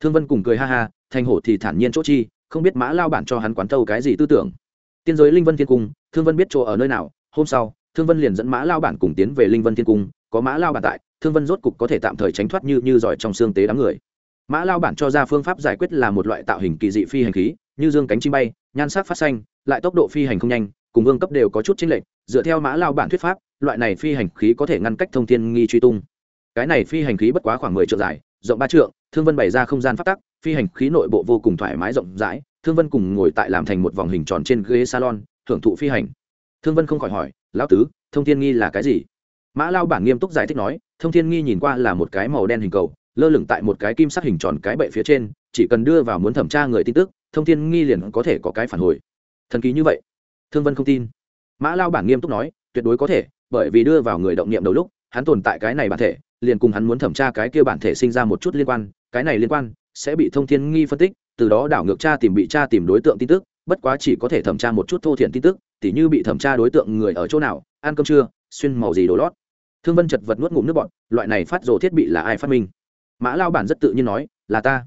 thương vân cùng cười ha ha, thành hổ thì thản nhiên chỗ chi, không biết mã lao bản cho hắn quán thâu cái gì tư tưởng. Tiên giới linh vân thiên cung, thương vân biết chỗ ở nơi nào, hôm sau, thương vân liền dẫn mã lao bản cùng tiến về linh vân thiên cung, có mã lao bản tại, thương vân rốt cục có thể tạm thời tránh thoát như như giỏi trong xương tế đám người. Mã lao bản cho ra phương pháp giải quyết là một loại tạo hình kỳ dị phi hành khí, như dương cánh chim bay, nhan sắc phát xanh, lại tốc độ phi hành không nhanh, cùng vương cấp đều có chút chênh lệch, dựa theo mã lao bản thuyết pháp, loại này phi hành khí có thể ngăn cách thông thiên nghi truy tung. Cái này phi hành khí bất quá khoảng mười triệu dài, rộng ba trượng thương vân bày ra không gian phát tắc, phi hành khí nội bộ vô cùng thoải mái rộng rãi, thương vân cùng ngồi tại làm thành một vòng hình tròn trên ghế salon, thưởng thụ phi hành. Thương vân không khỏi hỏi, lão tứ, thông thiên nghi là cái gì? Mã lao bản nghiêm túc giải thích nói, thông thiên nghi nhìn qua là một cái màu đen hình cầu, lơ lửng tại một cái kim sắc hình tròn cái bệ phía trên, chỉ cần đưa vào muốn thẩm tra người tin tức, thông thiên nghi liền có thể có cái phản hồi. Thần kỳ như vậy? Thương vân không tin. Mã lao bản nghiêm túc nói, tuyệt đối có thể, bởi vì đưa vào người động niệm đầu lúc, hắn tồn tại cái này bản thể, liền cùng hắn muốn thẩm tra cái kia bản thể sinh ra một chút liên quan cái này liên quan, sẽ bị thông thiên nghi phân tích, từ đó đảo ngược tra tìm bị tra tìm đối tượng tin tức, bất quá chỉ có thể thẩm tra một chút thô thiện tin tức, tỉ như bị thẩm tra đối tượng người ở chỗ nào, ăn cơm trưa, xuyên màu gì đồ lót. Thương vân chật vật nuốt ngụm nước bọn loại này phát rồ thiết bị là ai phát minh? Mã lao bản rất tự nhiên nói, là ta.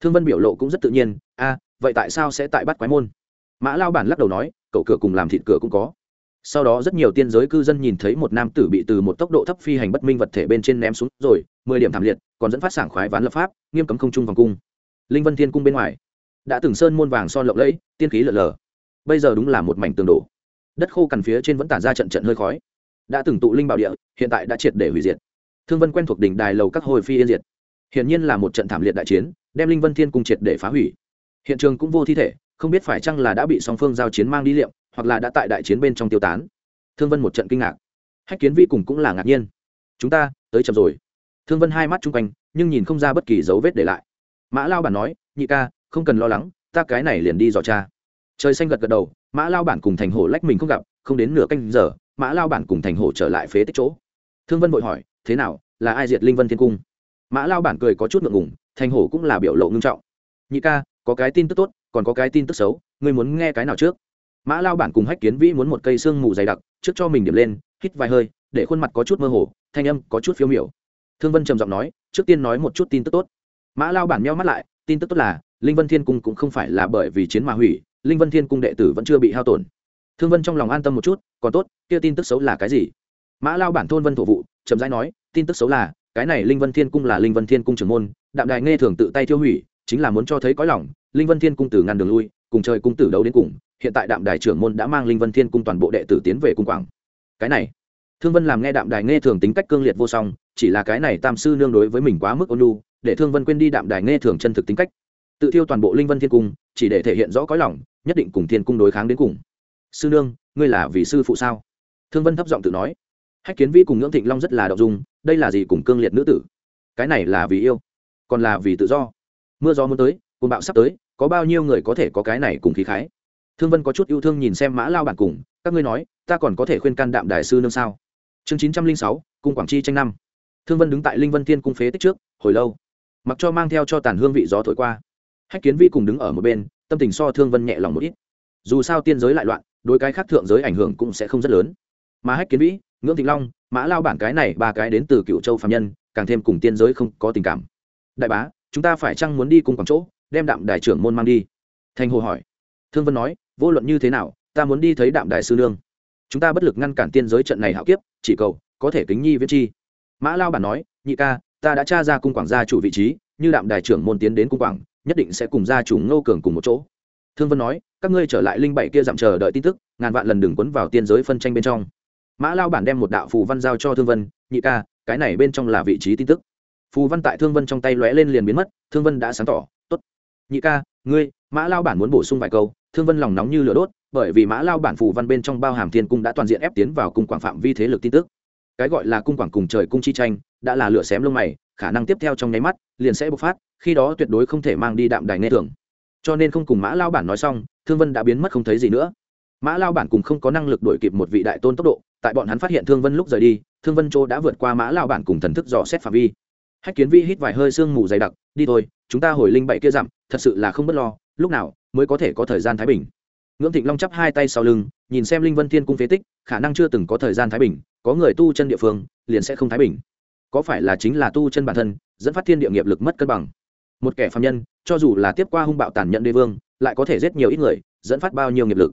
Thương vân biểu lộ cũng rất tự nhiên, a, vậy tại sao sẽ tại bắt quái môn? Mã lao bản lắc đầu nói, cậu cửa cùng làm thịt cửa cũng có. Sau đó rất nhiều tiên giới cư dân nhìn thấy một nam tử bị từ một tốc độ thấp phi hành bất minh vật thể bên trên ném xuống rồi, mười điểm thảm liệt, còn dẫn phát sảng khoái ván lập pháp nghiêm cấm không trung vòng cung. Linh vân thiên cung bên ngoài, đã từng sơn môn vàng son lộng lẫy, tiên khí lở lờ. Bây giờ đúng là một mảnh tường đổ. Đất khô cằn phía trên vẫn tản ra trận trận hơi khói. Đã từng tụ linh bảo địa, hiện tại đã triệt để hủy diệt. Thương vân quen thuộc đỉnh đài lầu các hồi phi yên diệt. Hiển nhiên là một trận thảm liệt đại chiến, đem linh vân thiên cung triệt để phá hủy. Hiện trường cũng vô thi thể, không biết phải chăng là đã bị song phương giao chiến mang đi liệm, hoặc là đã tại đại chiến bên trong tiêu tán. Thương vân một trận kinh ngạc. Hách kiến vi cùng cũng là ngạc nhiên. Chúng ta, tới chậm rồi thương vân hai mắt chung quanh, nhưng nhìn không ra bất kỳ dấu vết để lại. Mã lao bản nói, nhị ca, không cần lo lắng, ta cái này liền đi dò cha trời xanh gật gật đầu, mã lao bản cùng thành hổ lách mình không gặp, không đến nửa canh giờ, mã lao bản cùng thành hổ trở lại phế tích chỗ. Thương vân vội hỏi, thế nào, là ai diệt linh vân thiên cung? Mã lao bản cười có chút ngượng ngùng, thành hổ cũng là biểu lộ ngưng trọng. Nhị ca, có cái tin tức tốt, còn có cái tin tức xấu, ngươi muốn nghe cái nào trước? Mã lao bản cùng hách kiến vĩ muốn một cây xương mù dày đặc, trước cho mình điểm lên, hít vài hơi, để khuôn mặt có chút mơ hồ, thanh âm có chút phiếu miểu thương vân trầm giọng nói, trước tiên nói một chút tin tức tốt. Mã lao bản meo mắt lại, tin tức tốt là, linh vân thiên cung cũng không phải là bởi vì chiến mà hủy, linh vân thiên cung đệ tử vẫn chưa bị hao tổn. Thương vân trong lòng an tâm một chút, còn tốt, kia tin tức xấu là cái gì? Mã lao bản thôn vân thổ vụ, chậm rãi nói, tin tức xấu là, cái này linh vân thiên cung là linh vân thiên cung trưởng môn, đạm đài nghe thường tự tay tiêu hủy, chính là muốn cho thấy có lòng, linh vân thiên cung từ ngăn đường lui, cùng trời cung tử đấu đến cùng, hiện tại đạm đài trưởng môn đã mang linh vân thiên cung toàn bộ đệ tử tiến về cung quảng. Cái này thương vân làm nghe đạm đài nghe thường tính cách cương liệt vô song, chỉ là cái này tam sư nương đối với mình quá mức ôn lu để thương vân quên đi đạm đài nghe thường chân thực tính cách. Tự thiêu toàn bộ linh vân thiên cung, chỉ để thể hiện rõ cõi lòng, nhất định cùng thiên cung đối kháng đến cùng. Sư nương, ngươi là vì sư phụ sao? Thương vân thấp giọng tự nói. Hách kiến vi cùng ngưỡng thịnh long rất là đậu dung, đây là gì cùng cương liệt nữ tử? Cái này là vì yêu, còn là vì tự do. Mưa gió muốn tới côn bạo sắp tới, có bao nhiêu người có thể có cái này cùng khí khái? Thương vân có chút yêu thương nhìn xem mã lao bản cùng, các ngươi nói, ta còn có thể khuyên can đạm đại sư nương sao? Chương chín trăm linh sáu, cung quảng chi tranh năm. Thương vân đứng tại linh vân thiên cung phế tích trước, hồi lâu. Mặc cho mang theo cho tàn hương vị gió thổi qua. Hách kiến vi cùng đứng ở một bên, tâm tình so thương vân nhẹ lòng một ít. Dù sao tiên giới lại loạn, đối cái khác thượng giới ảnh hưởng cũng sẽ không rất lớn. Mà hách kiến vĩ ngưỡng thịnh long, mã lao bản cái này ba cái đến từ cựu châu phạm nhân, càng thêm cùng tiên giới không có tình cảm. Đại bá, chúng ta phải chăng muốn đi cùng quảng chỗ, đem đạm đại trưởng môn mang đi? Thanh hồ hỏi. Thương vân nói, vô luận như thế nào, ta muốn đi thấy đạm đại sư nương. Chúng ta bất lực ngăn cản tiên giới trận này hạo kiếp chỉ cầu, có thể kính nhi viễn chi. Mã lao bản nói, nhị ca, ta đã tra ra cung quảng gia chủ vị trí, như đạm đại trưởng môn tiến đến cung quảng, nhất định sẽ cùng gia chủ ngô cường cùng một chỗ. Thương vân nói, các ngươi trở lại linh bảy kia dặm chờ đợi tin tức, ngàn vạn lần đừng quấn vào tiên giới phân tranh bên trong. Mã lao bản đem một đạo phù văn giao cho thương vân, nhị ca, cái này bên trong là vị trí tin tức. Phù văn tại thương vân trong tay lóe lên liền biến mất, thương vân đã sáng tỏ, tốt. Nhị ca, ngươi, mã lao bản muốn bổ sung vài câu. Thương vân lòng nóng như lửa đốt bởi vì mã lao bản phù văn bên trong bao hàm thiên cung đã toàn diện ép tiến vào cung quảng phạm vi thế lực tin tức. Cái gọi là cung quảng cùng trời cung chi tranh, đã là lửa xém lông mày, khả năng tiếp theo trong nháy mắt, liền sẽ bộc phát, khi đó tuyệt đối không thể mang đi đạm đài nghe thường cho nên không cùng mã lao bản nói xong, thương vân đã biến mất không thấy gì nữa. Mã lao bản cùng không có năng lực đổi kịp một vị đại tôn tốc độ, tại bọn hắn phát hiện thương vân lúc rời đi, thương vân châu đã vượt qua mã lao bản cùng thần thức dò xét phạm vi. Hách kiến vi hít vài hơi sương mù dày đặc, đi thôi, chúng ta hồi linh bậy kia dặm thật sự là không b ấ t lo, lúc nào mới có thể có thời gian thái bình? Ngưỡng thịnh long chắp hai tay sau lưng, nhìn xem linh vân thiên cung phế tích, khả năng chưa từng có thời gian thái bình, có người tu chân địa phương, liền sẽ không thái bình. Có phải là chính là tu chân bản thân, dẫn phát thiên địa nghiệp lực mất cân bằng? Một kẻ phạm nhân, cho dù là tiếp qua hung bạo tàn nhẫn đế vương, lại có thể giết nhiều ít người, dẫn phát bao nhiêu nghiệp lực?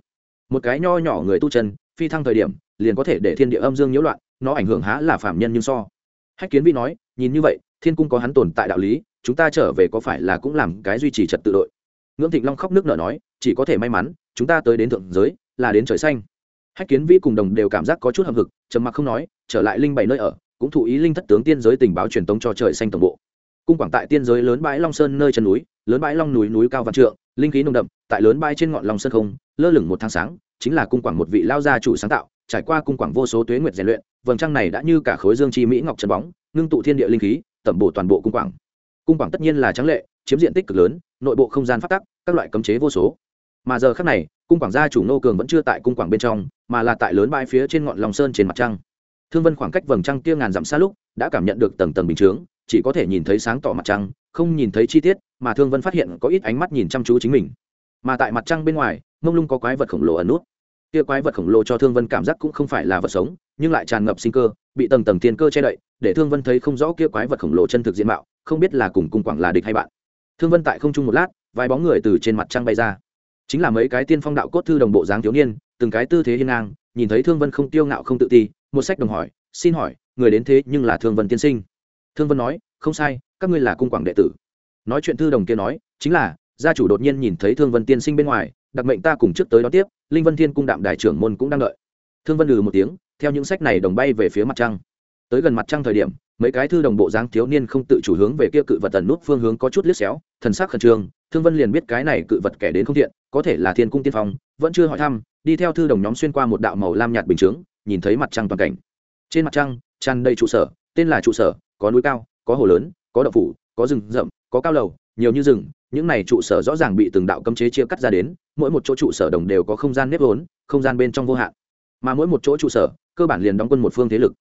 Một cái nho nhỏ người tu chân, phi thăng thời điểm, liền có thể để thiên địa âm dương nhiễu loạn, nó ảnh hưởng há là phạm nhân nhưng so. Hách kiến vi nói, nhìn như vậy, thiên cung có hắn tồn tại đạo lý, chúng ta trở về có phải là cũng làm cái duy trì trật tự đội? Ngưỡng thịnh long khóc nước nở nói, chỉ có thể may mắn chúng ta tới đến thượng giới, là đến trời xanh. Hách kiến vi cùng đồng đều cảm giác có chút hâm hực, trầm mặc không nói, trở lại linh bảy nơi ở, cũng thụ ý linh thất tướng tiên giới tình báo truyền tống cho trời xanh tổng bộ. Cung quảng tại tiên giới lớn bãi long sơn nơi chân núi, lớn bãi long núi núi cao văn trượng, linh khí nồng đậm, tại lớn bãi trên ngọn long sơn không, lơ lửng một tháng sáng, chính là cung quảng một vị lao gia chủ sáng tạo, trải qua cung quảng vô số tuế nguyệt rèn luyện, vầng trăng này đã như cả khối dương chi mỹ ngọc trần bóng, ngưng tụ thiên địa linh khí, tẩm bổ toàn bộ cung quảng. Cung quảng tất nhiên là trắng lệ, chiếm diện tích cực lớn, nội bộ không gian phát tắc, các loại cấm chế vô số mà giờ khác này, cung quảng gia chủ nô cường vẫn chưa tại cung quảng bên trong, mà là tại lớn bãi phía trên ngọn lòng sơn trên mặt trăng. Thương vân khoảng cách vầng trăng kia ngàn dặm xa lúc, đã cảm nhận được tầng tầng bình chướng, chỉ có thể nhìn thấy sáng tỏ mặt trăng, không nhìn thấy chi tiết, mà thương vân phát hiện có ít ánh mắt nhìn chăm chú chính mình. Mà tại mặt trăng bên ngoài, mông lung có quái vật khổng lồ ẩn nút. Kia quái vật khổng lồ cho thương vân cảm giác cũng không phải là vật sống, nhưng lại tràn ngập sinh cơ, bị tầng tầng tiền cơ che đậy, để thương vân thấy không rõ kia quái vật khổng lồ chân thực diện mạo, không biết là cùng cung quảng là địch hay bạn. Thương vân tại không trung một lát, vài bóng người từ trên mặt trăng bay ra chính là mấy cái tiên phong đạo cốt thư đồng bộ dáng thiếu niên, từng cái tư thế hiên ngang, nhìn thấy thương vân không tiêu ngạo không tự ti, một sách đồng hỏi, xin hỏi, người đến thế nhưng là thương vân tiên sinh? Thương vân nói, không sai, các ngươi là cung quảng đệ tử. Nói chuyện thư đồng kia nói, chính là, gia chủ đột nhiên nhìn thấy thương vân tiên sinh bên ngoài, đặc mệnh ta cùng trước tới đó tiếp, linh vân thiên cung đạm đại trưởng môn cũng đang đợi. Thương vân lừ một tiếng, theo những sách này đồng bay về phía mặt trăng. Tới gần mặt trăng thời điểm, mấy cái thư đồng bộ dáng thiếu niên không tự chủ hướng về kia cự vật tần nút phương hướng có chút liếc xéo, thần sắc khẩn trương thương vân liền biết cái này cự vật kẻ đến không thiện, có thể là thiên cung tiên phong, vẫn chưa hỏi thăm, đi theo thư đồng nhóm xuyên qua một đạo màu lam nhạt bình chướng, nhìn thấy mặt trăng toàn cảnh. Trên mặt trăng, tràn đầy trụ sở, tên là trụ sở, có núi cao, có hồ lớn, có đậu phủ, có rừng rậm, có cao lầu, nhiều như rừng, những này trụ sở rõ ràng bị từng đạo cấm chế chia cắt ra đến, mỗi một chỗ trụ sở đồng đều có không gian nếp vốn, không gian bên trong vô hạn. Mà mỗi một chỗ trụ sở, cơ bản liền đóng quân một phương thế lực.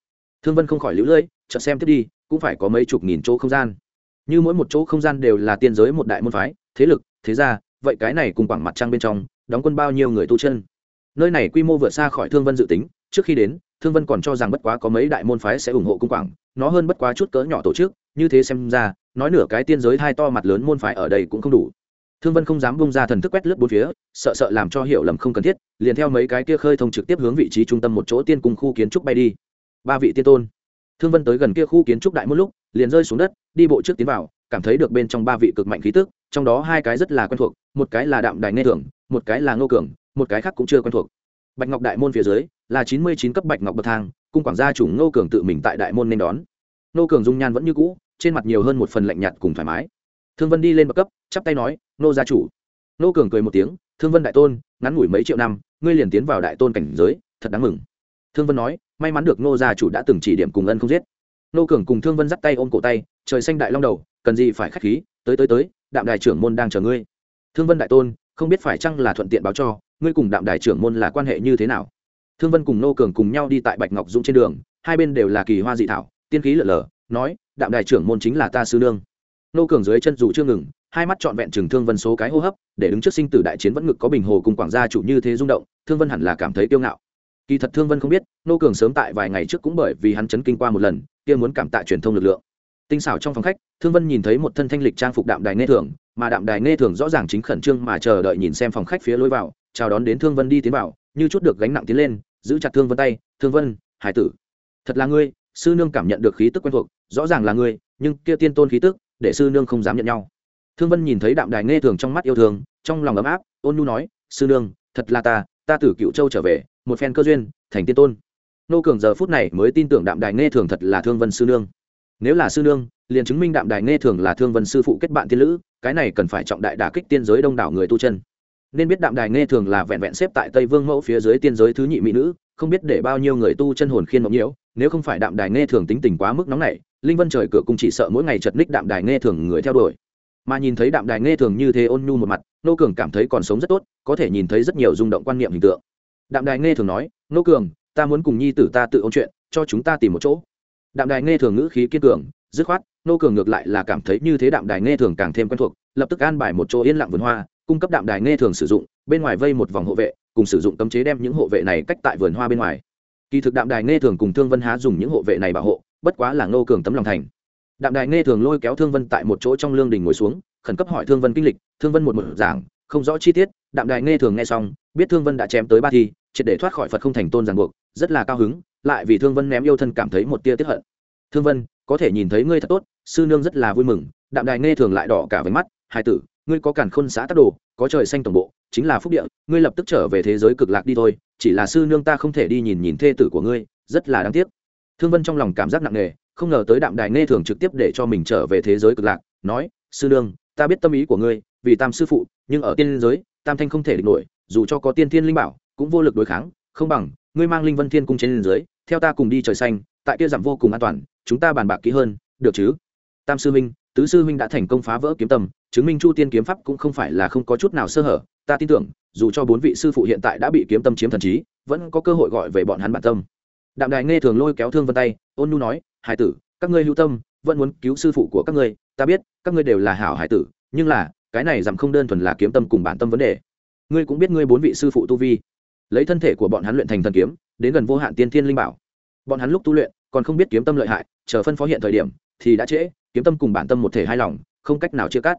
Thương vân không khỏi lũ lưỡi chợt xem tiếp đi, cũng phải có mấy chục nghìn chỗ không gian. Như mỗi một chỗ không gian đều là tiên giới một đại môn phái thế lực, thế ra vậy cái này cùng quảng mặt trăng bên trong, đóng quân bao nhiêu người tu chân? Nơi này quy mô vượt xa khỏi thương vân dự tính, trước khi đến, thương vân còn cho rằng bất quá có mấy đại môn phái sẽ ủng hộ cung quảng, nó hơn bất quá chút cỡ nhỏ tổ chức, như thế xem ra, nói nửa cái tiên giới hai to mặt lớn môn phái ở đây cũng không đủ. Thương vân không dám bung ra thần thức quét lướt bốn phía, sợ sợ làm cho hiểu lầm không cần thiết, liền theo mấy cái kia khơi thông trực tiếp hướng vị trí trung tâm một chỗ tiên cung khu kiến trúc bay đi. Ba vị tiên tôn. Thương vân tới gần kia khu kiến trúc đại một lúc, liền rơi xuống đất, đi bộ trước tiến vào cảm thấy được bên trong ba vị cực mạnh khí tức, trong đó hai cái rất là quen thuộc, một cái là đạm đài nghe thường, một cái là ngô cường, một cái khác cũng chưa quen thuộc. Bạch ngọc đại môn phía dưới là chín mươi chín cấp bạch ngọc bậc thang, cung quảng gia chủ ngô cường tự mình tại đại môn nên đón. Ngô cường dung nhan vẫn như cũ, trên mặt nhiều hơn một phần lạnh nhạt cùng thoải mái. Thương vân đi lên bậc cấp, chắp tay nói nô gia chủ. Nô cường cười một tiếng, thương vân đại tôn, ngắn ngủi mấy triệu năm, ngươi liền tiến vào đại tôn cảnh giới, thật đáng mừng. Thương vân nói, may mắn được nô gia chủ đã từng chỉ điểm cùng ân không giết. Nô cường cùng thương vân dắt tay ôm cổ tay trời xanh đại long đầu, cần gì phải k h á c h khí, tới tới tới, đạm đài trưởng môn đang chờ ngươi. Thương vân đại tôn, không biết phải chăng là thuận tiện báo cho, ngươi cùng đạm đài trưởng môn là quan hệ như thế nào? Thương vân cùng nô cường cùng nhau đi tại bạch ngọc dũng trên đường, hai bên đều là kỳ hoa dị thảo, tiên khí lở lở, nói, đạm đài trưởng môn chính là ta sư nương. Nô cường dưới chân dù chưa ngừng, hai mắt trọn vẹn chừng thương vân số cái hô hấp, để đứng trước sinh tử đại chiến vẫn ngực có bình hồ cùng quảng gia chủ như thế rung động, thương vân hẳn là cảm thấy kiêu ngạo. Kỳ thật thương vân không biết, nô cường sớm tại vài ngày trước cũng bởi vì hắn chấn kinh qua một lần, kia muốn cảm tạ truyền thông lực lượng tinh xảo trong phòng khách, thương vân nhìn thấy một thân thanh lịch trang phục đạm đài nghe thường, mà đạm đài nghe thường rõ ràng chính khẩn trương mà chờ đợi nhìn xem phòng khách phía lối vào, chào đón đến thương vân đi tiến vào, như chút được gánh nặng tiến lên, giữ chặt thương vân tay, thương vân, hải tử, thật là ngươi, sư nương cảm nhận được khí tức quen thuộc, rõ ràng là ngươi, nhưng kia tiên tôn khí tức, để sư nương không dám nhận nhau. Thương vân nhìn thấy đạm đài nghe thường trong mắt yêu thương, trong lòng ấm áp, ôn nhu nói, sư nương, thật là ta ta từ cựu châu trở về, một phen cơ duyên, thành tiên tôn. Nô cường giờ phút này mới tin tưởng đạm đài nghe thường thật là thương vân sư nương nếu là sư nương, liền chứng minh đạm đài nghe thường là thương vân sư phụ kết bạn tiên lữ, cái này cần phải trọng đại đả kích tiên giới đông đảo người tu chân. Nên biết đạm đài nghe thường là vẹn vẹn xếp tại tây vương mẫu phía dưới tiên giới thứ nhị mỹ nữ, không biết để bao nhiêu người tu chân hồn khiên mộng nhiễu, nếu không phải đạm đài nghe thường tính tình quá mức nóng nảy, linh vân trời cửa cung chỉ sợ mỗi ngày chật ních đạm đài nghe thường người theo đuổi. Mà nhìn thấy đạm đài nghe thường như thế ôn nhu một mặt, nô cường cảm thấy còn sống rất tốt, có thể nhìn thấy rất nhiều rung động quan niệm hình tượng. Đạm đài nghe thường nói, nô cường, ta muốn cùng nhi tử ta tự ôn chuyện, cho chúng ta tìm một chỗ đạm đài nghe thường ngữ khí kiên cường, dứt khoát, nô cường ngược lại là cảm thấy như thế đạm đài nghe thường càng thêm quen thuộc, lập tức an bài một chỗ yên lặng vườn hoa, cung cấp đạm đài nghe thường sử dụng, bên ngoài vây một vòng hộ vệ, cùng sử dụng cấm chế đem những hộ vệ này cách tại vườn hoa bên ngoài. Kỳ thực đạm đài nghe thường cùng thương vân há dùng những hộ vệ này bảo hộ, bất quá là nô cường tấm lòng thành. Đạm đài nghe thường lôi kéo thương vân tại một chỗ trong lương đình ngồi xuống, khẩn cấp hỏi thương vân kinh lịch, thương vân một một giảng, không rõ chi tiết, đạm đài nghe thường nghe xong, biết thương vân đã chém tới ba thi, triệt để thoát khỏi phật không thành tôn ràng buộc, rất là cao hứng lại vì thương vân ném yêu thân cảm thấy một tia tiếp hận. Thương vân, có thể nhìn thấy ngươi thật tốt, sư nương rất là vui mừng, đạm đài nghe thường lại đỏ cả với mắt hai tử, ngươi có cản khôn xã tắc đồ, có trời xanh tổng bộ, chính là phúc địa, ngươi lập tức trở về thế giới cực lạc đi thôi, chỉ là sư nương ta không thể đi nhìn nhìn thê tử của ngươi, rất là đáng tiếc. Thương vân trong lòng cảm giác nặng nề, không ngờ tới đạm đài nghe thường trực tiếp để cho mình trở về thế giới cực lạc, nói, sư nương, ta biết tâm ý của ngươi, vì tam sư phụ, nhưng ở tiên giới, tam thanh không thể địch nổi, dù cho có tiên thiên linh bảo, cũng vô lực đối kháng, không bằng, ngươi mang linh vân thiên cung trên giới theo ta cùng đi trời xanh, tại kia giảm vô cùng an toàn, chúng ta bàn bạc kỹ hơn, được chứ? Tam sư minh tứ sư minh đã thành công phá vỡ kiếm tâm chứng minh chu tiên kiếm pháp cũng không phải là không có chút nào sơ hở, ta tin tưởng, dù cho bốn vị sư phụ hiện tại đã bị kiếm tâm chiếm thần trí, vẫn có cơ hội gọi về bọn hắn bản tâm. Đạm đài nghe thường lôi kéo thương vân tay, ôn nu nói, hải tử, các ngươi hữu tâm, vẫn muốn cứu sư phụ của các ngươi, ta biết, các ngươi đều là hảo hải tử, nhưng là, cái này giảm không đơn thuần là kiếm tâm cùng bản tâm vấn đề. Ngươi cũng biết ngươi bốn vị sư phụ tu vi. Lấy thân thể của bọn hắn luyện thành thần kiếm đến gần vô hạn tiên thiên linh bảo. Bọn hắn lúc tu luyện, còn không biết kiếm tâm lợi hại, chờ phân phó hiện thời điểm, thì đã trễ, kiếm tâm cùng bản tâm một thể hai lòng, không cách nào chia cắt.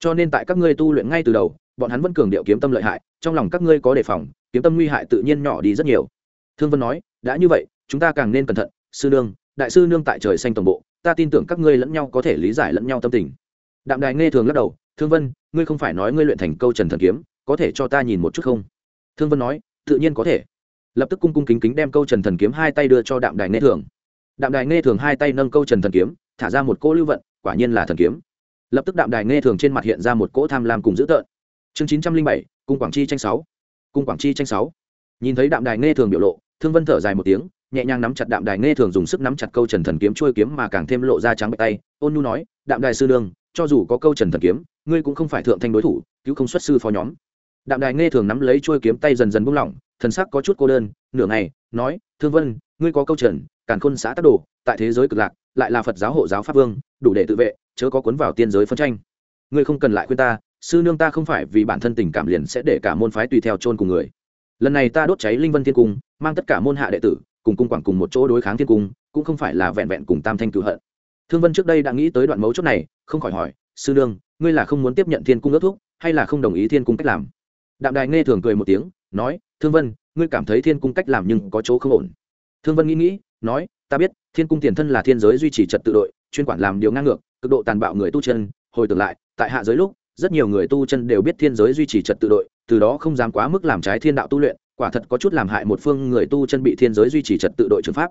Cho nên tại các ngươi tu luyện ngay từ đầu, bọn hắn vẫn cường điệu kiếm tâm lợi hại, trong lòng các ngươi có đề phòng, kiếm tâm nguy hại tự nhiên nhỏ đi rất nhiều. Thương vân nói, đã như vậy, chúng ta càng nên cẩn thận, sư nương, đại sư nương tại trời xanh toàn bộ, ta tin tưởng các ngươi lẫn nhau có thể lý giải lẫn nhau tâm tình. Đạm đài nghe thường lắc đầu, thương vân, ngươi không phải nói ngươi luyện thành câu trần thần kiếm, có thể cho ta nhìn một chút không? Thương vân nói, tự nhiên có thể lập tức cung cung kính kính đem câu trần thần kiếm hai tay đưa cho đạm đài nghe thường. Đạm đài nghe thường hai tay nâng câu trần thần kiếm, thả ra một cỗ lưu vận, quả nhiên là thần kiếm. Lập tức đạm đài nghe thường trên mặt hiện ra một cỗ tham lam cùng dữ tợn. Chương chín trăm linh bảy, cung quảng chi tranh sáu. Cung quảng chi tranh sáu. Nhìn thấy đạm đài nghe thường biểu lộ, thương vân thở dài một tiếng, nhẹ nhàng nắm chặt đạm đài nghe thường dùng sức nắm chặt câu trần thần kiếm trôi kiếm mà càng thêm lộ ra trắng bệ tay, ôn nhu nói, đạm đài sư đương cho dù có câu trần thần kiếm, ngươi cũng không phải thượng thanh đối thủ, cứu không xuất sư phó nhóm. Đạm đài nghe thường nắm lấy trôi kiếm tay dần dần buông lỏng thần sắc có chút cô đơn, nửa ngày, nói, thương vân, ngươi có câu trần, càn khôn xã tác đồ, tại thế giới cực lạc, lại là phật giáo hộ giáo pháp vương, đủ để tự vệ, chớ có cuốn vào tiên giới phân tranh. Ngươi không cần lại khuyên ta, sư nương ta không phải vì bản thân tình cảm liền sẽ để cả môn phái tùy theo chôn cùng người. Lần này ta đốt cháy linh vân thiên cung, mang tất cả môn hạ đệ tử, cùng cung quảng cùng một chỗ đối kháng thiên cung, cũng không phải là vẹn vẹn cùng tam thanh cử hận. Thương vân trước đây đã nghĩ tới đoạn mấu chốt này, không khỏi hỏi, sư nương, ngươi là không muốn tiếp nhận thiên cung ước thúc, hay là không đồng ý thiên cung cách làm? Đạm đài nghe thường cười một tiếng nói, thương vân, ngươi cảm thấy thiên cung cách làm nhưng có chỗ không ổn. Thương vân nghĩ nghĩ, nói, ta biết, thiên cung tiền thân là thiên giới duy trì trật tự đội, chuyên quản làm điều ngang ngược, cực độ tàn bạo người tu chân, hồi tưởng lại, tại hạ giới lúc, rất nhiều người tu chân đều biết thiên giới duy trì trật tự đội, từ đó không dám quá mức làm trái thiên đạo tu luyện, quả thật có chút làm hại một phương người tu chân bị thiên giới duy trì trật tự đội trừng pháp.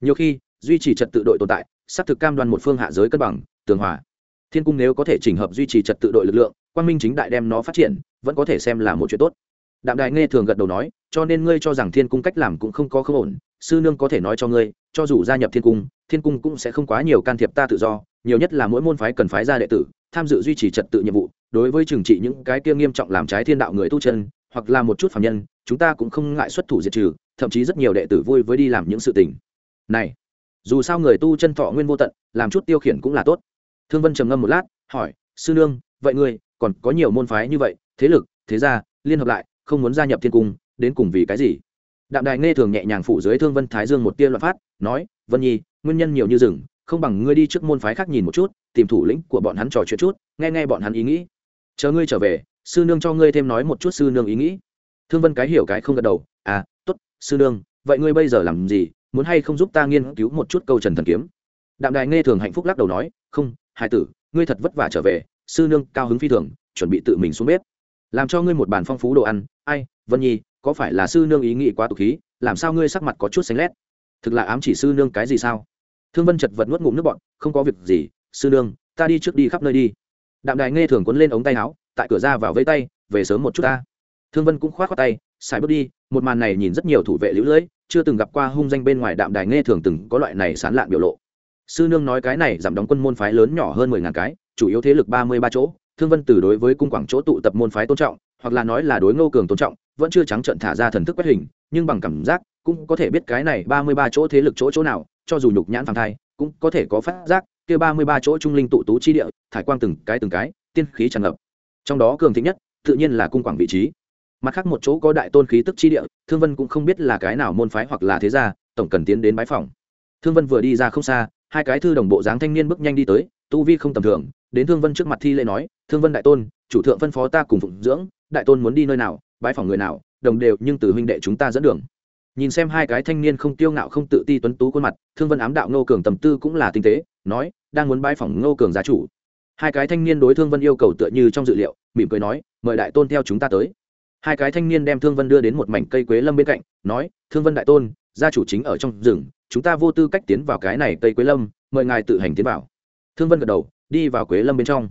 Nhiều khi, duy trì trật tự đội tồn tại xác thực cam đoan một phương hạ giới cân bằng, tường hòa. Thiên cung nếu có thể chỉnh hợp duy trì trật tự đội lực lượng quan minh chính đại đem nó phát triển, vẫn có thể xem là một chuyện tốt đạm đại nghe thường gật đầu nói, cho nên ngươi cho rằng thiên cung cách làm cũng không có không ổn, sư nương có thể nói cho ngươi, cho dù gia nhập thiên cung thiên cung cũng sẽ không quá nhiều can thiệp ta tự do, nhiều nhất là mỗi môn phái cần phái ra đệ tử, tham dự duy trì trật tự nhiệm vụ, đối với trừng trị những cái kia nghiêm trọng làm trái thiên đạo người tu chân, hoặc là một chút phạm nhân, chúng ta cũng không ngại xuất thủ diệt trừ, thậm chí rất nhiều đệ tử vui với đi làm những sự tình. Này, dù sao người tu chân thọ nguyên vô tận, làm chút tiêu khiển cũng là tốt. Thương vân trầm ngâm một lát, hỏi, sư nương, vậy ngươi còn có nhiều môn phái như vậy, thế lực, thế gia, liên hợp lại không muốn gia nhập thiên cung, đến cùng vì cái gì? Đạm đài nghe thường nhẹ nhàng phủ dưới thương vân thái dương một tia loạn phát, nói, vân nhi, nguyên nhân nhiều như rừng, không bằng ngươi đi trước môn phái khác nhìn một chút, tìm thủ lĩnh của bọn hắn trò chuyện chút, nghe nghe bọn hắn ý nghĩ. Chờ ngươi trở về, sư nương cho ngươi thêm nói một chút sư nương ý nghĩ. Thương vân cái hiểu cái không gật đầu à t ố t sư nương, vậy ngươi bây giờ làm gì, muốn hay không giúp ta nghiên cứu một chút câu trần thần kiếm? Đạm đài nghe thường hạnh phúc lắc đầu nói, không hai tử, ngươi thật vất vả trở về, sư nương cao hứng phi thường, chuẩn bị tự mình xuống bếp làm cho ngươi một bàn phong phú đồ ăn. Ai, vân nhi, có phải là sư nương ý nghĩ quá tục khí? Làm sao ngươi sắc mặt có chút xanh lét? Thực là ám chỉ sư nương cái gì sao? Thương vân chật vật nuốt ngụm nước bọn không có việc gì, sư nương, ta đi trước đi khắp nơi đi. Đạm đài nghe thường quấn lên ống tay áo, tại cửa ra vào vây tay, về sớm một chút ta. Thương vân cũng k h o á t khoác tay, xài bước đi, một màn này nhìn rất nhiều thủ vệ lũ lưỡi chưa từng gặp qua hung danh bên ngoài đạm đài nghe thường từng có loại này sán lạn biểu lộ. Sư nương nói cái này giảm đóng quân môn phái lớn nhỏ hơn mười ngàn cái, chủ yếu thế lực ba mươi ba chỗ thương vân từ đối với cung quảng chỗ tụ tập môn phái tôn trọng, hoặc là nói là đối ngô cường tôn trọng, vẫn chưa trắng trận thả ra thần thức quét hình, nhưng bằng cảm giác, cũng có thể biết cái này ba mươi ba chỗ thế lực chỗ chỗ nào, cho dù nhục nhãn phàng thai, cũng có thể có phát giác, kia ba mươi ba chỗ trung linh tụ tú chi địa, thải quang từng cái từng cái, tiên khí tràn ngập. Trong đó cường thịnh nhất, tự nhiên là cung quảng vị trí. Mặt khác một chỗ có đại tôn khí tức chi địa, thương vân cũng không biết là cái nào môn phái hoặc là thế gia, tổng cần tiến đến bái phòng. Thương vân vừa đi ra không xa, hai cái thư đồng bộ dáng thanh niên bước nhanh đi tới, tu vi không tầm thường đến thương vân trước mặt thi lễ nói, thương vân đại tôn, chủ thượng phân phó ta cùng phụng dưỡng, đại tôn muốn đi nơi nào bãi phòng người nào, đồng đều, nhưng từ huynh đệ chúng ta dẫn đường. Nhìn xem hai cái thanh niên không tiêu ngạo không tự ti tuấn tú khuôn mặt, thương vân ám đạo ngô cường tầm tư cũng là tinh tế, nói, đang muốn bãi phòng ngô cường giá chủ. Hai cái thanh niên đối thương vân yêu cầu tựa như trong dự liệu, mỉm cười nói, mời đại tôn theo chúng ta tới. Hai cái thanh niên đem thương vân đưa đến một mảnh cây quế lâm bên cạnh, nói, thương vân đại tôn, gia chủ chính ở trong rừng, chúng ta vô tư cách tiến vào cái này cây quế lâm, mời ngài tự hành tiến vào. Thương vân gật đầu đi vào quế lâm bên trong.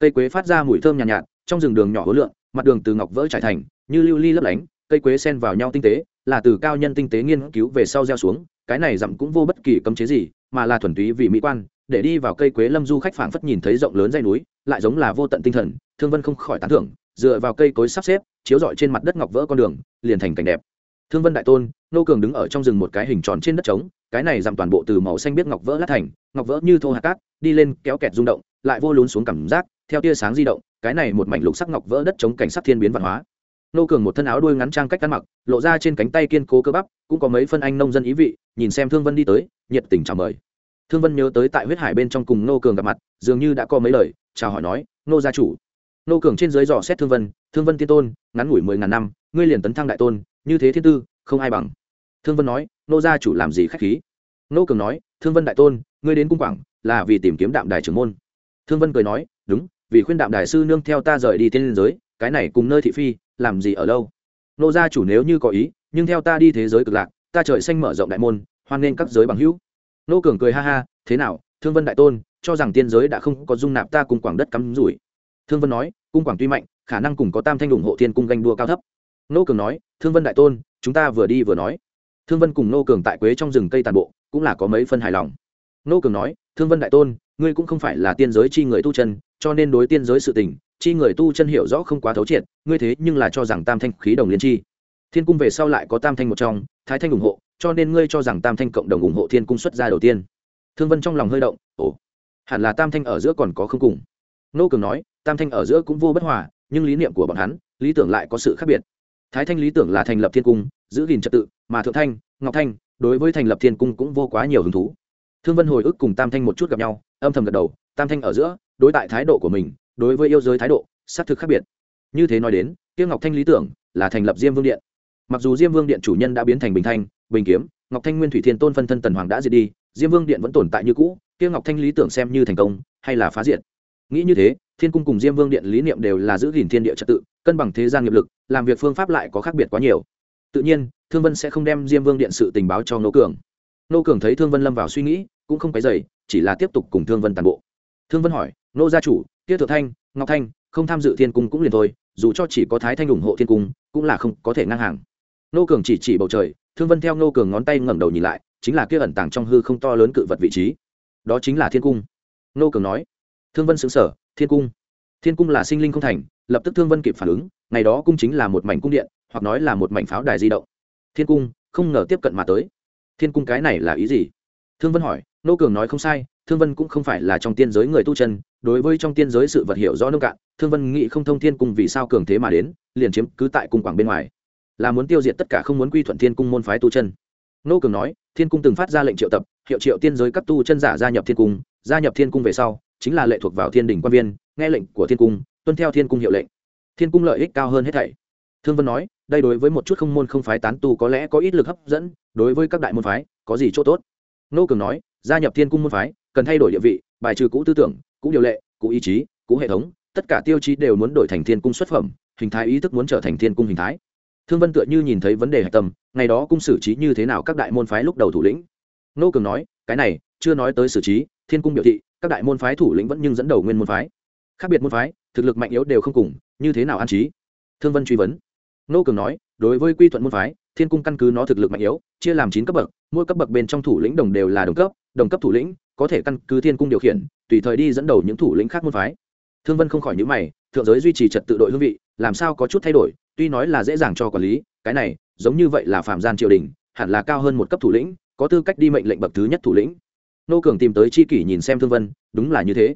Cây quế phát ra mùi thơm nhàn nhạt, nhạt trong rừng đường nhỏ hối lượng mặt đường từ ngọc vỡ trải thành như lưu ly lấp lánh cây quế sen vào nhau tinh tế là từ cao nhân tinh tế nghiên cứu về sau gieo xuống cái này dặm cũng vô bất kỳ cấm chế gì mà là thuần túy vì mỹ quan để đi vào cây quế lâm du khách phảng phất nhìn thấy rộng lớn dây núi lại giống là vô tận tinh thần thương vân không khỏi tán thưởng dựa vào cây cối sắp xếp chiếu rọi trên mặt đất ngọc vỡ con đường liền thành cảnh đẹp. Thương vân đại tôn nô cường đứng ở trong rừng một cái hình tròn trên đất trống cái này giảm toàn bộ từ màu xanh biết ngọc vỡ lát thành, ngọc vỡ như thô hạt cát, đi lên kéo kẹt rung động, lại vô lún xuống cảm giác, theo tia sáng di động, cái này một mảnh lục sắc ngọc vỡ đất chống cảnh sắc thiên biến văn hóa. Nô cường một thân áo đuôi ngắn trang cách ăn mặc, lộ ra trên cánh tay kiên cố cơ bắp, cũng có mấy phân anh nông dân ý vị, nhìn xem thương vân đi tới, nhiệt tình chào mời. Thương vân nhớ tới tại huyết hải bên trong cùng nô cường gặp mặt, dường như đã có mấy lời, chào hỏi nói, nô gia chủ. Nô cường trên dưới dò xét thương vân thương vân tiên tôn, ngắn ngủi mười ngàn năm, ngươi liền tấn thăng đại tôn, như thế thiên tư, không ai bằng thương vân nói, nô gia chủ làm gì khách khí? Nô cường nói, thương vân đại tôn, ngươi đến cung quảng, là vì tìm kiếm đạm đài trưởng môn. Thương vân cười nói, đúng, vì khuyên đạm đài sư nương theo ta rời đi tiên liên giới, cái này cùng nơi thị phi, làm gì ở lâu? Nô gia chủ nếu như có ý, nhưng theo ta đi thế giới cực lạc, ta trời xanh mở rộng đại môn, hoan nghênh các giới bằng hữu. Nô cường cười ha ha, thế nào, thương vân đại tôn, cho rằng tiên giới đã không có dung nạp ta cùng quảng đất cắm rủi? Thương vân nói, cung quảng tuy mạnh, khả năng cùng có tam thanh ủng hộ thiên cung ganh đua cao thấp. Nô cường nói, thương vân đại tôn, chúng ta vừa đi vừa nói thương vân cùng nô cường tại quế trong rừng cây tàn bộ, cũng là có mấy phân hài lòng. Nô cường nói, thương vân đại tôn, ngươi cũng không phải là tiên giới chi người tu chân, cho nên đối tiên giới sự tình, chi người tu chân hiểu rõ không quá thấu triệt, ngươi thế nhưng là cho rằng tam thanh khí đồng liên chi. Thiên cung về sau lại có tam thanh một trong, thái thanh ủng hộ, cho nên ngươi cho rằng tam thanh cộng đồng ủng hộ thiên cung xuất ra đầu tiên. Thương vân trong lòng hơi động, ồ, hẳn là tam thanh ở giữa còn có không cùng. Nô cường nói, tam thanh ở giữa cũng vô bất hòa, nhưng lý niệm của bọn hắn, lý tưởng lại có sự khác biệt thái thanh lý tưởng là thành lập thiên cung, giữ gìn trật tự, mà thượng thanh, ngọc thanh, đối với thành lập thiên cung cũng vô quá nhiều hứng thú. Thương vân hồi ức cùng tam thanh một chút gặp nhau, âm thầm gật đầu, tam thanh ở giữa, đối tại thái độ của mình, đối với yêu giới thái độ, xác thực khác biệt. Như thế nói đến tiêu ngọc thanh lý tưởng là thành lập diêm vương điện. Mặc dù diêm vương điện chủ nhân đã biến thành bình thanh, bình kiếm, ngọc thanh nguyên thủy thiên tôn phân thân tần hoàng đã diệt đi, diêm vương điện vẫn tồn tại như cũ tiêu ngọc thanh lý tưởng xem như thành công, hay là phá diệt. Nghĩ như thế, thiên cung cùng diêm vương điện lý niệm đều là giữ gìn thiên địa trật tự cân bằng thế gian nghiệp lực, làm việc phương pháp lại có khác biệt quá nhiều. Tự nhiên, thương vân sẽ không đem diêm vương điện sự tình báo cho nô cường. Nô cường thấy thương vân lâm vào suy nghĩ, cũng không cái dày chỉ là tiếp tục cùng thương vân tàn bộ. Thương vân hỏi, nô gia chủ tiết thượng thanh, ngọc thanh, không tham dự thiên cung cũng liền thôi, dù cho chỉ có thái thanh ủng hộ thiên cung, cũng là không có thể ngang hàng. Nô cường chỉ chỉ bầu trời, thương vân theo nô cường ngón tay ngẩng đầu nhìn lại, chính là kia ẩn tàng trong hư không to lớn cự vật vị trí. Đó chính là thiên cung. Nô cường nói. Thương vân xứng sở thiên cung? Thiên cung là sinh linh không thành lập tức thương vân kịp phản ứng, ngày đó cung chính là một mảnh cung điện, hoặc nói là một mảnh pháo đài di động. Thiên cung, không ngờ tiếp cận mà tới. Thiên cung cái này là ý gì? Thương vân hỏi, nô cường nói không sai, thương vân cũng không phải là trong tiên giới người tu chân, đối với trong tiên giới sự vật hiểu rõ nông cạn, thương vân nghĩ không thông thiên cung vì sao cường thế mà đến, liền chiếm cứ tại cung quảng bên ngoài. Là muốn tiêu diệt tất cả không muốn quy thuận thiên cung môn phái tu chân. Nô cường nói, thiên cung từng phát ra lệnh triệu tập, hiệu triệu tiên giới các tu chân giả gia nhập thiên cung, gia nhập thiên cung về sau, chính là lệ thuộc vào thiên đình quan viên, nghe lệnh của thiên cung tuân theo thiên cung hiệu lệnh. Thiên cung lợi ích cao hơn hết thảy. Thương vân nói, đây đối với một chút không môn không phái tán tu có lẽ có ít lực hấp dẫn, đối với các đại môn phái, có gì chỗ tốt? Nô cường nói, gia nhập thiên cung môn phái, cần thay đổi địa vị, bài trừ cũ tư tưởng, cũ điều lệ, cũ ý chí, cũ hệ thống, tất cả tiêu chí đều muốn đổi thành thiên cung xuất phẩm, hình thái ý thức muốn trở thành thiên cung hình thái. Thương vân tựa như nhìn thấy vấn đề hạch tâm, ngày đó cung xử trí như thế nào các đại môn phái lúc đầu thủ lĩnh. Nô cường nói, cái này, chưa nói tới xử trí, thiên cung biểu thị, các đại môn phái thủ lĩnh vẫn nhưng dẫn đầu nguyên môn phái khác biệt môn phái, thực lực mạnh yếu đều không cùng, như thế nào an trí? Thương vân truy vấn. Nô cường nói, đối với quy thuận môn phái, thiên cung căn cứ nó thực lực mạnh yếu, chia làm chín cấp bậc, mỗi cấp bậc bên trong thủ lĩnh đồng đều là đồng cấp đồng cấp thủ lĩnh, có thể căn cứ thiên cung điều khiển, tùy thời đi dẫn đầu những thủ lĩnh khác môn phái. Thương vân không khỏi nhữ mày, thượng giới duy trì trật tự đội hương vị, làm sao có chút thay đổi, tuy nói là dễ dàng cho quản lý, cái này, giống như vậy là phạm gian triều đình, hẳn là cao hơn một cấp thủ lĩnh, có tư cách đi mệnh lệnh bậc thứ nhất thủ lĩnh. Nô cường tìm tới c h i kỷ nhìn xem thương vân, đúng là như thế.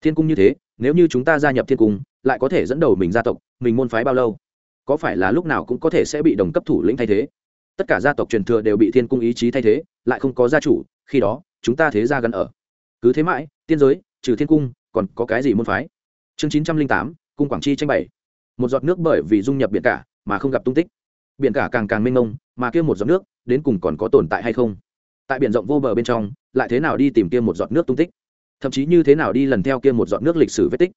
Thiên cung như thế nếu như chúng ta gia nhập thiên cung, lại có thể dẫn đầu mình gia tộc, mình môn phái bao lâu? Có phải là lúc nào cũng có thể sẽ bị đồng cấp thủ lĩnh thay thế? Tất cả gia tộc truyền thừa đều bị thiên cung ý chí thay thế, lại không có gia chủ, khi đó, chúng ta thế gia gần ở. Cứ thế mãi, tiên giới, trừ thiên cung, còn có cái gì môn phái? Chương chín trăm linh tám, cung quảng chi tranh bảy một giọt nước bởi vì dung nhập biển cả, mà không gặp tung tích. Biển cả càng càng mênh mông, mà kia một giọt nước, đến cùng còn có tồn tại hay không? Tại biển rộng vô bờ bên trong, lại thế nào đi tìm kia một giọt nước tung tích? Thậm chí như thế nào đi lần theo kia một giọt nước lịch sử vết tích.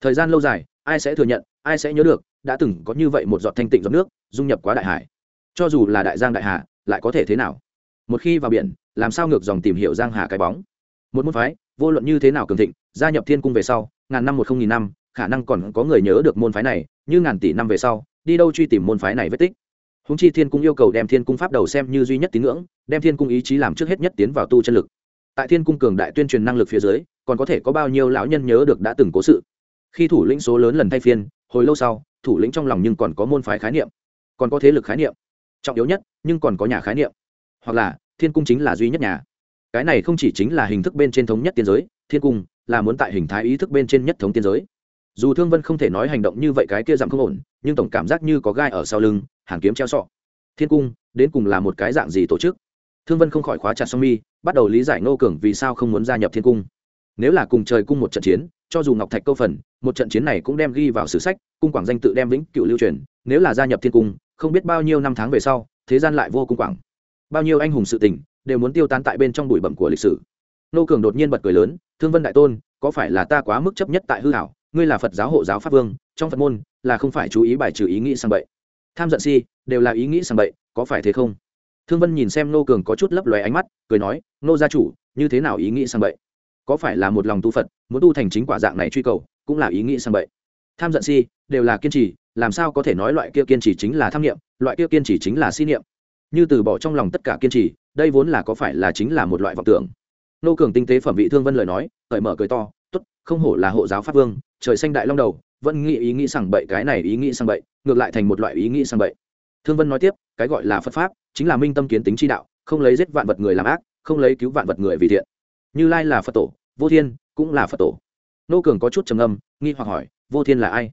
Thời gian lâu dài, ai sẽ thừa nhận, ai sẽ nhớ được, đã từng có như vậy một giọt thanh tịnh giọt nước, dung nhập quá đại hải. Cho dù là đại giang đại hà, lại có thể thế nào? Một khi vào biển, làm sao ngược dòng tìm hiểu giang hà cái bóng? Một môn phái, vô luận như thế nào cường thịnh, gia nhập thiên cung về sau, ngàn năm một không nghìn năm, khả năng còn có người nhớ được môn phái này, như ngàn tỷ năm về sau, đi đâu truy tìm môn phái này vết tích? Húng chi thiên cung yêu cầu đem thiên cung pháp đầu xem như duy nhất tín ngưỡng, đem thiên cung ý chí làm trước hết nhất tiến vào tu chân lực tại thiên cung cường đại tuyên truyền năng lực phía dưới, còn có thể có bao nhiêu lão nhân nhớ được đã từng cố sự. Khi thủ lĩnh số lớn lần thay phiên, hồi lâu sau, thủ lĩnh trong lòng nhưng còn có môn phái khái niệm, còn có thế lực khái niệm. Trọng yếu nhất, nhưng còn có nhà khái niệm. Hoặc là, thiên cung chính là duy nhất nhà. Cái này không chỉ chính là hình thức bên trên thống nhất tiên giới, thiên cung là muốn tại hình thái ý thức bên trên nhất thống tiên giới. Dù thương vân không thể nói hành động như vậy cái kia giảm không ổn, nhưng tổng cảm giác như có gai ở sau lưng hàng kiếm treo sọ. Thiên cung, đến cùng là một cái dạng gì tổ chức? Thương vân không khỏi khóa chặt song mi, bắt đầu lý giải nô cường vì sao không muốn gia nhập thiên cung. Nếu là cùng trời cung một trận chiến, cho dù ngọc thạch câu phần, một trận chiến này cũng đem ghi vào sử sách, cung quảng danh tự đem vĩnh cựu lưu truyền, nếu là gia nhập thiên cung, không biết bao nhiêu năm tháng về sau, thế gian lại vô cung quảng. Bao nhiêu anh hùng sự tình, đều muốn tiêu tán tại bên trong bụi bẩm của lịch sử. Nô cường đột nhiên bật cười lớn, thương vân đại tôn, có phải là ta quá mức chấp nhất tại hư hảo ngươi là phật giáo hộ giáo pháp vương, trong phật môn là không phải chú ý bài trừ ý nghĩ sang bậy. Tham giận si, đều là ý nghĩ sang bậy, có phải thế không? Thương vân nhìn xem nô cường có chút lấp lóe ánh mắt, cười nói nô gia chủ, như thế nào ý nghĩ sang bậy? Có phải là một lòng tu phật, muốn tu thành chính quả dạng này truy cầu, cũng là ý nghĩ sang bậy? Tham giận si, đều là kiên trì, làm sao có thể nói loại kia kiên trì chính là tham nghiệm loại kia kiên trì chính là si niệm? Như từ bỏ trong lòng tất cả kiên trì, đây vốn là có phải là chính là một loại vọng tưởng? Nô cường tinh tế phẩm vị thương vân lời nói, cởi mở cười to, tốt, không hổ là hộ giáo pháp vương, trời xanh đại long đầu, vẫn nghĩ ý nghĩ sang bậy, cái này ý nghĩ sang bậy, ngược lại thành một loại ý nghĩ sang bậy. Thương vân nói tiếp, cái gọi là phật pháp chính là minh tâm kiến tính chi đạo, không lấy giết vạn vật người làm ác, không lấy cứu vạn vật người vì thiện. Như lai là phật tổ, vô thiên cũng là phật tổ. Nô cường có chút trầm âm nghi hoặc hỏi, vô thiên là ai?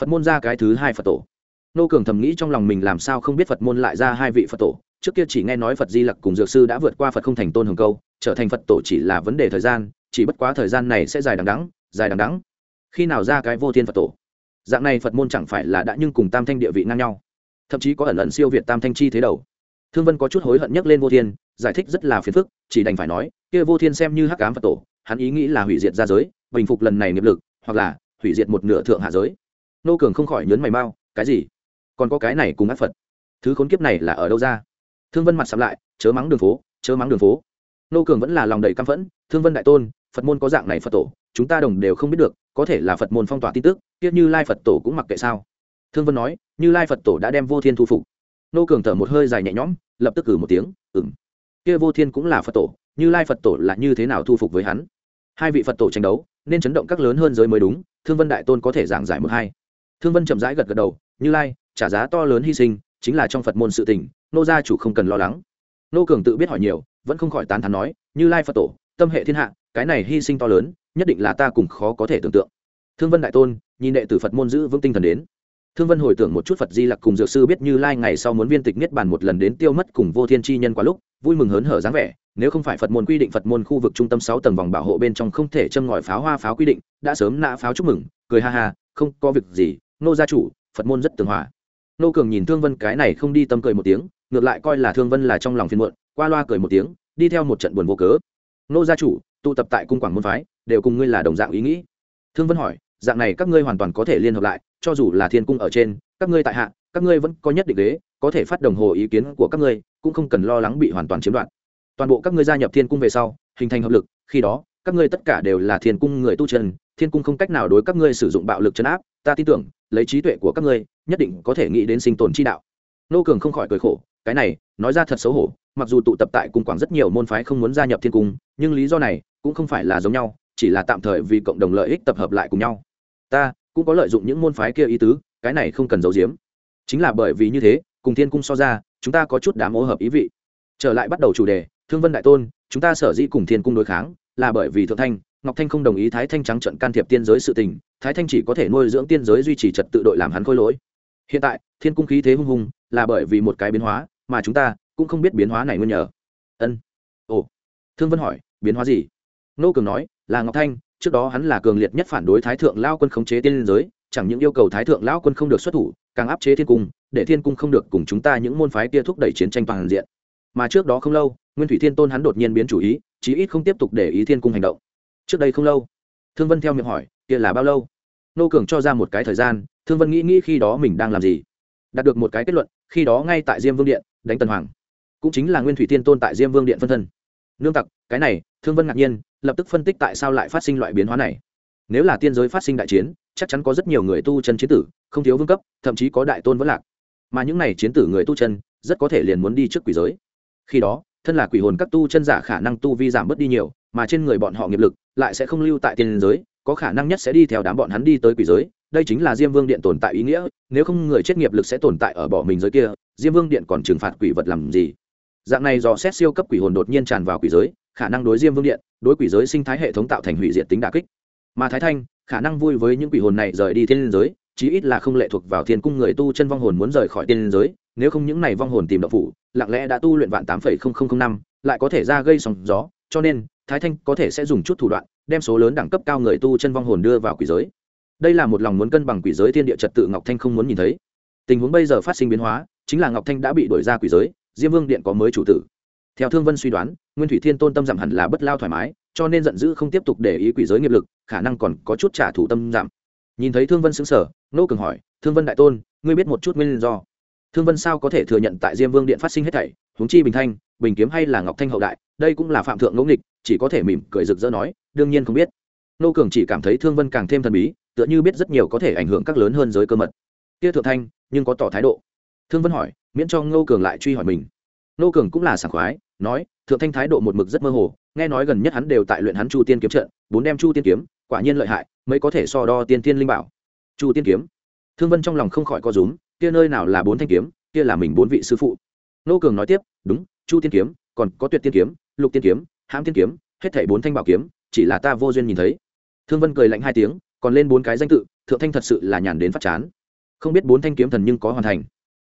Phật môn ra cái thứ hai phật tổ. Nô cường thầm nghĩ trong lòng mình làm sao không biết phật môn lại ra hai vị phật tổ. Trước kia chỉ nghe nói phật di lặc cùng dược sư đã vượt qua phật không thành tôn hồng câu, trở thành phật tổ chỉ là vấn đề thời gian, chỉ bất quá thời gian này sẽ dài đằng đắng dài đằng đắng khi nào ra cái vô thiên phật tổ? Dạng này phật môn chẳng phải là đã nhưng cùng tam thanh địa vị ngang nhau. Thậm chí có ẩn ẩn siêu việt tam thanh chi thế đầu thương vân có chút hối hận nhắc lên vô thiên, giải thích rất là phiền phức, chỉ đành phải nói, kia vô thiên xem như hắc cám phật tổ, hắn ý nghĩ là hủy diệt ra giới, bình phục lần này nghiệp lực, hoặc là hủy diệt một nửa thượng hạ giới. Nô cường không khỏi nhớn mày mau, cái gì? Còn có cái này cùng ác phật? Thứ khốn kiếp này là ở đâu ra? Thương vân mặt sắm lại, chớ mắng đường phố, chớ mắng đường phố. Nô cường vẫn là lòng đầy căm phẫn, thương vân đại tôn, phật môn có dạng này phật tổ, chúng ta đồng đều không biết được, có thể là phật môn phong tỏa tin tức tiếc như lai phật tổ cũng mặc kệ sao? Thương vân nói, như lai phật tổ đã đem vô thiên thu phục nô cường thở một hơi dài nhẹ nhõm, lập tức cử một tiếng ừng kia vô thiên cũng là phật tổ, như lai phật tổ là như thế nào thu phục với hắn? Hai vị phật tổ tranh đấu, nên chấn động các lớn hơn giới mới đúng, thương vân đại tôn có thể giảng giải một hai. Thương vân chậm rãi gật gật đầu, như lai, trả giá to lớn hy sinh, chính là trong phật môn sự tình, nô gia chủ không cần lo lắng. Nô cường tự biết hỏi nhiều, vẫn không khỏi tán thán nói, như lai phật tổ, tâm hệ thiên hạ, cái này hy sinh to lớn, nhất định là ta cùng khó có thể tưởng tượng. Thương vân đại tôn, nhìn đệ tử phật môn giữ vững tinh thần đến thương vân hồi tưởng một chút phật di lặc cùng dược sư biết như lai ngày sau muốn viên tịch niết bàn một lần đến tiêu mất cùng vô thiên chi nhân quá lúc, vui mừng hớn hở dáng vẻ, nếu không phải phật môn quy định phật môn khu vực trung tâm sáu tầng vòng bảo hộ bên trong không thể châm ngòi pháo hoa pháo quy định, đã sớm nã pháo chúc mừng, cười ha ha, không có việc gì, nô gia chủ, phật môn rất tường hòa. Nô cường nhìn thương vân cái này không đi tâm cười một tiếng, ngược lại coi là thương vân là trong lòng phiền muộn, qua loa cười một tiếng, đi theo một trận buồn vô cớ. Nô gia chủ, tụ tập tại cung quảng môn phái, đều cùng ngươi là đồng dạng ý nghĩ. Thương vân hỏi dạng này các ngươi hoàn toàn có thể liên hợp lại, cho dù là thiên cung ở trên, các ngươi tại hạ, các ngươi vẫn có nhất định ghế, có thể phát đồng hồ ý kiến của các ngươi, cũng không cần lo lắng bị hoàn toàn chiếm đoạt. Toàn bộ các ngươi gia nhập thiên cung về sau, hình thành hợp lực, khi đó, các ngươi tất cả đều là thiên cung người tu chân, thiên cung không cách nào đối các ngươi sử dụng bạo lực chấn áp, ta tin tưởng, lấy trí tuệ của các ngươi, nhất định có thể nghĩ đến sinh tồn chi đạo. Nô cường không khỏi cười khổ, cái này, nói ra thật xấu hổ, mặc dù tụ tập tại cung quảng rất nhiều môn phái không muốn gia nhập thiên cung, nhưng lý do này cũng không phải là giống nhau, chỉ là tạm thời vì cộng đồng lợi ích tập hợp lại cùng nhau ta cũng có lợi dụng những môn phái kia ý tứ, cái này không cần giấu giếm. Chính là bởi vì như thế, cùng thiên cung so ra, chúng ta có chút đám ô hợp ý vị. Trở lại bắt đầu chủ đề, thương vân đại tôn, chúng ta sở dĩ cùng thiên cung đối kháng, là bởi vì thượng thanh, ngọc thanh không đồng ý thái thanh trắng trận can thiệp tiên giới sự tình, thái thanh chỉ có thể nuôi dưỡng tiên giới duy trì trật tự đội làm hắn khôi lỗi. Hiện tại, thiên cung khí thế hung hùng, là bởi vì một cái biến hóa, mà chúng ta cũng không biết biến hóa này nguyên nhờ. Ân. Ồ. Thương vân hỏi, biến hóa gì? Nô cường nói, là ngọc thanh trước đó hắn là cường liệt nhất phản đối thái thượng lao quân khống chế tiên giới, chẳng những yêu cầu thái thượng lão quân không được xuất thủ, càng áp chế thiên cung, để thiên cung không được cùng chúng ta những môn phái kia thúc đẩy chiến tranh toàn diện. Mà trước đó không lâu, nguyên thủy thiên tôn hắn đột nhiên biến chủ ý, chí ít không tiếp tục để ý thiên cung hành động. Trước đây không lâu, thương vân theo miệng hỏi, kia là bao lâu? Nô cường cho ra một cái thời gian, thương vân nghĩ nghĩ khi đó mình đang làm gì. Đạt được một cái kết luận, khi đó ngay tại diêm vương điện, đánh tần hoàng. Cũng chính là nguyên thủy thiên tôn tại diêm vương điện phân thân. Nương tặc, cái này, thương vân ngạc nhiên lập tức phân tích tại sao lại phát sinh loại biến hóa này. Nếu là tiên giới phát sinh đại chiến, chắc chắn có rất nhiều người tu chân chiến tử, không thiếu vương cấp, thậm chí có đại tôn vẫn lạc. Mà những này chiến tử người tu chân, rất có thể liền muốn đi trước quỷ giới. Khi đó, thân là quỷ hồn các tu chân giả khả năng tu vi giảm bớt đi nhiều, mà trên người bọn họ nghiệp lực lại sẽ không lưu tại tiên giới, có khả năng nhất sẽ đi theo đám bọn hắn đi tới quỷ giới. Đây chính là diêm vương điện tồn tại ý nghĩa, nếu không người chết nghiệp lực sẽ tồn tại ở bỏ mình giới kia, diêm vương điện còn trừng phạt quỷ vật làm gì? Dạng này do xét siêu cấp quỷ hồn đột nhiên tràn vào quỷ giới khả năng đối diêm vương điện, đối quỷ giới sinh thái hệ thống tạo thành hủy diệt tính đà kích. Mà thái thanh, khả năng vui với những quỷ hồn này rời đi thiên liên giới, chí ít là không lệ thuộc vào thiên cung người tu chân vong hồn muốn rời khỏi tiên liên giới, nếu không những này vong hồn tìm đậu phủ, lặng lẽ đã tu luyện vạn tám phẩy không không không năm, lại có thể ra gây sóng gió, cho nên, thái thanh có thể sẽ dùng chút thủ đoạn, đem số lớn đẳng cấp cao người tu chân vong hồn đưa vào quỷ giới. Đây là một lòng muốn cân bằng quỷ giới thiên địa trật tự ngọc thanh không muốn nhìn thấy. Tình huống bây giờ phát sinh biến hóa, chính là ngọc thanh đã bị đổi ra quỷ giới, diêm vương điện có mới chủ tử theo thương vân suy đoán, nguyên thủy thiên tôn tâm giảm hẳn là bất lao thoải mái, cho nên giận dữ không tiếp tục để ý quỷ giới nghiệp lực, khả năng còn có chút trả thù tâm giảm. Nhìn thấy thương vân xứng sở nô cường hỏi, thương vân đại tôn, ngươi biết một chút nguyên do? Thương vân sao có thể thừa nhận tại diêm vương điện phát sinh hết thảy, huống chi bình thanh, bình kiếm hay là ngọc thanh hậu đại, đây cũng là phạm thượng ngẫu nghịch, chỉ có thể mỉm cười rực rỡ nói, đương nhiên không biết. Nô cường chỉ cảm thấy thương vân càng thêm thần bí, tựa như biết rất nhiều có thể ảnh hưởng các lớn hơn giới cơ mật. Kia thượng thanh, nhưng có tỏ thái độ. Thương vân hỏi, miễn cho ngô cường lại truy hỏi mình nô cường cũng là sảng khoái, nói, thượng thanh thái độ một mực rất mơ hồ, nghe nói gần nhất hắn đều tại luyện hắn chu tiên kiếm trận, bốn đem chu tiên kiếm, quả nhiên lợi hại mới có thể so đo tiên tiên linh bảo. Chu tiên kiếm. Thương vân trong lòng không khỏi co rúm, kia nơi nào là bốn thanh kiếm, kia là mình bốn vị sư phụ. Nô cường nói tiếp, đúng, chu tiên kiếm, còn có tuyệt tiên kiếm, lục tiên kiếm, hãm tiên kiếm, hết thảy bốn thanh bảo kiếm, chỉ là ta vô duyên nhìn thấy. Thương vân cười lạnh hai tiếng, còn lên bốn cái danh tự, thượng thanh thật sự là nhàn đến phát chán. Không biết bốn thanh kiếm thần nhưng có hoàn thành.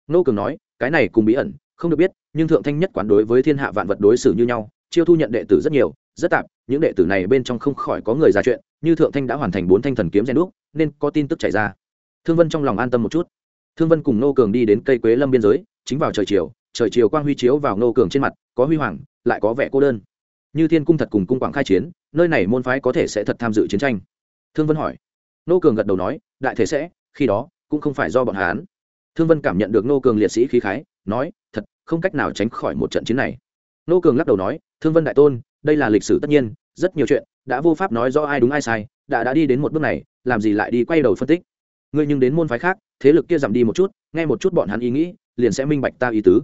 Nô cường nói, cái này cùng bí ẩn không được biết, nhưng thượng thanh nhất quán đối với thiên hạ vạn vật đối xử như nhau, chiêu thu nhận đệ tử rất nhiều, rất tạp, những đệ tử này bên trong không khỏi có người ra chuyện, như thượng thanh đã hoàn thành bốn thanh thần kiếm rèn đúc, nên có tin tức chảy ra. Thương vân trong lòng an tâm một chút. Thương vân cùng nô cường đi đến cây quế lâm biên giới, chính vào trời chiều trời chiều quang huy chiếu vào nô cường trên mặt, có huy hoàng, lại có vẻ cô đơn. Như thiên cung thật cùng cung quảng khai chiến, nơi này môn phái có thể sẽ thật tham dự chiến tranh. Thương vân hỏi. Nô cường gật đầu nói, đại thể sẽ, khi đó, cũng không phải do bọn hán thương vân cảm nhận được nô cường liệt sĩ khí khái, nói không cách nào tránh khỏi một trận chiến này. Nô cường lắc đầu nói, thương vân đại tôn, đây là lịch sử tất nhiên, rất nhiều chuyện đã vô pháp nói rõ ai đúng ai sai, đã đã đi đến một bước này, làm gì lại đi quay đầu phân tích? Ngươi nhưng đến môn phái khác, thế lực kia giảm đi một chút, nghe một chút bọn hắn ý nghĩ, liền sẽ minh bạch ta ý tứ.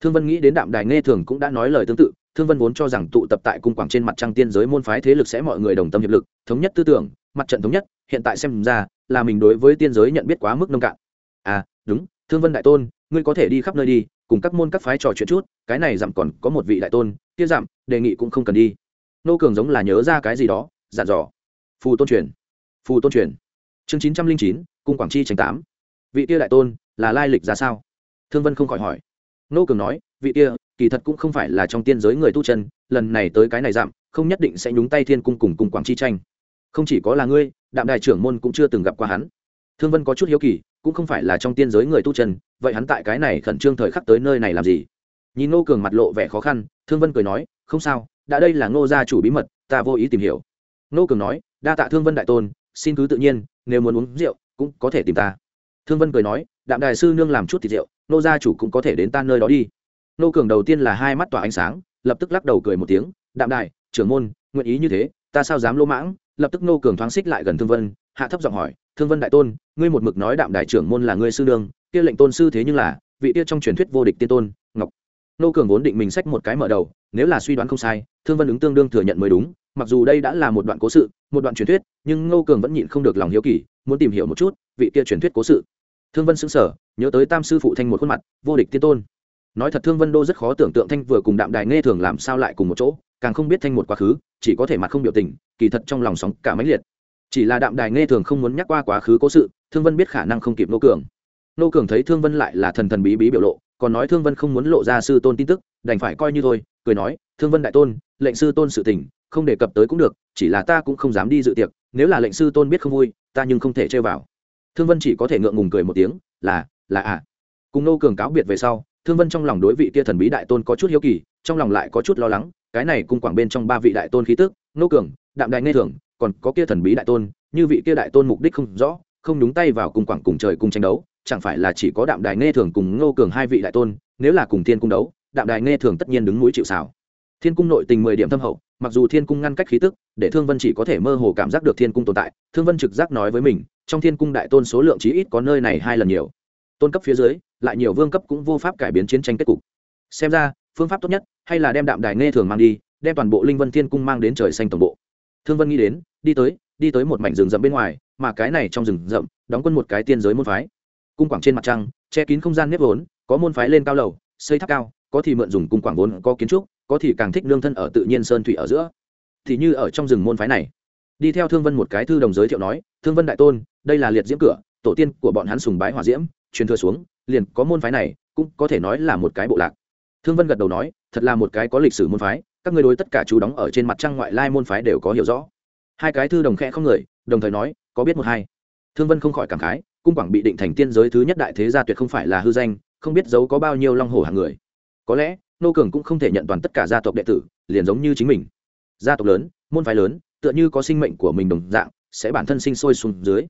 Thương vân nghĩ đến đạm đài nghe thường cũng đã nói lời tương tự, thương vân vốn cho rằng tụ tập tại cung quảng trên mặt trăng tiên giới môn phái thế lực sẽ mọi người đồng tâm hiệp lực, thống nhất tư tưởng, mặt trận thống nhất, hiện tại xem ra là mình đối với tiên giới nhận biết quá mức nông cạn. À đúng, thương vân đại tôn, ngươi có thể đi khắp nơi đi cùng các môn các phái trò chuyện chút, cái này dặm còn có một vị đại tôn, kia dặm, đề nghị cũng không cần đi. Nô cường giống là nhớ ra cái gì đó, dặn dò. Phù tôn truyền, phù tôn truyền. Chương chín trăm linh chín, cung quảng chi tranh tám. Vị kia đại tôn, là lai lịch ra sao? Thương vân không khỏi hỏi. Nô cường nói, vị kia, kỳ thật cũng không phải là trong tiên giới người tu chân, lần này tới cái này dặm, không nhất định sẽ nhúng tay thiên cung cùng cùng quảng chi tranh. Không chỉ có là ngươi, đạm đại trưởng môn cũng chưa từng gặp qua hắn. Thương vân có chút hiếu kỳ, cũng không phải là trong tiên giới người tu chân vậy hắn tại cái này khẩn trương thời khắc tới nơi này làm gì? Nhìn ngô cường mặt lộ vẻ khó khăn, thương vân cười nói, không sao, đã đây là ngô gia chủ bí mật, ta vô ý tìm hiểu. Ngô cường nói, đa tạ thương vân đại tôn, xin cứ tự nhiên, nếu muốn uống rượu, cũng có thể tìm ta. Thương vân cười nói, đạm đại sư nương làm chút thịt rượu, ngô gia chủ cũng có thể đến ta nơi đó đi. Ngô cường đầu tiên là hai mắt tỏa ánh sáng, lập tức lắc đầu cười một tiếng, đạm đại, trưởng môn, nguyện ý như thế, ta sao dám lỗ mãng? Lập tức ngô cường thoáng xích lại gần thương vân, hạ thấp giọng hỏi, thương vân đại tôn, ngươi một mực nói đạm đại trưởng môn là ngươi sư nương kia lệnh tôn sư thế nhưng là, vị kia trong truyền thuyết vô địch tiên tôn, ngọc. Nô cường vốn định mình sách một cái mở đầu, nếu là suy đoán không sai, thương vân ứng tương đương thừa nhận mới đúng, mặc dù đây đã là một đoạn cố sự, một đoạn truyền thuyết, nhưng ngô cường vẫn nhịn không được lòng hiếu kỳ, muốn tìm hiểu một chút vị kia truyền thuyết cố sự. Thương vân xứng sở nhớ tới tam sư phụ thanh một khuôn mặt, vô địch tiên tôn. Nói thật thương vân đô rất khó tưởng tượng thanh vừa cùng đạm đài nghe thường làm sao lại cùng một chỗ, càng không biết thanh một quá khứ, chỉ có thể mặt không biểu tình, kỳ thật trong lòng sóng cả máy liệt. Chỉ là đạm đài nghe thường không muốn nhắc qua quá khứ cố sự, thương vân biết khả năng không kịp nô cường nô cường thấy thương vân lại là thần thần bí bí biểu lộ, còn nói thương vân không muốn lộ ra sư tôn tin tức, đành phải coi như thôi, cười nói, thương vân đại tôn, lệnh sư tôn sự tình, không đề cập tới cũng được, chỉ là ta cũng không dám đi dự tiệc, nếu là lệnh sư tôn biết không vui, ta nhưng không thể chơi vào. Thương vân chỉ có thể ngượng ngùng cười một tiếng, là là à. Cùng nô cường cáo biệt về sau, thương vân trong lòng đối vị kia thần bí đại tôn có chút hiếu kỳ, trong lòng lại có chút lo lắng, cái này cung quảng bên trong ba vị đại tôn khí tức, nô cường, đạm đại nghe thường, còn có kia thần bí đại tôn, như vị kia đại tôn mục đích không rõ, không đúng tay vào cung quảng cùng trời cùng tranh đấu chẳng phải là chỉ có đạm đài nghe thường cùng ngô cường hai vị đại tôn, nếu là cùng thiên cung đấu, đạm đài nghe thường tất nhiên đứng núi chịu xảo thiên cung nội tình mười điểm thâm hậu, mặc dù thiên cung ngăn cách khí tức, để thương vân chỉ có thể mơ hồ cảm giác được thiên cung tồn tại, thương vân trực giác nói với mình, trong thiên cung đại tôn số lượng chí ít có nơi này hai lần nhiều. Tôn cấp phía dưới, lại nhiều vương cấp cũng vô pháp cải biến chiến tranh kết cục. Xem ra, phương pháp tốt nhất, hay là đem đạm đài nghe thường mang đi, đem toàn bộ linh vân thiên cung mang đến trời xanh tổng bộ. Thương vân nghĩ đến, đi tới đi tới một mảnh rừng rậm bên ngoài, mà cái này trong rừng rậm, đóng quân một cái tiên giới môn phái cung quảng trên mặt trăng, che kín không gian nếp vốn, có môn phái lên cao lầu, xây tháp cao, có thì mượn dùng cung quảng vốn, có kiến trúc, có thì càng thích nương thân ở tự nhiên sơn thủy ở giữa. Thì như ở trong rừng môn phái này. Đi theo thương vân một cái thư đồng giới thiệu nói, thương vân đại tôn, đây là liệt diễm cửa, tổ tiên của bọn hắn sùng bái hỏa diễm, truyền thừa xuống, liền có môn phái này, cũng có thể nói là một cái bộ lạc. Thương vân gật đầu nói, thật là một cái có lịch sử môn phái, các người đối tất cả chú đóng ở trên mặt trăng ngoại lai môn phái đều có hiểu rõ. Hai cái thư đồng khẽ không người, đồng thời nói, có biết một hai? Thương vân không khỏi cảm khái cung quảng bị định thành tiên giới thứ nhất đại thế gia tuyệt không phải là hư danh, không biết giấu có bao nhiêu long hổ hàng người. Có lẽ, nô cường cũng không thể nhận toàn tất cả gia tộc đệ tử, liền giống như chính mình. Gia tộc lớn, môn phái lớn, tựa như có sinh mệnh của mình đồng dạng, sẽ bản thân sinh sôi xuống dưới.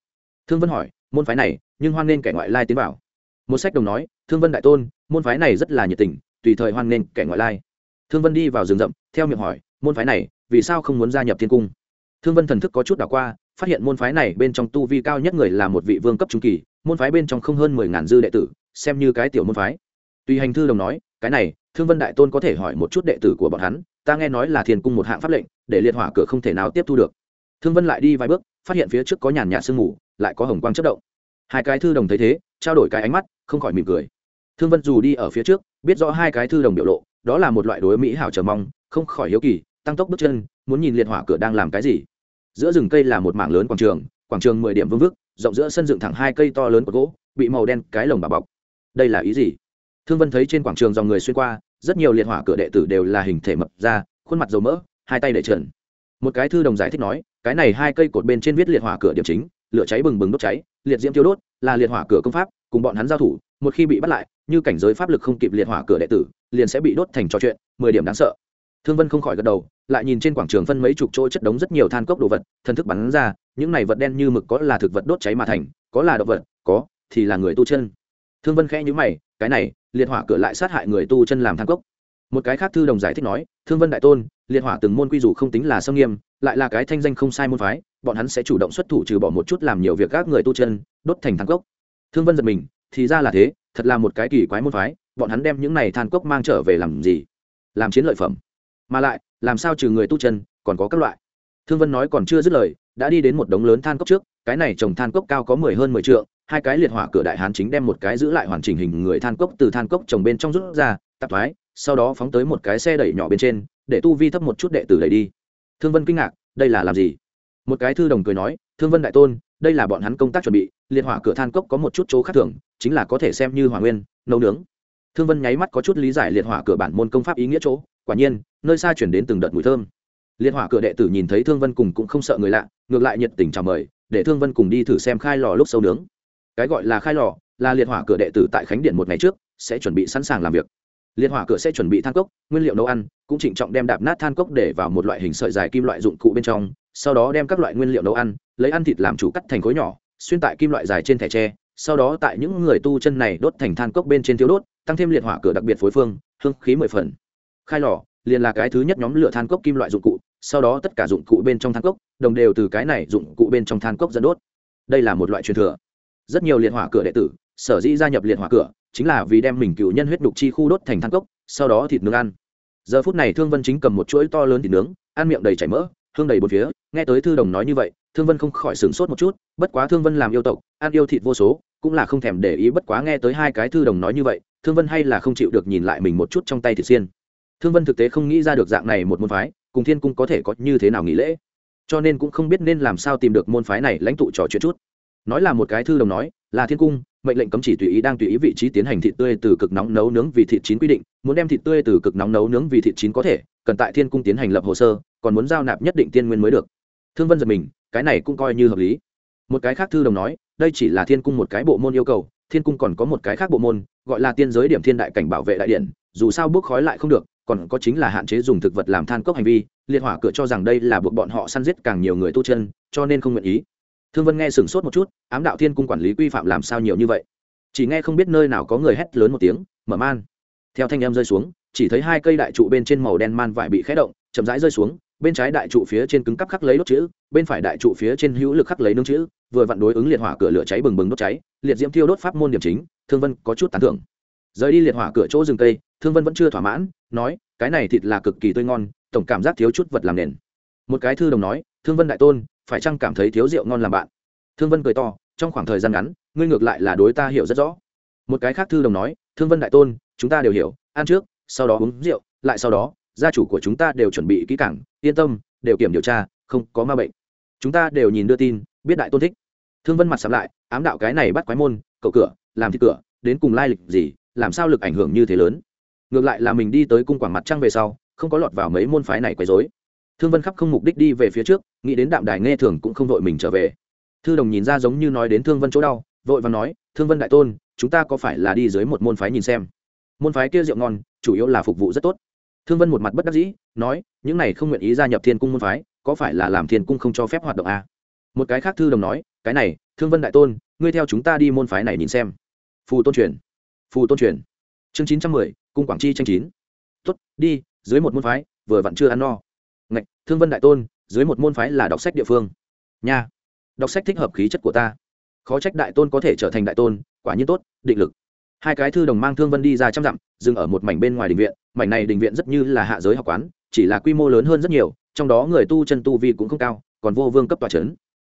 Thương vân hỏi, môn phái này, nhưng hoan nên kẻ ngoại lai tiến vào? Một sách đồng nói, thương vân đại tôn, môn phái này rất là nhiệt tình, tùy thời hoan nên kẻ ngoại lai. Thương vân đi vào rừng rậm, theo miệng hỏi, môn phái này, vì sao không muốn gia nhập thiên cung? Thương vân thần thức có chút đảo qua phát hiện môn phái này bên trong tu vi cao nhất người là một vị vương cấp trung kỳ, môn phái bên trong không hơn mười ngàn dư đệ tử, xem như cái tiểu môn phái. Tùy hành thư đồng nói, cái này, thương vân đại tôn có thể hỏi một chút đệ tử của bọn hắn, ta nghe nói là thiền cung một hạng pháp lệnh, để liệt hỏa cửa không thể nào tiếp thu được. Thương vân lại đi vài bước, phát hiện phía trước có nhàn nhạt sương mù, lại có hồng quang chất động. Hai cái thư đồng thấy thế, trao đổi cái ánh mắt, không khỏi mỉm cười. Thương vân dù đi ở phía trước, biết rõ hai cái thư đồng biểu lộ, đó là một loại đối mỹ hảo chờ mong, không khỏi hiếu kỳ, tăng tốc bước chân, muốn nhìn liệt hỏa cửa đang làm cái gì giữa rừng cây là một mảng lớn quảng trường quảng trường mười điểm vương vức, rộng giữa sân dựng thẳng hai cây to lớn của gỗ, bị màu đen cái lồng bà bọc. Đây là ý gì? Thương vân thấy trên quảng trường dòng người xuyên qua, rất nhiều liệt hỏa cửa đệ tử đều là hình thể mập ra, khuôn mặt dầu mỡ, hai tay để trần. Một cái thư đồng giải thích nói, cái này hai cây cột bên trên viết liệt hỏa cửa điểm chính, lửa cháy bừng bừng đốt cháy, liệt diễm tiêu đốt, là liệt hỏa cửa công pháp, cùng bọn hắn giao thủ, một khi bị bắt lại, như cảnh giới pháp lực không kịp liệt hỏa cửa đệ tử, liền sẽ bị đốt thành trò chuyện, mười điểm đáng sợ thương vân không khỏi gật đầu, lại nhìn trên quảng trường phân mấy chục chỗ chất đống rất nhiều than cốc đồ vật, thần thức bắn ra, những này vật đen như mực có là thực vật đốt cháy mà thành, có là động vật, có thì là người tu chân. Thương vân khẽ nhữ mày, cái này, liệt hỏa cửa lại sát hại người tu chân làm than cốc. Một cái khác thư đồng giải thích nói, thương vân đại tôn, liệt hỏa từng môn quy dù không tính là sâm nghiêm, lại là cái thanh danh không sai môn phái, bọn hắn sẽ chủ động xuất thủ trừ bỏ một chút làm nhiều việc các người tu chân, đốt thành than cốc. Thương vân giật mình, thì ra là thế, thật là một cái kỳ quái môn phái, bọn hắn đem những này than cốc mang trở về làm gì? Làm chiến lợi phẩm mà lại, làm sao trừ người tu chân, còn có các loại. Thương vân nói còn chưa dứt lời, đã đi đến một đống lớn than cốc trước, cái này trồng than cốc cao có mười hơn mười trượng, hai cái liệt hỏa cửa đại hán chính đem một cái giữ lại hoàn chỉnh hình người than cốc từ than cốc trồng bên trong rút ra, tạp thoái, sau đó phóng tới một cái xe đẩy nhỏ bên trên, để tu vi thấp một chút đệ tử đẩy đi. Thương vân kinh ngạc, đây là làm gì? Một cái thư đồng cười nói, thương vân đại tôn, đây là bọn hắn công tác chuẩn bị, liệt hỏa cửa than cốc có một chút chỗ khác thường, chính là có thể xem như hỏa nguyên, nấu nướng. Thương vân nháy mắt có chút lý giải liệt hỏa cửa bản môn công pháp ý nghĩa chỗ quả nhiên, nơi xa chuyển đến từng đợt mùi thơm. Liệt hỏa cửa đệ tử nhìn thấy thương vân cùng cũng không sợ người lạ, ngược lại nhiệt tình chào mời, để thương vân cùng đi thử xem khai lò lúc sâu nướng. Cái gọi là khai lò, là liệt hỏa cửa đệ tử tại khánh điện một ngày trước, sẽ chuẩn bị sẵn sàng làm việc. Liệt hỏa cửa sẽ chuẩn bị than cốc, nguyên liệu nấu ăn, cũng trịnh trọng đem đạp nát than cốc để vào một loại hình sợi dài kim loại dụng cụ bên trong, sau đó đem các loại nguyên liệu nấu ăn, lấy ăn thịt làm chủ cắt thành khối nhỏ, xuyên tại kim loại dài trên thẻ tre, sau đó tại những người tu chân này đốt thành than cốc bên trên thiếu đốt, tăng thêm liệt hỏa cửa đặc biệt phối phương, hương khí mười phần khai lò, liền là cái thứ nhất nhóm lửa than cốc kim loại dụng cụ, sau đó tất cả dụng cụ bên trong than cốc, đồng đều từ cái này dụng cụ bên trong than cốc dẫn đốt. Đây là một loại truyền thừa. Rất nhiều liệt hỏa cửa đệ tử, sở dĩ gia nhập liệt hỏa cửa, chính là vì đem mình cựu nhân huyết đục chi khu đốt thành than cốc, sau đó thịt nướng ăn. Giờ phút này thương vân chính cầm một chuỗi to lớn thịt nướng, ăn miệng đầy chảy mỡ, hương đầy một phía, nghe tới thư đồng nói như vậy, thương vân không khỏi sửng sốt một chút, bất quá thương vân làm yêu tộc, ăn yêu thịt vô số, cũng là không thèm để ý bất quá nghe tới hai cái thư đồng nói như vậy, thương vân hay là không chịu được nhìn lại mình một chút trong tay thịt xiên thương vân thực tế không nghĩ ra được dạng này một môn phái, cùng thiên cung có thể có như thế nào nghỉ lễ. Cho nên cũng không biết nên làm sao tìm được môn phái này lãnh tụ trò chuyện chút. Nói là một cái thư đồng nói, là thiên cung, mệnh lệnh cấm chỉ tùy ý đang tùy ý vị trí tiến hành thịt tươi từ cực nóng nấu nướng vì thịt chín quy định, muốn đem thịt tươi từ cực nóng nấu nướng vì thịt chín có thể, cần tại thiên cung tiến hành lập hồ sơ, còn muốn giao nạp nhất định tiên nguyên mới được. Thương vân giật mình, cái này cũng coi như hợp lý. Một cái khác thư đồng nói, đây chỉ là thiên cung một cái bộ môn yêu cầu, thiên cung còn có một cái khác bộ môn, gọi là tiên giới điểm thiên đại cảnh bảo vệ đại điện, dù sao bước khói lại không được còn có chính là hạn chế dùng thực vật làm than cốc hành vi, liệt hỏa cửa cho rằng đây là buộc bọn họ săn giết càng nhiều người tu chân, cho nên không nguyện ý. Thương vân nghe sửng sốt một chút, ám đạo thiên cung quản lý quy phạm làm sao nhiều như vậy? Chỉ nghe không biết nơi nào có người hét lớn một tiếng, mở man. Theo thanh em rơi xuống, chỉ thấy hai cây đại trụ bên trên màu đen man vải bị khé động, chậm rãi rơi xuống, bên trái đại trụ phía trên cứng cắp khắc lấy đốt chữ, bên phải đại trụ phía trên hữu lực khắc lấy nương chữ, vừa vặn đối ứng liệt hỏa cửa lửa cháy bừng bừng đốt cháy, liệt diễm thiêu đốt pháp môn điểm chính, thương vân có chút tán thưởng rời đi liệt hỏa cửa chỗ rừng cây, thương vân vẫn chưa thỏa mãn, nói, cái này thịt là cực kỳ tươi ngon, tổng cảm giác thiếu chút vật làm nền. Một cái thư đồng nói, thương vân đại tôn, phải chăng cảm thấy thiếu rượu ngon làm bạn? Thương vân cười to, trong khoảng thời gian ngắn, ngươi ngược lại là đối ta hiểu rất rõ. Một cái khác thư đồng nói, thương vân đại tôn, chúng ta đều hiểu, ăn trước, sau đó uống rượu, lại sau đó, gia chủ của chúng ta đều chuẩn bị kỹ cảng yên tâm, đều kiểm điều tra, không có ma bệnh. Chúng ta đều nhìn đưa tin, biết đại tôn thích. Thương vân mặt sắm lại, ám đạo cái này bắt quái môn, cậu cửa, làm thịt cửa, đến cùng lai lịch gì làm sao lực ảnh hưởng như thế lớn? Ngược lại là mình đi tới cung quảng mặt trăng về sau, không có lọt vào mấy môn phái này quấy dối thương vân khắp không mục đích đi về phía trước, nghĩ đến đạm đài nghe thường cũng không vội mình trở về. Thư đồng nhìn ra giống như nói đến thương vân chỗ đau, vội và nói, thương vân đại tôn, chúng ta có phải là đi dưới một môn phái nhìn xem? Môn phái kia rượu ngon, chủ yếu là phục vụ rất tốt. Thương vân một mặt bất đắc dĩ, nói, những này không nguyện ý gia nhập thiên cung môn phái, có phải là làm thiên cung không cho phép hoạt động à? một cái khác thư đồng nói, cái này, thương vân đại tôn, ngươi theo chúng ta đi môn phái này nhìn xem. Phù tôn truyền phù tôn truyền. Chương chín trăm mười, cung quảng chi tranh chín. Tuất đi, dưới một môn phái, vừa vặn chưa ăn no. Ngạch, thương vân đại tôn, dưới một môn phái là đọc sách địa phương. Nha, đọc sách thích hợp khí chất của ta. Khó trách đại tôn có thể trở thành đại tôn, quả nhiên tốt, định lực. Hai cái thư đồng mang thương vân đi ra trăm dặm, dừng ở một mảnh bên ngoài đình viện, mảnh này đình viện rất như là hạ giới học quán, chỉ là quy mô lớn hơn rất nhiều, trong đó người tu chân tu vi cũng không cao, còn vô vương cấp tòa c h ấ n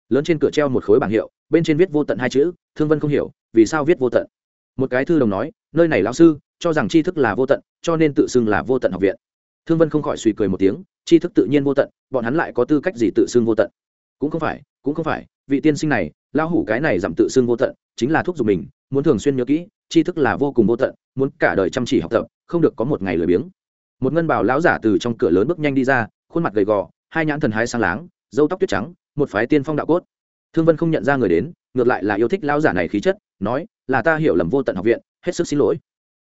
lớn trên cửa treo một khối bảng hiệu, bên trên viết vô tận hai chữ, thương vân không hiểu, vì sao viết vô tận? Một cái thư đồng nói, nơi này lão sư, cho rằng tri thức là vô tận, cho nên tự xưng là vô tận học viện. Thương vân không khỏi suy cười một tiếng, tri thức tự nhiên vô tận, bọn hắn lại có tư cách gì tự xưng vô tận? Cũng không phải, cũng không phải, vị tiên sinh này, lão hủ cái này giảm tự xưng vô tận, chính là thuốc dùng mình, muốn thường xuyên nhớ kỹ, tri thức là vô cùng vô tận, muốn cả đời chăm chỉ học tập, không được có một ngày lười biếng. Một ngân bảo lão giả từ trong cửa lớn bước nhanh đi ra, khuôn mặt gầy gò, hai nhãn thần hai sáng láng dâu tóc tuyết trắng, một phái tiên phong đạo cốt. Thương vân không nhận ra người đến ngược lại là yêu thích lão giả này khí chất, nói, là ta hiểu lầm vô tận học viện, hết sức xin lỗi.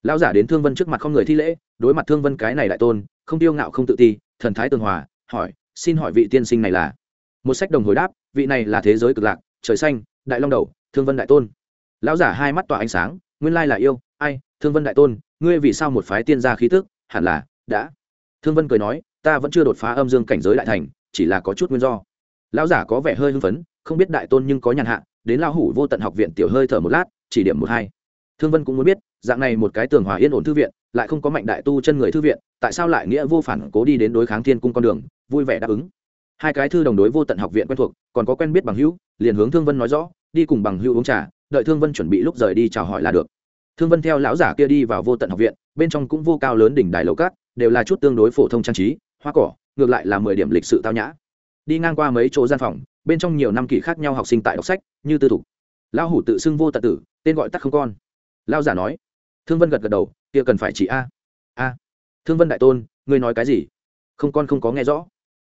Lão giả đến thương vân trước mặt không người thi lễ, đối mặt thương vân cái này đại tôn, không tiêu ngạo không tự ti, thần thái tường hòa, hỏi, xin hỏi vị tiên sinh này là? Một sách đồng hồi đáp, vị này là thế giới cực lạc, trời xanh, đại long đầu, thương vân đại tôn. Lão giả hai mắt tỏa ánh sáng, nguyên lai là yêu, ai, thương vân đại tôn, ngươi vì sao một phái tiên gia khí tức, hẳn là, đã? Thương vân cười nói, ta vẫn chưa đột phá âm dương cảnh giới đại thành, chỉ là có chút nguyên do. Lão giả có vẻ hơi hưng phấn, không biết đại tôn nhưng có nhàn hạ đến lao hủ vô tận học viện tiểu hơi thở một lát, chỉ điểm một hai. Thương vân cũng muốn biết, dạng này một cái tường hòa yên ổn thư viện, lại không có mạnh đại tu chân người thư viện, tại sao lại nghĩa vô phản cố đi đến đối kháng thiên cung con đường, vui vẻ đáp ứng. Hai cái thư đồng đối vô tận học viện quen thuộc, còn có quen biết bằng hữu, liền hướng thương vân nói rõ, đi cùng bằng hữu uống trà, đợi thương vân chuẩn bị lúc rời đi chào hỏi là được. Thương vân theo lão giả kia đi vào vô tận học viện, bên trong cũng vô cao lớn đỉnh đài lầu cát, đều là chút tương đối phổ thông trang trí, hoa cỏ, ngược lại là mười điểm lịch sự tao nhã. Đi ngang qua mấy chỗ gian phòng bên trong nhiều năm kỷ khác nhau học sinh tại đọc sách, như tư thục lão hủ tự xưng vô tận tử, tên gọi tắt không con. Lão giả nói. Thương vân gật gật đầu, kia cần phải chỉ a. A. Thương vân đại tôn, ngươi nói cái gì? Không con không có nghe rõ.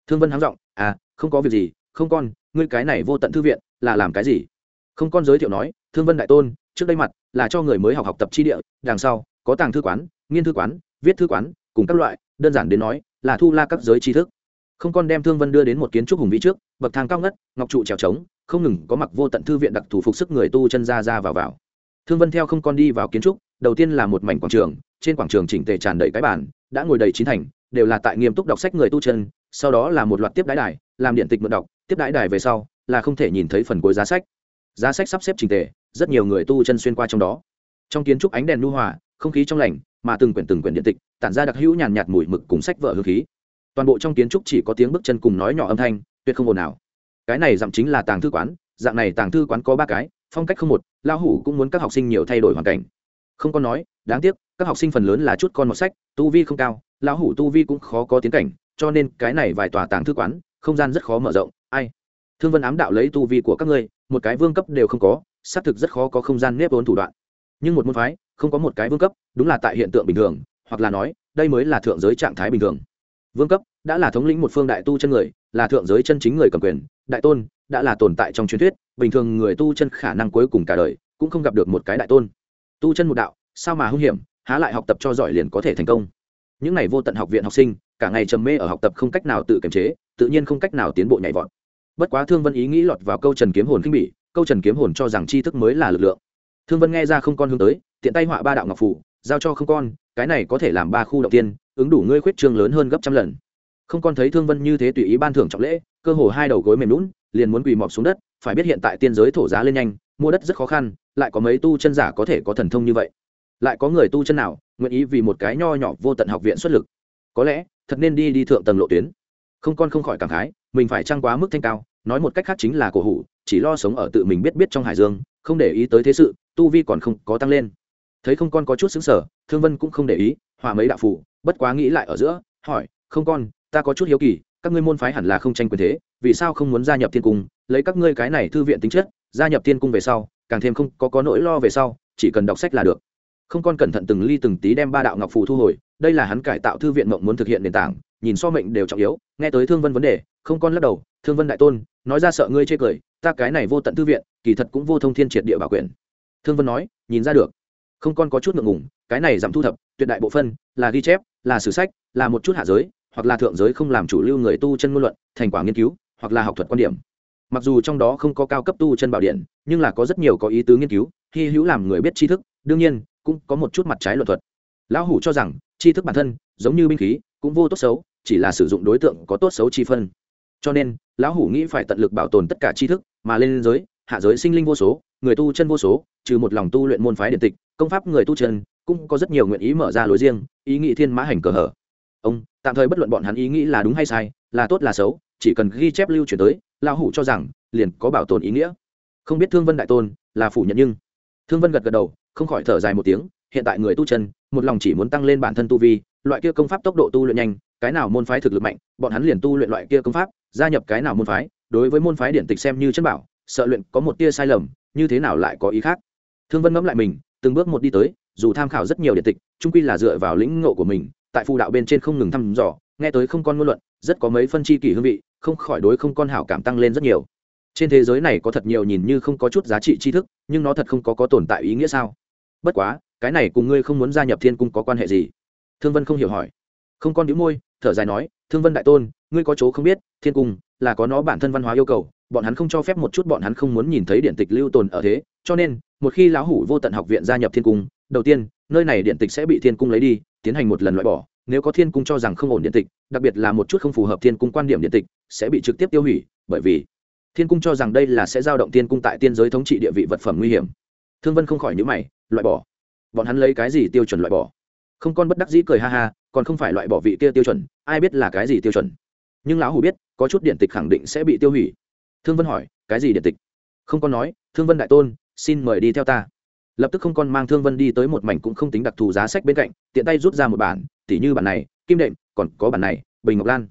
Thương vân háng giọng à không có việc gì, không con, ngươi cái này vô tận thư viện, là làm cái gì? Không con giới thiệu nói, thương vân đại tôn, trước đây mặt là cho người mới học học tập chi địa, đằng sau, có tàng thư quán, nghiên thư quán, viết thư quán, cùng các loại, đơn giản đến nói, là thu la các giới tri thức. Không con đem thương vân đưa đến một kiến trúc hùng vĩ trước bậc thang cao ngất, ngọc trụ trèo trống, không ngừng có mặc vô tận thư viện đặc thù phục sức người tu chân ra ra vào vào. Thương vân theo không con đi vào kiến trúc, đầu tiên là một mảnh quảng trường, trên quảng trường chỉnh tề tràn đầy cái bản đã ngồi đầy chín thành, đều là tại nghiêm túc đọc sách người tu chân, sau đó là một loạt tiếp đái đài, làm điện tịch mượn đọc, tiếp đái đài về sau, là không thể nhìn thấy phần cuối giá sách. Giá sách sắp xếp trình tề, rất nhiều người tu chân xuyên qua trong đó. Trong kiến trúc ánh đèn nu hòa, không khí trong lành, mà từng quyển từng quyển điện tịch, tản ra đặc hữu nhàn nhạt mùi mực cùng sách vở hương khí. Toàn bộ trong kiến trúc chỉ có tiếng bước chân cùng nói nhỏ âm thanh tuyệt không ồn nào cái này dặm chính là tàng thư quán, dạng này tàng thư quán có ba cái, phong cách không một lao hủ cũng muốn các học sinh nhiều thay đổi hoàn cảnh. Không có nói, đáng tiếc, các học sinh phần lớn là chút con một sách, tu vi không cao, lão hủ tu vi cũng khó có tiến cảnh, cho nên cái này vài tòa tàng thư quán, không gian rất khó mở rộng, ai? Thương vân ám đạo lấy tu vi của các ngươi, một cái vương cấp đều không có, xác thực rất khó có không gian nếp vốn thủ đoạn. Nhưng một môn phái, không có một cái vương cấp, đúng là tại hiện tượng bình thường, hoặc là nói, đây mới là thượng giới trạng thái bình thường. Vương cấp đã là thống lĩnh một phương đại tu chân người, là thượng giới chân chính người cầm quyền, đại tôn đã là tồn tại trong truyền thuyết, bình thường người tu chân khả năng cuối cùng cả đời cũng không gặp được một cái đại tôn. Tu chân một đạo, sao mà hung hiểm, há lại học tập cho giỏi liền có thể thành công. Những n à y vô tận học viện học sinh, cả ngày trầm mê ở học tập không cách nào tự kiềm chế, tự nhiên không cách nào tiến bộ nhảy vọt. Bất quá thương vân ý nghĩ lọt vào câu trần kiếm hồn khinh bỉ, câu trần kiếm hồn cho rằng tri thức mới là lực lượng. Thương vân nghe ra không con hướng tới, tiện tay họa ba đạo ngọc phủ, giao cho không con, cái này có thể làm ba khu động tiên, ứng đủ ngươi khuyết trương lớn hơn gấp trăm lần không con thấy thương vân như thế tùy ý ban thưởng trọng lễ, cơ hồ hai đầu gối mềm lún liền muốn quỳ mọp xuống đất, phải biết hiện tại tiên giới thổ giá lên nhanh, mua đất rất khó khăn, lại có mấy tu chân giả có thể có thần thông như vậy. Lại có người tu chân nào, nguyện ý vì một cái nho nhỏ vô tận học viện xuất lực? Có lẽ, thật nên đi đi thượng tầng lộ tuyến. Không con không khỏi cảm khái, mình phải trăng quá mức thanh cao, nói một cách khác chính là cổ hủ, chỉ lo sống ở tự mình biết biết trong hải dương, không để ý tới thế sự, tu vi còn không có tăng lên. Thấy không con có chút xứng sở thương vân cũng không để ý, hòa mấy đạo phụ bất quá nghĩ lại ở giữa, hỏi, không con ta có chút hiếu kỳ, các ngươi môn phái hẳn là không tranh quyền thế, vì sao không muốn gia nhập thiên cung? Lấy các ngươi cái này thư viện tính chất, gia nhập thiên cung về sau, càng thêm không có có nỗi lo về sau, chỉ cần đọc sách là được. Không con cẩn thận từng ly từng tí đem ba đạo ngọc phù thu hồi, đây là hắn cải tạo thư viện mộng muốn thực hiện nền tảng, nhìn so mệnh đều trọng yếu, nghe tới thương vân vấn đề, không con lắc đầu, thương vân đại tôn, nói ra sợ ngươi chê cười, ta cái này vô tận thư viện, kỳ thật cũng vô thông thiên triệt địa bảo quyền. Thương vân nói, nhìn ra được. Không con có chút ngượng ngùng, cái này giảm thu thập, tuyệt đại bộ phân, là ghi chép, là sử sách, là một chút hạ giới hoặc là thượng giới không làm chủ lưu người tu chân ngôn luận, thành quả nghiên cứu, hoặc là học thuật quan điểm. Mặc dù trong đó không có cao cấp tu chân bảo điện, nhưng là có rất nhiều có ý tứ nghiên cứu, hy hữu làm người biết tri thức, đương nhiên, cũng có một chút mặt trái luận thuật. Lão hủ cho rằng, tri thức bản thân, giống như binh khí, cũng vô tốt xấu, chỉ là sử dụng đối tượng có tốt xấu chi phân. Cho nên, lão hủ nghĩ phải tận lực bảo tồn tất cả tri thức, mà lên giới, hạ giới sinh linh vô số, người tu chân vô số, trừ một lòng tu luyện môn phái điện tịch, công pháp người tu chân, cũng có rất nhiều nguyện ý mở ra lối riêng, ý nghĩ thiên mã hành cờ hở. Ông tạm thời bất luận bọn hắn ý nghĩ là đúng hay sai, là tốt là xấu, chỉ cần ghi chép lưu truyền tới, lão hủ cho rằng, liền có bảo tồn ý nghĩa. Không biết thương vân đại tôn là phủ nhận nhưng, thương vân gật gật đầu, không khỏi thở dài một tiếng, hiện tại người tu chân, một lòng chỉ muốn tăng lên bản thân tu vi, loại kia công pháp tốc độ tu luyện nhanh, cái nào môn phái thực lực mạnh, bọn hắn liền tu luyện loại kia công pháp, gia nhập cái nào môn phái, đối với môn phái điện tịch xem như chân bảo, sợ luyện có một tia sai lầm, như thế nào lại có ý khác? Thương vân ngẫm lại mình, từng bước một đi tới, dù tham khảo rất nhiều điện tịch trung quy là dựa vào lĩnh ngộ của mình tại phù đạo bên trên không ngừng thăm dò, nghe tới không con ngôn luận, rất có mấy phân chi kỷ hương vị, không khỏi đối không con hảo cảm tăng lên rất nhiều. Trên thế giới này có thật nhiều nhìn như không có chút giá trị tri thức, nhưng nó thật không có có tồn tại ý nghĩa sao? Bất quá, cái này cùng ngươi không muốn gia nhập thiên cung có quan hệ gì? Thương vân không hiểu hỏi. Không con đĩu môi, thở dài nói, thương vân đại tôn, ngươi có chỗ không biết, thiên cung là có nó bản thân văn hóa yêu cầu, bọn hắn không cho phép một chút bọn hắn không muốn nhìn thấy điện tịch lưu tồn ở thế, cho nên, một khi lão hủ vô tận học viện gia nhập thiên cung, đầu tiên, nơi này điện tịch sẽ bị thiên cung lấy đi tiến hành một lần loại bỏ, nếu có thiên cung cho rằng không ổn điện tịch, đặc biệt là một chút không phù hợp thiên cung quan điểm điện tịch, sẽ bị trực tiếp tiêu hủy, bởi vì thiên cung cho rằng đây là sẽ giao động thiên cung tại tiên giới thống trị địa vị vật phẩm nguy hiểm. Thương vân không khỏi nhữ mày, loại bỏ. Bọn hắn lấy cái gì tiêu chuẩn loại bỏ? Không con bất đắc dĩ cười ha ha, còn không phải loại bỏ vị kia tiêu chuẩn, ai biết là cái gì tiêu chuẩn? Nhưng lão hủ biết, có chút điện tịch khẳng định sẽ bị tiêu hủy. Thương vân hỏi, cái gì điện tịch? Không con nói, thương vân đại tôn, xin mời đi theo ta lập tức không con mang thương vân đi tới một mảnh cũng không tính đặc thù giá sách bên cạnh, tiện tay rút ra một bản, tỉ như bản này, kim đệm, còn có bản này, bình ngọc lan.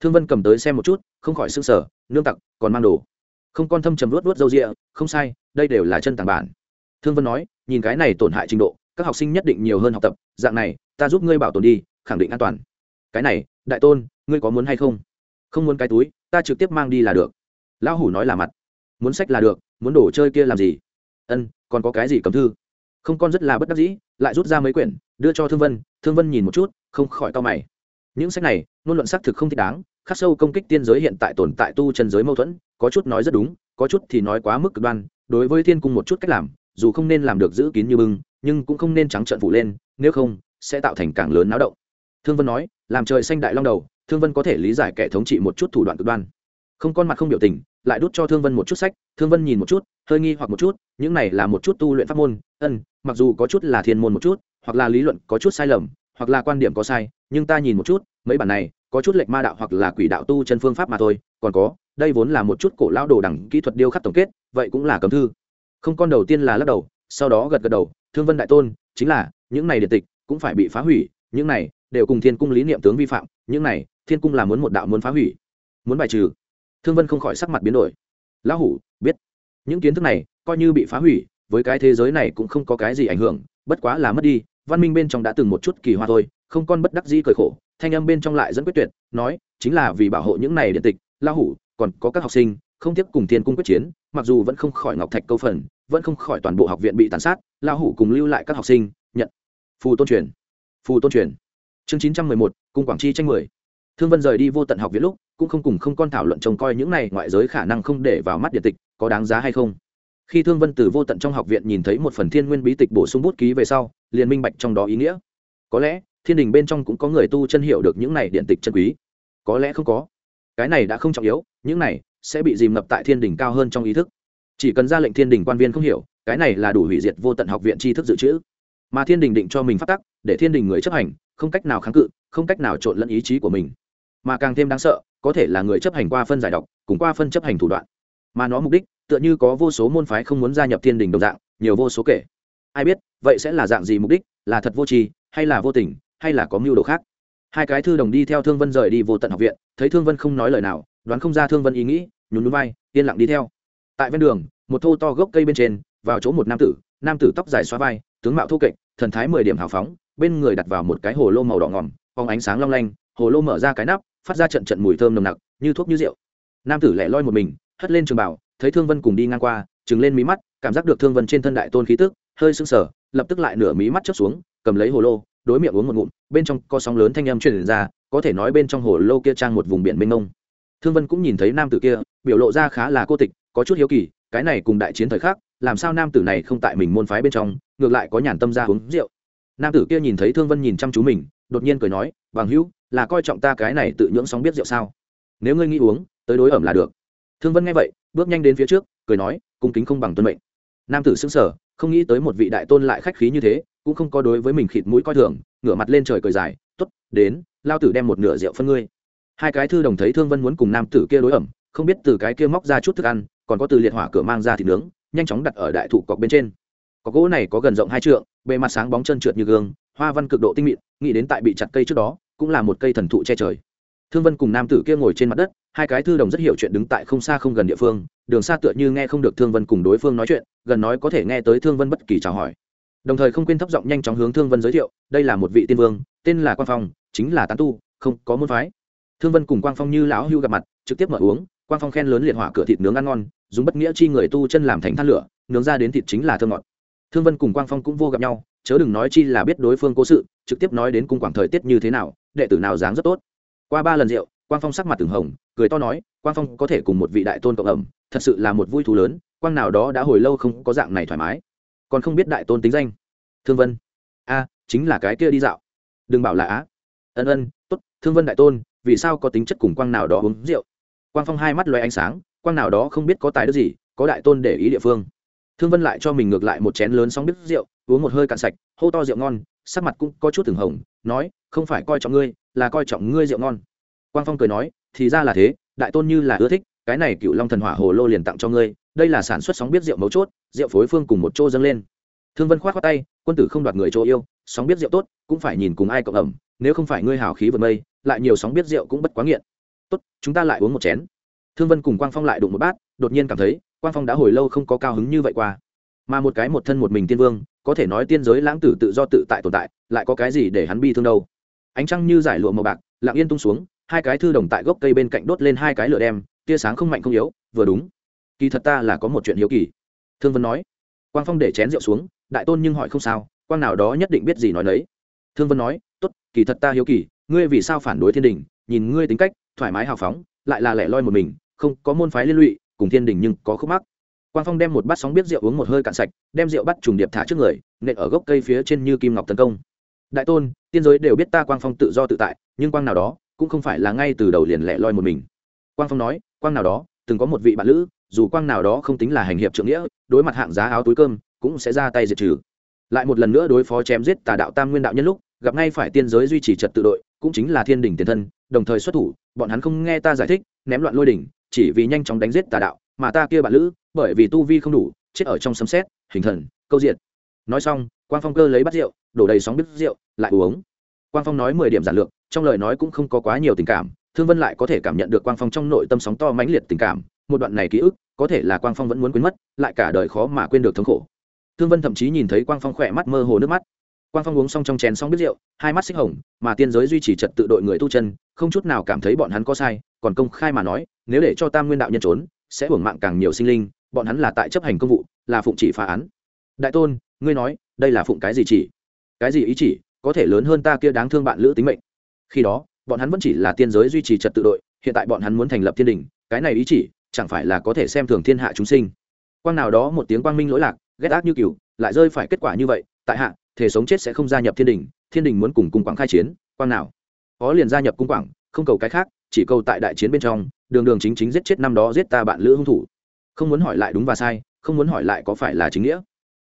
Thương vân cầm tới xem một chút, không khỏi s ư n g sở nương tặc, còn mang đồ. Không con thâm trầm luốt luốt râu rịa không sai, đây đều là chân tàng bản. Thương vân nói, nhìn cái này tổn hại trình độ, các học sinh nhất định nhiều hơn học tập, dạng này, ta giúp ngươi bảo tồn đi, khẳng định an toàn. Cái này, đại tôn, ngươi có muốn hay không? Không muốn cái túi, ta trực tiếp mang đi là được. Lão hủ nói là mặt. Muốn sách là được, muốn đồ chơi kia làm gì? Ân còn có cái gì cầm thư? Không, con rất là bất đắc dĩ, lại rút ra mấy quyển, đưa cho thương vân thương vân nhìn một chút, không khỏi to mày. Những sách này, ngôn luận xác thực không thích đáng, khắc sâu công kích tiên giới hiện tại tồn tại tu chân giới mâu thuẫn, có chút nói rất đúng, có chút thì nói quá mức cực đoan, đối với thiên cung một chút cách làm, dù không nên làm được giữ kín như bưng, nhưng cũng không nên trắng trợn phụ lên, nếu không, sẽ tạo thành càng lớn náo động. Thương vân nói, làm trời xanh đại long đầu, thương vân có thể lý giải kẻ thống trị một chút thủ đoạn cực đoan không, con mặt không biểu tình, lại đút cho thương vân một chút sách, thương vân nhìn một chút, hơi nghi hoặc một chút, những này là một chút tu luyện pháp môn, ân, mặc dù có chút là thiên môn một chút, hoặc là lý luận có chút sai lầm, hoặc là quan điểm có sai, nhưng ta nhìn một chút, mấy bản này, có chút lệch ma đạo hoặc là quỷ đạo tu chân phương pháp mà thôi, còn có, đây vốn là một chút cổ lão đồ đẳng kỹ thuật điêu khắc tổng kết, vậy cũng là cấm thư. Không, con đầu tiên là lắc đầu, sau đó gật gật đầu, thương vân đại tôn, chính là, những này điện tịch cũng phải bị phá hủy, những này đều cùng thiên cung lý niệm tướng vi phạm, những này thiên cung là muốn một đạo muốn phá hủy, muốn bài trừ thương vân không khỏi sắc mặt biến đổi. Lão hủ, biết. Những kiến thức này coi như bị phá hủy, với cái thế giới này cũng không có cái gì ảnh hưởng, bất quá là mất đi. Văn minh bên trong đã từng một chút kỳ hoa thôi, không con bất đắc dĩ cởi khổ, thanh âm bên trong lại dẫn quyết tuyệt, nói, chính là vì bảo hộ những này điện tịch, Lão hủ, còn có các học sinh, không tiếp cùng thiên cung quyết chiến, mặc dù vẫn không khỏi ngọc thạch câu phần, vẫn không khỏi toàn bộ học viện bị tàn sát, Lão hủ cùng lưu lại các học sinh, nhận. Phù tôn truyền. Phù tôn truyền. Chương chín trăm mười một, cung quảng chi tranh mười. Thương vân rời đi vô tận học viện lúc cũng không cùng không con thảo luận trông coi những này ngoại giới khả năng không để vào mắt điện tịch, có đáng giá hay không? Khi thương vân từ vô tận trong học viện nhìn thấy một phần thiên nguyên bí tịch bổ sung bút ký về sau, liền minh bạch trong đó ý nghĩa. Có lẽ, thiên đình bên trong cũng có người tu chân hiểu được những này điện tịch chân quý. Có lẽ không có. Cái này đã không trọng yếu, những này sẽ bị dìm ngập tại thiên đình cao hơn trong ý thức. Chỉ cần ra lệnh thiên đình quan viên không hiểu, cái này là đủ hủy diệt vô tận học viện tri thức dự trữ. Mà thiên đình định cho mình phát tắc, để thiên đình người chấp hành, không cách nào kháng cự, không cách nào trộn lẫn ý chí của mình. Mà càng thêm đáng sợ có thể là người chấp hành qua phân giải độc, cùng qua phân chấp hành thủ đoạn. Mà nó mục đích, tựa như có vô số môn phái không muốn gia nhập thiên đình đồng dạng, nhiều vô số kể. Ai biết, vậy sẽ là dạng gì mục đích, là thật vô tri, hay là vô tình, hay là có mưu đồ khác? Hai cái thư đồng đi theo thương vân rời đi vô tận học viện, thấy thương vân không nói lời nào, đoán không ra thương vân ý nghĩ, nhún núi vai, yên lặng đi theo. Tại ven đường, một thô to gốc cây bên trên, vào chỗ một nam tử nam tử tóc dài xóa vai, tướng mạo thô kệch, thần thái mười điểm hào phóng, bên người đặt vào một cái hồ lô màu đỏ ngòm, phóng ánh sáng long lanh, hồ lô mở ra cái nắp phát ra trận trận mùi thơm nồng nặc, như thuốc như rượu. Nam tử lẻ loi một mình, hất lên trường bảo, thấy thương vân cùng đi ngang qua, trừng lên mí mắt, cảm giác được thương vân trên thân đại tôn khí tức, hơi sưng sờ, lập tức lại nửa mí mắt chớp xuống, cầm lấy hồ lô, đối miệng uống một ngụm, bên trong có sóng lớn thanh âm truyền ra, có thể nói bên trong hồ lô kia trang một vùng biển mênh mông. Thương vân cũng nhìn thấy nam tử kia, biểu lộ ra khá là cô tịch, có chút hiếu kỳ, cái này cùng đại chiến thời khác làm sao nam tử này không tại mình môn phái bên trong, ngược lại có nhàn tâm ra uống rượu. Nam tử kia nhìn thấy thương vân nhìn chăm chú mình, đột nhiên cười nói, bằng hữu là coi trọng ta cái này tự nhưỡng sóng biết rượu sao? Nếu ngươi nghĩ uống, tới đối ẩm là được. Thương vân nghe vậy, bước nhanh đến phía trước, cười nói, cung kính không bằng tuân mệnh. Nam tử xứng sở không nghĩ tới một vị đại tôn lại khách khí như thế, cũng không có đối với mình khịt mũi coi thường, ngửa mặt lên trời cười dài t ố t đến, lao tử đem một nửa rượu phân ngươi. Hai cái thư đồng thấy thương vân muốn cùng nam tử kia đối ẩm, không biết từ cái kia móc ra chút thức ăn, còn có từ liệt hỏa cửa mang ra thịt nướng, nhanh chóng đặt ở đại thụ cọc bên trên. Có gỗ này có gần rộng hai trượng, bề mặt sáng bóng chân trượt như gương, hoa văn cực độ tinh mịn, nghĩ đến tại bị chặt cây trước đó cũng là một cây thần thụ che trời. Thương vân cùng nam tử kia ngồi trên mặt đất, hai cái thư đồng rất hiểu chuyện đứng tại không xa không gần địa phương, đường xa tựa như nghe không được thương vân cùng đối phương nói chuyện, gần nói có thể nghe tới thương vân bất kỳ chào hỏi. Đồng thời không quên thấp giọng nhanh chóng hướng thương vân giới thiệu, đây là một vị tiên vương, tên là quang phong, chính là tán tu, không có môn phái. Thương vân cùng quang phong như lão hưu gặp mặt, trực tiếp mở uống, quang phong khen lớn liệt hỏa cửa thịt nướng ăn ngon, dùng bất nghĩa chi người tu chân làm thành than lửa, nướng ra đến thịt chính là thơm ngọt. Thương vân cùng quang phong cũng vô gặp nhau, chớ đừng nói chi là biết đối phương cố sự, trực tiếp nói đến cung quảng thời tiết như thế nào đệ tử nào dáng rất tốt. Qua ba lần rượu, quang phong sắc mặt từng hồng, cười to nói, quang phong có thể cùng một vị đại tôn cộng ẩm, thật sự là một vui thú lớn, quang nào đó đã hồi lâu không có dạng này thoải mái. Còn không biết đại tôn tính danh. Thương vân. A, chính là cái kia đi dạo. Đừng bảo là á. Ân ân, tốt, thương vân đại tôn, vì sao có tính chất cùng quang nào đó uống rượu? Quang phong hai mắt loay ánh sáng, quang nào đó không biết có tài đức gì, có đại tôn để ý địa phương. Thương vân lại cho mình ngược lại một chén lớn sóng biết rượu, uống một hơi cạn sạch, hô to rượu ngon, sắc mặt cũng có chút từng hồng, nói không phải coi trọng ngươi, là coi trọng ngươi rượu ngon. Quang phong cười nói, thì ra là thế, đại tôn như là ưa thích, cái này cựu long thần hỏa hồ lô liền tặng cho ngươi, đây là sản xuất sóng biết rượu mấu chốt, rượu phối phương cùng một chỗ dâng lên. Thương vân k h o á t khoác tay, quân tử không đoạt người chỗ yêu, sóng biết rượu tốt, cũng phải nhìn cùng ai cộng ẩm, nếu không phải ngươi hào khí vượt mây, lại nhiều sóng biết rượu cũng bất quá nghiện. Tốt, chúng ta lại uống một chén. Thương vân cùng quang phong lại đụng một bát, đột nhiên cảm thấy, quang phong đã hồi lâu không có cao hứng như vậy qua. Mà một cái một thân một mình tiên vương, có thể nói tiên giới lãng tử tự do tự tại tồn tại, lại có cái gì để hắn bi thương đâu? Ánh trăng như giải lụa màu bạc, lặng yên tung xuống, hai cái thư đồng tại gốc cây bên cạnh đốt lên hai cái lửa đem tia sáng không mạnh không yếu, vừa đúng. Kỳ thật ta là có một chuyện hiếu kỳ. Thương vân nói. Quang phong để chén rượu xuống, đại tôn nhưng hỏi không sao, quang nào đó nhất định biết gì nói đấy. thương vân nói, tốt, kỳ thật ta hiếu kỳ, ngươi vì sao phản đối thiên đình, nhìn ngươi tính cách, thoải mái hào phóng, lại là lẻ loi một mình, không có môn phái liên lụy, cùng thiên đình nhưng có khúc mắc. Quang phong đem một bát sóng biết rượu uống một hơi cạn sạch, đem rượu bắt trùng điệp thả trước người, nện ở gốc cây phía trên như kim ngọc tấn công đại tôn, tiên giới đều biết ta quang phong tự do tự tại, nhưng quang nào đó cũng không phải là ngay từ đầu liền lẻ loi một mình. Quang phong nói, quang nào đó, từng có một vị bạn lữ, dù quang nào đó không tính là hành hiệp trượng nghĩa, đối mặt hạng giá áo túi cơm, cũng sẽ ra tay diệt trừ. Lại một lần nữa đối phó chém giết tà đạo tam nguyên đạo nhân lúc, gặp ngay phải tiên giới duy trì trật tự đội, cũng chính là thiên đình tiền thân, đồng thời xuất thủ, bọn hắn không nghe ta giải thích, ném loạn lôi đỉnh, chỉ vì nhanh chóng đánh giết tà đạo, mà ta kia bạn lữ, bởi vì tu vi không đủ, chết ở trong sấm xét hình thần, câu diện nói xong, quang phong cơ lấy bát rượu, đổ đầy sóng biết rượu, lại uống. Quang phong nói mười điểm giản lược, trong lời nói cũng không có quá nhiều tình cảm, thương vân lại có thể cảm nhận được quang phong trong nội tâm sóng to mãnh liệt tình cảm, một đoạn này ký ức, có thể là quang phong vẫn muốn quên mất, lại cả đời khó mà quên được thống khổ. Thương vân thậm chí nhìn thấy quang phong khỏe mắt mơ hồ nước mắt. Quang phong uống xong trong chén xong biết rượu, hai mắt xích hồng, mà tiên giới duy trì trật tự đội người tu chân, không chút nào cảm thấy bọn hắn có sai, còn công khai mà nói, nếu để cho tam nguyên đạo nhân trốn, sẽ hưởng mạng càng nhiều sinh linh, bọn hắn là tại chấp hành công vụ, là phụng chỉ phá án. Đại tôn ngươi nói, đây là phụng cái gì chỉ? Cái gì ý chỉ? Có thể lớn hơn ta kia đáng thương bạn lữ tính mệnh. Khi đó, bọn hắn vẫn chỉ là tiên giới duy trì trật tự đội, hiện tại bọn hắn muốn thành lập thiên đình, cái này ý chỉ, chẳng phải là có thể xem thường thiên hạ chúng sinh. Quang nào đó một tiếng quang minh lỗi lạc, ghét ác như cừu, lại rơi phải kết quả như vậy, tại hạ, thể sống chết sẽ không gia nhập thiên đình thiên đình muốn cùng cung quảng khai chiến, quang nào? Có liền gia nhập cung quảng, không cầu cái khác, chỉ cầu tại đại chiến bên trong, đường đường chính chính giết chết năm đó giết ta bạn lữ hung thủ. Không muốn hỏi lại đúng và sai, không muốn hỏi lại có phải là chính nghĩa.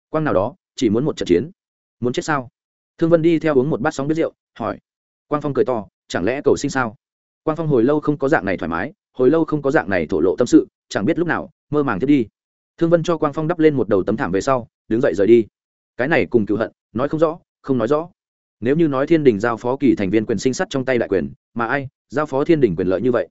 Quang nào đó chỉ muốn một trận chiến. Muốn chết sao? Thương vân đi theo uống một bát sóng biết rượu, hỏi. Quang phong cười to, chẳng lẽ cầu sinh sao? Quang phong hồi lâu không có dạng này thoải mái, hồi lâu không có dạng này thổ lộ tâm sự, chẳng biết lúc nào, mơ màng thiết đi. Thương vân cho quang phong đắp lên một đầu tấm thảm về sau, đứng dậy rời đi. Cái này cùng cựu hận, nói không rõ, không nói rõ. Nếu như nói thiên đình giao phó kỳ thành viên quyền sinh sắt trong tay đại quyền, mà ai giao phó thiên đình quyền lợi như vậy?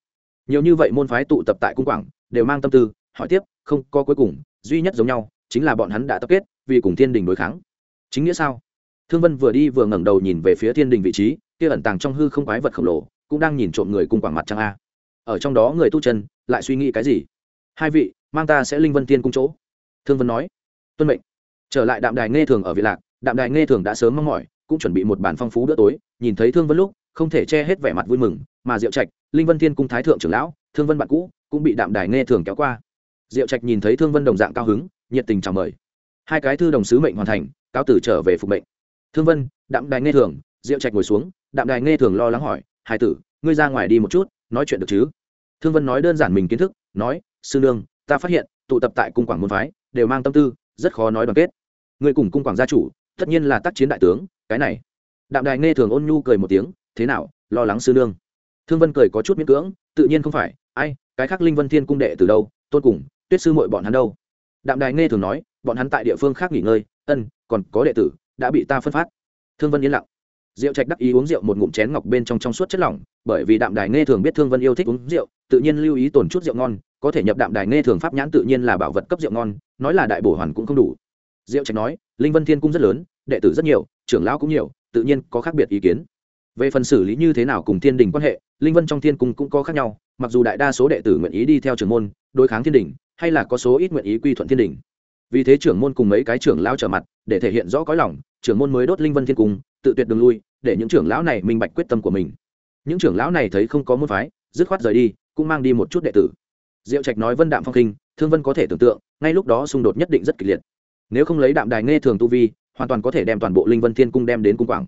Nhiều như vậy môn phái tụ tập tại cung quảng, đều mang tâm tư, hỏi tiếp, không, có cuối cùng, duy nhất giống nhau, chính là bọn hắn đã tập kết vì cùng thiên đình đối kháng. Chính nghĩa sao? Thương vân vừa đi vừa ngẩng đầu nhìn về phía thiên đình vị trí, kia ẩn tàng trong hư không quái vật khổng lồ, cũng đang nhìn trộm người cung quảng mặt trăng a. Ở trong đó người tu chân, lại suy nghĩ cái gì? Hai vị, mang ta sẽ linh vân tiên cung chỗ. Thương vân nói, tuân mệnh. Trở lại đạm đài nghe thường ở việt lạc, đạm đài nghe thường đã sớm mong mỏi, cũng chuẩn bị một bản phong phú bữa tối, nhìn thấy thương vân lúc, không thể che hết vẻ mặt vui mừng, mà diệu trạch, linh vân thiên cung thái thượng trưởng lão, thương vân bạn cũ, cũng bị đạm đài nghe thường kéo qua. Diệu trạch nhìn thấy thương vân đồng dạng cao hứng, nhiệt tình chào mời hai cái thư đồng sứ mệnh hoàn thành, cáo tử trở về phục mệnh. Thương vân, đạm đài nghe thường, diệu trạch ngồi xuống, đạm đài nghe thường lo lắng hỏi hai tử, ngươi ra ngoài đi một chút, nói chuyện được chứ? Thương vân nói đơn giản mình kiến thức, nói, sư nương, ta phát hiện, tụ tập tại cung quảng môn phái, đều mang tâm tư, rất khó nói đoàn kết. Người cùng cung quảng gia chủ, tất nhiên là tác chiến đại tướng, cái này. Đạm đài nghe thường ôn nhu cười một tiếng, thế nào, lo lắng sư nương? Thương vân cười có chút miễn cưỡng, tự nhiên không phải, ai, cái khác linh vân thiên cung đệ từ đâu, tôn cùng, tuyết sư mội bọn hắn đâu? Đạm đài nghe thường nói bọn hắn tại địa phương khác nghỉ ngơi ân còn có đệ tử đã bị ta phân phát thương vân yên lặng Diệu Trạch đắc ý uống rượu một ngụm chén ngọc bên trong trong suốt chất lỏng, bởi vì Đạm Đài Nghe thường biết Thương Vân yêu thích uống rượu, tự nhiên lưu ý tổn chút rượu ngon, có thể nhập Đạm Đài Nghe thường pháp nhãn tự nhiên là bảo vật cấp rượu ngon, nói là đại bổ hoàn cũng không đủ. Diệu Trạch nói, Linh Vân Thiên cung rất lớn, đệ tử rất nhiều, trưởng lão cũng nhiều, tự nhiên có khác biệt ý kiến. Về phần xử lý như thế nào cùng Thiên Đình quan hệ, Linh Vân trong Thiên cung cũng có khác nhau, mặc dù đại đa số đệ tử nguyện ý đi theo trường môn, đối kháng Thiên Đình, hay là có số ít nguyện ý quy thuận Thiên Đình. Vì thế trưởng môn cùng mấy cái trưởng lão trở mặt, để thể hiện rõ cõi lòng, trưởng môn mới đốt Linh Vân Thiên cung, tự tuyệt đường lui, để những trưởng lão này minh bạch quyết tâm của mình. Những trưởng lão này thấy không có môn phái dứt khoát rời đi cũng mang đi một chút đệ tử. Diệu trạch nói vân đạm phong kinh thương vân có thể tưởng tượng ngay lúc đó xung đột nhất định rất kịch liệt. Nếu không lấy đạm đài nghe thường tu vi hoàn toàn có thể đem toàn bộ linh vân thiên cung đem đến cung quảng.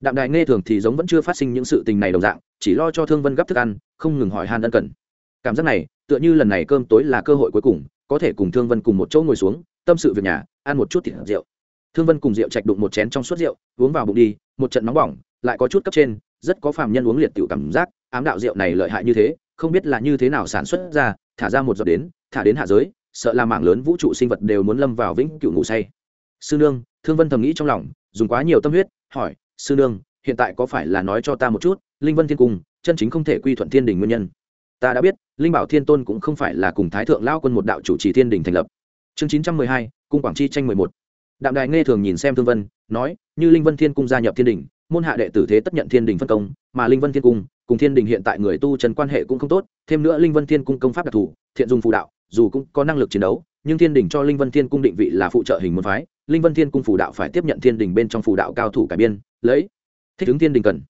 Đạm đài nghe thường thì giống vẫn chưa phát sinh những sự tình này đồng dạng chỉ lo cho thương vân gấp thức ăn không ngừng hỏi han ân cần. Cảm giác này tựa như lần này cơm tối là cơ hội cuối cùng có thể cùng thương vân cùng một chỗ ngồi xuống tâm sự việc nhà, ăn một chút thịt rượu. Thương vân cùng rượu trạch đụng một chén trong suốt rượu, uống vào bụng đi, một trận nóng bỏng, lại có chút cấp trên, rất có phàm nhân uống liệt tiểu cảm giác, ám đạo rượu này lợi hại như thế, không biết là như thế nào sản xuất ra, thả ra một giọt đến, thả đến hạ giới, sợ là mảng lớn vũ trụ sinh vật đều muốn lâm vào vĩnh cửu ngủ say. Sư nương, thương vân thầm nghĩ trong lòng, dùng quá nhiều tâm huyết, hỏi, sư nương, hiện tại có phải là nói cho ta một chút, linh vân thiên cung, chân chính không thể quy thuận thiên đình nguyên nhân? Ta đã biết, linh bảo thiên tôn cũng không phải là cùng thái thượng lao quân một đạo chủ trì thiên đình thành lập chương chín trăm mười hai, cung quảng chi tranh mười một. Đạm đài nghe thường nhìn xem thương vân, nói, như linh vân thiên cung gia nhập thiên đình, môn hạ đệ tử thế tất nhận thiên đình phân công, mà linh vân thiên cung, cùng thiên đình hiện tại người tu trần quan hệ cũng không tốt, thêm nữa linh vân thiên cung công pháp đặc thù, thiện dùng phụ đạo, dù cũng có năng lực chiến đấu, nhưng thiên đình cho linh vân thiên cung định vị là phụ trợ hình môn phái, linh vân thiên cung phù đạo phải tiếp nhận thiên đình bên trong phù đạo cao thủ cải biên, lấy thích ứng thiên đình cần.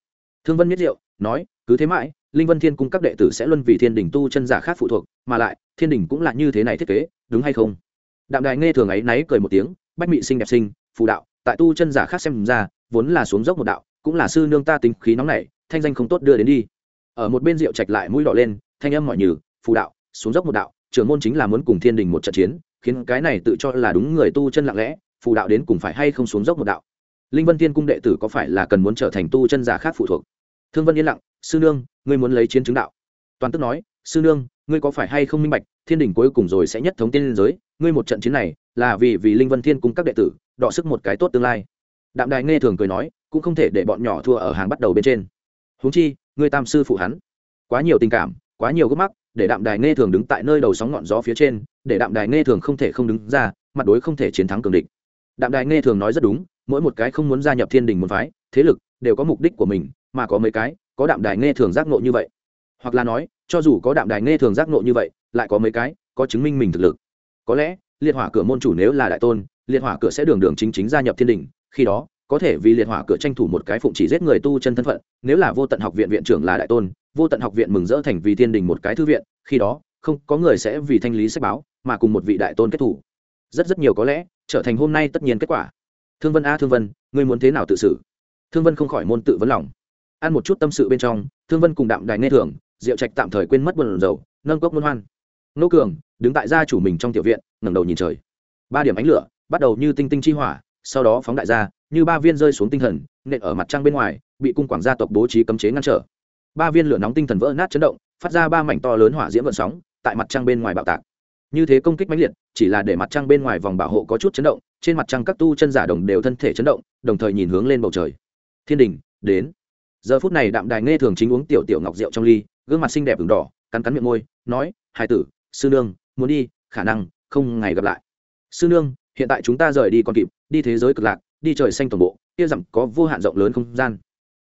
Thương vân nhất diệu nói, cứ thế mãi, linh vân thiên cung các đệ tử sẽ luân vì thiên đình tu chân giả khác phụ thuộc, mà lại, thiên đình cũng là như thế này thiết kế, đúng hay không? Đạm đài nghe thường ấy náy cười một tiếng, bách mị sinh đẹp sinh phù đạo, tại tu chân giả khác xem ra, vốn là xuống dốc một đạo, cũng là sư nương ta tính khí nóng này thanh danh không tốt đưa đến đi. Ở một bên rượu trạch lại mũi đỏ lên, thanh âm mọi nhừ, phù đạo, xuống dốc một đạo, trưởng môn chính là muốn cùng thiên đình một trận chiến, khiến cái này tự cho là đúng người tu chân lặng lẽ, phù đạo đến cùng phải hay không xuống dốc một đạo. Linh vân thiên cung đệ tử có phải là cần muốn trở thành tu chân giả khác phụ thuộc? Thương vân yên lặng, sư nương, ngươi muốn lấy chiến chứng đạo. Toàn tức nói, sư nương, ngươi có phải hay không minh bạch, thiên đình cuối cùng rồi sẽ nhất thống tiên giới ngươi một trận chiến này là vì vì linh vân thiên cung các đệ tử đọ sức một cái tốt tương lai đạm đài nghe thường cười nói cũng không thể để bọn nhỏ thua ở hàng bắt đầu bên trên huống chi ngươi tam sư phụ hắn quá nhiều tình cảm quá nhiều gốc mắc để đạm đài nghe thường đứng tại nơi đầu sóng ngọn gió phía trên để đạm đài nghe thường không thể không đứng ra mặt đối không thể chiến thắng cường địch đạm đài nghe thường nói rất đúng mỗi một cái không muốn gia nhập thiên đình một phái thế lực đều có mục đích của mình mà có mấy cái có đạm đài nghe thường giác nộ như vậy hoặc là nói cho dù có đạm đài nghe thường giác nộ như vậy lại có mấy cái có chứng minh mình thực lực có lẽ, liệt hỏa cửa môn chủ nếu là đại tôn, liệt hỏa cửa sẽ đường đường chính chính gia nhập thiên đình, khi đó, có thể vì liệt hỏa cửa tranh thủ một cái phụng chỉ giết người tu chân thân phận, nếu là vô tận học viện viện trưởng là đại tôn, vô tận học viện mừng rỡ thành vì thiên đình một cái thư viện, khi đó, không, có người sẽ vì thanh lý sách báo, mà cùng một vị đại tôn kết thủ. Rất rất nhiều có lẽ, trở thành hôm nay tất nhiên kết quả. Thương vân a, thương vân, ngươi muốn thế nào tự xử? Thương vân không khỏi môn tự vấn lòng. Ăn một chút tâm sự bên trong, thương vân cùng đạm đài nghe thường diệu trạch tạm thời quên mất buồn dầu nâng cốc môn hoan. Nô cường đứng tại gia chủ mình trong tiểu viện, ngẩng đầu nhìn trời. Ba điểm ánh lửa, bắt đầu như tinh tinh chi hỏa, sau đó phóng đại ra, như ba viên rơi xuống tinh thần, nện ở mặt trăng bên ngoài, bị cung quảng gia tộc bố trí cấm chế ngăn trở. Ba viên lửa nóng tinh thần vỡ nát chấn động, phát ra ba mảnh to lớn hỏa diễm vận sóng, tại mặt trăng bên ngoài bạo tạc. Như thế công kích mãnh liệt, chỉ là để mặt trăng bên ngoài vòng bảo hộ có chút chấn động, trên mặt trăng các tu chân giả đồng đều thân thể chấn động, đồng thời nhìn hướng lên bầu trời. Thiên đình, đến. Giờ phút này đạm đài nghe thường chính uống tiểu tiểu ngọc rượu trong ly, gương mặt xinh đẹp ửng đỏ, cắn cắn miệng môi, nói hai tử, sư nương muốn đi, khả năng không ngày gặp lại. Sư nương, hiện tại chúng ta rời đi còn kịp, đi thế giới cực lạc, đi trời xanh toàn bộ, kia dặm có vô hạn rộng lớn không gian.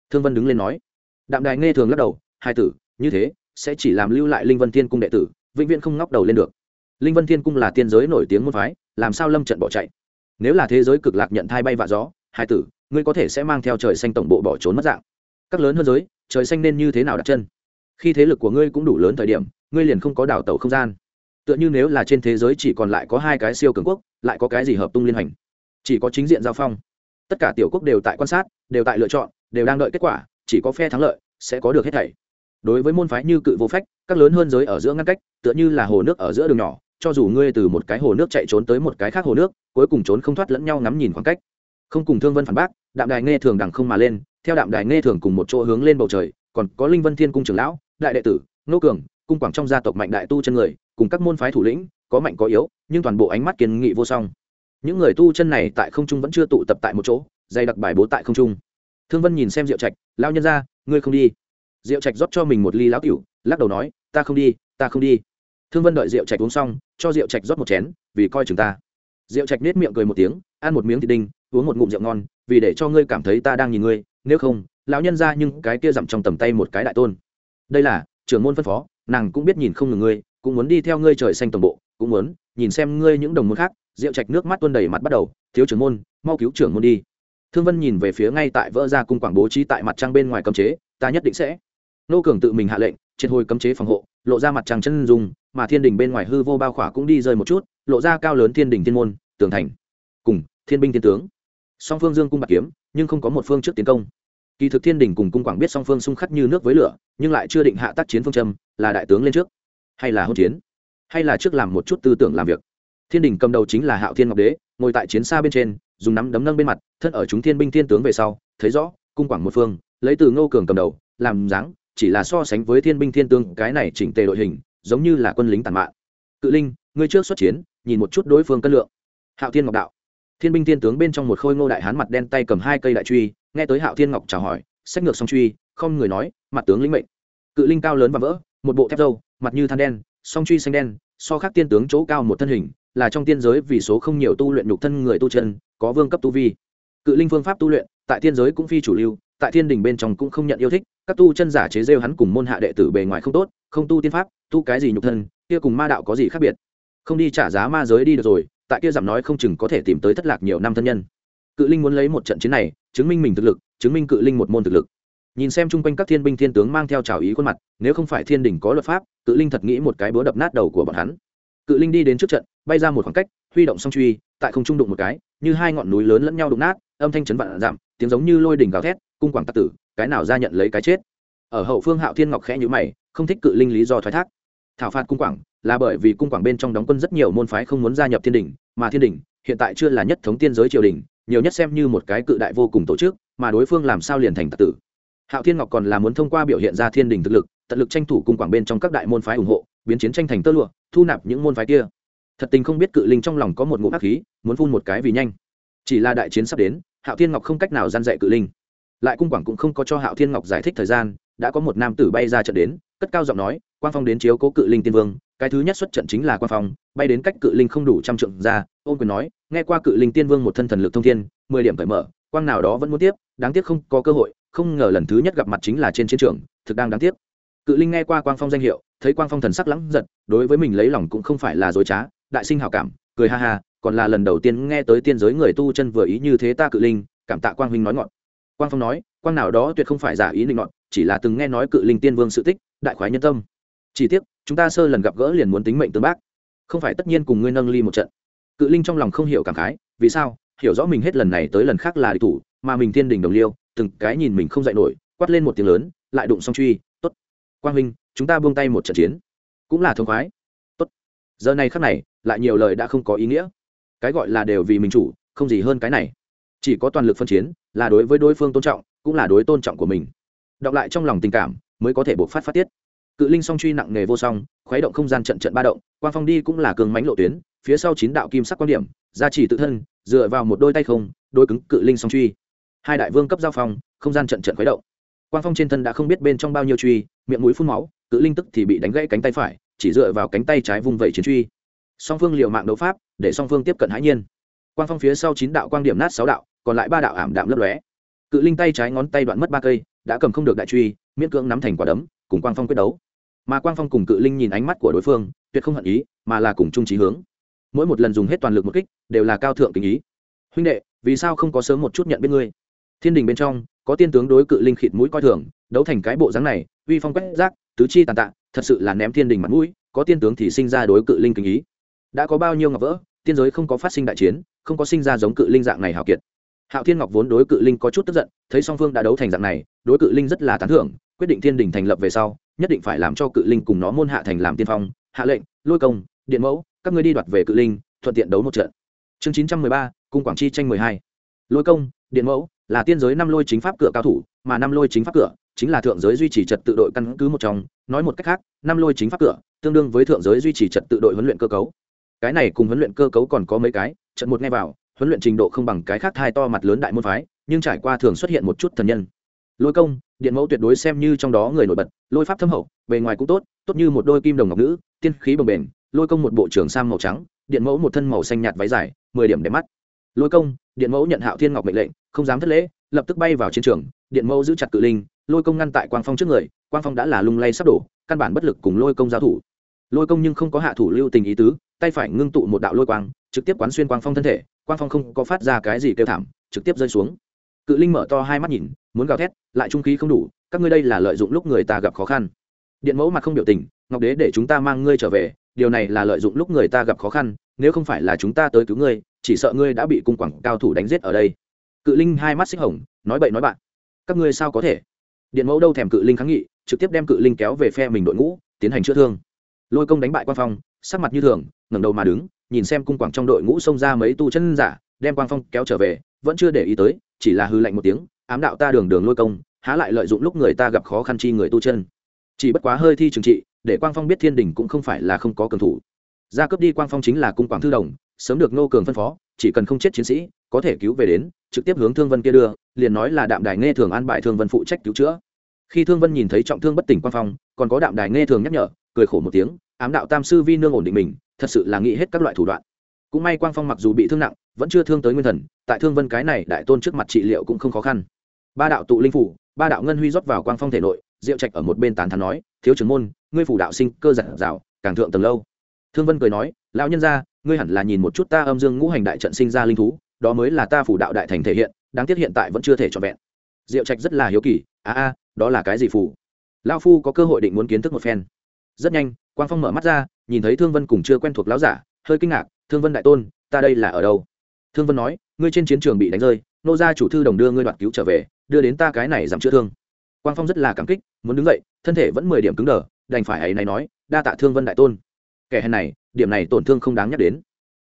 Thương vân đứng lên nói. Đạm đài nghe thường lắc đầu, hai tử, như thế, sẽ chỉ làm lưu lại linh vân thiên cung đệ tử, vĩnh viễn không ngóc đầu lên được. Linh vân thiên cung là tiên giới nổi tiếng môn phái, làm sao lâm trận bỏ chạy? Nếu là thế giới cực lạc nhận thai bay vạ gió, hai tử, ngươi có thể sẽ mang theo trời xanh tổng bộ bỏ trốn mất dạng. Các lớn hơn giới, trời xanh nên như thế nào đặt chân? Khi thế lực của ngươi cũng đủ lớn thời điểm, ngươi liền không có đảo tàu không gian tựa như nếu là trên thế giới chỉ còn lại có hai cái siêu cường quốc, lại có cái gì hợp tung liên hành? Chỉ có chính diện giao phong. Tất cả tiểu quốc đều tại quan sát, đều tại lựa chọn, đều đang đợi kết quả, chỉ có phe thắng lợi sẽ có được hết thảy. Đối với môn phái như cự vô phách, các lớn hơn giới ở giữa ngăn cách, tựa như là hồ nước ở giữa đường nhỏ, cho dù ngươi từ một cái hồ nước chạy trốn tới một cái khác hồ nước, cuối cùng trốn không thoát lẫn nhau ngắm nhìn khoảng cách. Không cùng thương vân phản bác, đạm đài nghe thường đằng không mà lên, theo đạm đài nghe thường cùng một chỗ hướng lên bầu trời, còn có linh vân thiên cung trưởng lão, đại đệ tử nô cường, cung quảng trong gia tộc mạnh đại tu chân người cùng các môn phái thủ lĩnh, có mạnh có yếu, nhưng toàn bộ ánh mắt kiên nghị vô song. Những người tu chân này tại không trung vẫn chưa tụ tập tại một chỗ, dày đặc bài bố tại không trung. Thương vân nhìn xem diệu trạch lao nhân ra ngươi không đi. Diệu trạch rót cho mình một ly lão tiểu, lắc đầu nói, ta không đi, ta không đi. Thương vân đợi diệu trạch uống xong, cho diệu trạch rót một chén, vì coi chừng ta. Diệu trạch nết miệng cười một tiếng, ăn một miếng thịt đinh, uống một ngụm rượu ngon, vì để cho ngươi cảm thấy ta đang nhìn ngươi, nếu không, lão nhân ra nhưng cái kia dặm trong tầm tay một cái đại tôn. Đây là trưởng môn phân phó, nàng cũng biết nhìn không ngừng ngươi cũng muốn đi theo ngươi trời xanh toàn bộ, cũng muốn nhìn xem ngươi những đồng môn khác, rượu trạch nước mắt tuôn đầy mặt bắt đầu, thiếu trưởng môn, mau cứu trưởng môn đi. Thương vân nhìn về phía ngay tại vỡ ra cung quảng bố trí tại mặt trăng bên ngoài cấm chế, ta nhất định sẽ. Nô cường tự mình hạ lệnh, triệt hồi cấm chế phòng hộ, lộ ra mặt trăng chân dung, mà thiên đình bên ngoài hư vô bao khỏa cũng đi rơi một chút, lộ ra cao lớn thiên đình thiên môn, tường thành, cùng thiên binh thiên tướng. Song phương dương cung bạc kiếm, nhưng không có một phương trước tiến công. Kỳ thực thiên đình cùng cung quảng biết song phương xung khắc như nước với lửa, nhưng lại chưa định hạ tác chiến phương châm, là đại tướng lên trước hay là hôn chiến, hay là trước làm một chút tư tưởng làm việc. Thiên đình cầm đầu chính là hạo thiên ngọc đế, ngồi tại chiến xa bên trên, dùng nắm đấm nâng bên mặt, thân ở chúng thiên binh thiên tướng về sau, thấy rõ, cung quảng một phương, lấy từ ngô cường cầm đầu, làm dáng, chỉ là so sánh với thiên binh thiên tướng, cái này chỉnh tề đội hình, giống như là quân lính tàn mạng. cự linh, ngươi trước xuất chiến, nhìn một chút đối phương cân lượng. Hạo thiên ngọc đạo. Thiên binh thiên tướng bên trong một khôi ngô đại hán mặt đen tay cầm hai cây đại truy, nghe tới hạo thiên ngọc chào hỏi, sách ngược song truy, không người nói, mặt tướng lĩnh mệnh. Cự linh cao lớn và vỡ, một bộ thép dâu mặt như than đen, song truy xanh đen, so khác tiên tướng chỗ cao một thân hình, là trong tiên giới vì số không nhiều tu luyện nhục thân người tu chân, có vương cấp tu vi. Cự linh phương pháp tu luyện, tại tiên giới cũng phi chủ lưu, tại thiên đình bên trong cũng không nhận yêu thích, các tu chân giả chế rêu hắn cùng môn hạ đệ tử bề ngoài không tốt, không tu tiên pháp, tu cái gì nhục thân, kia cùng ma đạo có gì khác biệt. Không đi trả giá ma giới đi được rồi, tại kia giảm nói không chừng có thể tìm tới thất lạc nhiều năm thân nhân. Cự linh muốn lấy một trận chiến này, chứng minh mình thực lực, chứng minh cự linh một môn thực lực nhìn xem chung quanh các thiên binh thiên tướng mang theo trào ý khuôn mặt, nếu không phải thiên đình có luật pháp, cự linh thật nghĩ một cái búa đập nát đầu của bọn hắn. Cự linh đi đến trước trận, bay ra một khoảng cách, huy động song truy, tại không trung đụng một cái, như hai ngọn núi lớn lẫn nhau đụng nát, âm thanh chấn vạn giảm, tiếng giống như lôi đỉnh gào thét, cung quảng tạc tử, cái nào ra nhận lấy cái chết. Ở hậu phương hạo thiên ngọc khẽ nhữ mày, không thích cự linh lý do thoái thác. Thảo phạt cung quảng, là bởi vì cung quảng bên trong đóng quân rất nhiều môn phái không muốn gia nhập thiên đình mà thiên đình hiện tại chưa là nhất thống tiên giới triều đình, nhiều nhất xem như một cái cự đại vô cùng tổ chức, mà đối phương làm sao liền thành tạc tử hạo thiên ngọc còn là muốn thông qua biểu hiện ra thiên đình thực lực, tận lực tranh thủ cung quảng bên trong các đại môn phái ủng hộ, biến chiến tranh thành tơ lụa, thu nạp những môn phái kia. Thật tình không biết cự linh trong lòng có một ngụm ác khí, muốn phun một cái vì nhanh. Chỉ là đại chiến sắp đến, hạo thiên ngọc không cách nào gian dạy cự linh. Lại cung quảng cũng không có cho hạo thiên ngọc giải thích thời gian, đã có một nam tử bay ra trận đến, cất cao giọng nói, quang phong đến chiếu cố cự linh tiên vương, cái thứ nhất xuất trận chính là quang phong, bay đến cách cự linh không đủ trăm trượng ra. Ôm quyền nói, nghe qua cự linh tiên vương một thân thần lực thông thiên, mười điểm cởi mở, quang nào đó vẫn muốn tiếp, đáng tiếc không có cơ hội không ngờ lần thứ nhất gặp mặt chính là trên chiến trường, thực đang đáng tiếc. Cự linh nghe qua quang phong danh hiệu, thấy quang phong thần sắc lắng giật đối với mình lấy lòng cũng không phải là dối trá, đại sinh hảo cảm, cười ha ha, còn là lần đầu tiên nghe tới tiên giới người tu chân vừa ý như thế ta cự linh, cảm tạ quang huynh nói ngọn. Quang phong nói, quang nào đó tuyệt không phải giả ý định ngọn, chỉ là từng nghe nói cự linh tiên vương sự tích, đại khoái nhân tâm. Chỉ tiếc, chúng ta sơ lần gặp gỡ liền muốn tính mệnh tương bác. Không phải tất nhiên cùng ngươi nâng ly một trận. Cự linh trong lòng không hiểu cảm khái, vì sao? Hiểu rõ mình hết lần này tới lần khác là địch thủ, mà mình thiên đình đồng liêu từng cái nhìn mình không dạy nổi, quát lên một tiếng lớn, lại đụng xong truy t ố t quang huynh, chúng ta buông tay một trận chiến. Cũng là thông khoái. Tốt. Giờ này khắc này, lại nhiều lời đã không có ý nghĩa. Cái gọi là đều vì mình chủ, không gì hơn cái này. Chỉ có toàn lực phân chiến, là đối với đối phương tôn trọng, cũng là đối tôn trọng của mình. Đọc lại trong lòng tình cảm, mới có thể buộc phát phát tiết. Cự linh song truy nặng nghề vô song, khuấy động không gian trận trận ba động, quang phong đi cũng là cường mánh lộ tuyến, phía sau chín đạo kim sắc quan điểm, gia trì tự thân, dựa vào một đôi tay không đôi cứng cự linh song truy hai đại vương cấp giao phong, không gian trận trận khuấy động. Quang phong trên thân đã không biết bên trong bao nhiêu truy, miệng mũi phun máu, cự linh tức thì bị đánh gãy cánh tay phải, chỉ dựa vào cánh tay trái vung vẩy chiến truy. Song phương liều mạng đấu pháp, để song phương tiếp cận hãi nhiên. Quang phong phía sau chín đạo quang điểm nát sáu đạo, còn lại ba đạo ảm đạm lấp lóe. Cự linh tay trái ngón tay đoạn mất ba cây, đã cầm không được đại truy, miễn cưỡng nắm thành quả đấm, cùng quang phong quyết đấu. Mà quang phong cùng cự linh nhìn ánh mắt của đối phương, tuyệt không hận ý, mà là cùng chung trí hướng. Mỗi một lần dùng hết toàn lực một kích, đều là cao thượng tình ý. Huynh đệ, vì sao không có sớm một chút nhận biết ngươi? Thiên đình bên trong, có tiên tướng đối cự linh khịt mũi coi thường, đấu thành cái bộ dáng này, uy phong quét rác, tứ chi tàn tạ, thật sự là ném thiên đình mặt mũi, có tiên tướng thì sinh ra đối cự linh kinh ý. Đã có bao nhiêu ngọc vỡ, tiên giới không có phát sinh đại chiến, không có sinh ra giống cự linh dạng này hào kiệt. Hạo thiên ngọc vốn đối cự linh có chút tức giận, thấy song phương đã đấu thành dạng này, đối cự linh rất là tán thưởng, quyết định thiên đình thành lập về sau, nhất định phải làm cho cự linh cùng nó môn hạ thành làm tiên phong, hạ lệnh, lôi công, điện mẫu, các ngươi đi đoạt về cự linh, thuận tiện đấu một trận. Chương chín trăm mười ba, cung quảng chi tranh mười hai. Lôi công, điện mẫu là tiên giới năm lôi chính pháp cửa cao thủ, mà năm lôi chính pháp cửa chính là thượng giới duy trì trật tự đội căn cứ một trong. Nói một cách khác, năm lôi chính pháp cửa tương đương với thượng giới duy trì trật tự đội huấn luyện cơ cấu. Cái này cùng huấn luyện cơ cấu còn có mấy cái, trận một nghe vào, huấn luyện trình độ không bằng cái khác thai to mặt lớn đại môn phái, nhưng trải qua thường xuất hiện một chút thần nhân. Lôi công, điện mẫu tuyệt đối xem như trong đó người nổi bật, lôi pháp thâm hậu, bề ngoài cũng tốt tốt như một đôi kim đồng ngọc nữ, tiên khí bồng bềnh, lôi công một bộ trưởng sam màu trắng, điện mẫu một thân màu xanh nhạt váy dài, mười điểm đẹp mắt. Lôi công điện mẫu nhận hạo thiên ngọc mệnh lệnh, không dám thất lễ, lập tức bay vào chiến trường, điện mẫu giữ chặt cự linh, lôi công ngăn tại quang phong trước người, quang phong đã là lung lay sắp đổ, căn bản bất lực cùng lôi công giao thủ. Lôi công nhưng không có hạ thủ lưu tình ý tứ, tay phải ngưng tụ một đạo lôi quang, trực tiếp quán xuyên quang phong thân thể, quang phong không có phát ra cái gì kêu thảm, trực tiếp rơi xuống. Cự linh mở to hai mắt nhìn, muốn gào thét, lại trung khí không đủ, các ngươi đây là lợi dụng lúc người ta gặp khó khăn. Điện mẫu mặt không biểu tình, ngọc đế, để chúng ta mang ngươi trở về điều này là lợi dụng lúc người ta gặp khó khăn, nếu không phải là chúng ta tới cứu ngươi, chỉ sợ ngươi đã bị cung quảng cao thủ đánh giết ở đây. Cự linh hai mắt xích hồng, nói bậy nói bạn, các ngươi sao có thể? Điện mẫu đâu thèm cự linh kháng nghị, trực tiếp đem cự linh kéo về phe mình đội ngũ, tiến hành chữa thương. Lôi công đánh bại quang phong, sắc mặt như thường, ngẩng đầu mà đứng, nhìn xem cung quảng trong đội ngũ xông ra mấy tu chân giả, đem quang phong kéo trở về, vẫn chưa để ý tới, chỉ là hư lạnh một tiếng, ám đạo ta đường đường lôi công, há lại lợi dụng lúc người ta gặp khó khăn chi người tu chân. Chỉ bất quá hơi thi trừng trị để quang phong biết thiên đình cũng không phải là không có cường thủ. Gia cướp đi quang phong chính là cung quảng thư đồng, sớm được nô cường phân phó, chỉ cần không chết chiến sĩ, có thể cứu về đến, trực tiếp hướng thương vân kia đưa, liền nói là đạm đài nghe thường an bại thương vân phụ trách cứu chữa. Khi thương vân nhìn thấy trọng thương bất tỉnh quang phong, còn có đạm đài nghe thường nhắc nhở, cười khổ một tiếng, ám đạo tam sư vi nương ổn định mình, thật sự là nghĩ hết các loại thủ đoạn. Cũng may quang phong mặc dù bị thương nặng, vẫn chưa thương tới nguyên thần, tại thương vân cái này đại tôn trước mặt trị liệu cũng không khó khăn. Ba đạo tụ linh phủ, ba đạo ngân huy rót vào quang phong thể nội, diệu trạch ở một bên tán thán nói, thiếu trưởng môn ngươi phủ đạo sinh cơ giản rào càng thượng tầng lâu. Thương vân cười nói, lão nhân gia, ngươi hẳn là nhìn một chút ta âm dương ngũ hành đại trận sinh ra linh thú, đó mới là ta phủ đạo đại thành thể hiện, đáng tiếc hiện tại vẫn chưa thể trọn vẹn. Diệu trạch rất là hiếu kỳ, a a, đó là cái gì phủ? Lão phu có cơ hội định muốn kiến thức một phen. Rất nhanh, quang phong mở mắt ra, nhìn thấy thương vân cùng chưa quen thuộc lão giả, hơi kinh ngạc, thương vân đại tôn, ta đây là ở đâu? Thương vân nói, ngươi trên chiến trường bị đánh rơi, nô gia chủ thư đồng đưa ngươi đoạt cứu trở về, đưa đến ta cái này giảm chữa thương. Quang phong rất là cảm kích, muốn đứng dậy, thân thể vẫn mười điểm cứng đờ đành phải ấy này nói, đa tạ thương vân đại tôn. Kẻ hèn này, điểm này tổn thương không đáng nhắc đến.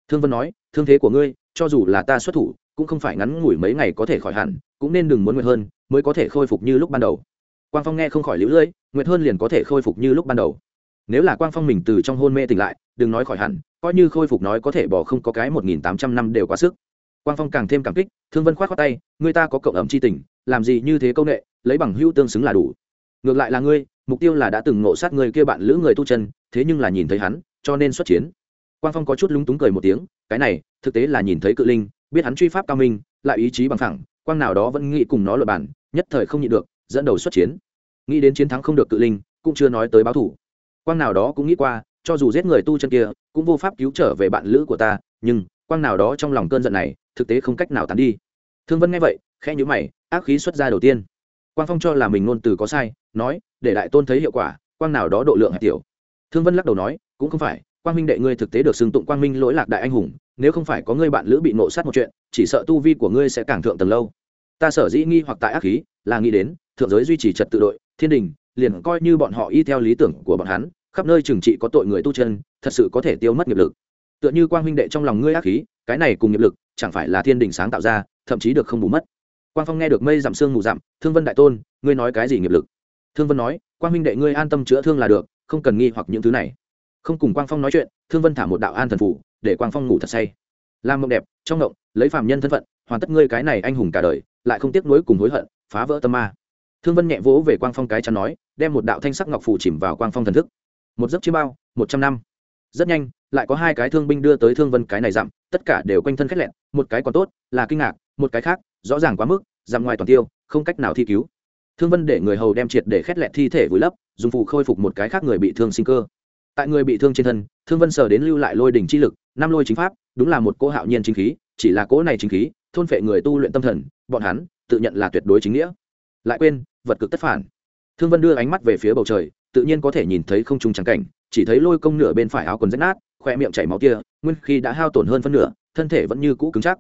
Thương vân nói, thương thế của ngươi, cho dù là ta xuất thủ, cũng không phải ngắn ngủi mấy ngày có thể khỏi hẳn, cũng nên đừng muốn nguyệt hơn, mới có thể khôi phục như lúc ban đầu. Quang phong nghe không khỏi lũ lưỡi nguyệt hơn liền có thể khôi phục như lúc ban đầu. Nếu là quang phong mình từ trong hôn mê tỉnh lại, đừng nói khỏi hẳn, coi như khôi phục nói có thể bỏ không có cái một nghìn tám trăm năm đều quá sức. Quang phong càng thêm cảm kích, thương vân khoát khoát tay người ta có cộng ẩm c h i tình, làm gì như thế công nghệ lấy bằng hữu tương xứng là đủ. Ngược lại là ngươi mục tiêu là đã từng ngộ sát người kia bạn lữ người tu chân, thế nhưng là nhìn thấy hắn, cho nên xuất chiến. Quang phong có chút lúng túng cười một tiếng, cái này, thực tế là nhìn thấy cự linh, biết hắn truy pháp cao minh, lại ý chí bằng thẳng quang nào đó vẫn nghĩ cùng nó luật bản nhất thời không nhịn được, dẫn đầu xuất chiến. Nghĩ đến chiến thắng không được cự linh, cũng chưa nói tới báo thủ. Quang nào đó cũng nghĩ qua, cho dù giết người tu chân kia, cũng vô pháp cứu trở về bạn lữ của ta, nhưng, quang nào đó trong lòng cơn giận này, thực tế không cách nào tán đi. Thương vân nghe vậy, khẽ nhữ mày, ác khí xuất ra đầu tiên quang phong cho là mình ngôn từ có sai, nói, để đại tôn thấy hiệu quả, quang nào đó độ lượng hạt tiểu. Thương vân lắc đầu nói, cũng không phải, quang minh đệ ngươi thực tế được xưng tụng quang minh lỗi lạc đại anh hùng, nếu không phải có ngươi bạn lữ bị nộ sát một chuyện, chỉ sợ tu vi của ngươi sẽ càng thượng tầng lâu. Ta sở dĩ nghi hoặc tại ác khí, là nghĩ đến, thượng giới duy trì trật tự đội, thiên đình, liền coi như bọn họ y theo lý tưởng của bọn hắn, khắp nơi trừng trị có tội người tu chân, thật sự có thể tiêu mất nghiệp lực. Tựa như quang huynh đệ trong lòng ngươi ác khí, cái này cùng nghiệp lực, chẳng phải là thiên đình sáng tạo ra, thậm chí được không bù mất quang phong nghe được mây giảm xương mù giảm, thương vân đại tôn, ngươi nói cái gì nghiệp lực? Thương vân nói, quang huynh đệ ngươi an tâm chữa thương là được, không cần nghi hoặc những thứ này. Không cùng quang phong nói chuyện, thương vân thả một đạo an thần phủ để quang phong ngủ thật say. Làm mộng đẹp, trong mộng, lấy phạm nhân thân phận, hoàn tất ngươi cái này anh hùng cả đời, lại không tiếc nuối cùng hối hận, phá vỡ tâm ma. Thương vân nhẹ vỗ về quang phong cái chắn nói, đem một đạo thanh sắc ngọc phủ chìm vào quang phong thần thức. Một giấc chiêm bao, một trăm năm. Rất nhanh, lại có hai cái thương binh đưa tới thương vân cái này dặm tất cả đều quanh thân khét lẹn, một cái còn tốt, là kinh ngạc, một cái khác rõ ràng quá mức giảm ngoài toàn tiêu, không cách nào thi cứu. Thương vân để người hầu đem triệt để khét lẹt thi thể vùi lấp, dùng phụ khôi phục một cái khác người bị thương sinh cơ. Tại người bị thương trên thân, thương vân sờ đến lưu lại lôi đỉnh chi lực, năm lôi chính pháp, đúng là một cỗ hạo nhiên chính khí, chỉ là cỗ này chính khí, thôn phệ người tu luyện tâm thần, bọn hắn, tự nhận là tuyệt đối chính nghĩa. Lại quên, vật cực tất phản. Thương vân đưa ánh mắt về phía bầu trời, tự nhiên có thể nhìn thấy không trung trắng cảnh, chỉ thấy lôi công nửa bên phải áo quần rách nát, khoe miệng chảy máu kia nguyên khi đã hao tổn hơn phân nửa, thân thể vẫn như cũ cứng chắc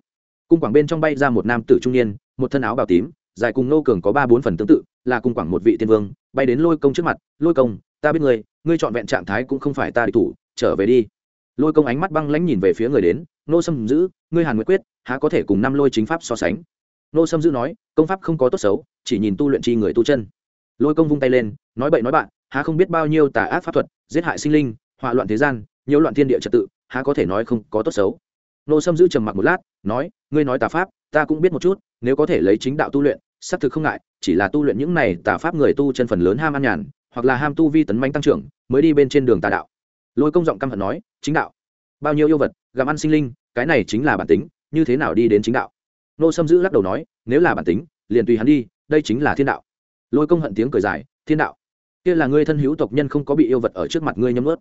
cung quảng bên trong bay ra một nam tử trung niên, một thân áo bào tím, dài cùng nô cường có ba bốn phần tương tự, là cung quảng một vị tiên vương, bay đến lôi công trước mặt, lôi công, ta biết ngươi ngươi chọn vẹn trạng thái cũng không phải ta địch thủ, trở về đi. Lôi công ánh mắt băng lãnh nhìn về phía người đến, nô sâm giữ ngươi hàn nguyệt quyết, há có thể cùng năm lôi chính pháp so sánh? Nô sâm giữ nói, công pháp không có tốt xấu, chỉ nhìn tu luyện chi người tu chân. Lôi công vung tay lên, nói bậy nói bạn, há không biết bao nhiêu tà ác pháp thuật, giết hại sinh linh họa loạn thế gian nhiều loạn thiên địa trật tự, há có thể nói không có tốt xấu? Nô sâm giữ trầm mặc một lát, nói, ngươi nói tà pháp, ta cũng biết một chút, nếu có thể lấy chính đạo tu luyện, xác thực không ngại, chỉ là tu luyện những này tà pháp người tu chân phần lớn ham ăn nhàn, hoặc là ham tu vi tấn manh tăng trưởng, mới đi bên trên đường tà đạo. Lôi công giọng căm hận nói, chính đạo? Bao nhiêu yêu vật, gặm ăn sinh linh, cái này chính là bản tính, như thế nào đi đến chính đạo? Nô sâm giữ lắc đầu nói, nếu là bản tính, liền tùy hắn đi, đây chính là thiên đạo. Lôi công hận tiếng cười dài, thiên đạo? Kia là ngươi thân hữu tộc nhân không có bị yêu vật ở trước mặt ngươi nhấm ướt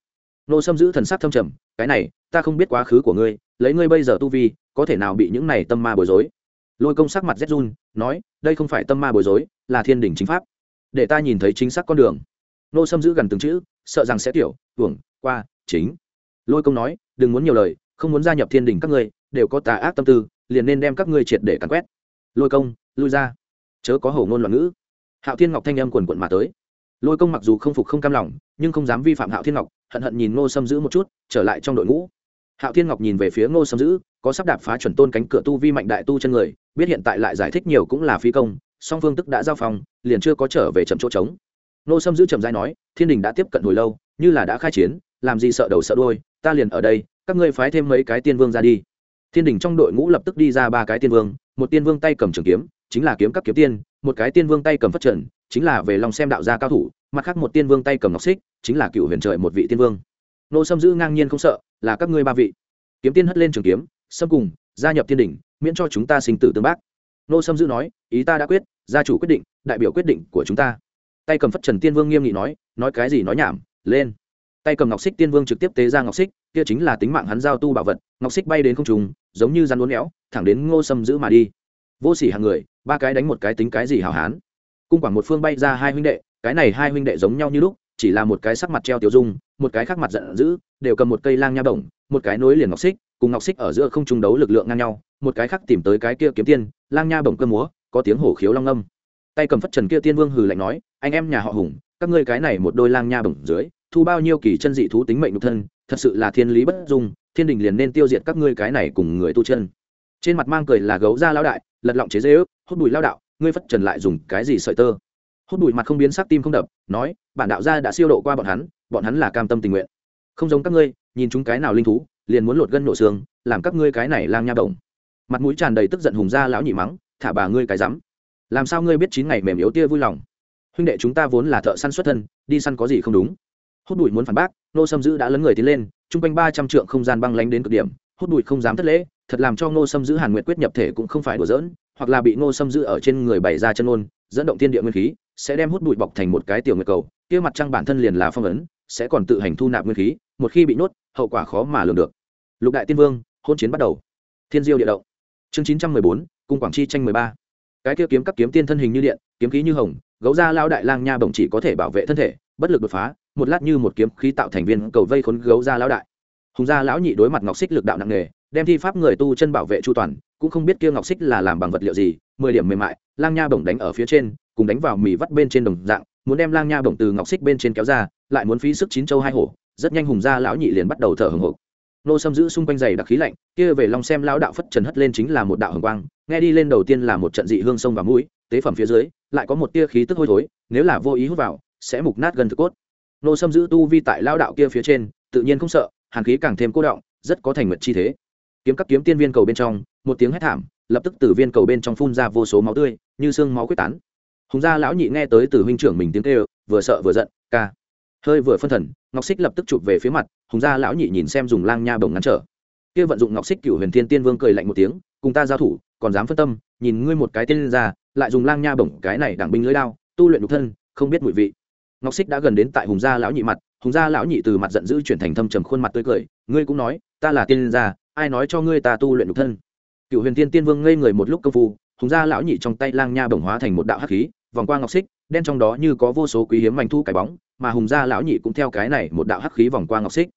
nô sâm giữ thần sắc thâm trầm, cái này, ta không biết quá khứ của ngươi, lấy ngươi bây giờ tu vi, có thể nào bị những này tâm ma bối rối? Lôi công sắc mặt zhun run, nói, đây không phải tâm ma bối rối, là thiên đình chính pháp. Để ta nhìn thấy chính xác con đường. Nô sâm giữ gần từng chữ, sợ rằng sẽ tiểu hưởng qua, chính. Lôi công nói, đừng muốn nhiều lời, không muốn gia nhập thiên đình các ngươi, đều có tà ác tâm tư, liền nên đem các ngươi triệt để cắn quét. Lôi công, lui ra. Chớ có hổ ngôn loạn ngữ. Hạo thiên ngọc thanh âm quần quận mà tới. Lôi công mặc dù không phục không cam lòng nhưng không dám vi phạm hạo thiên ngọc, hận hận nhìn ngô sâm giữ một chút, trở lại trong đội ngũ. Hạo thiên ngọc nhìn về phía ngô sâm giữ có sắp đạp phá chuẩn tôn cánh cửa tu vi mạnh đại tu chân người, biết hiện tại lại giải thích nhiều cũng là phi công, song phương tức đã giao phòng, liền chưa có trở về chậm chỗ trống. Ngô sâm giữ chậm dai nói, thiên đình đã tiếp cận hồi lâu, như là đã khai chiến, làm gì sợ đầu sợ đôi ta liền ở đây, các ngươi phái thêm mấy cái tiên vương ra đi. Thiên đình trong đội ngũ lập tức đi ra ba cái tiên vương, một tiên vương tay cầm trường kiếm, chính là kiếm các kiếm tiên, một cái tiên vương tay cầm phất trần chính là về lòng xem đạo gia cao thủ, mặt khác một tiên vương tay cầm ngọc xích, chính là cựu huyền trời một vị tiên vương. Nô sâm giữ ngang nhiên không sợ, là các ngươi ba vị. Kiếm tiên hất lên trường kiếm, sâm cùng, gia nhập thiên đỉnh, miễn cho chúng ta sinh tử tương bác. Nô sâm giữ nói, ý ta đã quyết, gia chủ quyết định, đại biểu quyết định của chúng ta. Tay cầm phất trần tiên vương nghiêm nghị nói nói cái gì nói nhảm, lên. Tay cầm ngọc xích tiên vương trực tiếp tế ra ngọc xích, kia chính là tính mạng hắn giao tu bảo vật, ngọc xích bay đến không trùng giống như rắn uốn éo, thẳng đến ngô sâm giữ mà đi. Vô sỉ hàng người, ba cái đánh một cái tính cái gì hào hán cung quảng một phương bay ra hai huynh đệ, cái này hai huynh đệ giống nhau như lúc, chỉ là một cái sắc mặt treo tiểu dung, một cái khác mặt giận dữ, đều cầm một cây lang nha bổng một cái nối liền ngọc xích, cùng ngọc xích ở giữa không trung đấu lực lượng ngang nhau, một cái khác tìm tới cái kia kiếm tiên, lang nha bổng cơ múa, có tiếng hổ khiếu long âm. Tay cầm phất trần kia tiên vương hừ lạnh nói, anh em nhà họ hùng, các ngươi cái này một đôi lang nha bổng dưới, thu bao nhiêu kỳ chân dị thú tính mệnh nhục thân, thật sự là thiên lý bất dung, thiên đình liền nên tiêu diệt các ngươi cái này cùng người tu chân. Trên mặt mang cười là gấu ra lao đại, lật lọng chế dê ước hốt bùi lao đạo ngươi phất trần lại dùng cái gì sợi tơ? Hốt bụi mặt không biến sắc tim không đập, nói, bản đạo gia đã siêu độ qua bọn hắn bọn hắn là cam tâm tình nguyện. Không giống các ngươi, nhìn chúng cái nào linh thú, liền muốn lột gân nổ xương, làm các ngươi cái này lang nha động. mặt mũi tràn đầy tức giận hùng ra lão nhị mắng, thả bà ngươi cái rắm. Làm sao ngươi biết chín ngày mềm yếu tia vui lòng? Huynh đệ chúng ta vốn là thợ săn xuất thân, đi săn có gì không đúng? Hốt bụi muốn phản bác nô sâm dữ đã lấn người tiến lên, chung quanh ba trăm trượng không gian băng lánh đến cực điểm hốt bụi không dám thất lễ, thật làm cho Nô sâm giữ hàn nguyệt quyết nhập thể cũng không phải đùa dỡn hoặc là bị ngô xâm giữ ở trên người bày ra chân ôn, dẫn động thiên địa nguyên khí, sẽ đem hút bụi bọc thành một cái tiểu nguyệt cầu, kia mặt trăng bản thân liền là phong ấn, sẽ còn tự hành thu nạp nguyên khí, một khi bị nhốt, hậu quả khó mà lường được. Lục đại tiên vương, hôn chiến bắt đầu. Thiên diêu địa động. Chương chín trăm mười bốn, cung quảng chi tranh mười ba. Cái kia kiếm các kiếm tiên thân hình như điện, kiếm khí như hồng, gấu ra lao đại lang nha bổng chỉ có thể bảo vệ thân thể, bất lực đột phá, một lát như một kiếm khí tạo thành viên cầu vây khốn gấu ra lao đại. Hùng gia lão nhị đối mặt ngọc xích lực đạo nặng nề, đem thi pháp người tu chân bảo vệ chu toàn cũng không biết kia ngọc xích là làm bằng vật liệu gì, mười điểm mềm mại, lang nha bổng đánh ở phía trên, cùng đánh vào mì vắt bên trên đồng dạng, muốn đem lang nha bổng từ ngọc xích bên trên kéo ra, lại muốn phí sức chín châu hai hổ, rất nhanh hùng gia lão nhị liền bắt đầu thở hừng hộc. Nô xâm giữ xung quanh giày đặc khí lạnh, kia về lòng xem lão đạo phất trần hất lên chính là một đạo hồng quang, nghe đi lên đầu tiên là một trận dị hương sông và mũi, tế phẩm phía dưới, lại có một tia khí tức hôi thối, nếu là vô ý hút vào, sẽ mục nát gần thực cốt. Nô xâm giữ tu vi tại lão đạo kia phía trên, tự nhiên không sợ, hàn khí càng thêm cô động, rất có thành mật chi thế kiếm các kiếm tiên viên cầu bên trong, một tiếng hét thảm, lập tức từ viên cầu bên trong phun ra vô số máu tươi, như xương máu quyết tán. Hùng gia lão nhị nghe tới từ huynh trưởng mình tiếng kêu, vừa sợ vừa giận, ca. Hơi vừa phân thần, ngọc xích lập tức chụp về phía mặt, hùng gia lão nhị nhìn xem dùng lang nha bồng ngắn trở. Kia vận dụng ngọc xích cựu huyền thiên tiên vương cười lạnh một tiếng, cùng ta giao thủ, còn dám phân tâm, nhìn ngươi một cái tên ra lại dùng lang nha bổng cái này đảng binh lưới đao, tu luyện độc thân, không biết mùi vị. Ngọc xích đã gần đến tại hùng gia lão nhị mặt, hùng gia lão nhị từ mặt giận dữ chuyển thành thâm trầm khuôn mặt tươi cười, ngươi cũng nói, ta là tiên gia ai nói cho ngươi ta tu luyện nhục thân? Cựu huyền tiên tiên vương ngây người một lúc công phu, hùng gia lão nhị trong tay lang nha bổng hóa thành một đạo hắc khí, vòng qua ngọc xích, đen trong đó như có vô số quý hiếm mảnh thu cái bóng, mà hùng gia lão nhị cũng theo cái này một đạo hắc khí vòng qua ngọc xích.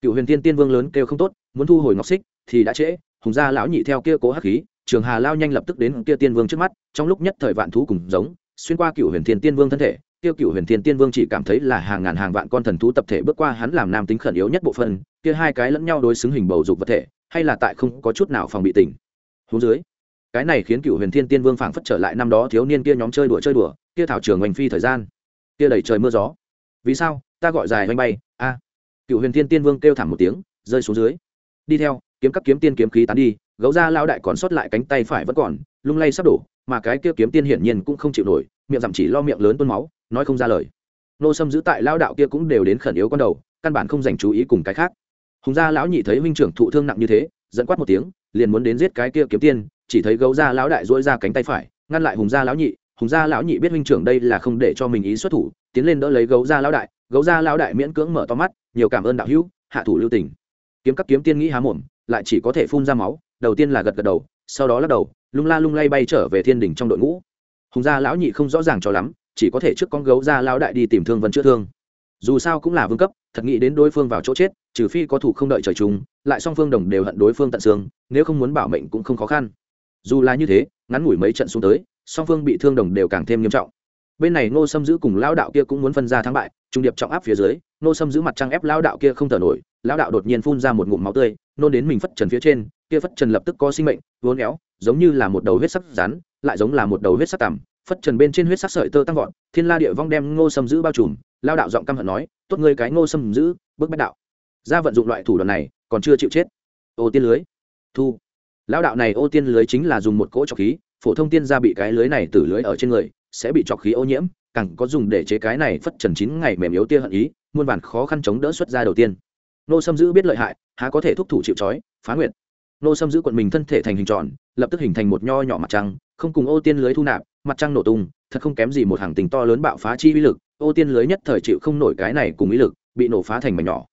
Cựu huyền tiên tiên vương lớn kêu không tốt, muốn thu hồi ngọc xích thì đã trễ, hùng gia lão nhị theo kia cố hắc khí, trường hà lao nhanh lập tức đến kia tiên vương trước mắt, trong lúc nhất thời vạn thú cùng giống, xuyên qua cựu huyền thiên tiên vương thân thể tiêu cựu huyền thiên tiên vương chỉ cảm thấy là hàng ngàn hàng vạn con thần thú tập thể bước qua hắn làm nam tính khẩn yếu nhất bộ phận, kia hai cái lẫn nhau đối xứng hình bầu dục vật thể hay là tại không có chút nào phòng bị tỉnh hú dưới, cái này khiến cựu huyền thiên tiên vương phảng phất trở lại năm đó thiếu niên kia nhóm chơi đùa chơi đùa, kia thảo trường oanh phi thời gian, kia đầy trời mưa gió. Vì sao? Ta gọi dài oanh bay, a. Cựu huyền thiên tiên vương kêu thảm một tiếng, rơi xuống dưới. Đi theo, kiếm các kiếm tiên kiếm khí tán đi, gấu ra lao đại còn sót lại cánh tay phải vẫn còn, lung lay sắp đổ, mà cái kia kiếm tiên hiển nhiên cũng không chịu nổi, miệng giảm chỉ lo miệng lớn tuôn máu, nói không ra lời. Nô sâm giữ tại lao đạo kia cũng đều đến khẩn yếu con đầu, căn bản không dành chú ý cùng cái khác hùng gia lão nhị thấy huynh trưởng thụ thương nặng như thế dẫn quát một tiếng, liền muốn đến giết cái kia kiếm tiên, chỉ thấy gấu gia lão đại dỗi ra cánh tay phải, ngăn lại hùng gia lão nhị. Hùng gia lão nhị biết huynh trưởng đây là không để cho mình ý xuất thủ, tiến lên đỡ lấy gấu gia lão đại. Gấu gia lão đại miễn cưỡng mở to mắt, nhiều cảm ơn đạo hữu, hạ thủ lưu tình. Kiếm các kiếm tiên nghĩ há mồm, lại chỉ có thể phun ra máu, đầu tiên là gật gật đầu, sau đó lắc đầu, lung la lung lay bay trở về thiên đình trong đội ngũ. Hùng gia lão nhị không rõ ràng cho lắm, chỉ có thể trước con gấu gia lão đại đi tìm thương vân chữa thương. Dù sao cũng là vương cấp, thật nghĩ đến đối phương vào chỗ chết trừ phi có thủ không đợi trời chung, lại song phương đồng đều hận đối phương tận xương, nếu không muốn bảo mệnh cũng không khó khăn. Dù là như thế, ngắn ngủi mấy trận xuống tới, song phương bị thương đồng đều càng thêm nghiêm trọng. Bên này ngô sâm giữ cùng lão đạo kia cũng muốn phân ra thắng bại, trung điệp trọng áp phía dưới, ngô sâm giữ mặt trăng ép lão đạo kia không thở nổi, lão đạo đột nhiên phun ra một ngụm máu tươi, nôn đến mình phất trần phía trên, kia phất trần lập tức có sinh mệnh vốn éo, giống như là một đầu huyết sắc rắn, lại giống là một đầu huyết sắc tằm, phất trần bên trên huyết sắc sợi tơ tăng vọt, thiên la địa vong đem ngô sâm giữ bao trùm lao đạo giọng căm hận nói, tốt ngươi cái ngô sâm giữ bước bách đạo ra vận dụng loại thủ đoạn này, còn chưa chịu chết. Ô tiên lưới. Thu. Lão đạo này ô tiên lưới chính là dùng một cỗ trọc khí, phổ thông tiên ra bị cái lưới này tử lưới ở trên người, sẽ bị trọc khí ô nhiễm, càng có dùng để chế cái này phất trần chín ngày mềm yếu tia hận ý, muôn vàn khó khăn chống đỡ xuất ra đầu tiên. Nô sâm giữ biết lợi hại, há có thể thúc thủ chịu trói, phá nguyện nô sâm giữ quận mình thân thể thành hình tròn, lập tức hình thành một nho nhỏ mặt trăng, không cùng ô tiên lưới thu nạp, mặt trăng nổ tung, thật không kém gì một hàng tình to lớn bạo phá chi uy lực, ô tiên lưới nhất thời chịu không nổi cái này cùng ý lực, bị nổ phá thành mảnh nhỏ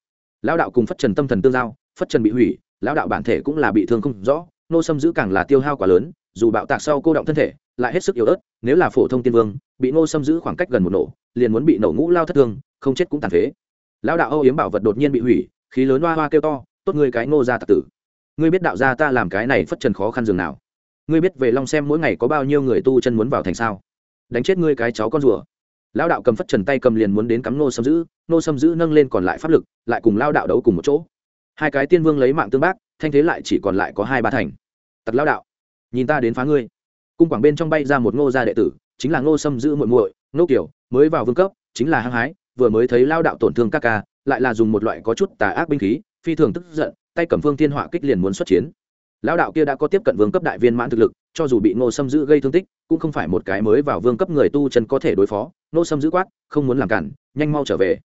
lão đạo cùng phất trần tâm thần tương giao, phất trần bị hủy, lão đạo bản thể cũng là bị thương không rõ, nô sâm giữ càng là tiêu hao quá lớn, dù bạo tạc sau cô động thân thể, lại hết sức yếu ớt, nếu là phổ thông tiên vương, bị nô sâm giữ khoảng cách gần một nổ, liền muốn bị nổ ngũ lao thất thương, không chết cũng tàn phế. Lão đạo âu yếm bảo vật đột nhiên bị hủy, khí lớn hoa hoa kêu to, tốt ngươi cái nô ra tạc tử. Ngươi biết đạo gia ta làm cái này phất trần khó khăn dường nào? Ngươi biết về long xem mỗi ngày có bao nhiêu người tu chân muốn vào thành sao? Đánh chết ngươi cái cháu con rùa lao đạo cầm phất trần tay cầm liền muốn đến cắm nô sâm giữ nô sâm giữ nâng lên còn lại pháp lực, lại cùng lao đạo đấu cùng một chỗ. Hai cái tiên vương lấy mạng tương bác, thanh thế lại chỉ còn lại có hai ba thành. Tật lao đạo, nhìn ta đến phá ngươi. Cung quảng bên trong bay ra một ngô gia đệ tử, chính là ngô sâm giữ muội muội, ngô kiểu mới vào vương cấp, chính là hăng hái, vừa mới thấy lao đạo tổn thương các ca, lại là dùng một loại có chút tà ác binh khí, phi thường tức giận, tay cầm phương thiên họa kích liền muốn xuất chiến. Lão đạo kia đã có tiếp cận vương cấp đại viên mãn thực lực, cho dù bị ngô sâm giữ gây thương tích, cũng không phải một cái mới vào vương cấp người tu chân có thể đối phó. Nô sâm giữ quát, không muốn làm cản, nhanh mau trở về.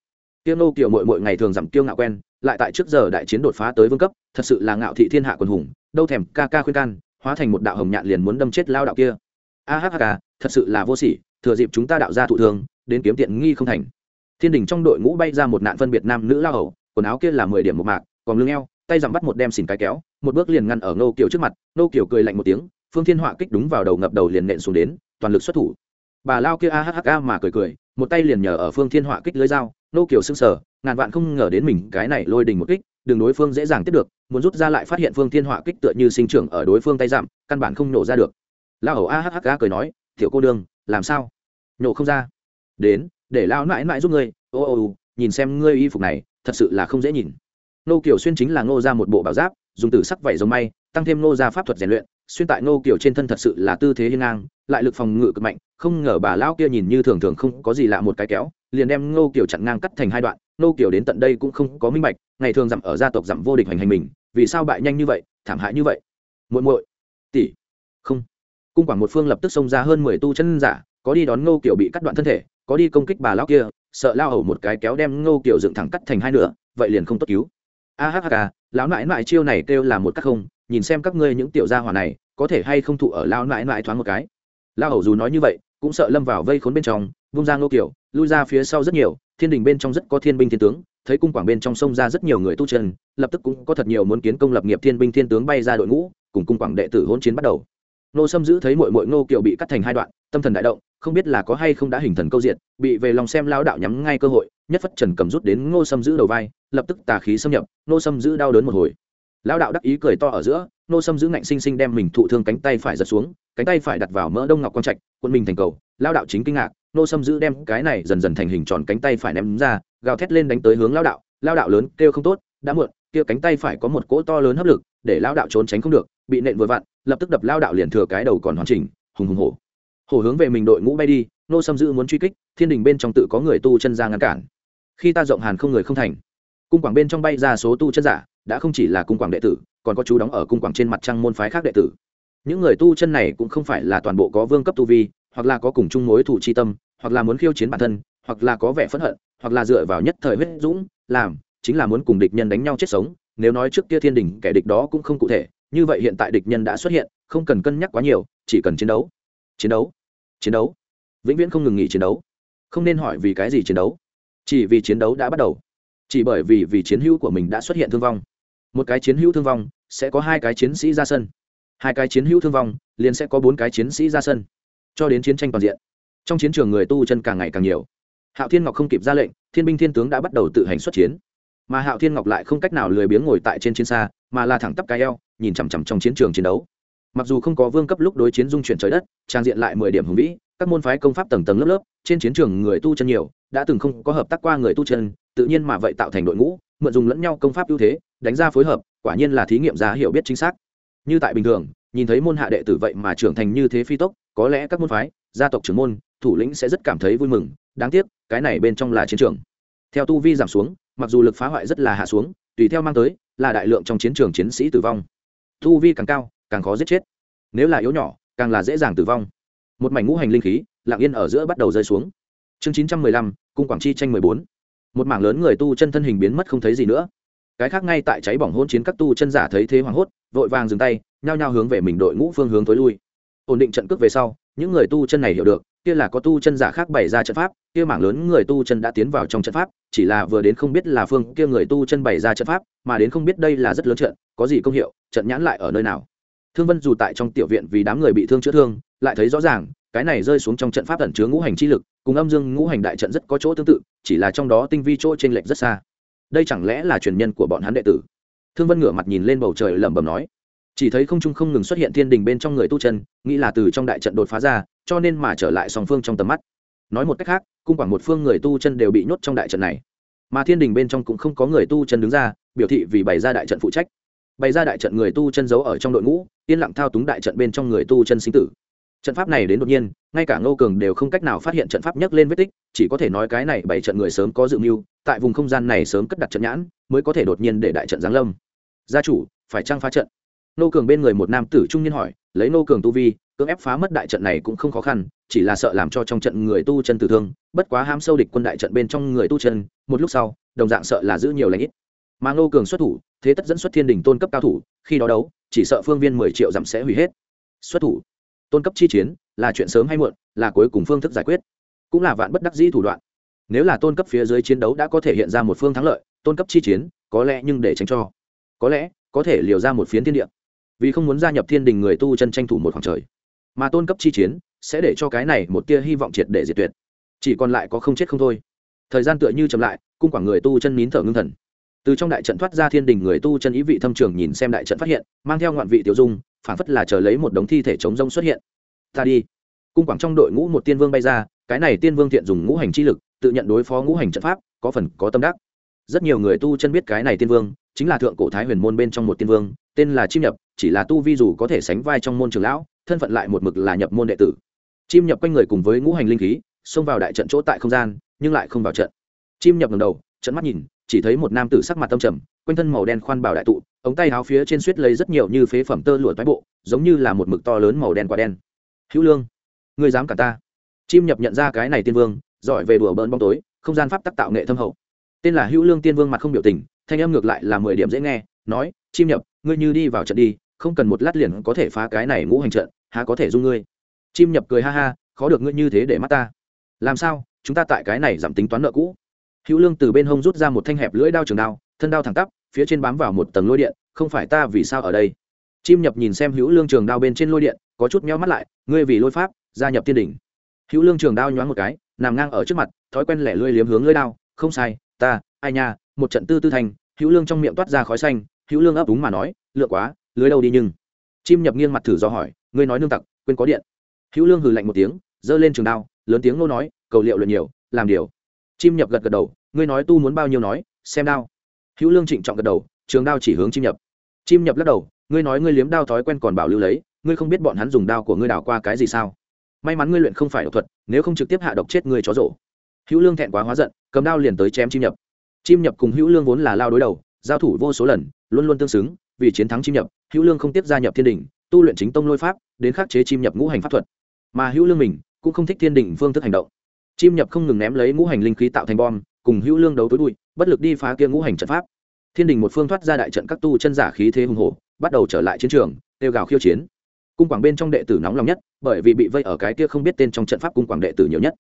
Tiêu nô kiều mội mội ngày thường giảm kiêu ngạo quen, lại tại trước giờ đại chiến đột phá tới vương cấp, thật sự là ngạo thị thiên hạ quần hùng, đâu thèm ca ca khuyên can, hóa thành một đạo hồng nhạn liền muốn đâm chết lao đạo kia. A h ca thật sự là vô sỉ, thừa dịp chúng ta đạo ra thụ thương đến kiếm tiện nghi không thành. Thiên đình trong đội ngũ bay ra một nạn phân biệt nam nữ lao hầu, quần áo kia là mười điểm một mạc, còn lưng eo, tay dặm bắt một đem xìn cái kéo, một bước liền ngăn ở nô kiều trước mặt, nô kiều cười lạnh một tiếng, phương thiên họa kích đúng vào đầu ngập đầu liền nện xuống đến, toàn lực xuất thủ bà lao kia ahha mà cười cười, một tay liền nhờ ở phương thiên họa kích lưới dao, nô kiều sưng sờ, ngàn vạn không ngờ đến mình cái này lôi đình một kích, đường đối phương dễ dàng tiếp được, muốn rút ra lại phát hiện phương thiên họa kích tựa như sinh trưởng ở đối phương tay giảm, căn bản không nổ ra được. Lao hầu ahha cười nói, tiểu cô đương làm sao? Nhổ không ra. Đến, để lao mãi mãi giúp ngươi. Ô ô ô, nhìn xem ngươi y phục này, thật sự là không dễ nhìn. Nô kiều xuyên chính là ngô ra một bộ bảo giáp, dùng từ sắc vảy giống may, tăng thêm ngô ra pháp thuật rèn luyện xuyên tại ngô kiểu trên thân thật sự là tư thế hiên ngang, lại lực phòng ngự cực mạnh, không ngờ bà lão kia nhìn như thường thường không có gì lạ một cái kéo, liền đem ngô kiểu chặn ngang cắt thành hai đoạn. Ngô kiểu đến tận đây cũng không có minh bạch, ngày thường dặm ở gia tộc dặm vô địch hành hành mình, vì sao bại nhanh như vậy, thảm hại như vậy? Muội muội, tỷ, không. Cung quảng một phương lập tức xông ra hơn mười tu chân giả, có đi đón ngô kiểu bị cắt đoạn thân thể, có đi công kích bà lão kia, sợ lao hầu một cái kéo đem ngô kiểu dựng thẳng cắt thành hai nửa, vậy liền không tốt cứu a hh lão nãi nãi chiêu này kêu là một cắt không, nhìn xem các ngươi những tiểu gia hỏa này, có thể hay không thụ ở lão nãi nãi thoáng một cái. Lao hầu dù nói như vậy, cũng sợ lâm vào vây khốn bên trong, vung ra ngô kiểu, lui ra phía sau rất nhiều, thiên đình bên trong rất có thiên binh thiên tướng, thấy cung quảng bên trong sông ra rất nhiều người tu chân, lập tức cũng có thật nhiều muốn kiến công lập nghiệp thiên binh thiên tướng bay ra đội ngũ, cùng cung quảng đệ tử hôn chiến bắt đầu. Nô sâm giữ thấy mội mội ngô kiều bị cắt thành hai đoạn, tâm thần đại động, không biết là có hay không đã hình thần câu diện bị về lòng xem lao đạo nhắm ngay cơ hội nhất phất trần cầm rút đến ngô sâm giữ đầu vai, lập tức tà khí xâm nhập, Ngô sâm giữ đau đớn một hồi. Lao đạo đắc ý cười to ở giữa, Ngô sâm giữ ngạnh sinh sinh đem mình thụ thương cánh tay phải giật xuống, cánh tay phải đặt vào mỡ đông ngọc quang trạch quân mình thành cầu. Lao đạo chính kinh ngạc, Ngô sâm giữ đem cái này dần dần thành hình tròn cánh tay phải ném ra, gào thét lên đánh tới hướng lao đạo. Lao đạo lớn kêu không tốt, đã muộn, kia cánh tay phải có một cỗ to lớn hấp lực, để lao đạo trốn tránh không được, bị nện vừa vặn, lập tức đập lao đạo liền thừa cái đầu còn hoàn chỉnh, hùng hùng hổ. Hổ hướng về mình đội ngũ bay đi nô sâm Dữ muốn truy kích, thiên đình bên trong tự có người tu chân ra ngăn cản khi ta rộng hàn không người không thành. Cung quảng bên trong bay ra số tu chân giả, đã không chỉ là cung quảng đệ tử, còn có chú đóng ở cung quảng trên mặt trăng môn phái khác đệ tử. Những người tu chân này cũng không phải là toàn bộ có vương cấp tu vi, hoặc là có cùng chung mối thủ chi tâm, hoặc là muốn khiêu chiến bản thân, hoặc là có vẻ phẫn hận, hoặc là dựa vào nhất thời huyết dũng, làm, chính là muốn cùng địch nhân đánh nhau chết sống. Nếu nói trước kia thiên đình kẻ địch đó cũng không cụ thể, như vậy hiện tại địch nhân đã xuất hiện, không cần cân nhắc quá nhiều, chỉ cần chiến đấu. Chiến đấu. Chiến đấu. Vĩnh viễn không ngừng nghỉ chiến đấu. Không nên hỏi vì cái gì chiến đấu chỉ vì chiến đấu đã bắt đầu. Chỉ bởi vì vì chiến hữu của mình đã xuất hiện thương vong. Một cái chiến hữu thương vong sẽ có hai cái chiến sĩ ra sân. Hai cái chiến hữu thương vong liền sẽ có bốn cái chiến sĩ ra sân. Cho đến chiến tranh toàn diện. Trong chiến trường người tu chân càng ngày càng nhiều. Hạo thiên ngọc không kịp ra lệnh, thiên binh thiên tướng đã bắt đầu tự hành xuất chiến. Mà hạo thiên ngọc lại không cách nào lười biếng ngồi tại trên chiến xa, mà là thẳng tắp cái eo, nhìn chằm chằm trong chiến trường chiến đấu. Mặc dù không có vương cấp lúc đối chiến dung chuyển trời đất, trang diện lại mười điểm hùng vĩ, các môn phái công pháp tầng tầng lớp lớp, trên chiến trường người tu chân nhiều đã từng không có hợp tác qua người tu chân, tự nhiên mà vậy tạo thành đội ngũ, mượn dùng lẫn nhau công pháp ưu thế, đánh ra phối hợp, quả nhiên là thí nghiệm ra hiểu biết chính xác. Như tại bình thường, nhìn thấy môn hạ đệ tử vậy mà trưởng thành như thế phi tốc, có lẽ các môn phái, gia tộc trưởng môn, thủ lĩnh sẽ rất cảm thấy vui mừng, đáng tiếc, cái này bên trong là chiến trường. Theo tu vi giảm xuống, mặc dù lực phá hoại rất là hạ xuống, tùy theo mang tới, là đại lượng trong chiến trường chiến sĩ tử vong. Tu vi càng cao, càng khó giết chết. Nếu là yếu nhỏ, càng là dễ dàng tử vong. Một mảnh ngũ hành linh khí lạng yên ở giữa bắt đầu rơi xuống. Chương chín trăm mười lăm cung quảng chi tranh mười bốn. Một mảng lớn người tu chân thân hình biến mất không thấy gì nữa. Cái khác ngay tại cháy bỏng hôn chiến các tu chân giả thấy thế hoảng hốt, vội vàng dừng tay, nhao nhao hướng về mình đội ngũ phương hướng tối lui. Ổn định trận cước về sau, những người tu chân này hiểu được, kia là có tu chân giả khác bày ra trận pháp, kia mảng lớn người tu chân đã tiến vào trong trận pháp, chỉ là vừa đến không biết là phương, kia người tu chân bày ra trận pháp, mà đến không biết đây là rất lớn trận, có gì công hiệu, trận nhãn lại ở nơi nào. Thương vân dù tại trong tiểu viện vì đám người bị thương chữa thương, lại thấy rõ ràng cái này rơi xuống trong trận pháp ẩn chứa ngũ hành chi lực, cùng âm dương ngũ hành đại trận rất có chỗ tương tự, chỉ là trong đó tinh vi chỗ trên lệch rất xa. Đây chẳng lẽ là truyền nhân của bọn hắn đệ tử? Thương vân ngửa mặt nhìn lên bầu trời lẩm bẩm nói. Chỉ thấy không trung không ngừng xuất hiện thiên đình bên trong người tu chân, nghĩ là từ trong đại trận đột phá ra, cho nên mà trở lại song phương trong tầm mắt. Nói một cách khác, cung quảng một phương người tu chân đều bị nhốt trong đại trận này. Mà thiên đình bên trong cũng không có người tu chân đứng ra, biểu thị vì bày ra đại trận phụ trách. Bày ra đại trận người tu chân giấu ở trong đội ngũ, yên lặng thao túng đại trận bên trong người tu chân sinh tử trận pháp này đến đột nhiên, ngay cả ngô cường đều không cách nào phát hiện trận pháp nhấc lên vết tích, chỉ có thể nói cái này bảy trận người sớm có dự mưu, tại vùng không gian này sớm cất đặt trận nhãn, mới có thể đột nhiên để đại trận giáng lâm. Gia chủ, phải trang phá trận. Nô cường bên người một nam tử trung niên hỏi, lấy nô cường tu vi, cưỡng ép phá mất đại trận này cũng không khó khăn, chỉ là sợ làm cho trong trận người tu chân tử thương, bất quá ham sâu địch quân đại trận bên trong người tu chân, một lúc sau, đồng dạng sợ là giữ nhiều lãnh ít. Mà nô cường xuất thủ, thế tất dẫn xuất thiên đình tôn cấp cao thủ, khi đó đấu, chỉ sợ phương viên mười triệu dặm sẽ hủy hết. Xuất thủ tôn cấp chi chiến, là chuyện sớm hay muộn, là cuối cùng phương thức giải quyết. Cũng là vạn bất đắc dĩ thủ đoạn. Nếu là tôn cấp phía dưới chiến đấu đã có thể hiện ra một phương thắng lợi, tôn cấp chi chiến, có lẽ nhưng để tránh cho. Có lẽ, có thể liều ra một phiến thiên địa. Vì không muốn gia nhập thiên đình người tu chân tranh thủ một khoảng trời. Mà tôn cấp chi chiến, sẽ để cho cái này một tia hy vọng triệt để diệt tuyệt. Chỉ còn lại có không chết không thôi. Thời gian tựa như chậm lại, cung quảng người tu chân nín thở ngưng thần. Từ trong đại trận thoát ra thiên đình người tu chân ý vị thâm trường nhìn xem đại trận phát hiện, mang theo ngoạn vị tiểu dung phản phất là chờ lấy một đống thi thể chống rông xuất hiện. Ta đi. Cung quảng trong đội ngũ một tiên vương bay ra, cái này tiên vương thiện dùng ngũ hành chi lực, tự nhận đối phó ngũ hành trận pháp, có phần có tâm đắc. Rất nhiều người tu chân biết cái này tiên vương, chính là thượng cổ thái huyền môn bên trong một tiên vương, tên là chim nhập, chỉ là tu vi dù có thể sánh vai trong môn trường lão, thân phận lại một mực là nhập môn đệ tử. Chim nhập quanh người cùng với ngũ hành linh khí, xông vào đại trận chỗ tại không gian, nhưng lại không vào trận. Chim nhập ngầm đầu trận mắt nhìn chỉ thấy một nam tử sắc mặt tâm trầm, quanh thân màu đen khoan bảo đại tụ, ống tay áo phía trên suýt lấy rất nhiều như phế phẩm tơ lụa toái bộ, giống như là một mực to lớn màu đen quả đen. Hữu lương người dám cả ta? Chim nhập nhận ra cái này tiên vương, giỏi về đùa bỡn bóng tối, không gian pháp tác tạo nghệ thâm hậu. Tên là hữu lương tiên vương mặt không biểu tình, thanh âm ngược lại là mười điểm dễ nghe, nói, chim nhập, ngươi như đi vào trận đi, không cần một lát liền có thể phá cái này ngũ hành trận, há có thể dung ngươi? Chim nhập cười ha ha, khó được ngươi như thế để mắt ta. Làm sao? Chúng ta tại cái này giảm tính toán nợ cũ hữu lương từ bên hông rút ra một thanh hẹp lưỡi đao trường đao, thân đao thẳng tắp, phía trên bám vào một tầng lôi điện, không phải ta vì sao ở đây? Chim nhập nhìn xem hữu lương trường đao bên trên lôi điện, có chút meo mắt lại, ngươi vì lôi pháp, gia nhập thiên đỉnh. Hữu lương trường đao nhoáng một cái, nằm ngang ở trước mặt, thói quen lẻ lưỡi liếm hướng lưỡi đao, không sai, ta, ai nha, một trận tư tư thành, hữu lương trong miệng toát ra khói xanh, hữu lương ấp úng mà nói, lựa quá, lưới đâu đi nhưng. Chim nhập nghiêng mặt thử do hỏi, ngươi nói nương tặc, quên có điện. Hữu lương hừ lạnh một tiếng, giơ lên trường đao, lớn tiếng nô nói, cầu liệu luyện nhiều, làm điều chim nhập gật gật đầu, ngươi nói tu muốn bao nhiêu nói, xem đao. Hữu lương trịnh trọng gật đầu, trường đao chỉ hướng chim nhập. Chim nhập lắc đầu, ngươi nói ngươi liếm đao thói quen còn bảo lưu lấy, ngươi không biết bọn hắn dùng đao của ngươi đảo qua cái gì sao? May mắn ngươi luyện không phải độc thuật, nếu không trực tiếp hạ độc chết ngươi chó rổ. Hữu lương thẹn quá hóa giận, cầm đao liền tới chém chim nhập. Chim nhập cùng hữu lương vốn là lao đối đầu, giao thủ vô số lần, luôn luôn tương xứng, vì chiến thắng chim nhập, hữu lương không tiếp gia nhập thiên đình tu luyện chính tông lôi pháp, đến khắc chế chim nhập ngũ hành pháp thuật. Mà hữu lương mình cũng không thích thiên đình phương thức hành động chim nhập không ngừng ném lấy ngũ hành linh khí tạo thành bom, cùng hữu lương đấu tối bụi, bất lực đi phá kia ngũ hành trận pháp. Thiên đình một phương thoát ra đại trận các tu chân giả khí thế hùng hồ bắt đầu trở lại chiến trường, kêu gào khiêu chiến. Cung quảng bên trong đệ tử nóng lòng nhất, bởi vì bị vây ở cái kia không biết tên trong trận pháp cung quảng đệ tử nhiều nhất.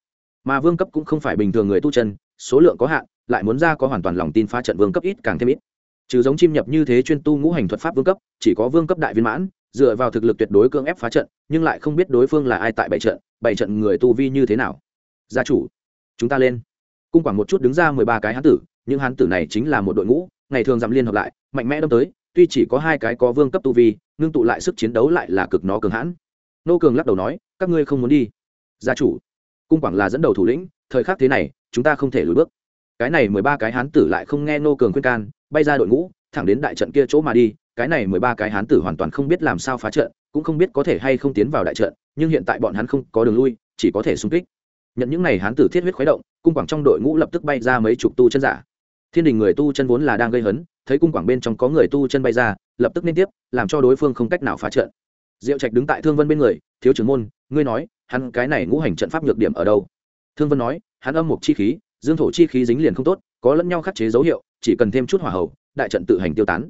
Mà vương cấp cũng không phải bình thường người tu chân, số lượng có hạn, lại muốn ra có hoàn toàn lòng tin phá trận vương cấp ít càng thêm ít. Trừ giống chim nhập như thế chuyên tu ngũ hành thuật pháp vương cấp, chỉ có vương cấp đại viên mãn, dựa vào thực lực tuyệt đối cưỡng ép phá trận, nhưng lại không biết đối phương là ai tại bảy trận bảy trận người tu vi như thế nào gia chủ. Chúng ta lên. Cung quảng một chút đứng ra mười ba cái hán tử, những hán tử này chính là một đội ngũ, ngày thường dặm liên hợp lại, mạnh mẽ đâm tới, tuy chỉ có hai cái có vương cấp tu vi ngưng tụ lại sức chiến đấu lại là cực nó cường hãn. Nô cường lắc đầu nói, các ngươi không muốn đi. Gia chủ. Cung quảng là dẫn đầu thủ lĩnh, thời khắc thế này, chúng ta không thể lùi bước. Cái này mười ba cái hán tử lại không nghe nô cường khuyên can, bay ra đội ngũ, thẳng đến đại trận kia chỗ mà đi, cái này mười ba cái hán tử hoàn toàn không biết làm sao phá trận, cũng không biết có thể hay không tiến vào đại trận, nhưng hiện tại bọn hắn không có đường lui, chỉ có thể xung kích nhận những n à y hán tử thiết huyết khuấy động, cung quảng trong đội ngũ lập tức bay ra mấy chục tu chân giả. Thiên đình người tu chân vốn là đang gây hấn, thấy cung quảng bên trong có người tu chân bay ra, lập tức liên tiếp, làm cho đối phương không cách nào phá trận. Diệu trạch đứng tại thương vân bên người, thiếu trưởng môn, ngươi nói, hắn cái này ngũ hành trận pháp nhược điểm ở đâu? Thương vân nói, hắn âm mục chi khí, dương thổ chi khí dính liền không tốt, có lẫn nhau khắc chế dấu hiệu, chỉ cần thêm chút hỏa hậu đại trận tự hành tiêu tán.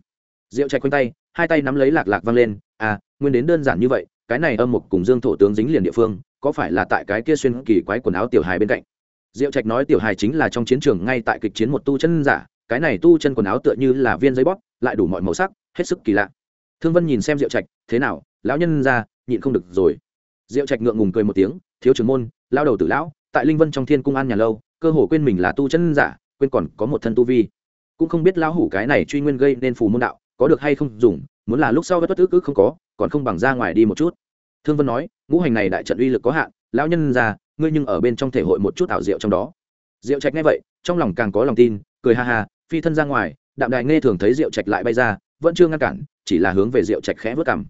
Diệu trạch quanh tay, hai tay nắm lấy lạc lạc văng lên à nguyên đến đơn giản như vậy cái này âm mục cùng dương thổ tướng dính liền địa phương, có phải là tại cái kia xuyên kỳ quái quần áo tiểu hài bên cạnh? Diệu trạch nói tiểu hài chính là trong chiến trường ngay tại kịch chiến một tu chân giả, cái này tu chân quần áo tựa như là viên giấy bóp, lại đủ mọi màu sắc, hết sức kỳ lạ. Thương vân nhìn xem diệu trạch, thế nào, lão nhân ra, nhịn không được rồi? Diệu trạch ngượng ngùng cười một tiếng, thiếu trưởng môn lao đầu tử lão, tại linh vân trong thiên cung an nhà lâu, cơ hồ quên mình là tu chân giả, quên còn có một thân tu vi. Cũng không biết lão hủ cái này truy nguyên gây nên phù môn đạo, có được hay không dùng, muốn là lúc sau bất ức ức không có còn không bằng ra ngoài đi một chút. Thương vân nói, ngũ hành này đại trận uy lực có hạn, lão nhân ra ngươi nhưng ở bên trong thể hội một chút ảo diệu trong đó. Diệu trạch nghe vậy, trong lòng càng có lòng tin, cười ha ha, phi thân ra ngoài, đạm đài nghe thường thấy diệu trạch lại bay ra, vẫn chưa ngăn cản, chỉ là hướng về diệu trạch khẽ vớt cảm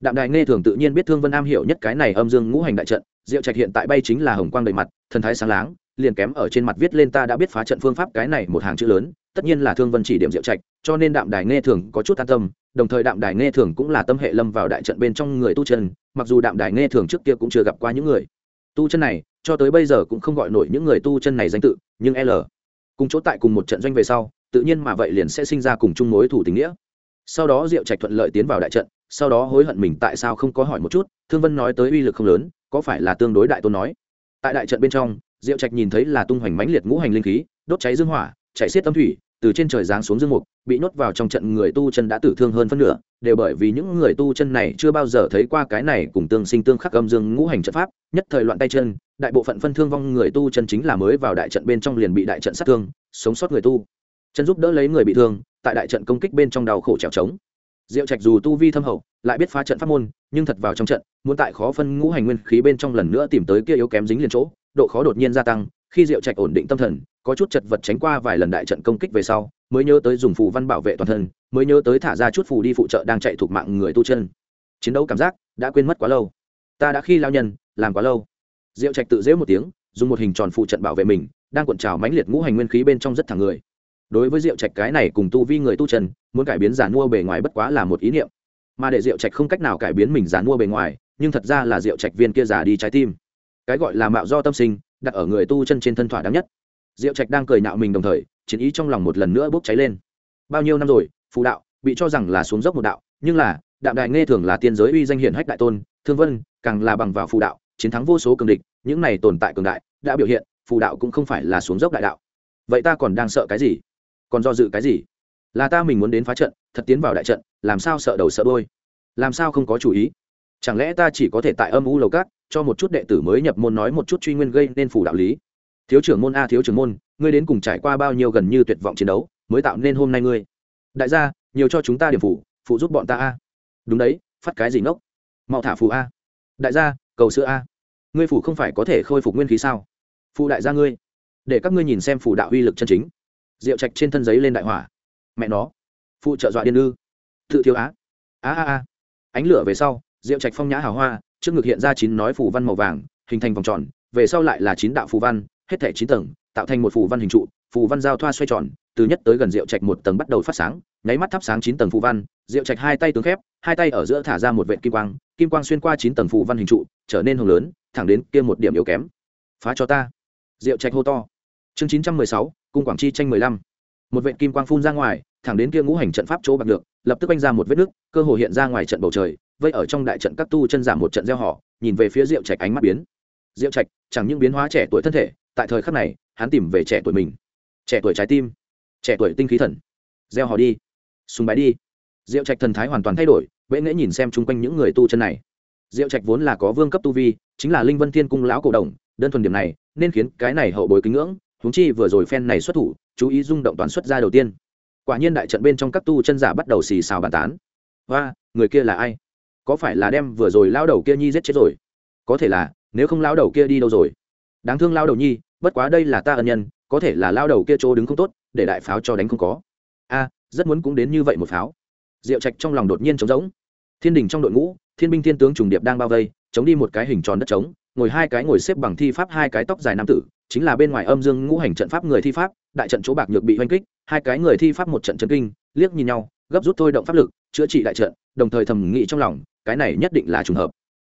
đạm đài nghe thường tự nhiên biết thương vân am hiểu nhất cái này âm dương ngũ hành đại trận, diệu trạch hiện tại bay chính là hồng quang đầy mặt, thần thái sáng láng liền kém ở trên mặt viết lên ta đã biết phá trận phương pháp cái này một hàng chữ lớn, tất nhiên là thương vân chỉ điểm diệu trạch, cho nên đạm đài nghe thường có chút an tâm, đồng thời đạm đài nghe thường cũng là tâm hệ lâm vào đại trận bên trong người tu chân, mặc dù đạm đài nghe thường trước kia cũng chưa gặp qua những người tu chân này, cho tới bây giờ cũng không gọi nổi những người tu chân này danh tự, nhưng l, cùng chỗ tại cùng một trận doanh về sau, tự nhiên mà vậy liền sẽ sinh ra cùng chung mối thủ tình nghĩa. Sau đó diệu trạch thuận lợi tiến vào đại trận, sau đó hối hận mình tại sao không có hỏi một chút, thương vân nói tới uy lực không lớn, có phải là tương đối đại tôn nói. Tại đại trận bên trong diệu trạch nhìn thấy là tung hoành mãnh liệt ngũ hành linh khí, đốt cháy dương hỏa chạy xiết tâm thủy, từ trên trời giáng xuống dương mục, bị nhốt vào trong trận người tu chân đã tử thương hơn phân nửa, đều bởi vì những người tu chân này chưa bao giờ thấy qua cái này cùng tương sinh tương khắc âm dương ngũ hành trận pháp, nhất thời loạn tay chân, đại bộ phận phân thương vong người tu chân chính là mới vào đại trận bên trong liền bị đại trận sát thương, sống sót người tu. Chân giúp đỡ lấy người bị thương, tại đại trận công kích bên trong đau khổ trèo trống. Diệu trạch dù tu vi thâm hậu, lại biết phá trận pháp môn, nhưng thật vào trong trận, muốn tại khó phân ngũ hành nguyên khí bên trong lần nữa tìm tới kia yếu kém dính liền chỗ độ khó đột nhiên gia tăng, khi diệu trạch ổn định tâm thần, có chút chật vật tránh qua vài lần đại trận công kích về sau, mới nhớ tới dùng phù văn bảo vệ toàn thân, mới nhớ tới thả ra chút phù đi phụ trợ đang chạy thuộc mạng người tu chân. Chiến đấu cảm giác đã quên mất quá lâu. Ta đã khi lao nhân, làm quá lâu. Diệu trạch tự dễ một tiếng, dùng một hình tròn phụ trận bảo vệ mình, đang cuộn trào mãnh liệt ngũ hành nguyên khí bên trong rất thẳng người. Đối với diệu trạch cái này cùng tu vi người tu chân, muốn cải biến giàn mua bề ngoài bất quá là một ý niệm. Mà để diệu trạch không cách nào cải biến mình giàn mua bề ngoài, nhưng thật ra là diệu trạch viên kia già đi trái tim cái gọi là mạo do tâm sinh, đặt ở người tu chân trên thân thỏa đáng nhất. Diệu trạch đang cười nạo mình đồng thời, chiến ý trong lòng một lần nữa bốc cháy lên. Bao nhiêu năm rồi, phù đạo, bị cho rằng là xuống dốc một đạo, nhưng là, đạm đại nghe thường là tiên giới uy danh hiển hách đại tôn, thương vân, càng là bằng vào phù đạo, chiến thắng vô số cường địch, những này tồn tại cường đại, đã biểu hiện, phù đạo cũng không phải là xuống dốc đại đạo. Vậy ta còn đang sợ cái gì? Còn do dự cái gì? Là ta mình muốn đến phá trận, thật tiến vào đại trận, làm sao sợ đầu sợ đôi làm sao không có chủ ý? Chẳng lẽ ta chỉ có thể tại âm u lầu cát cho một chút đệ tử mới nhập môn nói một chút truy nguyên gây nên phủ đạo lý. Thiếu trưởng môn a, thiếu trưởng môn, ngươi đến cùng trải qua bao nhiêu gần như tuyệt vọng chiến đấu, mới tạo nên hôm nay ngươi? Đại gia, nhiều cho chúng ta điểm phủ phụ giúp bọn ta a. Đúng đấy, phát cái gì ngốc? Mau thả phù a. Đại gia, cầu sữa a. Ngươi phủ không phải có thể khôi phục nguyên khí sao? Phụ đại gia ngươi, để các ngươi nhìn xem phủ đạo uy lực chân chính. Rượu trạch trên thân giấy lên đại hỏa. Mẹ nó. Phụ trợ dọa điên ư. Tự thiếu á. A a a ánh lửa về sau rượu trạch phong nhã hào hoa trước ngực hiện ra chín nói phù văn màu vàng, hình thành vòng tròn, về sau lại là chín đạo phù văn, hết thể chín tầng, tạo thành một phù văn hình trụ, phù văn giao thoa xoay tròn, từ nhất tới gần rượu trạch một tầng bắt đầu phát sáng, nháy mắt thắp sáng chín tầng phù văn, rượu trạch hai tay tướng khép, hai tay ở giữa thả ra một vệ kim quang kim quang xuyên qua chín tầng phù văn hình trụ, trở nên hồng lớn, thẳng đến kia một điểm yếu kém. Phá cho ta. Rượu trạch hô to. Chương chín trăm mười sáu, cung quảng chi tranh mười lăm. Một vệ kim quang phun ra ngoài, thẳng đến kia ngũ hành trận pháp chỗ bạc được, lập tức oanh ra một vết nước cơ hồ hiện ra ngoài trận bầu trời vây ở trong đại trận các tu chân giảm một trận gieo họ, nhìn về phía diệu trạch ánh mắt biến. Diệu trạch, chẳng những biến hóa trẻ tuổi thân thể, tại thời khắc này, hắn tìm về trẻ tuổi mình. Trẻ tuổi trái tim, trẻ tuổi tinh khí thần. Gieo họ đi, sùng bái đi. Diệu trạch thần thái hoàn toàn thay đổi vẽ nghễ nhìn xem chung quanh những người tu chân này. Diệu trạch vốn là có vương cấp tu vi, chính là linh vân thiên cung lão cổ đồng, đơn thuần điểm này, nên khiến cái này hậu bối kính ngưỡng, huống chi vừa rồi phen này xuất thủ, chú ý rung động toàn xuất ra đầu tiên. Quả nhiên đại trận bên trong các tu chân giả bắt đầu xì xào bàn tán. Và người kia là ai? Có phải là đem vừa rồi lao đầu kia nhi giết chết rồi? Có thể là, nếu không lao đầu kia đi đâu rồi? Đáng thương lao đầu nhi, bất quá đây là ta ân nhân, có thể là lao đầu kia chỗ đứng không tốt, để đại pháo cho đánh không có. A, rất muốn cũng đến như vậy một pháo. Diệu trạch trong lòng đột nhiên trống rỗng. Thiên đình trong đội ngũ, thiên binh thiên tướng trùng điệp đang bao vây, chống đi một cái hình tròn đất trống, ngồi hai cái ngồi xếp bằng thi pháp, hai cái tóc dài nam tử, chính là bên ngoài âm dương ngũ hành trận pháp người thi pháp, đại trận chỗ bạc nhược bị oanh kích, hai cái người thi pháp một trận chấn kinh, liếc nhìn nhau, gấp rút thôi động pháp lực, chữa trị đại trận đồng thời thầm nghĩ trong lòng, cái này nhất định là trùng hợp.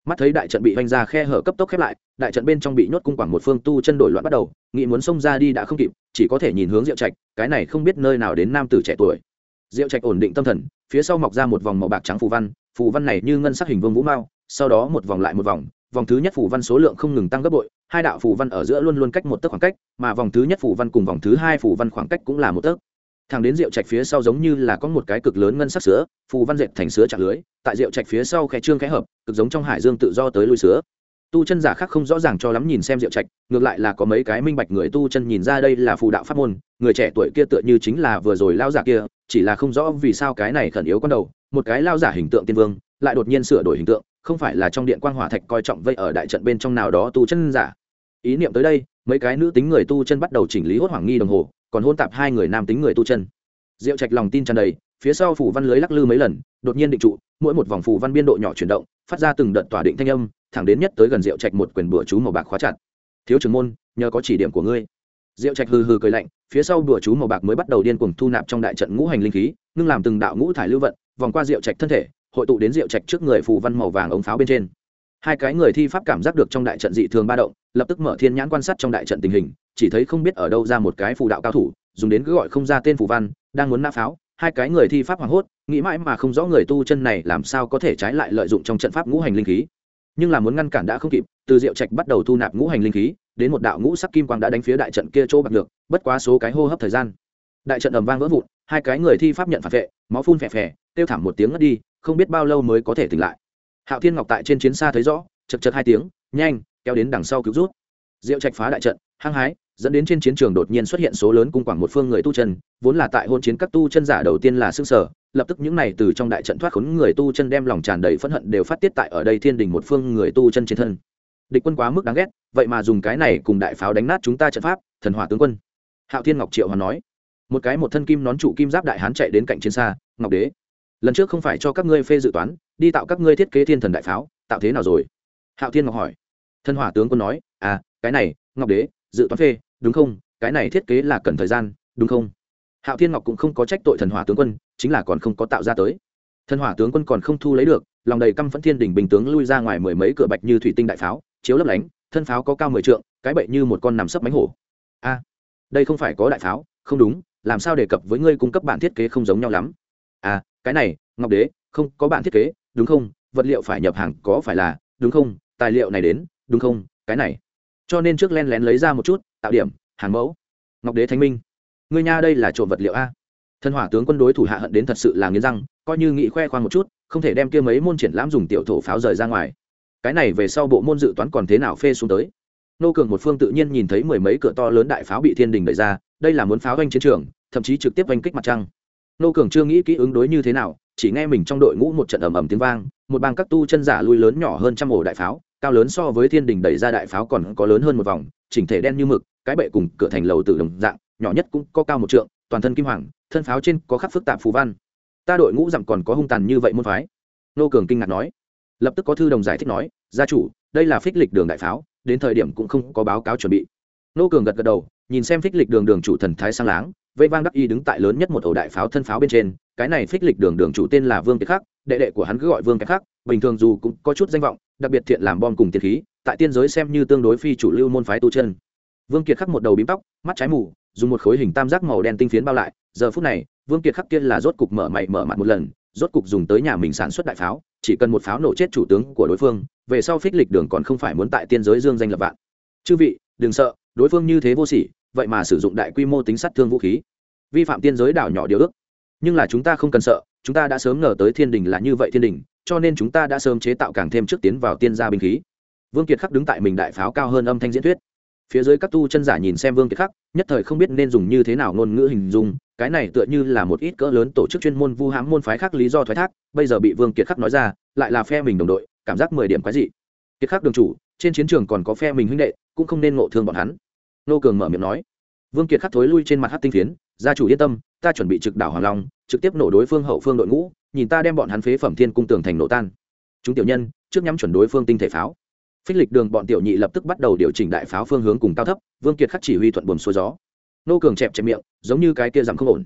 Mắt thấy đại trận bị vanh ra khe hở cấp tốc khép lại, đại trận bên trong bị nhốt cung quảng một phương tu chân đổi loạn bắt đầu, nghĩ muốn xông ra đi đã không kịp, chỉ có thể nhìn hướng diệu trạch, cái này không biết nơi nào đến nam tử trẻ tuổi. Diệu trạch ổn định tâm thần, phía sau mọc ra một vòng màu bạc trắng phù văn phù văn này như ngân sắc hình vương vũ mao, sau đó một vòng lại một vòng vòng thứ nhất phù văn số lượng không ngừng tăng gấp bội, hai đạo phù văn ở giữa luôn luôn cách một tấc khoảng cách, mà vòng thứ nhất phù văn cùng vòng thứ hai phù văn khoảng cách cũng là một tấc thằng đến rượu trạch phía sau giống như là có một cái cực lớn ngân sắc sữa, phù văn dệt thành sữa chặt lưới, tại rượu trạch phía sau khe trương khẽ hợp, cực giống trong hải dương tự do tới lui sữa. Tu chân giả khác không rõ ràng cho lắm nhìn xem rượu trạch ngược lại là có mấy cái minh bạch người tu chân nhìn ra đây là phù đạo pháp môn, người trẻ tuổi kia tựa như chính là vừa rồi lao giả kia, chỉ là không rõ vì sao cái này khẩn yếu con đầu, một cái lao giả hình tượng tiên vương, lại đột nhiên sửa đổi hình tượng, không phải là trong điện quang hỏa thạch coi trọng vây ở đại trận bên trong nào đó tu chân giả ý niệm tới đây, mấy cái nữ tính người tu chân bắt đầu chỉnh lý hốt hoảng nghi đồng hồ, còn hôn tạp hai người nam tính người tu chân. Diệu trạch lòng tin tràn đầy, phía sau phủ văn lưới lắc lư mấy lần, đột nhiên định trụ, mỗi một vòng phủ văn biên độ nhỏ chuyển động, phát ra từng đợt tỏa định thanh âm, thẳng đến nhất tới gần diệu trạch một quyền bữa chú màu bạc khóa chặt. Thiếu trưởng môn, nhờ có chỉ điểm của ngươi. Diệu trạch hừ hừ cười lạnh, phía sau bữa chú màu bạc mới bắt đầu điên cuồng thu nạp trong đại trận ngũ hành linh khí, ngưng làm từng đạo ngũ thải lưu vận, vòng qua diệu trạch thân thể, hội tụ đến diệu trạch trước người phù văn màu vàng ống pháo bên trên. Hai cái người thi pháp cảm giác được trong đại trận dị thường ba động lập tức mở thiên nhãn quan sát trong đại trận tình hình, chỉ thấy không biết ở đâu ra một cái phù đạo cao thủ, dùng đến cứ gọi không ra tên phù văn, đang muốn nã pháo. Hai cái người thi pháp hoảng hốt, nghĩ mãi mà không rõ người tu chân này làm sao có thể trái lại lợi dụng trong trận pháp ngũ hành linh khí. Nhưng là muốn ngăn cản đã không kịp, từ diệu trạch bắt đầu thu nạp ngũ hành linh khí, đến một đạo ngũ sắc kim quang đã đánh phía đại trận kia chỗ bạc được, bất quá số cái hô hấp thời gian. Đại trận ầm vang vỡ vụn, hai cái người thi pháp nhận phản vệ, máu phun phè phè, kêu thảm một tiếng ngất đi, không biết bao lâu mới có thể tỉnh lại. Hạo thiên ngọc tại trên chiến xa thấy rõ, chật chật hai tiếng, nhanh kéo đến đằng sau cứu rút. Diệu trạch phá đại trận, hăng hái, dẫn đến trên chiến trường đột nhiên xuất hiện số lớn cung quảng một phương người tu chân, vốn là tại hôn chiến các tu chân giả đầu tiên là xương sở, lập tức những này từ trong đại trận thoát khốn người tu chân đem lòng tràn đầy phẫn hận đều phát tiết tại ở đây thiên đình một phương người tu chân trên thân. Địch quân quá mức đáng ghét, vậy mà dùng cái này cùng đại pháo đánh nát chúng ta trận pháp, thần hỏa tướng quân. Hạo thiên ngọc triệu hoàn nói. Một cái một thân kim nón trụ kim giáp đại hán chạy đến cạnh chiến xa, ngọc đế, lần trước không phải cho các ngươi phê dự toán, đi tạo các ngươi thiết kế thiên thần đại pháo, tạo thế nào rồi? Hạo thiên ngọc hỏi thân hỏa tướng quân nói à cái này, ngọc đế, dự toán phê, đúng không? Cái này thiết kế là cần thời gian, đúng không? Hạo thiên ngọc cũng không có trách tội thần hỏa tướng quân, chính là còn không có tạo ra tới. Thần hỏa tướng quân còn không thu lấy được, lòng đầy căm phẫn thiên đỉnh bình tướng lui ra ngoài mười mấy cửa bạch như thủy tinh đại pháo, chiếu lấp lánh, thân pháo có cao mười trượng, cái bậy như một con nằm sấp bánh hổ. A, đây không phải có đại pháo, không đúng, làm sao đề cập với ngươi cung cấp bản thiết kế không giống nhau lắm. À cái này, ngọc đế, không có bản thiết kế, đúng không? Vật liệu phải nhập hàng có phải là, đúng không? Tài liệu này đến đúng không, cái này. Cho nên trước len lén lấy ra một chút, tạo điểm, hàng mẫu. Ngọc đế thánh minh. Ngươi nha đây là trộm vật liệu a. Thân hỏa tướng quân đối thủ hạ hận đến thật sự là nghiến răng, coi như nghị khoe khoang một chút, không thể đem kia mấy môn triển lãm dùng tiểu thổ pháo rời ra ngoài. Cái này về sau bộ môn dự toán còn thế nào phê xuống tới. Nô cường một phương tự nhiên nhìn thấy mười mấy cửa to lớn đại pháo bị thiên đình đẩy ra, đây là muốn pháo doanh chiến trường, thậm chí trực tiếp oanh kích mặt trăng. Nô cường chưa nghĩ kỹ ứng đối như thế nào, chỉ nghe mình trong đội ngũ một trận ầm ầm tiếng vang, một bang các tu chân giả lui lớn nhỏ hơn trăm ổ đại pháo cao lớn so với thiên đình đẩy ra đại pháo còn có lớn hơn một vòng, chỉnh thể đen như mực, cái bệ cùng cửa thành lầu tự đồng dạng, nhỏ nhất cũng có cao một trượng, toàn thân kim hoàng, thân pháo trên có khắc phức tạp phù văn. Ta đội ngũ dặm còn có hung tàn như vậy môn phái. Nô cường kinh ngạc nói. Lập tức có thư đồng giải thích nói, gia chủ, đây là phích lịch đường đại pháo, đến thời điểm cũng không có báo cáo chuẩn bị. Nô cường gật gật đầu, nhìn xem phích lịch đường đường chủ thần thái sang láng, vây vang đắc y đứng tại lớn nhất một ổ đại pháo thân pháo bên trên, cái này phích lịch đường đường chủ tên là vương kiệt khắc, đệ đệ của hắn cứ gọi vương kiệt khắc, bình thường dù cũng có chút danh vọng đặc biệt thiện làm bom cùng tiền khí, tại tiên giới xem như tương đối phi chủ lưu môn phái tu chân. Vương kiệt khắc một đầu bím tóc, mắt trái mù, dùng một khối hình tam giác màu đen tinh phiến bao lại, giờ phút này, vương kiệt khắc kia là rốt cục mở mày mở mặt một lần, rốt cục dùng tới nhà mình sản xuất đại pháo, chỉ cần một pháo nổ chết chủ tướng của đối phương, về sau phích lịch đường còn không phải muốn tại tiên giới dương danh lập vạn. Chư vị, đừng sợ, đối phương như thế vô sỉ, vậy mà sử dụng đại quy mô tính sát thương vũ khí. Vi phạm tiên giới đảo nhỏ điều ước. Nhưng là chúng ta không cần sợ, chúng ta đã sớm ngờ tới thiên đình là như vậy thiên đình cho nên chúng ta đã sớm chế tạo càng thêm trước tiến vào tiên gia binh khí. Vương kiệt khắc đứng tại mình đại pháo cao hơn âm thanh diễn thuyết. Phía dưới các tu chân giả nhìn xem vương kiệt khắc, nhất thời không biết nên dùng như thế nào ngôn ngữ hình dung, cái này tựa như là một ít cỡ lớn tổ chức chuyên môn vu hãm môn phái khác lý do thoái thác, bây giờ bị vương kiệt khắc nói ra, lại là phe mình đồng đội, cảm giác mười điểm quái dị. Kiệt khắc đường chủ, trên chiến trường còn có phe mình huynh đệ, cũng không nên ngộ thương bọn hắn. Nô cường mở miệng nói. Vương kiệt khắc thối lui trên mặt hát tinh phiến, gia chủ yên tâm, ta chuẩn bị trực đảo hoàng long trực tiếp nổ đối phương hậu phương đội ngũ, nhìn ta đem bọn hắn phế phẩm thiên cung tường thành nổ tan. Chúng tiểu nhân, trước nhắm chuẩn đối phương tinh thể pháo. Phích lịch đường bọn tiểu nhị lập tức bắt đầu điều chỉnh đại pháo phương hướng cùng cao thấp, vương kiệt khắc chỉ huy thuận buồm xuôi gió. Nô cường chẹp chẹp miệng, giống như cái kia rằng không ổn.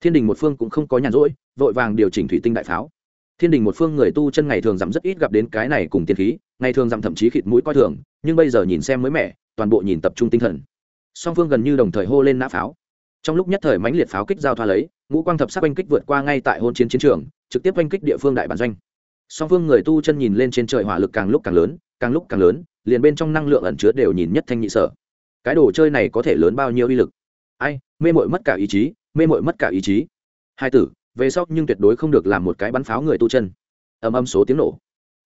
Thiên đình một phương cũng không có nhàn rỗi, vội vàng điều chỉnh thủy tinh đại pháo. Thiên đình một phương người tu chân ngày thường giảm rất ít gặp đến cái này cùng tiên khí, ngày thường giảm thậm chí khịt mũi coi thường, nhưng bây giờ nhìn xem mới mẻ, toàn bộ nhìn tập trung tinh thần. Song phương gần như đồng thời hô lên nã pháo. Trong lúc nhất thời mãnh liệt pháo kích giao thoa lấy ngũ quang thập sắc oanh kích vượt qua ngay tại hôn chiến chiến trường, trực tiếp oanh kích địa phương đại bản doanh. Song phương người tu chân nhìn lên trên trời hỏa lực càng lúc càng lớn, càng lúc càng lớn, liền bên trong năng lượng ẩn chứa đều nhìn nhất thanh nhị sở. Cái đồ chơi này có thể lớn bao nhiêu uy lực? Ai, mê mội mất cả ý chí, mê mội mất cả ý chí. Hai tử, về sau nhưng tuyệt đối không được làm một cái bắn pháo người tu chân. Ầm ầm số tiếng nổ.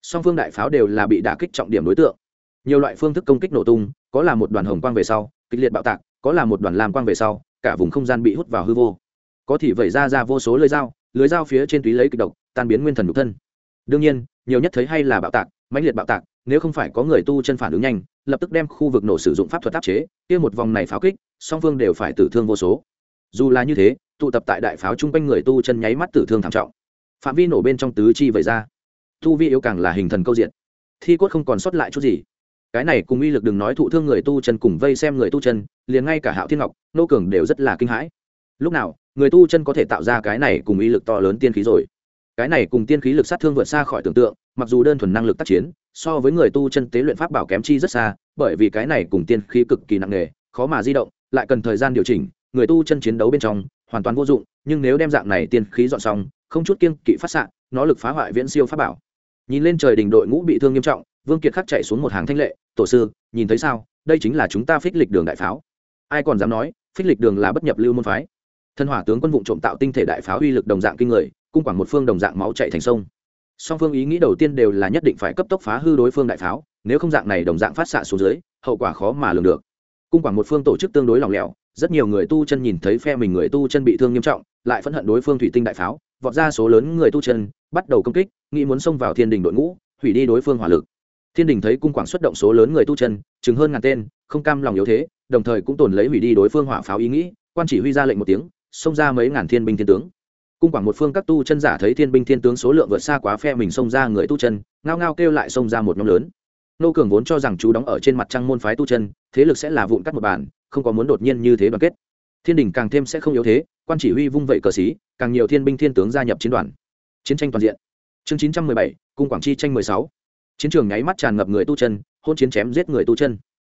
Song phương đại pháo đều là bị đả kích trọng điểm đối tượng. Nhiều loại phương thức công kích nổ tung, có là một đoàn hồng quang về sau, kịch liệt bạo tạc, có là một đoàn lam quang về sau, cả vùng không gian bị hút vào hư vô có thì vẩy ra ra vô số lưới dao lưới dao phía trên túy lấy kịch độc, tan biến nguyên thần nhục thân. Đương nhiên, nhiều nhất thấy hay là bạo tạc, mãnh liệt bạo tạc, nếu không phải có người tu chân phản ứng nhanh, lập tức đem khu vực nổ sử dụng pháp thuật áp chế, kia một vòng này pháo kích, song phương đều phải tử thương vô số. Dù là như thế, tụ tập tại đại pháo chung quanh người tu chân nháy mắt tử thương thảm trọng. Phạm vi nổ bên trong tứ chi vẩy ra. Tu vi yếu càng là hình thần câu diện thi cốt không còn sót lại chút gì. Cái này cùng uy lực đừng nói thụ thương người tu chân cùng vây xem người tu chân, liền ngay cả hạo thiên ngọc, nô cường đều rất là kinh hãi. Lúc nào người tu chân có thể tạo ra cái này cùng uy lực to lớn tiên khí rồi. Cái này cùng tiên khí lực sát thương vượt xa khỏi tưởng tượng, mặc dù đơn thuần năng lực tác chiến, so với người tu chân tế luyện pháp bảo kém chi rất xa, bởi vì cái này cùng tiên khí cực kỳ nặng nề, khó mà di động, lại cần thời gian điều chỉnh, người tu chân chiến đấu bên trong, hoàn toàn vô dụng, nhưng nếu đem dạng này tiên khí dọn xong, không chút kiên kỵ phát xạ, nó lực phá hoại viễn siêu pháp bảo. Nhìn lên trời đỉnh đội ngũ bị thương nghiêm trọng, vương kiệt khắc chạy xuống một hàng thanh lệ, tổ sư, nhìn thấy sao? Đây chính là chúng ta phích lịch đường đại pháo. Ai còn dám nói, phích lịch đường là bất nhập lưu môn phái thân hỏa tướng quân vụ trộm tạo tinh thể đại pháo uy lực đồng dạng kinh người, cung quảng một phương đồng dạng máu chạy thành sông. Song phương ý nghĩ đầu tiên đều là nhất định phải cấp tốc phá hư đối phương đại pháo, nếu không dạng này đồng dạng phát xạ xuống dưới, hậu quả khó mà lường được. Cung quảng một phương tổ chức tương đối lỏng lẻo, rất nhiều người tu chân nhìn thấy phe mình người tu chân bị thương nghiêm trọng, lại phẫn hận đối phương thủy tinh đại pháo, vọt ra số lớn người tu chân, bắt đầu công kích, nghĩ muốn xông vào thiên đình đội ngũ, hủy đi đối phương hỏa lực. Thiên đình thấy cung quảng xuất động số lớn người tu chân, chừng hơn ngàn tên, không cam lòng yếu thế, đồng thời cũng tồn lấy hủy đi đối phương hỏa pháo ý nghĩ, quan chỉ huy ra lệnh một tiếng xông ra mấy ngàn thiên binh thiên tướng. Cung quảng một phương các tu chân giả thấy thiên binh thiên tướng số lượng vượt xa quá phe mình xông ra người tu chân, ngao ngao kêu lại xông ra một nhóm lớn. Nô cường vốn cho rằng chú đóng ở trên mặt trăng môn phái tu chân, thế lực sẽ là vụn cắt một bàn không có muốn đột nhiên như thế đoàn kết. Thiên đình càng thêm sẽ không yếu thế, quan chỉ huy vung vẩy cờ xí, càng nhiều thiên binh thiên tướng gia nhập chiến đoàn. Chiến tranh toàn diện. Chương chín trăm mười bảy, cung quảng chi tranh mười sáu. Chiến trường nháy mắt tràn ngập người tu chân, hôn chiến chém giết người tu chân.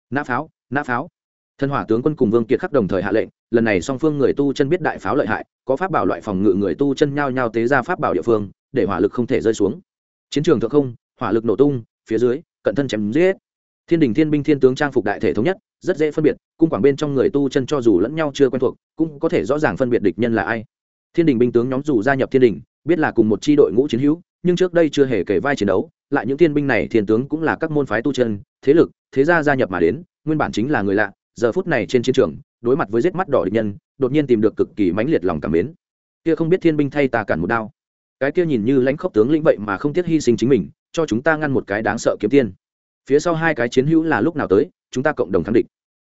Nã pháo nã pháo. Thân hỏa tướng quân cùng vương kiệt khắc đồng thời hạ lệnh lần này song phương người tu chân biết đại pháo lợi hại, có pháp bảo loại phòng ngự người tu chân nhao nhao tế ra pháp bảo địa phương, để hỏa lực không thể rơi xuống. Chiến trường thượng không, hỏa lực nổ tung, phía dưới, cận thân chém giết. Thiên đình thiên binh thiên tướng trang phục đại thể thống nhất, rất dễ phân biệt, cung quảng bên trong người tu chân cho dù lẫn nhau chưa quen thuộc, cũng có thể rõ ràng phân biệt địch nhân là ai. Thiên đình binh tướng nhóm dù gia nhập thiên đình, biết là cùng một c h i đội ngũ chiến hữu, nhưng trước đây chưa hề kể vai chiến đấu, lại những thiên binh này thiên tướng cũng là các môn phái tu chân, thế lực, thế gia gia nhập mà đến, nguyên bản chính là người lạ, giờ phút này trên chiến trường đối mặt với giết mắt đỏ địch nhân, đột nhiên tìm được cực kỳ mãnh liệt lòng cảm mến. Kia không biết thiên binh thay ta cản một đao. Cái kia nhìn như lãnh khốc tướng lĩnh vậy mà không tiếc hy sinh chính mình, cho chúng ta ngăn một cái đáng sợ kiếm tiên. Phía sau hai cái chiến hữu là lúc nào tới, chúng ta cộng đồng thắng địch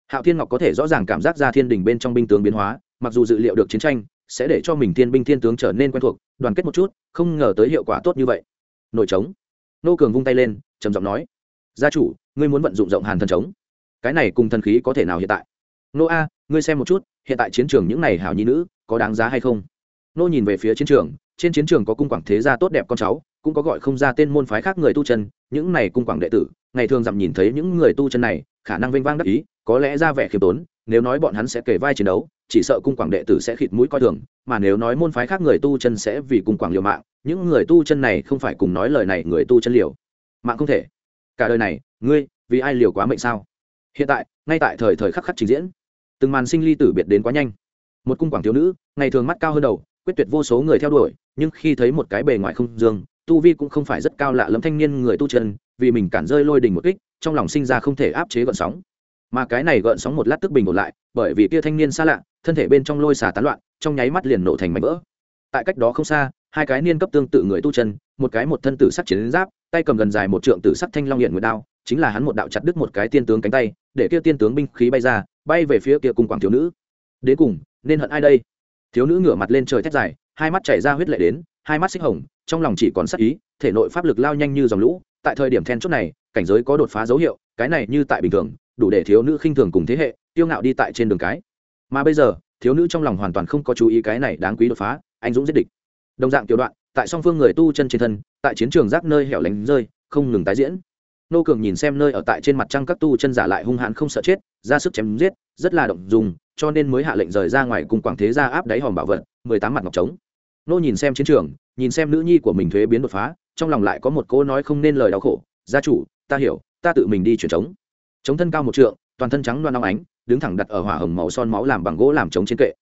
hạo thiên ngọc có thể rõ ràng cảm giác ra thiên đình bên trong binh tướng biến hóa, mặc dù dự liệu được chiến tranh, sẽ để cho mình thiên binh thiên tướng trở nên quen thuộc, đoàn kết một chút, không ngờ tới hiệu quả tốt như vậy. Nội trống. Nô cường vung tay lên, trầm giọng nói, gia chủ, ngươi muốn vận dụng rộng hàn thần trống. Cái này cùng thần khí có thể nào hiện tại? Nô a ngươi xem một chút, hiện tại chiến trường những này hảo nhi nữ, có đáng giá hay không? Nô nhìn về phía chiến trường, trên chiến trường có cung quảng thế gia tốt đẹp con cháu, cũng có gọi không ra tên môn phái khác người tu chân, những này cung quảng đệ tử, ngày thường dặm nhìn thấy những người tu chân này, khả năng vinh vang đắc ý, có lẽ ra vẻ khiêm tốn, nếu nói bọn hắn sẽ kể vai chiến đấu, chỉ sợ cung quảng đệ tử sẽ khịt mũi coi thường, mà nếu nói môn phái khác người tu chân sẽ vì cung quảng liều mạng, những người tu chân này không phải cùng nói lời này người tu chân liều. Mạng không thể. Cả đời này, ngươi vì ai liều quá mệnh sao? Hiện tại, ngay tại thời thời khắc khắc trình diễn từng màn sinh ly tử biệt đến quá nhanh. Một cung quảng thiếu nữ, ngày thường mắt cao hơn đầu, quyết tuyệt vô số người theo đuổi, nhưng khi thấy một cái bề ngoài không dương, tu vi cũng không phải rất cao lạ lẫm thanh niên người tu chân, vì mình cản rơi lôi đình một kích, trong lòng sinh ra không thể áp chế gợn sóng. Mà cái này gợn sóng một lát tức bình ổn lại, bởi vì kia thanh niên xa lạ, thân thể bên trong lôi xả tán loạn, trong nháy mắt liền nổ thành mảnh vỡ. Tại cách đó không xa, hai cái niên cấp tương tự người tu chân, một cái một thân tử sắc chiến giáp, tay cầm gần dài một trượng tử sắc thanh long hiện nguyệt đao, chính là hắn một đạo chặt đứt một cái tiên tướng cánh tay, để kia tiên tướng binh khí bay ra bay về phía kia cung quảng thiếu nữ. Đến cùng, nên hận ai đây? Thiếu nữ ngửa mặt lên trời thét dài, hai mắt chảy ra huyết lệ đến, hai mắt xích hồng, trong lòng chỉ còn sắc ý, thể nội pháp lực lao nhanh như dòng lũ. Tại thời điểm then chốt này, cảnh giới có đột phá dấu hiệu, cái này như tại bình thường, đủ để thiếu nữ khinh thường cùng thế hệ tiêu ngạo đi tại trên đường cái. Mà bây giờ, thiếu nữ trong lòng hoàn toàn không có chú ý cái này đáng quý đột phá, anh dũng giết địch. Đồng dạng tiểu đoạn, tại song phương người tu chân trên thân, tại chiến trường rác nơi hẻo lánh rơi, không ngừng tái diễn nô cường nhìn xem nơi ở tại trên mặt trăng các tu chân giả lại hung hãn không sợ chết, ra sức chém giết, rất là động dùng, cho nên mới hạ lệnh rời ra ngoài cùng quảng thế ra áp đáy hòm bảo vật, mười tám mặt ngọc trống. Nô nhìn xem chiến trường, nhìn xem nữ nhi của mình thuế biến đột phá, trong lòng lại có một cô nói không nên lời đau khổ, gia chủ, ta hiểu, ta tự mình đi chuyển trống. Trống thân cao một trượng, toàn thân trắng loan long ánh, đứng thẳng đặt ở hỏa hồng màu son máu làm bằng gỗ làm trống trên kệ.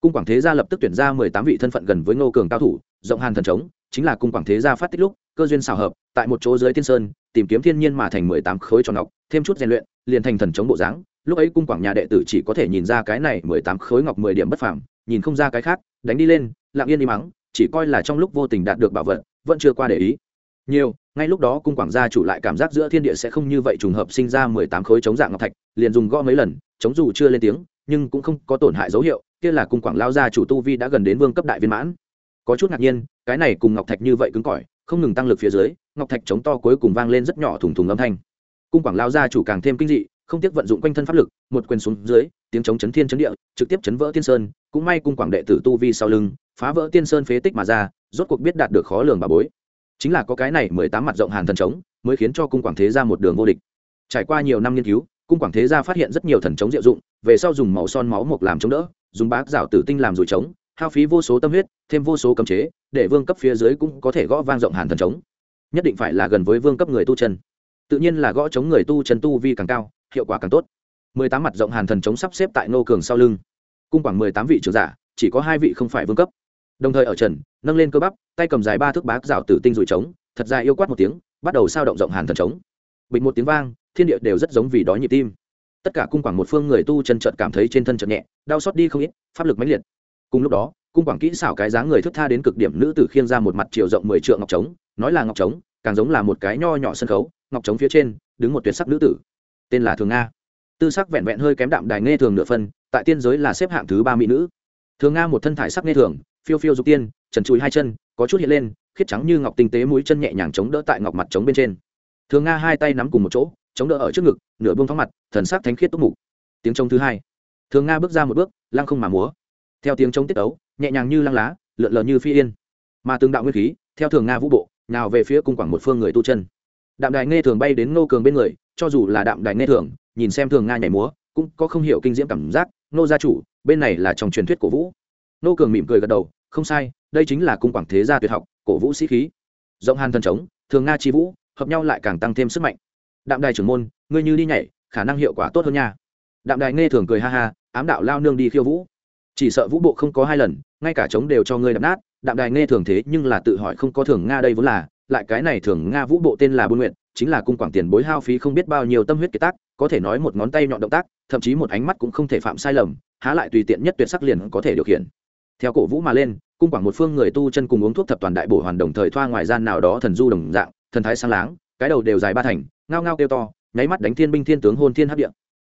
Cung quảng thế gia lập tức tuyển ra mười tám vị thân phận gần với ngô cường cao thủ, rộng hàn thần trống, chính là cung quảng thế gia phát tích lúc, cơ duyên xào hợp, tại một chỗ dưới thiên sơn tìm kiếm thiên nhiên mà thành mười tám khối tròn ngọc, thêm chút rèn luyện, liền thành thần chống bộ dáng. Lúc ấy cung quảng nhà đệ tử chỉ có thể nhìn ra cái này mười tám khối ngọc mười điểm bất phàm, nhìn không ra cái khác, đánh đi lên, lặng yên đi mắng, chỉ coi là trong lúc vô tình đạt được bảo vật, vẫn chưa qua để ý. Nhiều, ngay lúc đó cung quảng gia chủ lại cảm giác giữa thiên địa sẽ không như vậy trùng hợp sinh ra mười tám khối chống dạng ngọc thạch, liền dùng gõ mấy lần, chống dù chưa lên tiếng, nhưng cũng không có tổn hại dấu hiệu, kia là cung quảng lao gia chủ tu vi đã gần đến vương cấp đại viên mãn. Có chút ngạc nhiên, cái này cùng ngọc thạch như vậy cứng cỏi, không ngừng tăng lực phía dưới ngọc thạch chống to cuối cùng vang lên rất nhỏ thùng thùng âm thanh. Cung quảng lao gia chủ càng thêm kinh dị, không tiếc vận dụng quanh thân pháp lực, một quyền xuống dưới, tiếng chống chấn thiên chấn địa, trực tiếp chấn vỡ tiên sơn, cũng may cung quảng đệ tử tu vi sau lưng, phá vỡ tiên sơn phế tích mà ra, rốt cuộc biết đạt được khó lường bà bối. Chính là có cái này mười tám mặt rộng hàn thần trống, mới khiến cho cung quảng thế ra một đường vô địch. Trải qua nhiều năm nghiên cứu, cung quảng thế gia phát hiện rất nhiều thần chống diệu dụng, về sau dùng màu son máu mộc làm chống đỡ, dùng bác rảo tử tinh làm rùi trống, hao phí vô số tâm huyết, thêm vô số cấm chế, để vương cấp phía dưới cũng có thể gõ vang rộng hàn thần trống nhất định phải là gần với vương cấp người tu chân. Tự nhiên là gõ chống người tu chân tu vi càng cao, hiệu quả càng tốt. Mười tám mặt rộng hàn thần chống sắp xếp tại nô cường sau lưng. Cung khoảng mười tám vị trưởng giả, chỉ có hai vị không phải vương cấp. Đồng thời ở trần, nâng lên cơ bắp, tay cầm dài ba thước bác rào tử tinh rủi trống, thật dài yêu quát một tiếng, bắt đầu sao động rộng hàn thần trống. Bịch một tiếng vang, thiên địa đều rất giống vì đó nhịp tim. Tất cả cung quảng một phương người tu chân trợt cảm thấy trên thân trợt nhẹ, đau xót đi không ít, pháp lực mãnh liệt. Cùng lúc đó, cung quảng kỹ xảo cái dáng người thức tha đến cực điểm nữ tử khiêng ra một mặt chiều rộng mười trượng ngọc trống nói là ngọc trống, càng giống là một cái nho nhỏ sân khấu, ngọc trống phía trên, đứng một tuyệt sắc nữ tử. Tên là thường nga. Tư sắc vẹn vẹn hơi kém đạm đài nghe thường nửa phân tại tiên giới là xếp hạng thứ ba mỹ nữ. Thường nga một thân thải sắc nghe thường, phiêu phiêu dục tiên, trần chùi hai chân, có chút hiện lên, khiết trắng như ngọc tinh tế mũi chân nhẹ nhàng chống đỡ tại ngọc mặt trống bên trên. Thường nga hai tay nắm cùng một chỗ, chống đỡ ở trước ngực, nửa buông thoáng mặt, thần sắc thánh khiết túc mục. Tiếng trống thứ hai. Thường nga bước ra một bước, lăng không mà múa. Theo tiếng trống tiết ấu nhẹ nhàng như lăng lá, lượn lờ như phi yên. Mà từng đạo nguyên khí, theo thường nga vũ bộ nào về phía cung quảng một phương người tu chân. Đạm đài nghe thường bay đến nô cường bên người, cho dù là đạm đài nghe thường, nhìn xem thường nga nhảy múa, cũng có không hiểu kinh diễm cảm giác nô gia chủ, bên này là trong truyền thuyết cổ vũ. Nô cường mỉm cười gật đầu, không sai, đây chính là cung quảng thế gia tuyệt học, cổ vũ sĩ khí. Rộng hàn thần trống thường nga chi vũ, hợp nhau lại càng tăng thêm sức mạnh. Đạm đài trưởng môn, ngươi như đi nhảy, khả năng hiệu quả tốt hơn nha. Đạm đài nghe thường cười ha ha, ám đạo lao nương đi khiêu vũ. Chỉ sợ vũ bộ không có hai lần, ngay cả trống đều cho ngươi đập nát đạm đài nghe thường thế nhưng là tự hỏi không có thường nga đây vốn là, lại cái này thường nga vũ bộ tên là buôn nguyện chính là cung quảng tiền bối hao phí không biết bao nhiêu tâm huyết kế tác, có thể nói một ngón tay nhọn động tác, thậm chí một ánh mắt cũng không thể phạm sai lầm, há lại tùy tiện nhất tuyệt sắc liền có thể điều khiển. Theo cổ vũ mà lên, cung quảng một phương người tu chân cùng uống thuốc thập toàn đại bổ hoàn đồng thời thoa ngoài gian nào đó thần du đồng dạng, thần thái sáng láng, cái đầu đều dài ba thành, ngao ngao kêu to, nháy mắt đánh thiên binh thiên tướng hôn thiên hấp điện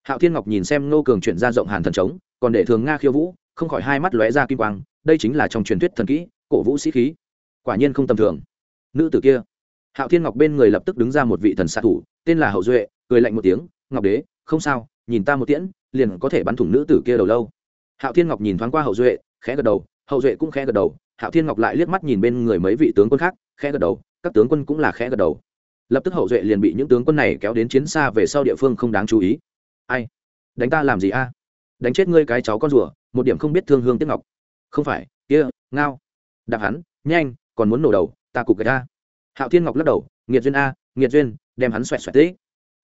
hạo thiên ngọc nhìn xem nô cường chuyển ra rộng hàn thần trống, còn để thường nga khiêu vũ, không khỏi hai mắt lóe ra kim quang, đây chính là trong truyền thuyết thần kỹ cổ vũ sĩ khí. Quả nhiên không tầm thường. Nữ tử kia. Hạo thiên ngọc bên người lập tức đứng ra một vị thần xạ thủ, tên là hậu duệ, cười lạnh một tiếng, ngọc đế, không sao, nhìn ta một tiễn, liền có thể bắn thủng nữ tử kia đầu lâu. Hạo thiên ngọc nhìn thoáng qua hậu duệ, khẽ gật đầu, hậu duệ cũng khẽ gật đầu, hạo thiên ngọc lại liếc mắt nhìn bên người mấy vị tướng quân khác, khẽ gật đầu, các tướng quân cũng là khẽ gật đầu. Lập tức hậu duệ liền bị những tướng quân này kéo đến chiến xa về sau địa phương không đáng chú ý. Ai? Đánh ta làm gì a? Đánh chết ngươi cái cháu con rùa, một điểm không biết thương hương tiếc ngọc. Không phải, kia, ngao đạp hắn, nhanh, còn muốn nổ đầu, ta cục gạch a. Hạo thiên ngọc lắc đầu, nghiệt duyên a, nghiệt duyên, đem hắn xoẹt xoẹt tế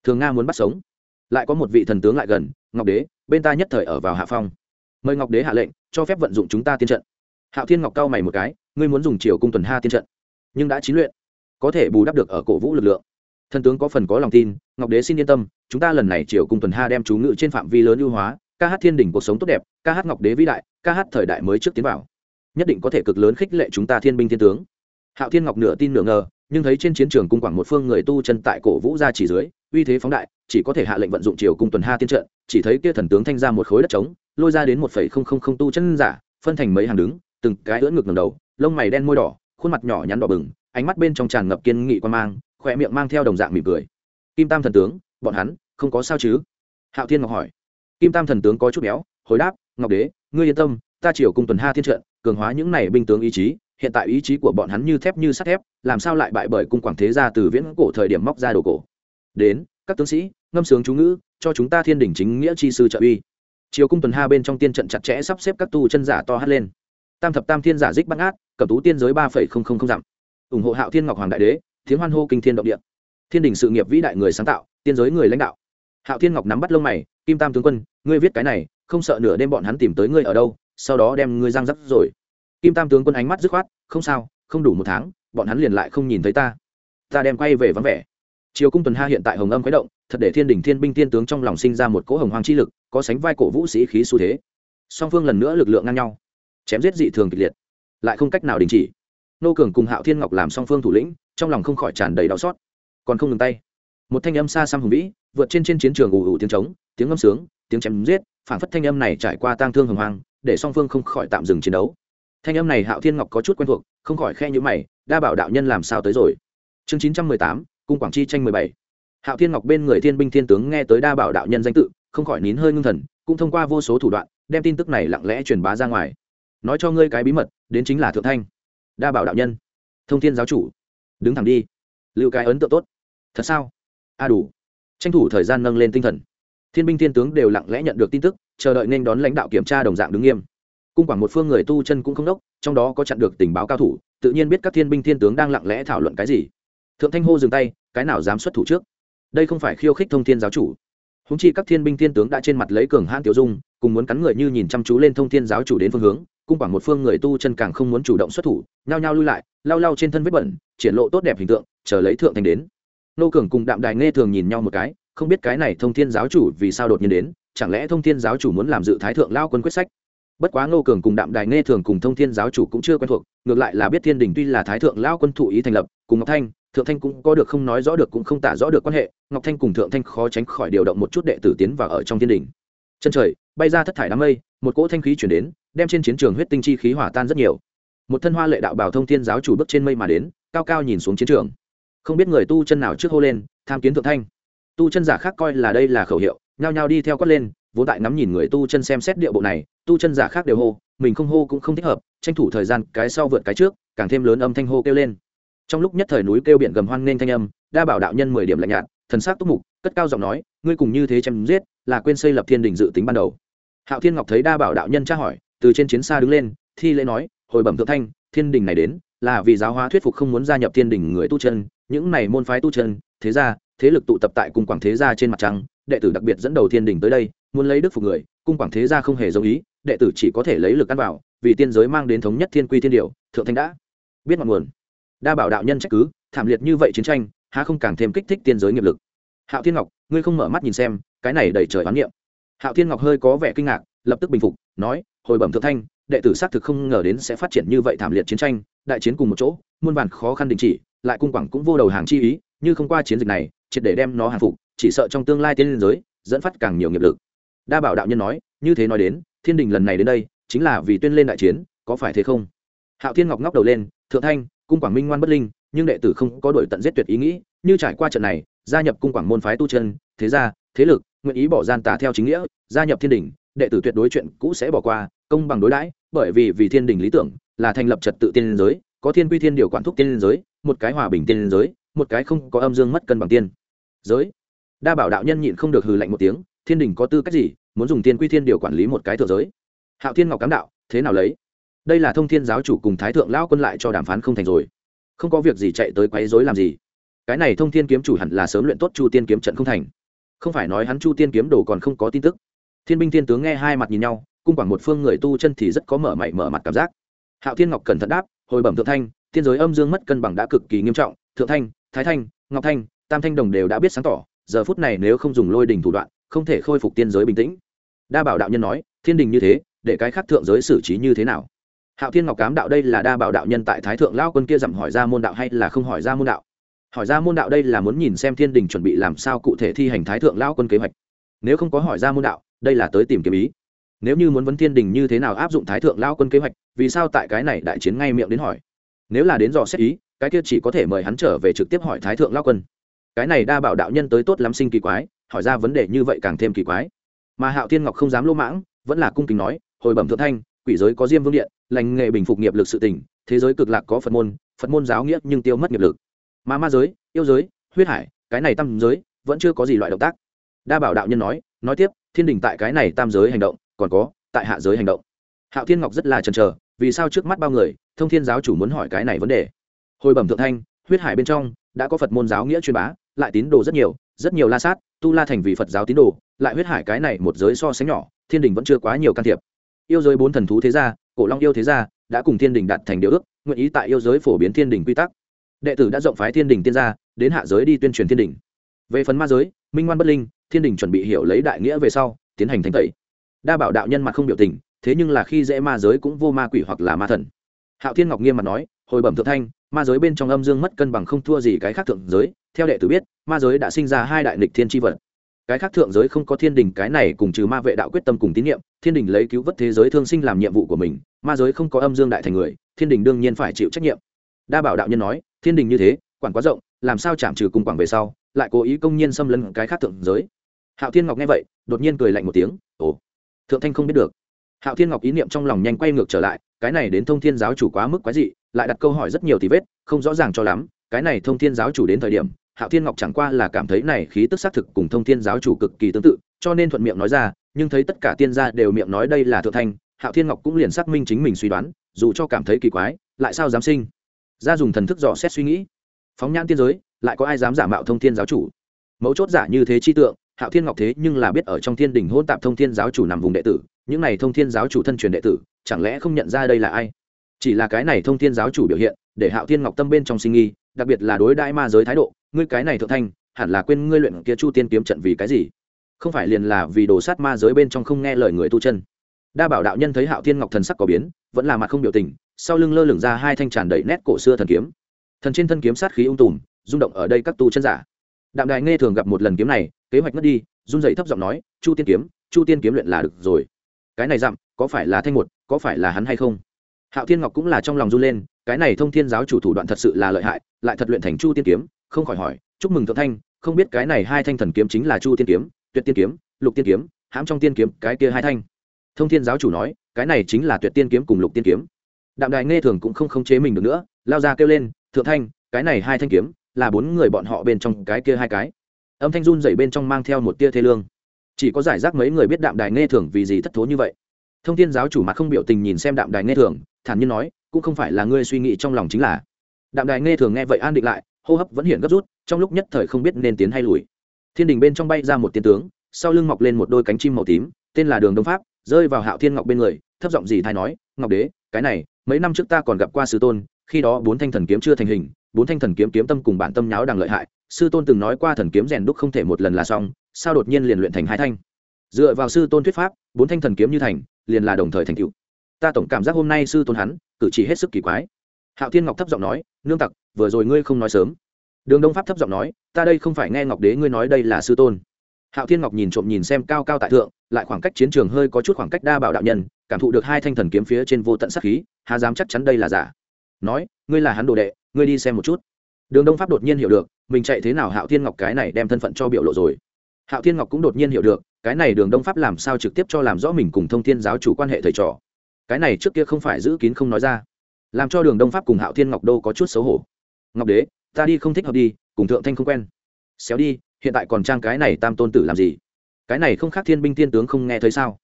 thường nga muốn bắt sống. Lại có một vị thần tướng lại gần, ngọc đế, bên ta nhất thời ở vào hạ phong. Mời ngọc đế hạ lệnh, cho phép vận dụng chúng ta tiên trận. Hạo thiên ngọc cao mày một cái, ngươi muốn dùng chiều cung tuần ha tiên trận. Nhưng đã chín luyện, có thể bù đắp được ở cổ vũ lực lượng. Thần tướng có phần có lòng tin, ngọc đế xin yên tâm, chúng ta lần này chiều cung tuần ha đem chú ngự trên phạm vi lớn ưu hóa, ca hát thiên đỉnh cuộc sống tốt đẹp, ca hát ngọc đế vĩ đại, ca hát thời đại mới trước tiến vào nhất định có thể cực lớn khích lệ chúng ta thiên binh thiên tướng. Hạo thiên ngọc nửa tin nửa ngờ, nhưng thấy trên chiến trường cung quảng một phương người tu chân tại cổ vũ ra chỉ dưới, uy thế phóng đại, chỉ có thể hạ lệnh vận dụng chiều cung tuần ha tiên trận, chỉ thấy kia thần tướng thanh ra một khối đất trống, lôi ra đến một phẩy không không không tu chân giả, phân thành mấy hàng đứng, từng cái ưỡn ngực ngầm đầu, lông mày đen môi đỏ, khuôn mặt nhỏ nhắn đỏ bừng, ánh mắt bên trong tràn ngập kiên nghị quan mang khỏe miệng mang theo đồng dạng mỉm cười. Kim tam thần tướng, bọn hắn, không có sao chứ? Hạo thiên ngọc hỏi. Kim tam thần tướng có chút béo, hồi đáp, ngọc đế, ngươi yên tâm, ta chiều cung tuần ha thiên trận cường hóa những này binh tướng ý chí, hiện tại ý chí của bọn hắn như thép như sắt thép, làm sao lại bại bởi cung quảng thế gia từ viễn cổ thời điểm móc ra đồ cổ? Đến, các tướng sĩ, ngâm sướng chú ngữ, cho chúng ta thiên đỉnh chính nghĩa chi sư trợ uy. Chiều cung tuần ha bên trong tiên trận chặt chẽ sắp xếp các tu chân giả to hát lên. Tam thập tam thiên giả dích bắt át cẩm tú tiên giới ba phẩy không không không dặm. Ủng hộ hạo thiên ngọc hoàng đại đế, tiếng hoan hô kinh thiên động địa. Thiên đình sự nghiệp vĩ đại người sáng tạo, tiên giới người lãnh đạo. Hạo thiên ngọc nắm bắt lông mày, kim tam tướng quân, ngươi viết cái này, không sợ nửa đêm bọn hắn tìm tới ngươi ở đâu? Sau đó đem ngươi giang dấp rồi. Kim tam tướng quân ánh mắt dứt khoát, không sao, không đủ một tháng, bọn hắn liền lại không nhìn thấy ta. Ta đem quay về vắng vẻ. Chiều cung tuần ha hiện tại hồng âm khuấy động, thật để thiên đình thiên binh tiên tướng trong lòng sinh ra một cỗ hồng hoàng chi lực, có sánh vai cổ vũ sĩ khí xu thế. Song phương lần nữa lực lượng ngang nhau, chém giết dị thường kịch liệt, lại không cách nào đình chỉ. Nô cường cùng hạo thiên ngọc làm song phương thủ lĩnh, trong lòng không khỏi tràn đầy đau xót. Còn không ngừng tay. Một thanh âm xa xăm hùng vĩ, vượt trên trên chiến trường ù ù tiếng trống, tiếng ngâm sướng, tiếng chém giết, phảng phất thanh âm này trải qua tang thương hồng hoang để song phương không khỏi tạm dừng chiến đấu. Thanh âm này hạo thiên ngọc có chút quen thuộc, không khỏi khe nhữ mày, đa bảo đạo nhân làm sao tới rồi? Chương chín trăm mười tám, cung quảng chi tranh mười bảy. Hạo thiên ngọc bên người thiên binh thiên tướng nghe tới đa bảo đạo nhân danh tự, không khỏi nín hơi ngưng thần, cũng thông qua vô số thủ đoạn, đem tin tức này lặng lẽ truyền bá ra ngoài. Nói cho ngươi cái bí mật, đến chính là thượng thanh. Đa bảo đạo nhân. Thông thiên giáo chủ. Đứng thẳng đi. Lưu cái ấn tượng tốt. Thật sao? A đủ. Tranh thủ thời gian nâng lên tinh thần thiên binh thiên tướng đều lặng lẽ nhận được tin tức, chờ đợi nên đón lãnh đạo kiểm tra đồng dạng đứng nghiêm. Cung quảng một phương người tu chân cũng không đốc, trong đó có chặn được tình báo cao thủ, tự nhiên biết các thiên binh thiên tướng đang lặng lẽ thảo luận cái gì. Thượng thanh hô dừng tay, cái nào dám xuất thủ trước? Đây không phải khiêu khích thông thiên giáo chủ. Húng chi các thiên binh thiên tướng đã trên mặt lấy cường hãn tiểu dung, cùng muốn cắn người như nhìn chăm chú lên thông thiên giáo chủ đến phương hướng, cung quảng một phương người tu chân càng không muốn chủ động xuất thủ, nhao nhao lui lại lao lao trên thân vết bẩn, triển lộ tốt đẹp hình tượng, chờ lấy thượng thanh đến. Nô cường cùng đạm đài nghe thường nhìn nhau một cái không biết cái này thông thiên giáo chủ vì sao đột nhiên đến, chẳng lẽ thông thiên giáo chủ muốn làm dự thái thượng lao quân quyết sách? Bất quá ngô cường cùng đạm đài nghe thường cùng thông thiên giáo chủ cũng chưa quen thuộc, ngược lại là biết thiên đình tuy là thái thượng lao quân thụ ý thành lập, cùng ngọc thanh, thượng thanh cũng có được không nói rõ được cũng không tả rõ được quan hệ, ngọc thanh cùng thượng thanh khó tránh khỏi điều động một chút đệ tử tiến vào ở trong thiên đình. Chân trời, bay ra thất thải đám mây, một cỗ thanh khí chuyển đến, đem trên chiến trường huyết tinh chi khí hỏa tan rất nhiều. Một thân hoa lệ đạo bảo thông thiên giáo chủ bước trên mây mà đến, cao cao nhìn xuống chiến trường. Không biết người tu chân nào trước hô lên, tham kiến thượng thanh tu chân giả khác coi là đây là khẩu hiệu, nhao nhao đi theo quát lên, vốn tại ngắm nhìn người tu chân xem xét điệu bộ này, tu chân giả khác đều hô, mình không hô cũng không thích hợp, tranh thủ thời gian, cái sau vượt cái trước, càng thêm lớn âm thanh hô kêu lên. Trong lúc nhất thời núi kêu biển gầm hoan nên thanh âm, đa bảo đạo nhân mười điểm lạnh nhạt, thần sắc túc mục, cất cao giọng nói, ngươi cùng như thế chém giết, là quên xây lập thiên đình dự tính ban đầu. Hạo thiên ngọc thấy đa bảo đạo nhân tra hỏi, từ trên chiến xa đứng lên, thi lễ nói, hồi bẩm thượng thanh, thiên đình này đến, là vì giáo hóa thuyết phục không muốn gia nhập thiên đình người tu chân, những này môn phái tu chân, thế ra thế lực tụ tập tại cung quảng thế gia trên mặt trăng, đệ tử đặc biệt dẫn đầu thiên đình tới đây, muốn lấy đức phục người, cung quảng thế gia không hề giống ý, đệ tử chỉ có thể lấy lực ăn vào, vì tiên giới mang đến thống nhất thiên quy thiên điều, thượng thanh đã. Biết ngọn nguồn. Đa bảo đạo nhân trách cứ, thảm liệt như vậy chiến tranh, há không càng thêm kích thích tiên giới nghiệp lực. Hạo thiên ngọc, ngươi không mở mắt nhìn xem, cái này đầy trời oán niệm. Hạo thiên ngọc hơi có vẻ kinh ngạc, lập tức bình phục, nói, hồi bẩm thượng thanh, đệ tử xác thực không ngờ đến sẽ phát triển như vậy thảm liệt chiến tranh, đại chiến cùng một chỗ, muôn vàn khó khăn đình chỉ, lại cung quảng cũng vô đầu hàng chi ý như không qua chiến dịch này, triệt để đem nó hàng phục, chỉ sợ trong tương lai tiên liên giới, dẫn phát càng nhiều nghiệp lực. Đa bảo đạo nhân nói, như thế nói đến, thiên đình lần này đến đây, chính là vì tuyên lên đại chiến, có phải thế không? Hạo thiên ngọc ngóc đầu lên, thượng thanh, cung quảng minh ngoan bất linh, nhưng đệ tử không có đổi tận giết tuyệt ý nghĩ, như trải qua trận này, gia nhập cung quảng môn phái tu chân, thế gia, thế lực, nguyện ý bỏ gian tà theo chính nghĩa, gia nhập thiên đình, đệ tử tuyệt đối chuyện cũ sẽ bỏ qua, công bằng đối đãi, bởi vì vì thiên đình lý tưởng, là thành lập trật tự tiên giới, có thiên quy thiên điều quản thúc tiên giới, một cái hòa bình tiên giới một cái không có âm dương mất cân bằng tiên. Giới. Đa bảo đạo nhân nhịn không được hừ lạnh một tiếng, thiên đình có tư cách gì muốn dùng tiên quy thiên điều quản lý một cái thượng giới? Hạo thiên ngọc cám đạo, thế nào lấy? Đây là thông thiên giáo chủ cùng thái thượng lão quân lại cho đàm phán không thành rồi. Không có việc gì chạy tới quấy rối làm gì? Cái này thông thiên kiếm chủ hẳn là sớm luyện tốt chu tiên kiếm trận không thành. Không phải nói hắn chu tiên kiếm đồ còn không có tin tức. Thiên binh thiên tướng nghe hai mặt nhìn nhau, cung quảng một phương người tu chân thì rất có mở mày mở mặt cảm giác. Hạo thiên ngọc cẩn thận đáp, hồi bẩm thượng thanh, thiên giới âm dương mất cân bằng đã cực kỳ nghiêm trọng, thượng thanh thái thanh, ngọc thanh, tam thanh đồng đều đã biết sáng tỏ, giờ phút này nếu không dùng lôi đình thủ đoạn, không thể khôi phục tiên giới bình tĩnh. Đa bảo đạo nhân nói, thiên đình như thế, để cái khác thượng giới xử trí như thế nào? Hạo thiên ngọc cám đạo đây là đa bảo đạo nhân tại thái thượng lao quân kia dặm hỏi ra môn đạo hay là không hỏi ra môn đạo? Hỏi ra môn đạo đây là muốn nhìn xem thiên đình chuẩn bị làm sao cụ thể thi hành thái thượng lao quân kế hoạch. Nếu không có hỏi ra môn đạo, đây là tới tìm kiếm ý. Nếu như muốn vấn thiên đình như thế nào áp dụng thái thượng lao quân kế hoạch, vì sao tại cái này đại chiến ngay miệng đến hỏi? Nếu là đến dò xét ý cái kia chỉ có thể mời hắn trở về trực tiếp hỏi thái thượng lao quân. Cái này đa bảo đạo nhân tới tốt lắm sinh kỳ quái, hỏi ra vấn đề như vậy càng thêm kỳ quái. Mà hạo thiên ngọc không dám lỗ mãng, vẫn là cung kính nói, hồi bẩm thượng thanh, quỷ giới có diêm vương điện, lành nghề bình phục nghiệp lực sự tỉnh thế giới cực lạc có phật môn phật môn giáo nghĩa nhưng tiêu mất nghiệp lực. Mà ma giới, yêu giới, huyết hải, cái này tam giới, vẫn chưa có gì loại động tác. Đa bảo đạo nhân nói nói tiếp, thiên đình tại cái này tam giới hành động, còn có tại hạ giới hành động. Hạo thiên ngọc rất là chần chờ, vì sao trước mắt bao người, thông thiên giáo chủ muốn hỏi cái này vấn đề? Hồi bẩm thượng thanh, huyết hải bên trong đã có phật môn giáo nghĩa truyền bá, lại tín đồ rất nhiều rất nhiều la sát, tu la thành vì phật giáo tín đồ, lại huyết hải cái này một giới so sánh nhỏ, thiên đình vẫn chưa quá nhiều can thiệp. Yêu giới bốn thần thú thế gia, cổ long yêu thế gia, đã cùng thiên đình đạt thành điều ước, nguyện ý tại yêu giới phổ biến thiên đình quy tắc. Đệ tử đã rộng phái thiên đình tiên gia, đến hạ giới đi tuyên truyền thiên đình. Về phần ma giới, minh ngoan bất linh, thiên đình chuẩn bị hiểu lấy đại nghĩa về sau, tiến hành thanh tẩy. Đa bảo đạo nhân mặt không biểu tình, thế nhưng là khi dễ ma giới cũng vô ma quỷ hoặc là ma thần. Hạo thiên ngọc nghiêm mặt nói, hồi bẩm thượng thanh ma giới bên trong âm dương mất cân bằng không thua gì cái khác thượng giới, theo đệ tử biết, ma giới đã sinh ra hai đại nịch thiên tri vật. Cái khác thượng giới không có thiên đình, cái này cùng trừ ma vệ đạo quyết tâm cùng tín nhiệm, thiên đình lấy cứu vớt thế giới thương sinh làm nhiệm vụ của mình, ma giới không có âm dương đại thành người, thiên đình đương nhiên phải chịu trách nhiệm. Đa bảo đạo nhân nói, thiên đình như thế, quản quá rộng, làm sao chạm trừ cùng quảng về sau, lại cố ý công nhiên xâm lấn cái khác thượng giới. Hạo thiên ngọc nghe vậy, đột nhiên cười lạnh một tiếng, ồ, thượng thanh không biết được hạo thiên ngọc ý niệm trong lòng nhanh quay ngược trở lại, cái này đến thông thiên giáo chủ quá mức quái dị, lại đặt câu hỏi rất nhiều thì vết, không rõ ràng cho lắm, cái này thông thiên giáo chủ đến thời điểm, hạo thiên ngọc chẳng qua là cảm thấy này khí tức xác thực cùng thông thiên giáo chủ cực kỳ tương tự, cho nên thuận miệng nói ra, nhưng thấy tất cả tiên gia đều miệng nói đây là thượng thanh, hạo thiên ngọc cũng liền xác minh chính mình suy đoán, dù cho cảm thấy kỳ quái, lại sao dám sinh? Ra dùng thần thức dò xét suy nghĩ. Phóng nhãn tiên giới, lại có ai dám giả mạo thông thiên giáo chủ? Mấu chốt giả như thế chi tượng, hạo thiên ngọc thế nhưng là biết ở trong thiên đình hôn tạp thông thiên giáo chủ nằm vùng đệ tử những này thông thiên giáo chủ thân truyền đệ tử, chẳng lẽ không nhận ra đây là ai? Chỉ là cái này thông thiên giáo chủ biểu hiện, để hạo thiên ngọc tâm bên trong sinh nghi đặc biệt là đối đại ma giới thái độ, ngươi cái này thượng thanh, hẳn là quên ngươi luyện kia chu tiên kiếm trận vì cái gì? Không phải liền là vì đồ sát ma giới bên trong không nghe lời người tu chân. Đa bảo đạo nhân thấy hạo thiên ngọc thần sắc có biến, vẫn là mặt không biểu tình, sau lưng lơ lửng ra hai thanh tràn đầy nét cổ xưa thần kiếm. Thần trên thân kiếm sát khí ung tùm, rung động ở đây các tu chân giả. Đạm đài nghe thường gặp một lần kiếm này, kế hoạch mất đi, run dậy thấp giọng nói, chu tiên kiếm, chu tiên kiếm luyện là được rồi cái này dặm, có phải là thanh một, có phải là hắn hay không? Hạo thiên ngọc cũng là trong lòng run lên, cái này thông thiên giáo chủ thủ đoạn thật sự là lợi hại, lại thật luyện thành chu tiên kiếm, không khỏi hỏi, chúc mừng thượng thanh, không biết cái này hai thanh thần kiếm chính là chu tiên kiếm, tuyệt tiên kiếm, lục tiên kiếm, hãm trong tiên kiếm, cái kia hai thanh. Thông thiên giáo chủ nói, cái này chính là tuyệt tiên kiếm cùng lục tiên kiếm. Đạm đài nghe thường cũng không khống chế mình được nữa, lao ra kêu lên, thượng thanh, cái này hai thanh kiếm là bốn người bọn họ bên trong cái kia hai cái. Âm thanh run dày bên trong mang theo một tia thê lương chỉ có giải rác mấy người biết đạm đài nghe thường vì gì thất thố như vậy. Thông thiên giáo chủ mặt không biểu tình nhìn xem đạm đài nghe thường, thản nhiên nói, cũng không phải là ngươi suy nghĩ trong lòng chính là. Đạm đài nghe thường nghe vậy an định lại, hô hấp vẫn hiện gấp rút, trong lúc nhất thời không biết nên tiến hay lùi. Thiên đình bên trong bay ra một tiên tướng, sau lưng mọc lên một đôi cánh chim màu tím, tên là đường đông pháp, rơi vào hạo thiên ngọc bên người, thấp giọng gì thay nói, ngọc đế, cái này, mấy năm trước ta còn gặp qua sư tôn, khi đó bốn thanh thần kiếm chưa thành hình, bốn thanh thần kiếm kiếm tâm cùng bản tâm nháo đằng lợi hại sư tôn từng nói qua thần kiếm rèn đúc không thể một lần là xong, sao đột nhiên liền luyện thành hai thanh? Dựa vào sư tôn thuyết pháp, bốn thanh thần kiếm như thành, liền là đồng thời thành cựu ta tổng cảm giác hôm nay sư tôn hắn, cử chỉ hết sức kỳ quái. Hạo thiên ngọc thấp giọng nói, nương tặc, vừa rồi ngươi không nói sớm. Đường đông pháp thấp giọng nói, ta đây không phải nghe ngọc đế ngươi nói đây là sư tôn. Hạo thiên ngọc nhìn trộm nhìn xem cao cao tại thượng, lại khoảng cách chiến trường hơi có chút khoảng cách đa bảo đạo nhân, cảm thụ được hai thanh thần kiếm phía trên vô tận sắc khí hà dám chắc chắn đây là giả. Nói, ngươi là hắn đồ đệ, ngươi đi xem một chút đường đông pháp đột nhiên hiểu được, mình chạy thế nào hạo thiên ngọc cái này đem thân phận cho biểu lộ rồi. Hạo thiên ngọc cũng đột nhiên hiểu được, cái này đường đông pháp làm sao trực tiếp cho làm rõ mình cùng thông thiên giáo chủ quan hệ thầy trò. Cái này trước kia không phải giữ kín không nói ra. Làm cho đường đông pháp cùng hạo thiên ngọc đô có chút xấu hổ. Ngọc đế, ta đi không thích hợp đi, cùng thượng thanh không quen. Xéo đi, hiện tại còn trang cái này tam tôn tử làm gì? Cái này không khác thiên binh Thiên tướng không nghe thấy sao?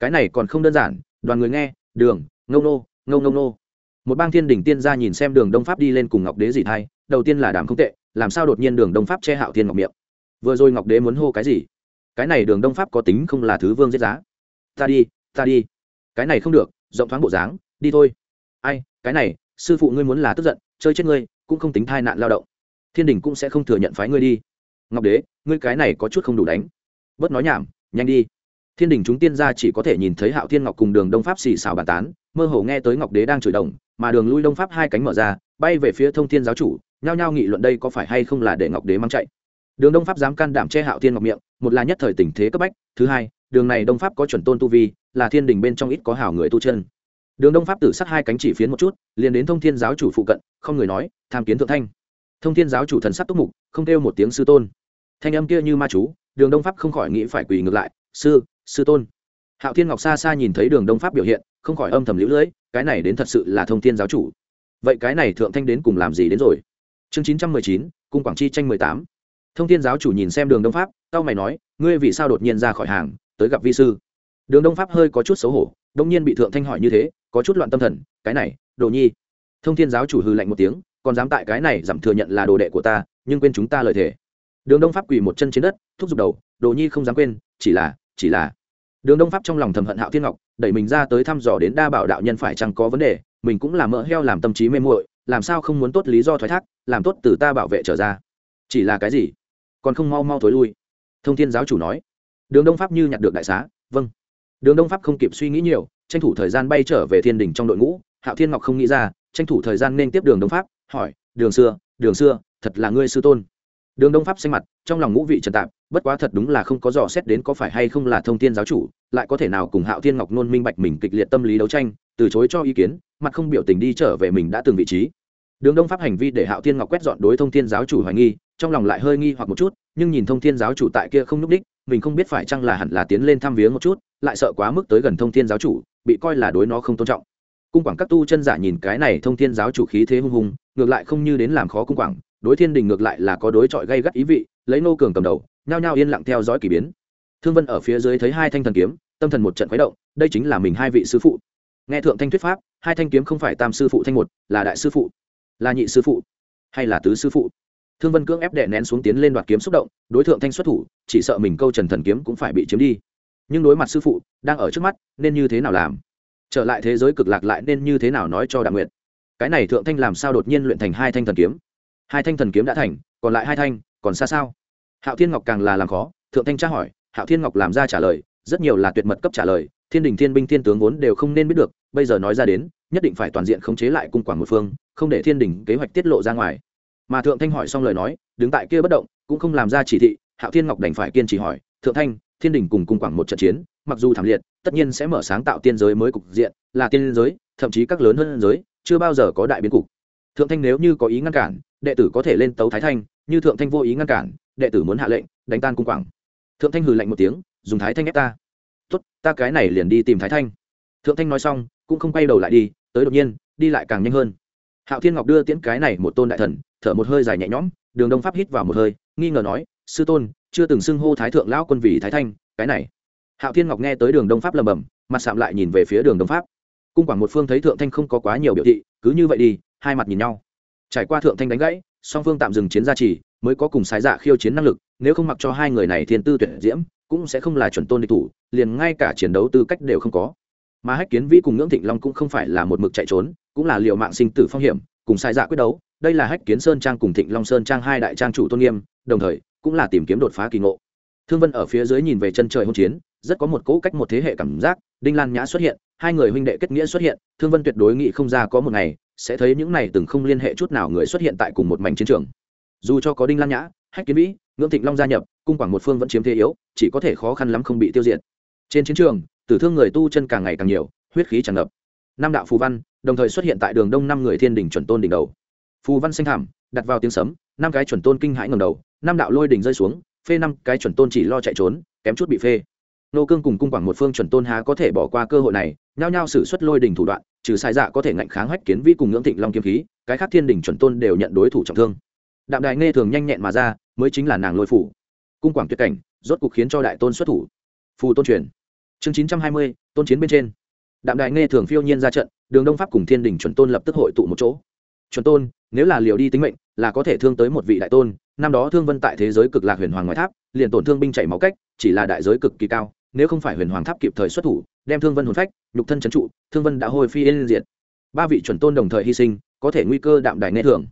Cái này còn không đơn giản, đoàn người nghe, đường ngâu nô ngâu ngâu nô một bang thiên đỉnh tiên ra nhìn xem đường đông pháp đi lên cùng ngọc đế gì thay đầu tiên là đàm không tệ, làm sao đột nhiên đường đông pháp che hạo thiên ngọc miệng? Vừa rồi ngọc đế muốn hô cái gì? Cái này đường đông pháp có tính không là thứ vương giết giá. Ta đi ta đi. Cái này không được, rộng thoáng bộ dáng, đi thôi. Ai, cái này, sư phụ ngươi muốn là tức giận, chơi chết ngươi, cũng không tính thai nạn lao động. Thiên đình cũng sẽ không thừa nhận phái ngươi đi. Ngọc đế, ngươi cái này có chút không đủ đánh. Bớt nói nhảm, nhanh đi. Thiên đình chúng tiên gia chỉ có thể nhìn thấy hạo thiên ngọc cùng đường đông pháp xì xào bàn tán, mơ hồ nghe tới ngọc đế đang chửi đồng, mà đường lui đông pháp hai cánh mở ra, bay về phía thông thiên giáo chủ nhao nhao nghị luận đây có phải hay không là để ngọc đế mang chạy. Đường đông pháp dám can đảm che hạo thiên ngọc miệng, một là nhất thời tình thế cấp bách, thứ hai, đường này đông pháp có chuẩn tôn tu vi, là thiên đình bên trong ít có hảo người tu chân. Đường đông pháp tử sát hai cánh chỉ phiến một chút, liền đến thông thiên giáo chủ phụ cận, không người nói, tham kiến thượng thanh. Thông thiên giáo chủ thần sắc túc mục, không kêu một tiếng sư tôn. Thanh âm kia như ma chú, đường đông pháp không khỏi nghĩ phải quỳ ngược lại, sư sư tôn. Hạo thiên ngọc xa xa nhìn thấy đường đông pháp biểu hiện, không khỏi âm thầm lũ lưỡi cái này đến thật sự là thông thiên giáo chủ. Vậy cái này thượng thanh đến cùng làm gì đến rồi? Chương chín trăm mười chín, cung quảng chi tranh mười tám. Thông thiên giáo chủ nhìn xem đường đông pháp tao mày nói, ngươi vì sao đột nhiên ra khỏi hàng, tới gặp vi sư? Đường đông pháp hơi có chút xấu hổ, đông nhiên bị thượng thanh hỏi như thế, có chút loạn tâm thần, cái này, đồ nhi. Thông thiên giáo chủ hư lạnh một tiếng, còn dám tại cái này giảm thừa nhận là đồ đệ của ta, nhưng quên chúng ta lời thề. Đường đông pháp quỳ một chân trên đất, thúc giục đầu, đồ nhi không dám quên, chỉ là chỉ là. Đường đông pháp trong lòng thầm hận hạo thiên ngọc, đẩy mình ra tới thăm dò đến đa bảo đạo nhân phải chăng có vấn đề, mình cũng là mỡ heo làm tâm trí mê muội làm sao không muốn tốt lý do thoái thác, làm tốt từ ta bảo vệ trở ra. Chỉ là cái gì? Còn không mau mau thối lui. Thông thiên giáo chủ nói. Đường đông pháp như nhặt được đại xá vâng. Đường đông pháp không kịp suy nghĩ nhiều, tranh thủ thời gian bay trở về thiên đình trong đội ngũ, hạo thiên ngọc không nghĩ ra, tranh thủ thời gian nên tiếp đường đông pháp, hỏi, đường xưa đường xưa, thật là ngươi sư tôn? Đường đông pháp xanh mặt, trong lòng ngũ vị trần tạp, bất quá thật đúng là không có dò xét đến có phải hay không là thông tin giáo chủ, lại có thể nào cùng hạo thiên ngọc nôn minh bạch mình kịch liệt tâm lý đấu tranh, từ chối cho ý kiến, mặt không biểu tình đi trở về mình đã từng vị trí đường đông pháp hành vi để hạo thiên ngọc quét dọn đối thông thiên giáo chủ hoài nghi, trong lòng lại hơi nghi hoặc một chút, nhưng nhìn thông thiên giáo chủ tại kia không n ú c đích, mình không biết phải chăng là hẳn là tiến lên thăm viếng một chút, lại sợ quá mức tới gần thông thiên giáo chủ, bị coi là đối nó không tôn trọng. Cung quảng các tu chân giả nhìn cái này thông thiên giáo chủ khí thế hung hùng, ngược lại không như đến làm khó cung quảng, đối thiên đình ngược lại là có đối chọi gây gắt ý vị, lấy nô cường cầm đầu, nhao nhao yên lặng theo dõi k ỳ biến. Thương vân ở phía dưới thấy hai thanh thần kiếm, tâm thần một trận khuấy động, đây chính là mình hai vị sư phụ. Nghe thượng thanh thuyết pháp, hai thanh kiếm không phải tam sư phụ thanh một, là đại sư phụ là nhị sư phụ hay là tứ sư phụ? Thương vân cưỡng ép đệ nén xuống tiến lên đoạt kiếm xúc động, đối tượng thanh xuất thủ, chỉ sợ mình câu trần thần kiếm cũng phải bị chiếm đi. Nhưng đối mặt sư phụ, đang ở trước mắt, nên như thế nào làm? Trở lại thế giới cực lạc lại nên như thế nào nói cho đạm nguyện cái này thượng thanh làm sao đột nhiên luyện thành hai thanh thần kiếm? Hai thanh thần kiếm đã thành, còn lại hai thanh, còn xa sao? Hạo thiên ngọc càng là làm khó, thượng thanh tra hỏi, hạo thiên ngọc làm ra trả lời, rất nhiều là tuyệt mật cấp trả lời, thiên đình thiên binh thiên tướng vốn đều không nên biết được, bây giờ nói ra đến, nhất định phải toàn diện khống chế lại cung quản một phương không để thiên đình kế hoạch tiết lộ ra ngoài. Mà thượng thanh hỏi xong lời nói, đứng tại kia bất động, cũng không làm ra chỉ thị, hạo thiên ngọc đành phải kiên trì hỏi, thượng thanh, thiên đình cùng cung quảng một trận chiến, mặc dù thảm liệt, tất nhiên sẽ mở sáng tạo tiên giới mới cục diện, là tiên giới, thậm chí các lớn hơn giới, chưa bao giờ có đại biến cục. Thượng thanh nếu như có ý ngăn cản, đệ tử có thể lên tấu thái thanh, như thượng thanh vô ý ngăn cản, đệ tử muốn hạ lệnh, đánh tan cung quảng. Thượng thanh hừ lạnh một tiếng, dùng thái thanh ép ta. Tốt, ta cái này liền đi tìm thái thanh. Thượng thanh nói xong, cũng không quay đầu lại đi, tới đột nhiên, đi lại càng nhanh hơn hạo thiên ngọc đưa tiễn cái này một tôn đại thần, thở một hơi dài nhẹ nhõm, đường đông pháp hít vào một hơi, nghi ngờ nói, sư tôn, chưa từng xưng hô thái thượng lão quân vì thái thanh, cái này. Hạo thiên ngọc nghe tới đường đông pháp lầm bầm, mặt sạm lại nhìn về phía đường đông pháp. Cung quảng một phương thấy thượng thanh không có quá nhiều biểu thị, cứ như vậy đi, hai mặt nhìn nhau. Trải qua thượng thanh đánh gãy, song phương tạm dừng chiến gia trì, mới có cùng sái dạ khiêu chiến năng lực, nếu không mặc cho hai người này thiên tư tuyển diễm, cũng sẽ không là chuẩn tôn địch thủ, liền ngay cả chiến đấu tư cách đều không có. Mà hách kiến vĩ cùng ngưỡng thịnh long cũng không phải là một mực chạy trốn cũng là liệu mạng sinh tử phong hiểm, cùng sai dạ quyết đấu. Đây là hách kiến sơn trang cùng thịnh long sơn trang hai đại trang chủ tôn nghiêm, đồng thời cũng là tìm kiếm đột phá kỳ ngộ. Thương vân ở phía dưới nhìn về chân trời hôn chiến, rất có một cỗ cách một thế hệ cảm giác, đinh lan nhã xuất hiện, hai người huynh đệ kết nghĩa xuất hiện, thương vân tuyệt đối nghĩ không ra có một ngày sẽ thấy những này từng không liên hệ chút nào người xuất hiện tại cùng một mảnh chiến trường. Dù cho có đinh lan nhã, hách kiến vĩ, ngưỡng thịnh long gia nhập, cung quảng một phương vẫn chiếm thế yếu, chỉ có thể khó khăn lắm không bị tiêu diệt. Trên chiến trường, tử thương người tu chân càng ngày càng nhiều, huyết khí tràn ngập. Năm đạo phù văn đồng thời xuất hiện tại đường đông năm người thiên đỉnh chuẩn tôn đỉnh đầu. Phù văn xanh thảm đặt vào tiếng sấm, năm cái chuẩn tôn kinh hãi ngầm đầu, năm đạo lôi đỉnh rơi xuống, phê năm cái chuẩn tôn chỉ lo chạy trốn, kém chút bị phê. Nô cương cùng cung quảng một phương chuẩn tôn há có thể bỏ qua cơ hội này, nhao nhao xử suất lôi đỉnh thủ đoạn, trừ sai dạ có thể ngạnh kháng hách kiến vi cùng ngưỡng thịnh long kiếm khí, cái khác thiên đỉnh chuẩn tôn đều nhận đối thủ trọng thương. Đạm đài nghe thường nhanh nhẹn mà ra, mới chính là nàng lôi phủ. Cung quảng tuyệt cảnh, rốt cục khiến cho đại tôn xuất thủ. Phù tôn truyền. Chương chín trăm hai mươi, tôn chiến bên trên. Đạm đại nghe thường phiêu nhiên ra trận đường đông pháp cùng thiên đình chuẩn tôn lập tức hội tụ một chỗ. Chuẩn tôn, nếu là liều đi tính mệnh, là có thể thương tới một vị đại tôn, năm đó thương vân tại thế giới cực lạc huyền hoàng ngoại tháp, liền tổn thương binh chảy máu cách, chỉ là đại giới cực kỳ cao, nếu không phải huyền hoàng tháp kịp thời xuất thủ, đem thương vân hồn phách, nhục thân trấn trụ, thương vân đã hồi phi yên diệt. Ba vị chuẩn tôn đồng thời hy sinh, có thể nguy cơ đạm đài nghe thường.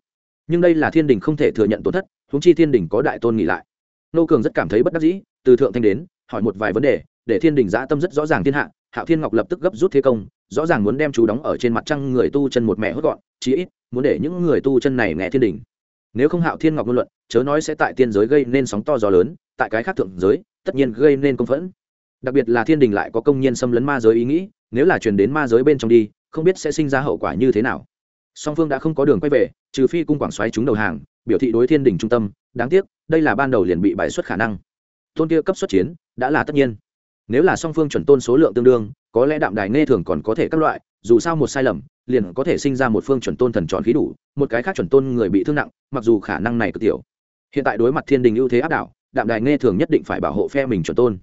Nhưng đây là thiên đình không thể thừa nhận tổn thất húng chi thiên đình có đại tôn nghỉ lại. Nô cường rất cảm thấy bất đắc dĩ, từ thượng thanh đến, hỏi một vài vấn đề để thiên đình giã tâm rất rõ ràng thiên hạ, hạo thiên ngọc lập tức gấp rút thế công, rõ ràng muốn đem chú đóng ở trên mặt trăng người tu chân một mẹ hốt gọn, chí ít muốn để những người tu chân này nghe thiên đình. Nếu không hạo thiên ngọc ngôn luận, chớ nói sẽ tại tiên giới gây nên sóng to gió lớn, tại cái khác thượng giới, tất nhiên gây nên công phẫn. Đặc biệt là thiên đình lại có công nhân xâm lấn ma giới ý nghĩ, nếu là truyền đến ma giới bên trong đi, không biết sẽ sinh ra hậu quả như thế nào. Song phương đã không có đường quay về, trừ phi cung quảng xoáy chúng đầu hàng, biểu thị đối thiên đình trung tâm, đáng tiếc, đây là ban đầu liền bị bại xuất khả năng. Tôn kia cấp xuất chiến, đã là tất nhiên nếu là song phương chuẩn tôn số lượng tương đương, có lẽ đạm đài nghe thường còn có thể các loại, dù sao một sai lầm, liền có thể sinh ra một phương chuẩn tôn thần tròn khí đủ, một cái khác chuẩn tôn người bị thương nặng, mặc dù khả năng này cực tiểu. Hiện tại đối mặt thiên đình ưu thế áp đảo, đạm đài nghe thường nhất định phải bảo hộ phe mình chuẩn tôn.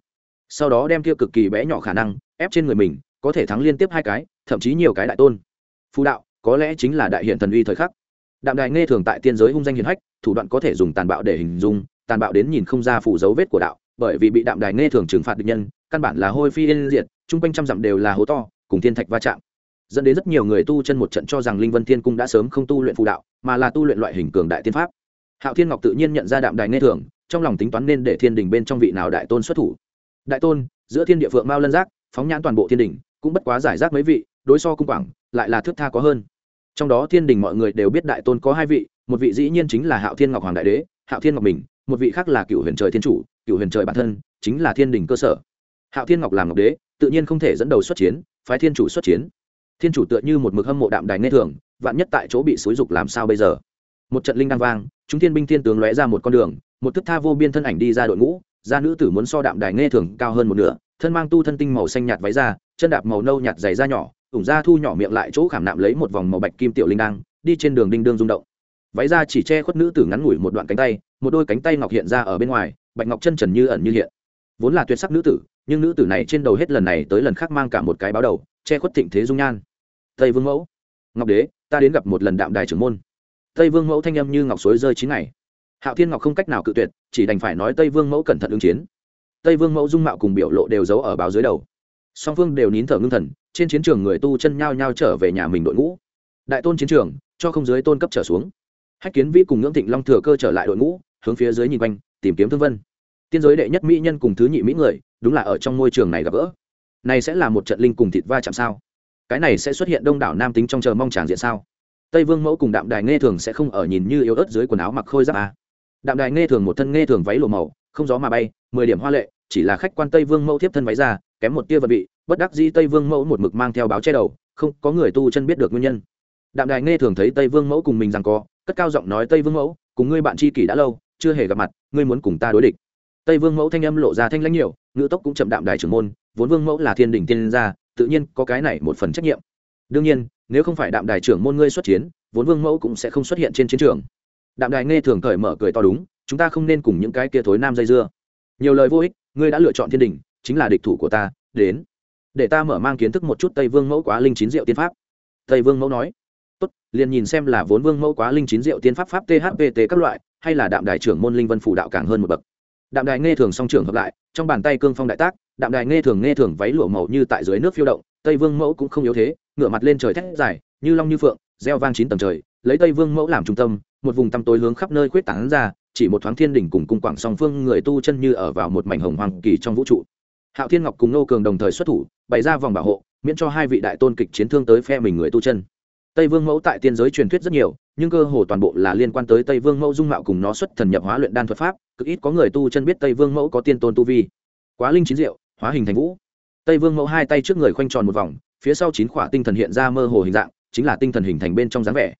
Sau đó đem kia cực kỳ bé nhỏ khả năng, ép trên người mình, có thể thắng liên tiếp hai cái, thậm chí nhiều cái đại tôn. Phù đạo, có lẽ chính là đại hiện thần uy thời khắc. Đạm đài nghe thường tại tiên giới hung danh hiền hách, thủ đoạn có thể dùng tàn bạo để hình dung, tàn bạo đến nhìn không ra phủ dấu vết của đạo bởi vì bị đạm đài nghe thường trừng phạt địch nhân, căn bản là hôi phi yên diệt, chung quanh trăm dặm đều là hố to, cùng thiên thạch va chạm. Dẫn đến rất nhiều người tu chân một trận cho rằng linh vân thiên cung đã sớm không tu luyện phù đạo, mà là tu luyện loại hình cường đại tiên pháp. Hạo thiên ngọc tự nhiên nhận ra đạm đài nghe thường, trong lòng tính toán nên để thiên đình bên trong vị nào đại tôn xuất thủ. Đại tôn, giữa thiên địa phượng mao lân giác, phóng nhãn toàn bộ thiên đình, cũng bất quá giải rác mấy vị, đối so cung quảng, lại là thước tha có hơn. Trong đó thiên đình mọi người đều biết đại tôn có hai vị, một vị dĩ nhiên chính là hạo thiên ngọc hoàng đại đế, hạo thiên ngọc mình một vị khác là cựu huyền trời thiên chủ cựu huyền trời bản thân chính là thiên đình cơ sở. Hạo thiên ngọc làm ngọc đế tự nhiên không thể dẫn đầu xuất chiến phái thiên chủ xuất chiến. Thiên chủ tựa như một mực hâm mộ đạm đài nghe thường vạn nhất tại chỗ bị xúi dục làm sao bây giờ? Một trận linh đang vang chúng thiên binh thiên tướng lóe ra một con đường một thức tha vô biên thân ảnh đi ra đội ngũ gia nữ tử muốn so đạm đài nghe thường cao hơn một nửa thân mang tu thân tinh màu xanh nhạt váy ra, chân đạp màu nâu nhạt dày da nhỏ ủng da thu nhỏ miệng lại chỗ khảm nạm lấy một vòng màu bạch kim tiểu linh đăng đi trên đường đinh đương rung động váy da chỉ che khuất nữ tử ngắn ngủi một đoạn cánh tay, một đôi cánh tay ngọc hiện ra ở bên ngoài, bạch ngọc chân trần như ẩn như hiện. Vốn là tuyệt sắc nữ tử, nhưng nữ tử này trên đầu hết lần này tới lần khác mang cả một cái báo đầu, che khuất thịnh thế dung nhan. Tây vương mẫu, ngọc đế, ta đến gặp một lần đạm đài trưởng môn. Tây vương mẫu thanh âm như ngọc suối rơi chín ngày. Hạo thiên ngọc không cách nào cự tuyệt, chỉ đành phải nói tây vương mẫu cẩn thận ứng chiến. Tây vương mẫu dung mạo cùng biểu lộ đều giấu ở báo dưới đầu. Song phương đều nín thở ngưng thần, trên chiến trường người tu chân nhao nhao trở về nhà mình đội ngũ. Đại tôn chiến trường, cho không dưới tôn cấp trở xuống hách kiến vĩ cùng ngưỡng thịnh long thừa cơ trở lại đội ngũ, hướng phía dưới nhìn quanh, tìm kiếm thương vân. Tiên giới đệ nhất mỹ nhân cùng thứ nhị mỹ người, đúng là ở trong môi trường này gặp gỡ. Này sẽ là một trận linh cùng thịt va chạm sao? Cái này sẽ xuất hiện đông đảo nam tính trong chờ mong tràng diện sao? Tây vương mẫu cùng đạm đài nghe thường sẽ không ở nhìn như yếu ớt dưới quần áo mặc khôi giáp à. đạm đài nghe thường một thân nghe thường váy lụa màu, không gió mà bay, mười điểm hoa lệ, chỉ là khách quan tây vương mẫu tiếp thân váy ra, kém một tia vật vị, bất đắc dĩ tây vương mẫu một mực mang theo báo che đầu, không có người tu chân biết được nguyên nhân. Đạm đài nghe thường thấy tây vương mẫu cùng mình rằng co cất cao giọng nói tây vương mẫu, cùng ngươi bạn tri kỷ đã lâu, chưa hề gặp mặt, ngươi muốn cùng ta đối địch. Tây vương mẫu thanh âm lộ ra thanh lãnh nhiều, ngữ tốc cũng chậm đạm đài trưởng môn, vốn vương mẫu là thiên đình tiên gia, tự nhiên có cái này một phần trách nhiệm. Đương nhiên, nếu không phải đạm đài trưởng môn ngươi xuất chiến, vốn vương mẫu cũng sẽ không xuất hiện trên chiến trường. Đạm đài nghe thường cởi mở cười to đúng, chúng ta không nên cùng những cái kia thối nam dây dưa. Nhiều lời vô ích, ngươi đã lựa chọn thiên đình chính là địch thủ của ta, đến. Để ta mở mang kiến thức một chút tây vương mẫu quá linh chín diệu tiên pháp. Tây vương mẫu nói tốt, liền nhìn xem là vốn vương mẫu quá linh chín diệu tiên pháp pháp thpt các loại, hay là đạm đài trưởng môn linh vân phủ đạo càng hơn một bậc. Đạm đài nghe thường song trưởng hợp lại, trong bàn tay cương phong đại tác, đạm đài nghe thường nghe thường váy lụa màu như tại dưới nước phiêu động, tây vương mẫu cũng không yếu thế, ngửa mặt lên trời thét dài, như long như phượng, gieo vang chín tầng trời, lấy tây vương mẫu làm trung tâm, một vùng tăm tối hướng khắp nơi khuyết tảng ra, chỉ một thoáng thiên đỉnh cùng cung quảng song phương người tu chân như ở vào một mảnh hồng hoàng kỳ trong vũ trụ. Hạo thiên ngọc cùng nô cường đồng thời xuất thủ, bày ra vòng bảo hộ, miễn cho hai vị đại tôn kịch chiến thương tới phe mình người tu chân tây vương mẫu tại tiên giới truyền thuyết rất nhiều, nhưng cơ hồ toàn bộ là liên quan tới tây vương mẫu dung mạo cùng nó xuất thần nhập hóa luyện đan thuật pháp, cực ít có người tu chân biết tây vương mẫu có tiên tôn tu vi. Quá linh chín diệu, hóa hình thành vũ. Tây vương mẫu hai tay trước người khoanh tròn một vòng, phía sau chín khỏa tinh thần hiện ra mơ hồ hình dạng, chính là tinh thần hình thành bên trong dáng vẻ.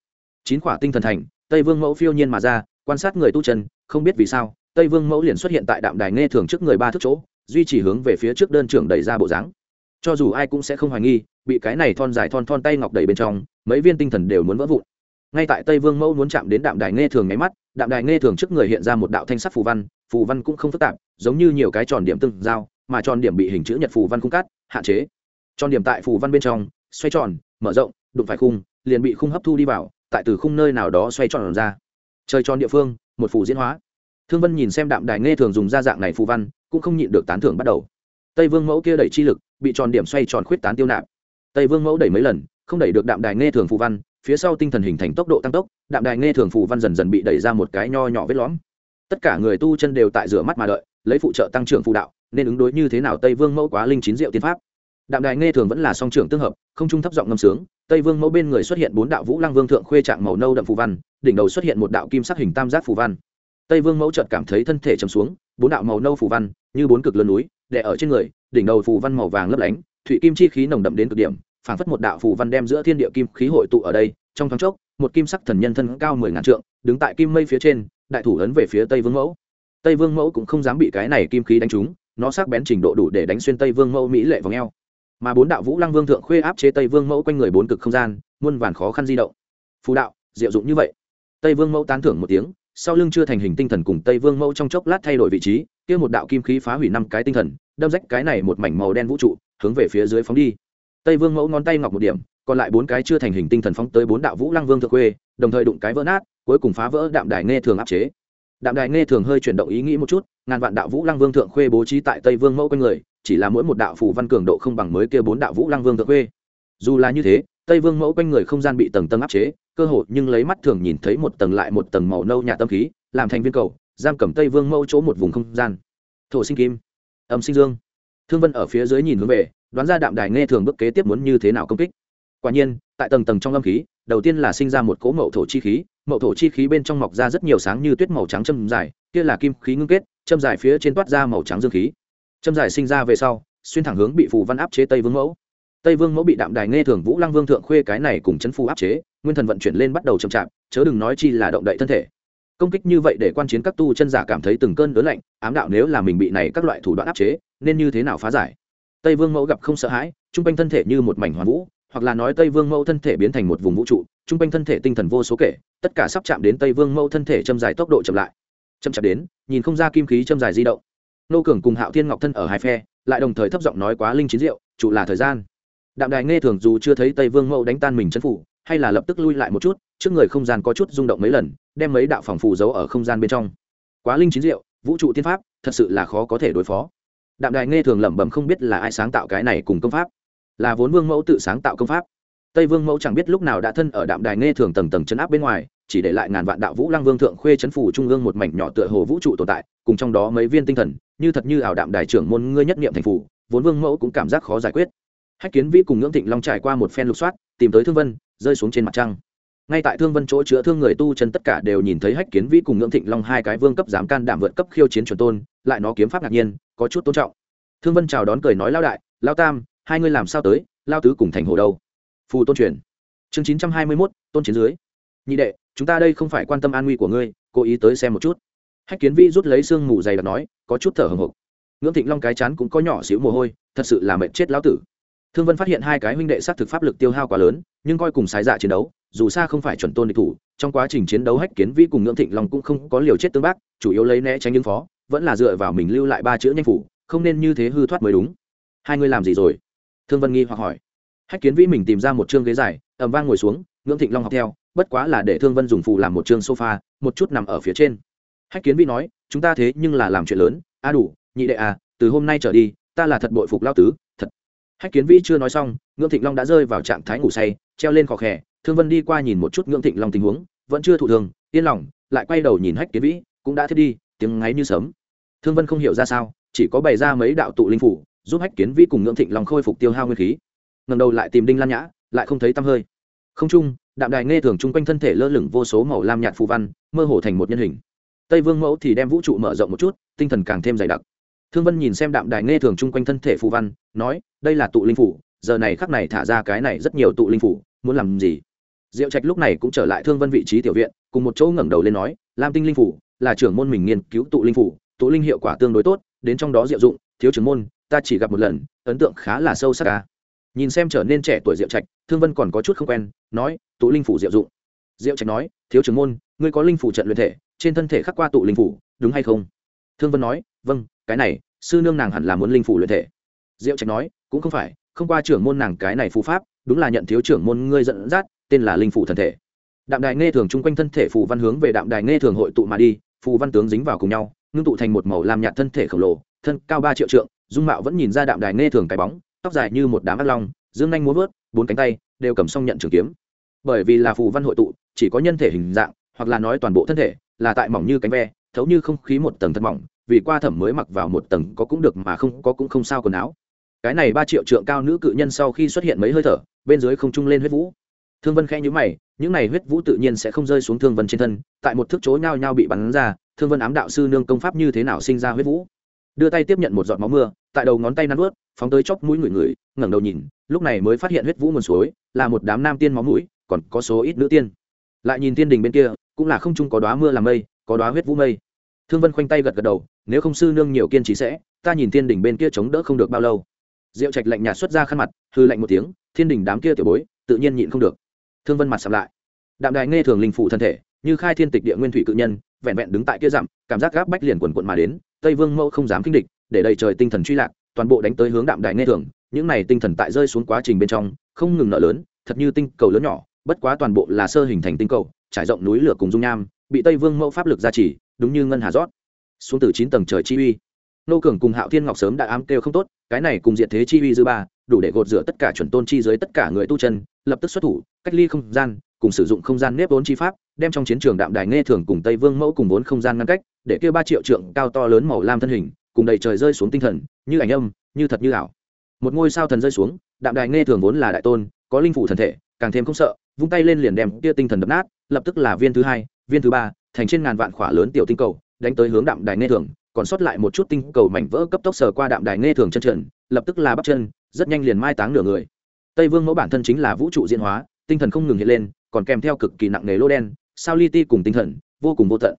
Chín khỏa tinh thần thành, tây vương mẫu phiêu nhiên mà ra, quan sát người tu chân, không biết vì sao, tây vương mẫu liền xuất hiện tại đạm đài nghe thường trước người ba thước chỗ, duy trì hướng về phía trước đơn trưởng đẩy ra bộ dáng. Cho dù ai cũng sẽ không hoài nghi, bị cái này thon dài thon thon tay ngọc đẩy bên trong mấy viên tinh thần đều muốn vỡ vụn. Ngay tại tây vương mẫu muốn chạm đến đạm đài nghe thường nháy mắt đạm đài nghe thường trước người hiện ra một đạo thanh sắc phù văn phù văn cũng không phức tạp giống như nhiều cái tròn điểm tương giao, mà tròn điểm bị hình chữ nhật phù văn cung cắt hạn chế. Tròn điểm tại phù văn bên trong xoay tròn mở rộng đụng phải khung liền bị khung hấp thu đi vào tại từ khung nơi nào đó xoay tròn ra. Chơi tròn địa phương một phù diễn hóa. Thương vân nhìn xem đạm đài nghe thường dùng ra dạng này phù văn cũng không nhịn được tán thưởng bắt đầu. Tây vương mẫu kia đẩy chi lực bị tròn điểm xoay tròn khuyết tán tiêu nạp. Tây vương mẫu đẩy mấy lần không đẩy được đạm đài nghe thường phù văn, phía sau tinh thần hình thành tốc độ tăng tốc, đạm đài nghe thường phù văn dần dần bị đẩy ra một cái nho nhỏ vết lõm. Tất cả người tu chân đều tại rửa mắt mà đợi, lấy phụ trợ tăng trưởng phù đạo, nên ứng đối như thế nào tây vương mẫu quá linh chín diệu tiên pháp. Đạm đài nghe thường vẫn là song trưởng tương hợp, không trung thấp giọng ngâm sướng, tây vương mẫu bên người xuất hiện bốn đạo vũ lăng vương thượng khuê trạng màu nâu đậm phù văn, đỉnh đầu xuất hiện một đạo kim sắc hình tam giác phù văn. Tây vương mẫu chợt cảm thấy thân thể chầm xuống, bốn đạo màu nâu phù văn, như bốn cực lớn núi, đè ở trên người, đỉnh đầu phù văn màu vàng lấp lánh, thủy kim chi khí nồng đậm đến cực điểm phảng phất một đạo phù văn đem giữa thiên địa kim khí hội tụ ở đây, trong thoáng chốc, một kim sắc thần nhân thân cao mười ngàn trượng, đứng tại kim mây phía trên, đại thủ ấn về phía tây vương mẫu. Tây vương mẫu cũng không dám bị cái này kim khí đánh trúng, nó sắc bén trình độ đủ để đánh xuyên tây vương mẫu mỹ lệ vào ngheo mà bốn đạo vũ lăng vương thượng khuê áp chế tây vương mẫu quanh người bốn cực không gian, muôn vàn khó khăn di động. Phù đạo, diệu dụng như vậy. Tây vương mẫu tán thưởng một tiếng, sau lưng chưa thành hình tinh thần cùng tây vương mẫu trong chốc lát thay đổi vị trí, kia một đạo kim khí phá hủy năm cái tinh thần, đâm rách cái này một mảnh màu đen vũ trụ, hướng về phía dưới phóng đi tây vương mẫu ngón tay ngọc một điểm, còn lại bốn cái chưa thành hình tinh thần phóng tới bốn đạo vũ lăng vương thượng khuê, đồng thời đụng cái vỡ nát, cuối cùng phá vỡ đạm đài nghe thường áp chế. Đạm đài nghe thường hơi chuyển động ý nghĩ một chút, ngàn vạn đạo vũ lăng vương thượng khuê bố trí tại tây vương mẫu quanh người, chỉ là mỗi một đạo phủ văn cường độ không bằng mới kia bốn đạo vũ lăng vương thượng khuê. Dù là như thế, tây vương mẫu quanh người không gian bị tầng tầng áp chế, cơ hội nhưng lấy mắt thường nhìn thấy một tầng lại một tầng màu nâu nhạt tâm khí, làm thành viên cầu, giam cầm tây vương mẫu chỗ một vùng không gian. Thổ sinh kim, âm sinh dương. Thương vân ở phía dưới nhìn hướng về đoán ra đạm đài nghe thường bước kế tiếp muốn như thế nào công kích. Quả nhiên, tại tầng tầng trong âm khí, đầu tiên là sinh ra một cỗ mậu thổ chi khí, mậu thổ chi khí bên trong mọc ra rất nhiều sáng như tuyết màu trắng châm dài, kia là kim khí ngưng kết, châm dài phía trên toát ra màu trắng dương khí. Châm dài sinh ra về sau, xuyên thẳng hướng bị phù văn áp chế tây vương mẫu. Tây vương mẫu bị đạm đài nghe thường vũ lăng vương thượng khuê cái này cùng chấn phù áp chế, nguyên thần vận chuyển lên bắt đầu chậm chạp, chớ đừng nói chi là động đậy thân thể. Công kích như vậy để quan chiến các tu chân giả cảm thấy từng cơn đớn lạnh, ám đạo nếu là mình bị này các loại thủ đoạn áp chế, nên như thế nào phá giải? Tây vương mẫu gặp không sợ hãi trung quanh thân thể như một mảnh hoàn vũ hoặc là nói tây vương mẫu thân thể biến thành một vùng vũ trụ trung quanh thân thể tinh thần vô số kể tất cả sắp chạm đến tây vương mẫu thân thể châm dài tốc độ chậm lại. Chậm chạp đến nhìn không ra kim khí châm dài di động. Nô cường cùng hạo thiên ngọc thân ở hai phe lại đồng thời thấp giọng nói quá linh chín diệu, trụ là thời gian. Đạm đài nghe thường dù chưa thấy tây vương mẫu đánh tan mình chân phủ hay là lập tức lui lại một chút trước người không gian có chút rung động mấy lần đem mấy đạo phòng phù giấu ở không gian bên trong. Quá linh chín diệu vũ trụ tiên pháp thật sự là khó có thể đối phó đạm đài nghe thường lẩm bẩm không biết là ai sáng tạo cái này cùng công pháp. Là vốn vương mẫu tự sáng tạo công pháp. Tây vương mẫu chẳng biết lúc nào đã thân ở đạm đài nghe thường tầng tầng chấn áp bên ngoài, chỉ để lại ngàn vạn đạo vũ lăng vương thượng khuê chấn phủ trung ương một mảnh nhỏ tựa hồ vũ trụ tồn tại, cùng trong đó mấy viên tinh thần, như thật như ảo đạm đài trưởng môn ngươi nhất niệm thành phủ, vốn vương mẫu cũng cảm giác khó giải quyết. Hách kiến vĩ cùng ngưỡng thịnh long trải qua một phen lục soát, tìm tới thương vân, rơi xuống trên mặt trăng ngay tại thương vân chỗ chữa thương người tu chân tất cả đều nhìn thấy hách kiến vĩ cùng ngưỡng thịnh long hai cái vương cấp dám can đảm vượt cấp khiêu chiến chuẩn tôn, lại nó kiếm pháp ngạc nhiên, có chút tôn trọng. Thương vân chào đón cười nói lao đại lao tam, hai ngươi làm sao tới? Lao tứ cùng thành hồ đâu? Phù tôn truyền. Chương chín trăm hai mươi mốt, tôn chiến dưới. Nhị đệ, chúng ta đây không phải quan tâm an nguy của ngươi, cố ý tới xem một chút. Hách kiến vĩ rút lấy xương mù dày và nói, có chút thở hồng hộc. Ngưỡng thịnh long cái chán cũng có nhỏ xíu mồ hôi, thật sự là mệt chết lão tử thương vân phát hiện hai cái huynh đệ sát thực pháp lực tiêu hao quá lớn, nhưng coi cùng sái dạ chiến đấu, dù xa không phải chuẩn tôn địch thủ, trong quá trình chiến đấu hách kiến vĩ cùng ngưỡng thịnh long cũng không có liều chết tương bác, chủ yếu lấy né tránh ứng phó, vẫn là dựa vào mình lưu lại ba chữ nhanh phủ, không nên như thế hư thoát mới đúng. Hai người làm gì rồi? Thương vân nghi hoặc hỏi. Hách kiến vĩ mình tìm ra một chương ghế dài ẩm vang ngồi xuống, ngưỡng thịnh long học theo, bất quá là để thương vân dùng phù làm một chương sofa, một chút nằm ở phía trên. Hách kiến vĩ nói, chúng ta thế nhưng là làm chuyện lớn, a đủ, nhị đệ à từ hôm nay trở đi, ta là thật bội phục lao tứ hách kiến vĩ chưa nói xong, ngưỡng thịnh long đã rơi vào trạng thái ngủ say, treo lên khò khè. Thương vân đi qua nhìn một chút ngưỡng thịnh long tình huống, vẫn chưa thụ thường, yên lòng, lại quay đầu nhìn hách kiến vĩ, cũng đã thiết đi, tiếng ngáy như sớm thương vân không hiểu ra sao, chỉ có bày ra mấy đạo tụ linh phủ, giúp hách kiến vĩ cùng ngưỡng thịnh long khôi phục tiêu hao nguyên khí. Ngầm đầu lại tìm đinh lan nhã, lại không thấy tăm hơi. Không trung, đạm đài nghe thường chung quanh thân thể lơ lửng vô số màu lam nhạt phù văn, mơ hồ thành một nhân hình. Tây vương mẫu thì đem vũ trụ mở rộng một chút, tinh thần càng thêm dày đặc. Thương vân nhìn xem đạm đài nghe thường chung quanh thân thể phù văn nói, đây là tụ linh phủ, giờ này khắc này thả ra cái này rất nhiều tụ linh phủ, muốn làm gì? Diệu trạch lúc này cũng trở lại thương vân vị trí tiểu viện, cùng một chỗ ngẩng đầu lên nói, lam tinh linh phủ là trưởng môn mình nghiên cứu tụ linh phủ, tụ linh hiệu quả tương đối tốt, đến trong đó diệu dụng, thiếu trưởng môn, ta chỉ gặp một lần, ấn tượng khá là sâu sắc ca nhìn xem trở nên trẻ tuổi diệu trạch, thương vân còn có chút không quen, nói, tụ linh phủ diệu dụng. Diệu trạch nói, thiếu trưởng môn, ngươi có linh phủ trận luyện thể, trên thân thể khắc qua tụ linh phủ, đúng hay không? Thương vân nói vâng cái này, sư nương nàng hẳn là muốn linh phủ luyện thể diệu trạch nói, cũng không phải, không qua trưởng môn nàng cái này phù pháp, đúng là nhận thiếu trưởng môn ngươi dẫn dắt, tên là linh phủ thần thể. Đạm đài nghe thường chung quanh thân thể phù văn hướng về đạm đài nghe thường hội tụ mà đi, phù văn tướng dính vào cùng nhau, ngưng tụ thành một màu làm nhạt thân thể khổng lồ, thân cao ba triệu trượng, dung mạo vẫn nhìn ra đạm đài nghe thường cái bóng, tóc dài như một đám ác long, dương nhanh muốn vớt, bốn cánh tay đều cầm song nhận trường kiếm. Bởi vì là phù văn hội tụ, chỉ có nhân thể hình dạng, hoặc là nói toàn bộ thân thể, là tại mỏng như cánh ve, thấu như không khí một tầng thật mỏng, vì qua thẩm mới mặc vào một tầng có cũng được mà không có cũng không sao quần áo cái này ba triệu trượng cao nữ cự nhân sau khi xuất hiện mấy hơi thở, bên dưới không trung lên huyết vũ. Thương vân khẽ nhữ mày, những này huyết vũ tự nhiên sẽ không rơi xuống thương vân trên thân, tại một thước chối nhao nhao bị bắn ra, thương vân ám đạo sư nương công pháp như thế nào sinh ra huyết vũ? Đưa tay tiếp nhận một giọt máu mưa, tại đầu ngón tay nắn ướt phóng tới chóc mũi người người, ngẩng đầu nhìn, lúc này mới phát hiện huyết vũ nguồn suối, là một đám nam tiên máu mũi, còn có số ít nữ tiên. Lại nhìn tiên đình bên kia, cũng là không chung có đoá mưa làm mây, có đoá huyết vũ mây. Thương vân khoanh tay gật gật đầu, nếu không sư nương nhiều kiên trì sẽ, ta nhìn tiên đình bên kia chống đỡ không được bao lâu diệu trạch lạnh nhạt xuất ra khăn mặt hư lạnh một tiếng, thiên đình đám kia tiểu bối, tự nhiên nhịn không được. Thương vân mặt sầm lại. Đạm đài nghe thường linh phụ thân thể, như khai thiên tịch địa nguyên thủy cự nhân, vẹn vẹn đứng tại kia dặm, cảm giác gáp bách liền quần quận mà đến, tây vương mẫu không dám kinh địch, để đầy trời tinh thần truy lạc, toàn bộ đánh tới hướng đạm đài nghe thường, những này tinh thần tại rơi xuống quá trình bên trong, không ngừng nợ lớn, thật như tinh cầu lớn nhỏ, bất quá toàn bộ là sơ hình thành tinh cầu, trải rộng núi lửa cùng dung nham, bị tây vương mẫu pháp lực gia trì, đúng như ngân hà rót. Xuống từ chín tầng trời chi uy nô cường cùng hạo thiên ngọc sớm đã ám kêu không tốt, cái này cùng diện thế chi uy dư ba, đủ để gột rửa tất cả chuẩn tôn chi dưới tất cả người tu chân, lập tức xuất thủ, cách ly không gian, cùng sử dụng không gian nếp vốn chi pháp, đem trong chiến trường đạm đài nghe thường cùng tây vương mẫu cùng vốn không gian ngăn cách, để kêu ba triệu trượng cao to lớn màu lam thân hình, cùng đầy trời rơi xuống tinh thần, như ảnh âm, như thật như ảo. Một ngôi sao thần rơi xuống, đạm đài nghe thường vốn là đại tôn, có linh phủ thần thể, càng thêm không sợ, vung tay lên liền đem kia tinh thần đập nát, lập tức là viên thứ hai, viên thứ ba, thành trên ngàn vạn khỏa lớn tiểu tinh cầu, đánh tới hướng đạm đài nghe thường còn sót lại một chút tinh cầu mảnh vỡ cấp tốc sờ qua đạm đài nghe thường chân trần, lập tức là bắp chân, rất nhanh liền mai táng nửa người. Tây vương mẫu bản thân chính là vũ trụ diễn hóa, tinh thần không ngừng hiện lên, còn kèm theo cực kỳ nặng nề lô đen, sao li ti cùng tinh thần, vô cùng vô tận.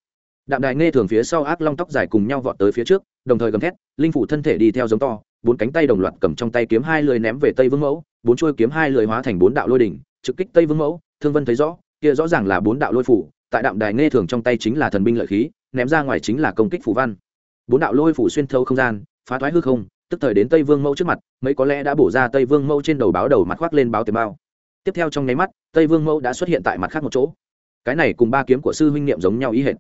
Đạm đài nghe thường phía sau ác long tóc dài cùng nhau vọt tới phía trước, đồng thời gầm thét, linh phủ thân thể đi theo giống to, bốn cánh tay đồng loạt cầm trong tay kiếm hai lưỡi ném về tây vương mẫu, bốn chuôi kiếm hai lưỡi hóa thành bốn đạo lôi đỉnh, trực kích tây vương mẫu, thương vân thấy rõ, kia rõ ràng là bốn đạo lôi phủ, tại đạm đài nghe thường trong tay chính là thần binh lợi khí, ném ra ngoài chính là công kích phủ văn bốn đạo lôi phủ xuyên thấu không gian, phá thoái hư không, tức thời đến tây vương mẫu trước mặt, mấy có lẽ đã bổ ra tây vương mẫu trên đầu báo đầu mặt khoác lên báo tiền bao. Tiếp theo trong nháy mắt, tây vương mẫu đã xuất hiện tại mặt khác một chỗ. Cái này cùng ba kiếm của sư huynh niệm giống nhau ý hệt.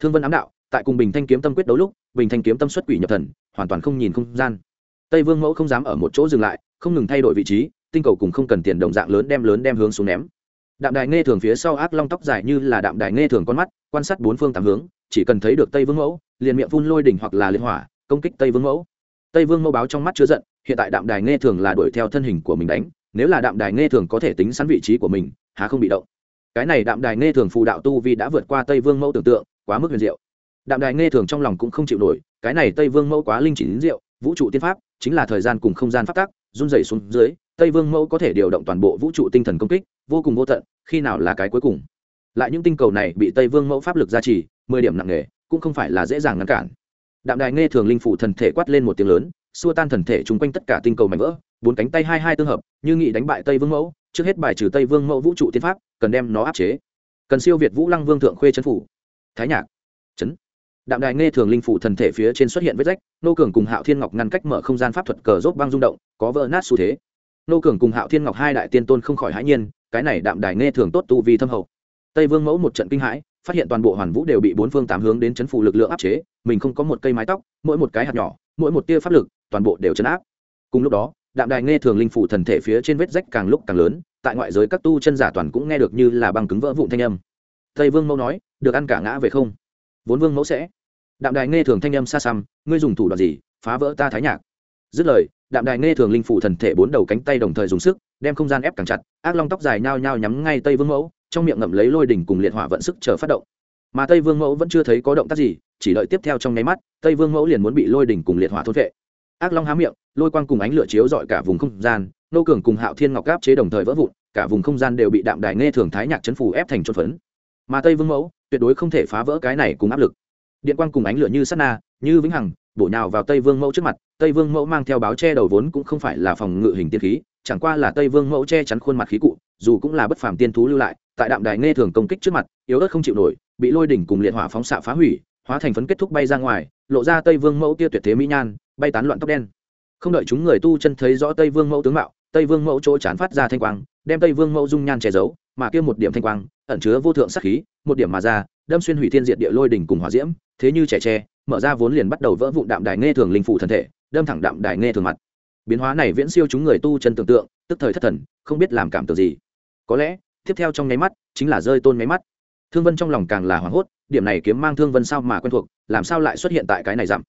Thương vân ám đạo, tại cùng bình thanh kiếm tâm quyết đấu lúc, bình thanh kiếm tâm xuất quỷ nhập thần, hoàn toàn không nhìn không gian. Tây vương mẫu không dám ở một chỗ dừng lại, không ngừng thay đổi vị trí, tinh cầu cùng không cần tiền đồng dạng lớn đem lớn đem hướng xuống ném. Đạm đài nghe thường phía sau ác long tóc dài như là đạm đài nghe thường con mắt, quan sát bốn phương tám hướng, chỉ cần thấy được tây vương mẫu liền miệng phun lôi đỉnh hoặc là liên hỏa, công kích tây vương mẫu. Tây vương mẫu báo trong mắt chứa giận, hiện tại đạm đài nghe thường là đuổi theo thân hình của mình đánh, nếu là đạm đài nghe thường có thể tính sẵn vị trí của mình, há không bị động. Cái này đạm đài nghe thường phù đạo tu vì đã vượt qua tây vương mẫu tưởng tượng, quá mức huyền diệu. Đạm đài nghe thường trong lòng cũng không chịu nổi, cái này tây vương mẫu quá linh chỉ đến diệu, vũ trụ tiên pháp, chính là thời gian cùng không gian phát tác run dày xuống dưới, tây vương mẫu có thể điều động toàn bộ vũ trụ tinh thần công kích, vô cùng vô tận, khi nào là cái cuối cùng. Lại những tinh cầu này bị tây vương mẫu pháp lực gia trì, mười điểm nặng nề cũng không phải là dễ dàng ngăn cản. Đạm đài nghe thường linh phủ thần thể quát lên một tiếng lớn, xua tan thần thể chung quanh tất cả tinh cầu mảnh vỡ, bốn cánh tay hai hai tương hợp, như nghị đánh bại tây vương mẫu, trước hết bài trừ tây vương mẫu vũ trụ tiên pháp, cần đem nó áp chế. Cần siêu việt vũ lăng vương thượng khuê trấn phủ. Thái nhạc. Chấn. đạm đài nghe thường linh phủ thần thể phía trên xuất hiện vết rách, nô cường cùng hạo thiên ngọc ngăn cách mở không gian pháp thuật cờ rốt băng rung động, có vỡ nát xu thế. Nô cường cùng hạo thiên ngọc hai đại tiên tôn không khỏi hãi nhiên, cái này đạm đài nghe thường tốt tu vì thâm hậu. Tây vương mẫu một trận kinh hãi phát hiện toàn bộ hoàn vũ đều bị bốn phương tám hướng đến chấn phủ lực lượng áp chế, mình không có một cây mái tóc, mỗi một cái hạt nhỏ, mỗi một tia pháp lực, toàn bộ đều chấn áp. Cùng lúc đó, đạm đài nghe thường linh phủ thần thể phía trên vết rách càng lúc càng lớn, tại ngoại giới các tu chân giả toàn cũng nghe được như là băng cứng vỡ vụn thanh âm. Tây vương mẫu nói, được ăn cả ngã về không? Vốn vương mẫu sẽ. Đạm đài nghe thường thanh âm xa xăm, ngươi dùng thủ đoạn gì, phá vỡ ta thái nhạc? Dứt lời, đạm đài nghe thường linh phủ thần thể bốn đầu cánh tay đồng thời dùng sức, đem không gian ép càng chặt, ác long tóc dài nhao nhao nhắm ngay tây vương mẫu trong miệng ngậm lấy lôi đỉnh cùng liệt hỏa vận sức chờ phát động. Mà tây vương mẫu vẫn chưa thấy có động tác gì, chỉ đợi tiếp theo trong nháy mắt, tây vương mẫu liền muốn bị lôi đỉnh cùng liệt hỏa thốt vệ. Ác long há miệng, lôi quang cùng ánh lửa chiếu dọi cả vùng không gian, nô cường cùng hạo thiên ngọc gáp chế đồng thời vỡ vụn, cả vùng không gian đều bị đạm đài nghe thường thái nhạc chấn phủ ép thành chốt phấn. Mà tây vương mẫu, tuyệt đối không thể phá vỡ cái này cùng áp lực. Điện quang cùng ánh lửa như sắt na, như vĩnh hằng, bổ nhào vào tây vương mẫu trước mặt, tây vương mẫu mang theo báo che đầu vốn cũng không phải là phòng ngự hình tiên khí, chẳng qua là tây vương mẫu che chắn khuôn mặt khí cụ, dù cũng là bất phàm tiên thú lưu lại tại đạm đài nghe thường công kích trước mặt, yếu ớt không chịu nổi, bị lôi đỉnh cùng liệt hỏa phóng xạ phá hủy, hóa thành phấn kết thúc bay ra ngoài, lộ ra tây vương mẫu tia tuyệt thế mỹ nhan, bay tán loạn tóc đen. Không đợi chúng người tu chân thấy rõ tây vương mẫu tướng mạo, tây vương mẫu chỗ chán phát ra thanh quang, đem tây vương mẫu dung nhan che giấu, mà kia một điểm thanh quang, ẩn chứa vô thượng sắc khí, một điểm mà ra, đâm xuyên hủy thiên diệt địa lôi đỉnh cùng hỏa diễm, thế như trẻ tre, mở ra vốn liền bắt đầu vỡ vụn đạm đài nghe thường linh phủ thân thể, đâm thẳng đạm đài nghe thường mặt. Biến hóa này viễn siêu chúng người tu chân tưởng tượng, tức thời thất thần, không biết làm cảm tưởng gì. Có lẽ tiếp theo trong nháy mắt, chính là rơi tôn nháy mắt. Thương vân trong lòng càng là hoảng hốt, điểm này kiếm mang thương vân sao mà quen thuộc, làm sao lại xuất hiện tại cái này dặm?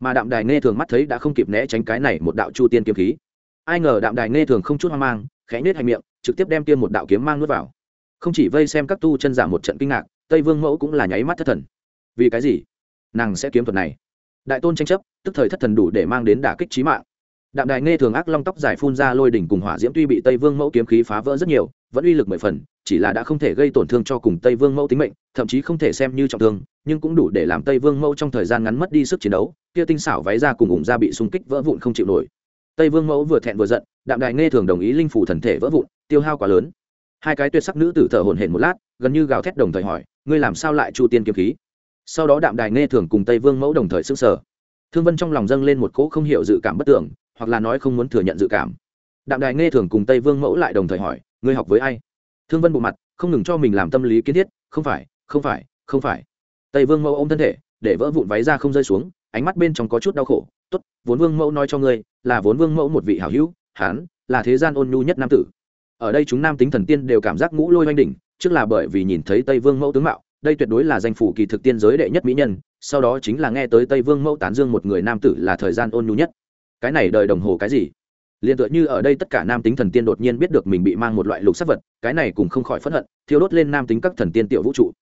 Mà đạm đài nghe thường mắt thấy đã không kịp né tránh cái này một đạo chu tiên kiếm khí. Ai ngờ đạm đài nghe thường không chút hoang mang, khẽ nết hành miệng, trực tiếp đem tiêm một đạo kiếm mang nuốt vào. Không chỉ vây xem các tu chân giả một trận kinh ngạc, tây vương mẫu cũng là nháy mắt thất thần. Vì cái gì? Nàng sẽ kiếm thuật này. Đại tôn tranh chấp, tức thời thất thần đủ để mang đến đả kích trí mạng. Đạm đài nghe thường ác long tóc dài phun ra lôi đỉnh cùng hỏa diễm tuy bị tây vương mẫu kiếm khí phá vỡ rất nhiều vẫn uy lực mười phần, chỉ là đã không thể gây tổn thương cho cùng tây vương mẫu tính mệnh, thậm chí không thể xem như trọng thương, nhưng cũng đủ để làm tây vương mẫu trong thời gian ngắn mất đi sức chiến đấu, kia tinh xảo váy ra cùng ủng ra bị xung kích vỡ vụn không chịu nổi. Tây vương mẫu vừa thẹn vừa giận, đạm đài nghe thường đồng ý linh phủ thần thể vỡ vụn, tiêu hao quá lớn. Hai cái tuyệt sắc nữ tử thở hổn hển một lát, gần như gào thét đồng thời hỏi, ngươi làm sao lại chu tiên kiếm khí? Sau đó đạm đài nghe thường cùng tây vương mẫu đồng thời sức sở thương vân trong lòng dâng lên một cỗ không hiểu dự cảm bất tưởng hoặc là nói không muốn thừa nhận dự cảm. Đạm đài nghe thường cùng tây vương mẫu lại đồng thời hỏi ngươi học với ai? Thương vân bộ mặt, không ngừng cho mình làm tâm lý kiến thiết, không phải không phải không phải. Tây vương mẫu ôm thân thể, để vỡ vụn váy ra không rơi xuống, ánh mắt bên trong có chút đau khổ. Tốt, vốn vương mẫu nói cho ngươi, là vốn vương mẫu một vị hảo hữu hán là thế gian ôn nhu nhất nam tử. Ở đây chúng nam tính thần tiên đều cảm giác ngũ lôi oanh đỉnh, trước là bởi vì nhìn thấy tây vương mẫu tướng mạo, đây tuyệt đối là danh phủ kỳ thực tiên giới đệ nhất mỹ nhân, sau đó chính là nghe tới tây vương mẫu tán dương một người nam tử là thời gian ôn nhu nhất. Cái này đời đồng hồ cái gì? Liền tựa như ở đây tất cả nam tính thần tiên đột nhiên biết được mình bị mang một loại lục sắc vật, cái này cũng không khỏi phẫn hận thiếu đốt lên nam tính các thần tiên tiểu vũ trụ.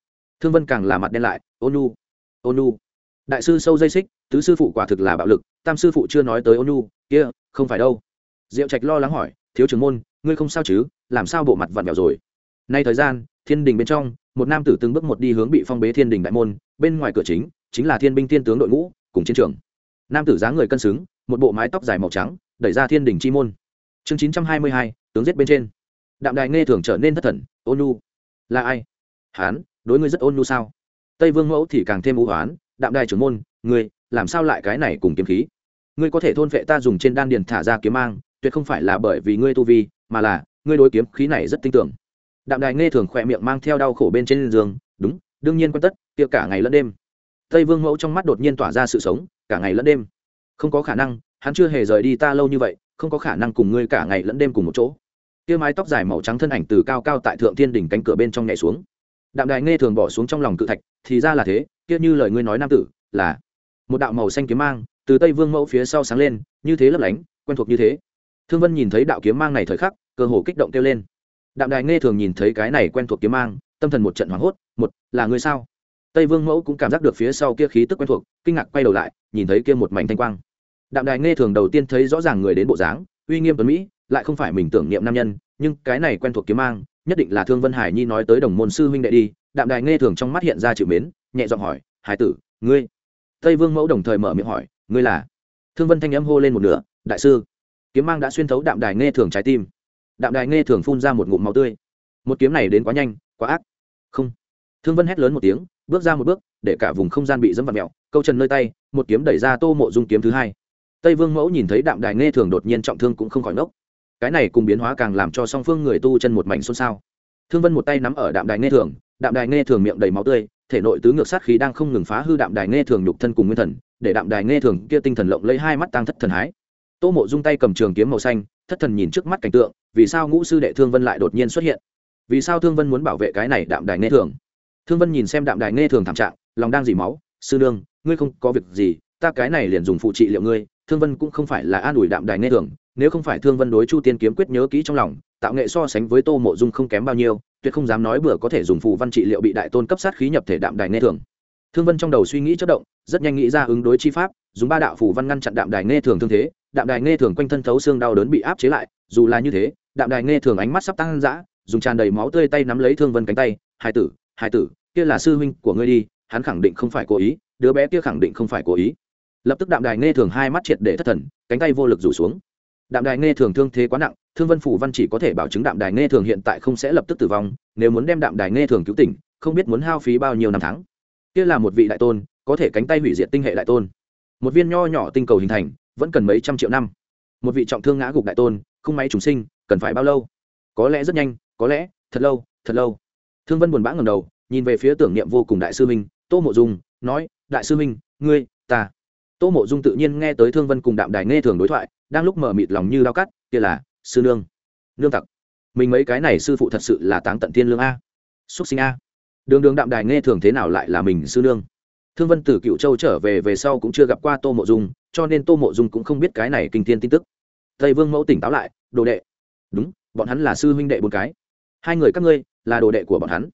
Thương vân càng là mặt đen lại ônu ônu đại sư sâu dây xích, tứ sư phụ quả thực là bạo lực, tam sư phụ chưa nói tới ônu kia, không phải đâu. Diệu trạch lo lắng hỏi, thiếu trưởng môn, ngươi không sao chứ? Làm sao bộ mặt vặn vẹo rồi? Nay thời gian, thiên đình bên trong, một nam tử từng bước một đi hướng bị phong bế thiên đình đại môn, bên ngoài cửa chính chính là thiên binh thiên tướng đội ngũ, cùng chiến trường. Nam tử dáng người cân xứng, một bộ mái tóc dài màu trắng đẩy ra thiên đình chi môn. Chương chín trăm hai mươi hai, tướng giết bên trên. Đạm đài nghe thường trở nên thất thần, ôn nu. Là ai? Hán, đối ngươi rất ôn nu sao? Tây vương mẫu thì càng thêm ưu hoán, đạm đài trưởng môn, ngươi, làm sao lại cái này cùng kiếm khí? Ngươi có thể thôn vệ ta dùng trên đan điền thả ra kiếm mang, tuyệt không phải là bởi vì ngươi tu vi, mà là, ngươi đối kiếm khí này rất tin tưởng. Đạm đài nghe thường khỏe miệng mang theo đau khổ bên trên giường, đúng, đương nhiên quan tất, kia cả ngày lẫn đêm. Tây vương mẫu trong mắt đột nhiên tỏa ra sự sống, cả ngày lẫn đêm? Không có khả năng hắn chưa hề rời đi ta lâu như vậy, không có khả năng cùng ngươi cả ngày lẫn đêm cùng một chỗ. Kia mái tóc dài màu trắng thân ảnh từ cao cao tại thượng thiên đỉnh cánh cửa bên trong nhảy xuống. Đạm đài nghe thường bỏ xuống trong lòng cự thạch, thì ra là thế, kia như lời ngươi nói nam tử, là một đạo màu xanh kiếm mang, từ tây vương mẫu phía sau sáng lên, như thế lấp lánh, quen thuộc như thế. Thương vân nhìn thấy đạo kiếm mang này thời khắc, cơ hồ kích động kêu lên. Đạm đài nghe thường nhìn thấy cái này quen thuộc kiếm mang, tâm thần một trận hoảng hốt, một, là ngươi sao? Tây vương mẫu cũng cảm giác được phía sau kia khí tức quen thuộc, kinh ngạc quay đầu lại, nhìn thấy kia một mảnh thanh quang đạm đài nghe thường đầu tiên thấy rõ ràng người đến bộ dáng, uy nghiêm tuấn mỹ, lại không phải mình tưởng niệm nam nhân, nhưng cái này quen thuộc kiếm mang, nhất định là thương vân hải nhi nói tới đồng môn sư huynh đệ đi. Đạm đài nghe thường trong mắt hiện ra chịu mến, nhẹ giọng hỏi, hải tử, ngươi? Tây vương mẫu đồng thời mở miệng hỏi, ngươi là? Thương vân thanh âm hô lên một nửa, đại sư. Kiếm mang đã xuyên thấu đạm đài nghe thường trái tim. Đạm đài nghe thường phun ra một ngụm máu tươi. Một kiếm này đến quá nhanh, quá ác. Không. Thương vân hét lớn một tiếng, bước ra một bước, để cả vùng không gian bị dẫm vặt mẹo câu trần nơi tay, một kiếm đẩy ra tô mộ dung kiếm thứ hai tây vương mẫu nhìn thấy đạm đài nghe thường đột nhiên trọng thương cũng không khỏi nốc cái này cùng biến hóa càng làm cho song phương người tu chân một mảnh xôn xao. Thương vân một tay nắm ở đạm đài nghe thường, đạm đài nghe thường miệng đầy máu tươi, thể nội tứ ngược sát khí đang không ngừng phá hư đạm đài nghe thường nhục thân cùng nguyên thần, để đạm đài nghe thường kia tinh thần lộng lấy hai mắt tăng thất thần hái. Tô mộ dung tay cầm trường kiếm màu xanh, thất thần nhìn trước mắt cảnh tượng, vì sao ngũ sư đệ thương vân lại đột nhiên xuất hiện? Vì sao thương vân muốn bảo vệ cái này đạm đài nghe thường? Thương vân nhìn xem đạm đài nghe thường thảm trạng, lòng đang dỉ máu, sư nương, ngươi không có việc gì, ta cái này liền dùng phụ trị liệu ngươi thương vân cũng không phải là an ủi đạm đài nghe thường, nếu không phải thương vân đối chu tiên kiếm quyết nhớ kỹ trong lòng, tạo nghệ so sánh với tô mộ dung không kém bao nhiêu, tuyệt không dám nói bừa có thể dùng phù văn trị liệu bị đại tôn cấp sát khí nhập thể đạm đài nghe thường. Thương vân trong đầu suy nghĩ chất động, rất nhanh nghĩ ra ứng đối chi pháp, dùng ba đạo phù văn ngăn chặn đạm đài nghe thường thương thế, đạm đài nghe thường quanh thân thấu xương đau đớn bị áp chế lại, dù là như thế, đạm đài nghe thường ánh mắt sắp tăng dã, dùng tràn đầy máu tươi tay nắm lấy thương vân cánh tay hai tử hai tử, kia là sư huynh của ngươi đi, hắn khẳng định không phải cố ý, đứa bé kia khẳng định không phải cố ý lập tức đạm đài nghe thường hai mắt triệt để thất thần, cánh tay vô lực rủ xuống. Đạm đài nghe thường thương thế quá nặng, thương vân phủ văn chỉ có thể bảo chứng đạm đài nghe thường hiện tại không sẽ lập tức tử vong, nếu muốn đem đạm đài nghe thường cứu tỉnh, không biết muốn hao phí bao nhiêu năm tháng. Kia là một vị đại tôn, có thể cánh tay hủy diệt tinh hệ đại tôn. Một viên nho nhỏ tinh cầu hình thành, vẫn cần mấy trăm triệu năm. Một vị trọng thương ngã gục đại tôn, không may chúng sinh, cần phải bao lâu? Có lẽ rất nhanh, có lẽ, thật lâu thật lâu. Thương vân buồn bã ngầm đầu, nhìn về phía tưởng niệm vô cùng đại sư minh tô mộ dung, nói, đại sư minh ngươi, ta tô mộ dung tự nhiên nghe tới thương vân cùng đạm đài nghe thường đối thoại, đang lúc mở mịt lòng như đau cắt, kia là, sư nương nương tặc, mình mấy cái này sư phụ thật sự là táng tận thiên lương a xúc sinh a. Đường đường đạm đài nghe thường thế nào lại là mình, sư nương. Thương vân từ cựu châu trở về về sau cũng chưa gặp qua tô mộ dung, cho nên tô mộ dung cũng không biết cái này kinh thiên tin tức. Tây vương mẫu tỉnh táo lại, đồ đệ. Đúng, bọn hắn là sư huynh đệ bốn cái. Hai người các ngươi là đồ đệ của bọn hắn.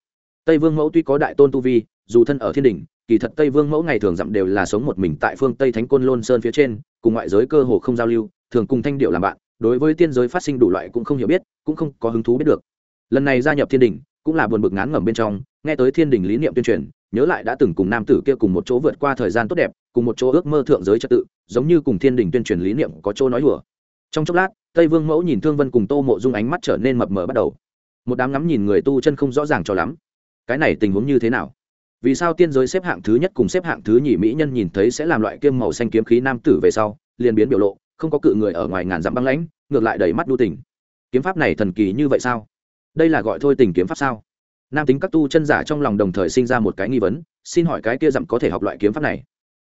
Tây vương mẫu tuy có đại tôn tu vi, dù thân ở thiên đình kỳ thật tây vương mẫu ngày thường dặm đều là sống một mình tại phương tây thánh côn lôn sơn phía trên, cùng ngoại giới cơ hồ không giao lưu, thường cùng thanh điệu làm bạn, đối với tiên giới phát sinh đủ loại cũng không hiểu biết, cũng không có hứng thú biết được. Lần này gia nhập thiên đình, cũng là buồn bực ngán ngẩm bên trong, nghe tới thiên đình lý niệm tuyên truyền, nhớ lại đã từng cùng nam tử kia cùng một chỗ vượt qua thời gian tốt đẹp, cùng một chỗ ước mơ thượng giới trật tự, giống như cùng thiên đình tuyên truyền lý niệm có chỗ nói hùa trong chốc lát, tây vương mẫu nhìn thương vân cùng tô mộ dung ánh mắt trở nên mập mờ bắt đầu. Một đám ngắm nhìn người tu chân không rõ ràng cho lắm. Cái này tình huống như thế nào? Vì sao tiên giới xếp hạng thứ nhất cùng xếp hạng thứ nhì mỹ nhân nhìn thấy sẽ làm loại kiêm màu xanh kiếm khí nam tử về sau, liền biến biểu lộ, không có cự người ở ngoài ngàn dặm băng lãnh, ngược lại đầy mắt đu tình kiếm pháp này thần kỳ như vậy sao? Đây là gọi thôi tình kiếm pháp sao? Nam tính các tu chân giả trong lòng đồng thời sinh ra một cái nghi vấn, xin hỏi cái kia dặm có thể học loại kiếm pháp này?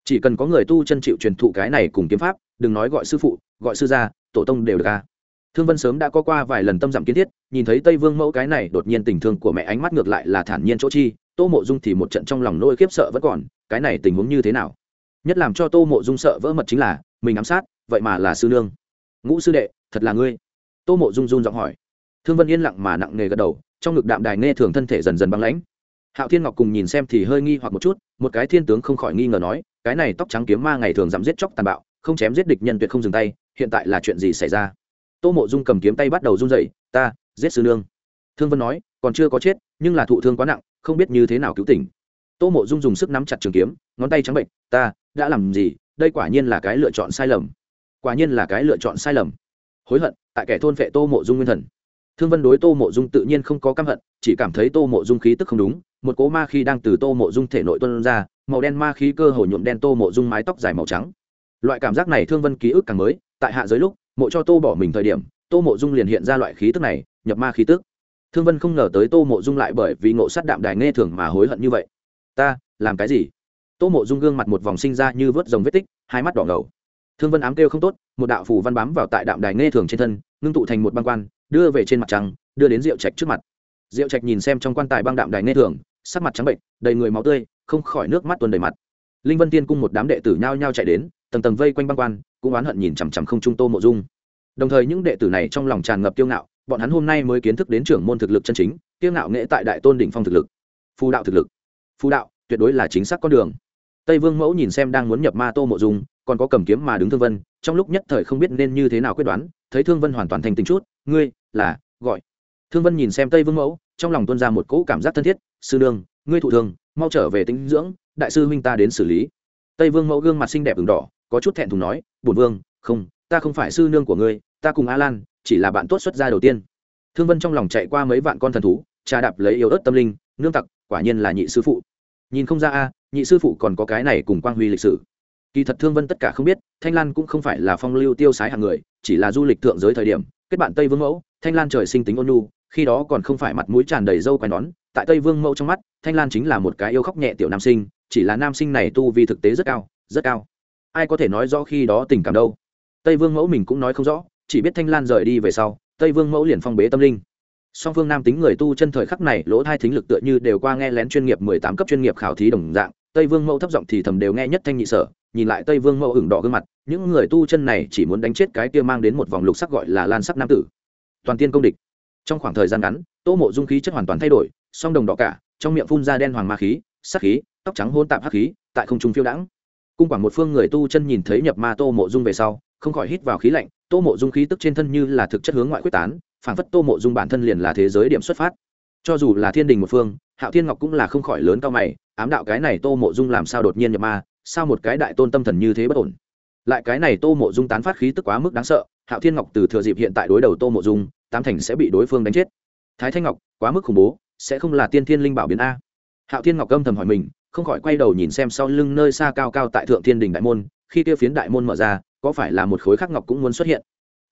Chỉ cần có người tu chân chịu truyền thụ cái này cùng kiếm pháp, đừng nói gọi sư phụ, gọi sư gia, tổ tông đều được ca thương vân sớm đã có qua vài lần tâm dặm kiến thiết, nhìn thấy tây vương mẫu cái này đột nhiên tình thương của mẹ ánh mắt ngược lại là thản nhiên chỗ chi tô mộ dung thì một trận trong lòng nỗi khiếp sợ vẫn còn, cái này tình huống như thế nào? Nhất làm cho tô mộ dung sợ vỡ mật chính là, mình ám sát, vậy mà là sư nương. Ngũ sư đệ, thật là ngươi. Tô mộ dung run giọng hỏi. Thương vân yên lặng mà nặng nề gật đầu, trong ngực đạm đài nghe thường thân thể dần dần băng lãnh. Hạo thiên ngọc cùng nhìn xem thì hơi nghi hoặc một chút, một cái thiên tướng không khỏi nghi ngờ nói, cái này tóc trắng kiếm ma ngày thường dám giết chóc tàn bạo, không chém giết địch nhân tuyệt không dừng tay, hiện tại là chuyện gì xảy ra? Tô mộ dung cầm kiếm tay bắt đầu run rẩy, ta, giết sư nương. Thương vân nói, còn chưa có chết, nhưng là thụ thương quá nặng không biết như thế nào cứu tỉnh. Tô mộ dung dùng sức nắm chặt trường kiếm, ngón tay trắng bệnh, ta đã làm gì? Đây quả nhiên là cái lựa chọn sai lầm. Quả nhiên là cái lựa chọn sai lầm. Hối hận, tại kẻ thôn vệ tô mộ dung nguyên thần. Thương vân đối tô mộ dung tự nhiên không có căm hận, chỉ cảm thấy tô mộ dung khí tức không đúng, một cố ma khí đang từ tô mộ dung thể nội tuân ra, màu đen ma khí cơ hồ nhuộm đen tô mộ dung mái tóc dài màu trắng. Loại cảm giác này thương vân ký ức càng mới, tại hạ giới lúc, mộ cho tô bỏ mình thời điểm, tô mộ dung liền hiện ra loại khí tức này, nhập ma khí tức thương vân không ngờ tới tô mộ dung lại bởi vì ngộ sát đạm đài nghe thường mà hối hận như vậy. Ta, làm cái gì? Tô mộ dung gương mặt một vòng sinh ra như vớt dòng vết tích, hai mắt đỏ ngầu. Thương vân ám kêu không tốt, một đạo phủ văn bám vào tại đạm đài nghe thường trên thân, ngưng tụ thành một băng quan, đưa về trên mặt trăng, đưa đến rượu trạch trước mặt. Rượu trạch nhìn xem trong quan tài băng đạm đài nghe thường, sắc mặt trắng bệnh, đầy người máu tươi, không khỏi nước mắt tuôn đầy mặt. Linh vân tiên cung một đám đệ tử nhao nhao chạy đến, tầng tầng vây quanh băng quan, cũng oán hận nhìn chằm chằm không trung tô mộ dung. Đồng thời những đệ tử này trong lòng tràn ngập kiêu ngạo bọn hắn hôm nay mới kiến thức đến trưởng môn thực lực chân chính, kiêu ngạo nghệ tại đại tôn đỉnh phong thực lực, phù đạo thực lực. Phù đạo, tuyệt đối là chính xác con đường. Tây vương mẫu nhìn xem đang muốn nhập ma tô mộ dung, còn có cầm kiếm mà đứng thương vân, trong lúc nhất thời không biết nên như thế nào quyết đoán, thấy thương vân hoàn toàn thành tính chút, ngươi, là, gọi. Thương vân nhìn xem tây vương mẫu, trong lòng tuôn ra một cỗ cảm giác thân thiết, sư nương, ngươi thụ thường, mau trở về tính dưỡng, đại sư huynh ta đến xử lý. Tây vương mẫu gương mặt xinh đẹp ửng đỏ, có chút thẹn thùng nói, bổn vương, không, ta không phải sư nương của ngươi, ta cùng a lan chỉ là bạn tốt xuất gia đầu tiên. Thương vân trong lòng chạy qua mấy vạn con thần thú, trà đạp lấy yếu ớt tâm linh, nương tặc, quả nhiên là nhị sư phụ. Nhìn không ra a, nhị sư phụ còn có cái này cùng quang huy lịch sử. Kỳ thật thương vân tất cả không biết, thanh lan cũng không phải là phong lưu tiêu sái hàng người, chỉ là du lịch thượng giới thời điểm, kết bạn tây vương mẫu, thanh lan trời sinh tính ôn nhu, khi đó còn không phải mặt mũi tràn đầy râu quai nón, tại tây vương mẫu trong mắt, thanh lan chính là một cái yêu khóc nhẹ tiểu nam sinh, chỉ là nam sinh này tu vì thực tế rất cao rất cao. Ai có thể nói rõ khi đó tình cảm đâu? Tây vương mẫu mình cũng nói không rõ chỉ biết thanh lan rời đi về sau, tây vương mẫu liền phong bế tâm linh. Song phương nam tính người tu chân thời khắc này, lỗ thai thính lực tựa như đều qua nghe lén chuyên nghiệp mười tám cấp chuyên nghiệp khảo thí đồng dạng. Tây vương mẫu thấp giọng thì thầm đều nghe nhất thanh nhị sở, nhìn lại tây vương mẫu hửng đỏ gương mặt, những người tu chân này chỉ muốn đánh chết cái kia mang đến một vòng lục sắc gọi là lan sắc nam tử. Toàn tiên công địch. Trong khoảng thời gian ngắn, tô mộ dung khí chất hoàn toàn thay đổi, song đồng đỏ cả, trong miệng phun ra đen hoàng ma khí, sắc khí, tóc trắng hôn tạp hắc khí, tại không trung phiêu đãng cung quảng một phương người tu chân nhìn thấy nhập ma tô mộ dung về sau, không khỏi hít vào khí lạnh, tô mộ dung khí tức trên thân như là thực chất hướng ngoại quyết tán phản phất tô mộ dung bản thân liền là thế giới điểm xuất phát. Cho dù là thiên đình một phương, hạo thiên ngọc cũng là không khỏi lớn cao mày, ám đạo cái này tô mộ dung làm sao đột nhiên nhập ma, sao một cái đại tôn tâm thần như thế bất ổn? Lại cái này tô mộ dung tán phát khí tức quá mức đáng sợ, hạo thiên ngọc từ thừa dịp hiện tại đối đầu tô mộ dung, tám thành sẽ bị đối phương đánh chết. Thái thanh ngọc, quá mức khủng bố, sẽ không là tiên thiên linh bảo biến a. Hạo thiên ngọc âm thầm hỏi mình không khỏi quay đầu nhìn xem sau lưng nơi xa cao cao tại thượng thiên đình đại môn, khi kia phiến đại môn mở ra, có phải là một khối khắc ngọc cũng muốn xuất hiện?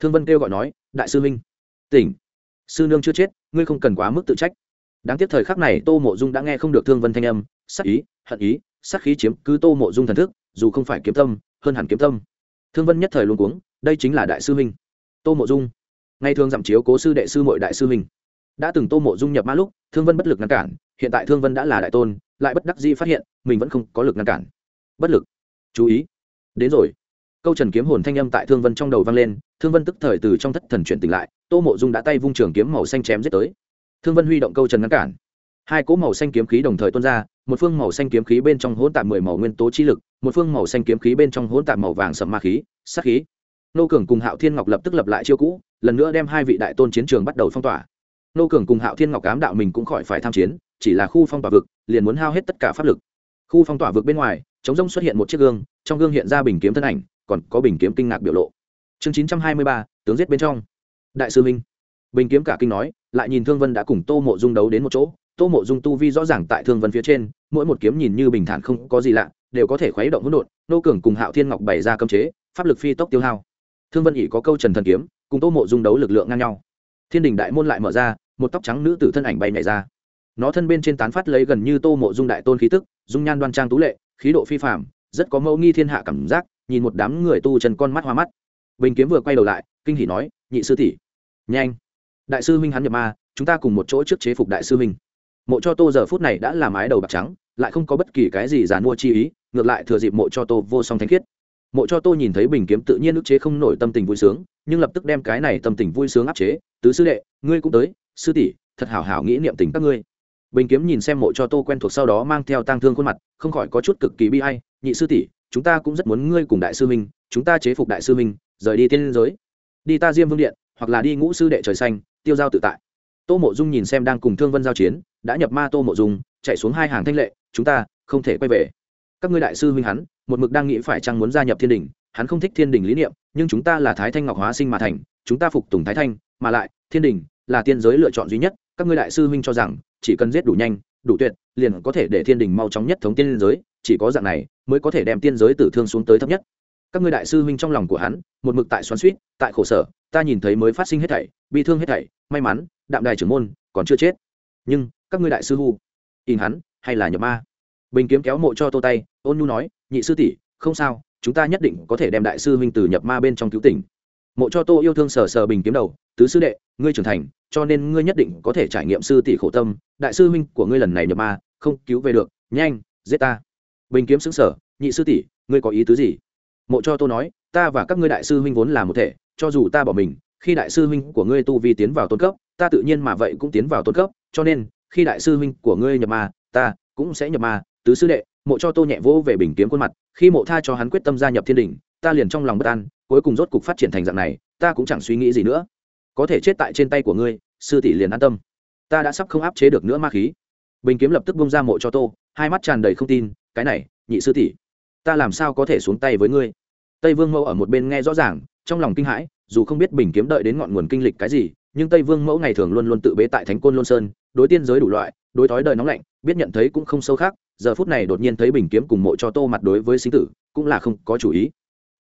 Thương vân kêu gọi nói, đại sư minh, tỉnh. Sư nương chưa chết, ngươi không cần quá mức tự trách. Đáng tiếc thời khắc này tô mộ dung đã nghe không được thương vân thanh âm, sắc ý, hận ý, sắc khí chiếm cứ tô mộ dung thần thức, dù không phải kiếm tâm, hơn hẳn kiếm tâm. Thương vân nhất thời luôn cuống, đây chính là đại sư minh. Tô mộ dung. Ngày thường giảm chiếu cố sư đệ sư mội đại sư minh. Đã từng tô mộ dung nhập ma lúc, thương vân bất lực ngăn cản, hiện tại thương vân đã là đại tôn lại bất đắc dĩ phát hiện, mình vẫn không có lực ngăn cản. Bất lực. Chú ý. Đến rồi. Câu trần kiếm hồn thanh âm tại thương vân trong đầu vang lên, thương vân tức thời từ trong thất thần chuyển tỉnh lại, tô mộ dung đã tay vung trường kiếm màu xanh chém giết tới. Thương vân huy động câu trần ngăn cản. Hai cỗ màu xanh kiếm khí đồng thời tuôn ra, một phương màu xanh kiếm khí bên trong hỗn tạp mười màu nguyên tố chi lực, một phương màu xanh kiếm khí bên trong hỗn tạp màu vàng sầm ma khí, sát khí. Nô cường cùng hạo thiên ngọc lập tức lập lại chiêu cũ, lần nữa đem hai vị đại tôn chiến trường bắt đầu phong tỏa nô cường cùng hạo thiên ngọc cám đạo mình cũng khỏi phải tham chiến, chỉ là khu phong tỏa vực, liền muốn hao hết tất cả pháp lực. Khu phong tỏa vực bên ngoài chống rông xuất hiện một chiếc gương, trong gương hiện ra bình kiếm thân ảnh, còn có bình kiếm kinh ngạc biểu lộ. Chương chín trăm hai mươi ba, tướng giết bên trong. Đại sư minh. Bình kiếm cả kinh nói, lại nhìn thương vân đã cùng tô mộ dung đấu đến một chỗ, tô mộ dung tu vi rõ ràng tại thương vân phía trên, mỗi một kiếm nhìn như bình thản không có gì lạ, đều có thể khuấy động hỗn độn, nô cường cùng hạo thiên ngọc bày ra cấm chế, pháp lực phi tốc tiêu hao. Thương vân ỉ có câu trần thần kiếm, cùng tô mộ dung đấu lực lượng ngang nhau. Thiên đình đại môn lại mở ra một tóc trắng nữ tử thân ảnh bay nhảy ra. Nó thân bên trên tán phát lấy gần như tô mộ dung đại tôn khí tức, dung nhan đoan trang tú lệ, khí độ phi phạm rất có mẫu nghi thiên hạ cảm giác, nhìn một đám người tu chân con mắt hoa mắt. Bình kiếm vừa quay đầu lại, kinh hỉ nói, nhị sư tỷ. Nhanh. Đại sư huynh hắn nhập ma, chúng ta cùng một chỗ trước chế phục đại sư huynh. Mộ cho tô giờ phút này đã làm ái đầu bạc trắng, lại không có bất kỳ cái gì giàn mua chi ý, ngược lại thừa dịp mộ cho tô vô song thanh khiết. Mộ cho tô nhìn thấy bình kiếm tự nhiên ức chế không nổi tâm tình vui sướng, nhưng lập tức đem cái này tâm tình vui sướng áp chế. Tứ sư đệ, ngươi cũng tới sư tỷ, thật hảo hảo nghĩ niệm tình các ngươi. Bình kiếm nhìn xem mộ cho tô quen thuộc sau đó mang theo tang thương khuôn mặt, không khỏi có chút cực kỳ bi hay nhị sư tỷ, chúng ta cũng rất muốn ngươi cùng đại sư minh chúng ta chế phục đại sư minh rời đi tiên giới. Đi ta diêm vương điện, hoặc là đi ngũ sư đệ trời xanh, tiêu giao tự tại. Tô mộ dung nhìn xem đang cùng thương vân giao chiến, đã nhập ma tô mộ dung, chạy xuống hai hàng thanh lệ, chúng ta không thể quay về. Các ngươi đại sư huynh hắn, một mực đang nghĩ phải chăng muốn gia nhập thiên đình, hắn không thích thiên đình lý niệm, nhưng chúng ta là thái thanh ngọc hóa sinh mà thành, chúng ta phục tùng thái thanh, mà lại, thiên đình là tiên giới lựa chọn duy nhất, các ngươi đại sư huynh cho rằng, chỉ cần giết đủ nhanh, đủ tuyệt, liền có thể để thiên đình mau chóng nhất thống tiên giới, chỉ có dạng này mới có thể đem tiên giới tử thương xuống tới thấp nhất. Các ngươi đại sư huynh trong lòng của hắn, một mực tại xoắn suýt tại khổ sở, ta nhìn thấy mới phát sinh hết thảy, bi thương hết thảy, may mắn, đạm đài trưởng môn còn chưa chết. Nhưng, các ngươi đại sư hu, in hắn, hay là nhập ma? Bình kiếm kéo mộ cho tô tay, ôn nhu nói, nhị sư tỷ, không sao, chúng ta nhất định có thể đem đại sư huynh từ nhập ma bên trong cứu tỉnh. Mộ cho tô yêu thương sờ sờ bình kiếm đầu, tứ sư đệ, ngươi trưởng thành cho nên ngươi nhất định có thể trải nghiệm sư tỷ khổ tâm, đại sư huynh của ngươi lần này nhập ma, không cứu về được, nhanh, giết ta. Bình kiếm xứng sở nhị sư tỷ, ngươi có ý tứ gì? Mộ cho tô nói, ta và các ngươi đại sư huynh vốn là một thể, cho dù ta bỏ mình, khi đại sư huynh của ngươi tu vi tiến vào tôn cấp, ta tự nhiên mà vậy cũng tiến vào tôn cấp, cho nên, khi đại sư huynh của ngươi nhập ma, ta cũng sẽ nhập ma. Tứ sư đệ, mộ cho tô nhẹ vỗ về bình kiếm khuôn mặt, khi mộ tha cho hắn quyết tâm gia nhập thiên đình, ta liền trong lòng bất an, cuối cùng rốt cục phát triển thành dạng này, ta cũng chẳng suy nghĩ gì nữa có thể chết tại trên tay của ngươi, sư tỷ liền an tâm. Ta đã sắp không áp chế được nữa ma khí. Bình kiếm lập tức bông ra mộ cho tô, hai mắt tràn đầy không tin, cái này, nhị sư tỷ, ta làm sao có thể xuống tay với ngươi? Tây vương mẫu ở một bên nghe rõ ràng, trong lòng kinh hãi, dù không biết bình kiếm đợi đến ngọn nguồn kinh lịch cái gì, nhưng tây vương mẫu ngày thường luôn luôn tự bế tại thánh côn lôn sơn, đối tiên giới đủ loại, đối thói đời nóng lạnh, biết nhận thấy cũng không sâu khác, giờ phút này đột nhiên thấy bình kiếm cùng mộ cho tô mặt đối với sinh tử, cũng là không có chủ ý.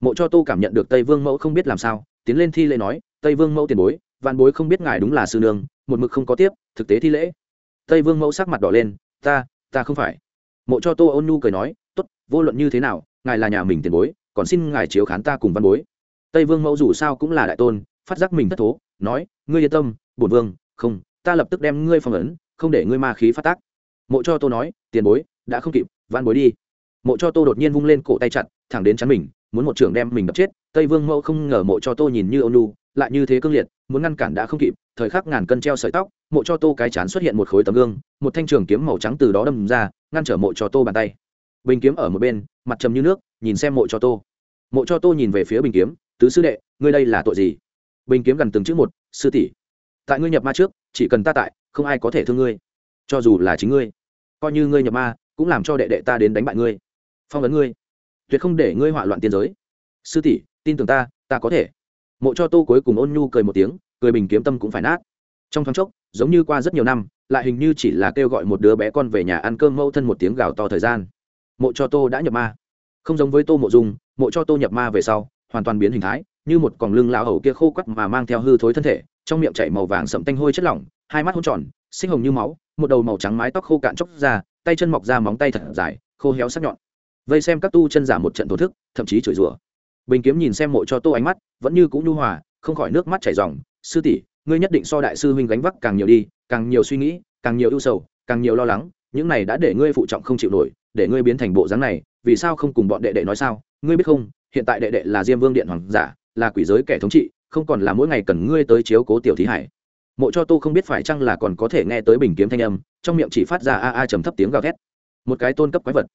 Mộ cho tô cảm nhận được tây vương mẫu không biết làm sao, tiến lên thi lễ nói, tây vương mẫu tiền bối văn bối không biết ngài đúng là sư nương, một mực không có tiếp, thực tế thi lễ. Tây vương mẫu sắc mặt đỏ lên, ta ta không phải. Mộ cho tô ôn nhu cười nói, tốt, vô luận như thế nào, ngài là nhà mình tiền bối, còn xin ngài chiếu khán ta cùng văn bối. Tây vương mẫu dù sao cũng là đại tôn, phát giác mình thất thố, nói, ngươi yên tâm, bổn vương, không, ta lập tức đem ngươi phong ấn, không để ngươi ma khí phát tác. Mộ cho tô nói, tiền bối, đã không kịp văn bối đi. Mộ cho tô đột nhiên vung lên cổ tay chặt, thẳng đến chắn mình muốn một trưởng đem mình đập chết, tây vương mẫu không ngờ mộ cho tô nhìn như ônu lại như thế cương liệt, muốn ngăn cản đã không kịp, thời khắc ngàn cân treo sợi tóc, mộ cho tô cái chán xuất hiện một khối tấm gương, một thanh trường kiếm màu trắng từ đó đâm ra, ngăn trở mộ cho tô bàn tay. Bình kiếm ở một bên, mặt trầm như nước, nhìn xem mộ cho tô. Mộ cho tô nhìn về phía bình kiếm, tứ sư đệ, ngươi đây là tội gì? Bình kiếm gần từng chữ một, sư tỷ, tại ngươi nhập ma trước, chỉ cần ta tại, không ai có thể thương ngươi. Cho dù là chính ngươi, coi như ngươi nhập ma, cũng làm cho đệ đệ ta đến đánh bại ngươi. Phong ấn ngươi tuyệt không để ngươi họa loạn tiên giới. Sư tỷ, tin tưởng ta ta có thể. Mộ cho tô cuối cùng ôn nhu cười một tiếng, cười bình kiếm tâm cũng phải nát. Trong thoáng chốc, giống như qua rất nhiều năm, lại hình như chỉ là kêu gọi một đứa bé con về nhà ăn cơm mâu thân một tiếng gào to thời gian. Mộ cho tô đã nhập ma. Không giống với tô mộ dung, mộ cho tô nhập ma về sau, hoàn toàn biến hình thái, như một còng lưng lão hầu kia khô quắt mà mang theo hư thối thân thể, trong miệng chảy màu vàng sậm tanh hôi chất lỏng, hai mắt hôn tròn sinh hồng như máu, một đầu màu trắng mái tóc khô cạn chóc ra, tay chân mọc ra móng tay thật dài, khô héo sắc nhọn vây xem các tu chân giả một trận thổ thức, thậm chí chửi rủa. Bình kiếm nhìn xem mộ cho tô ánh mắt, vẫn như cũng nhu hòa, không khỏi nước mắt chảy ròng. Sư tỷ, ngươi nhất định so đại sư huynh gánh vác càng nhiều đi, càng nhiều suy nghĩ, càng nhiều ưu sầu, càng nhiều lo lắng. Những này đã để ngươi phụ trọng không chịu nổi, để ngươi biến thành bộ dáng này, vì sao không cùng bọn đệ đệ nói sao? Ngươi biết không, hiện tại đệ đệ là diêm vương điện hoàng giả, là quỷ giới kẻ thống trị, không còn là mỗi ngày cần ngươi tới chiếu cố tiểu thí hải. Mộ cho tô không biết phải chăng là còn có thể nghe tới bình kiếm thanh âm, trong miệng chỉ phát ra a a trầm thấp tiếng gào thét. Một cái tôn cấp quái vật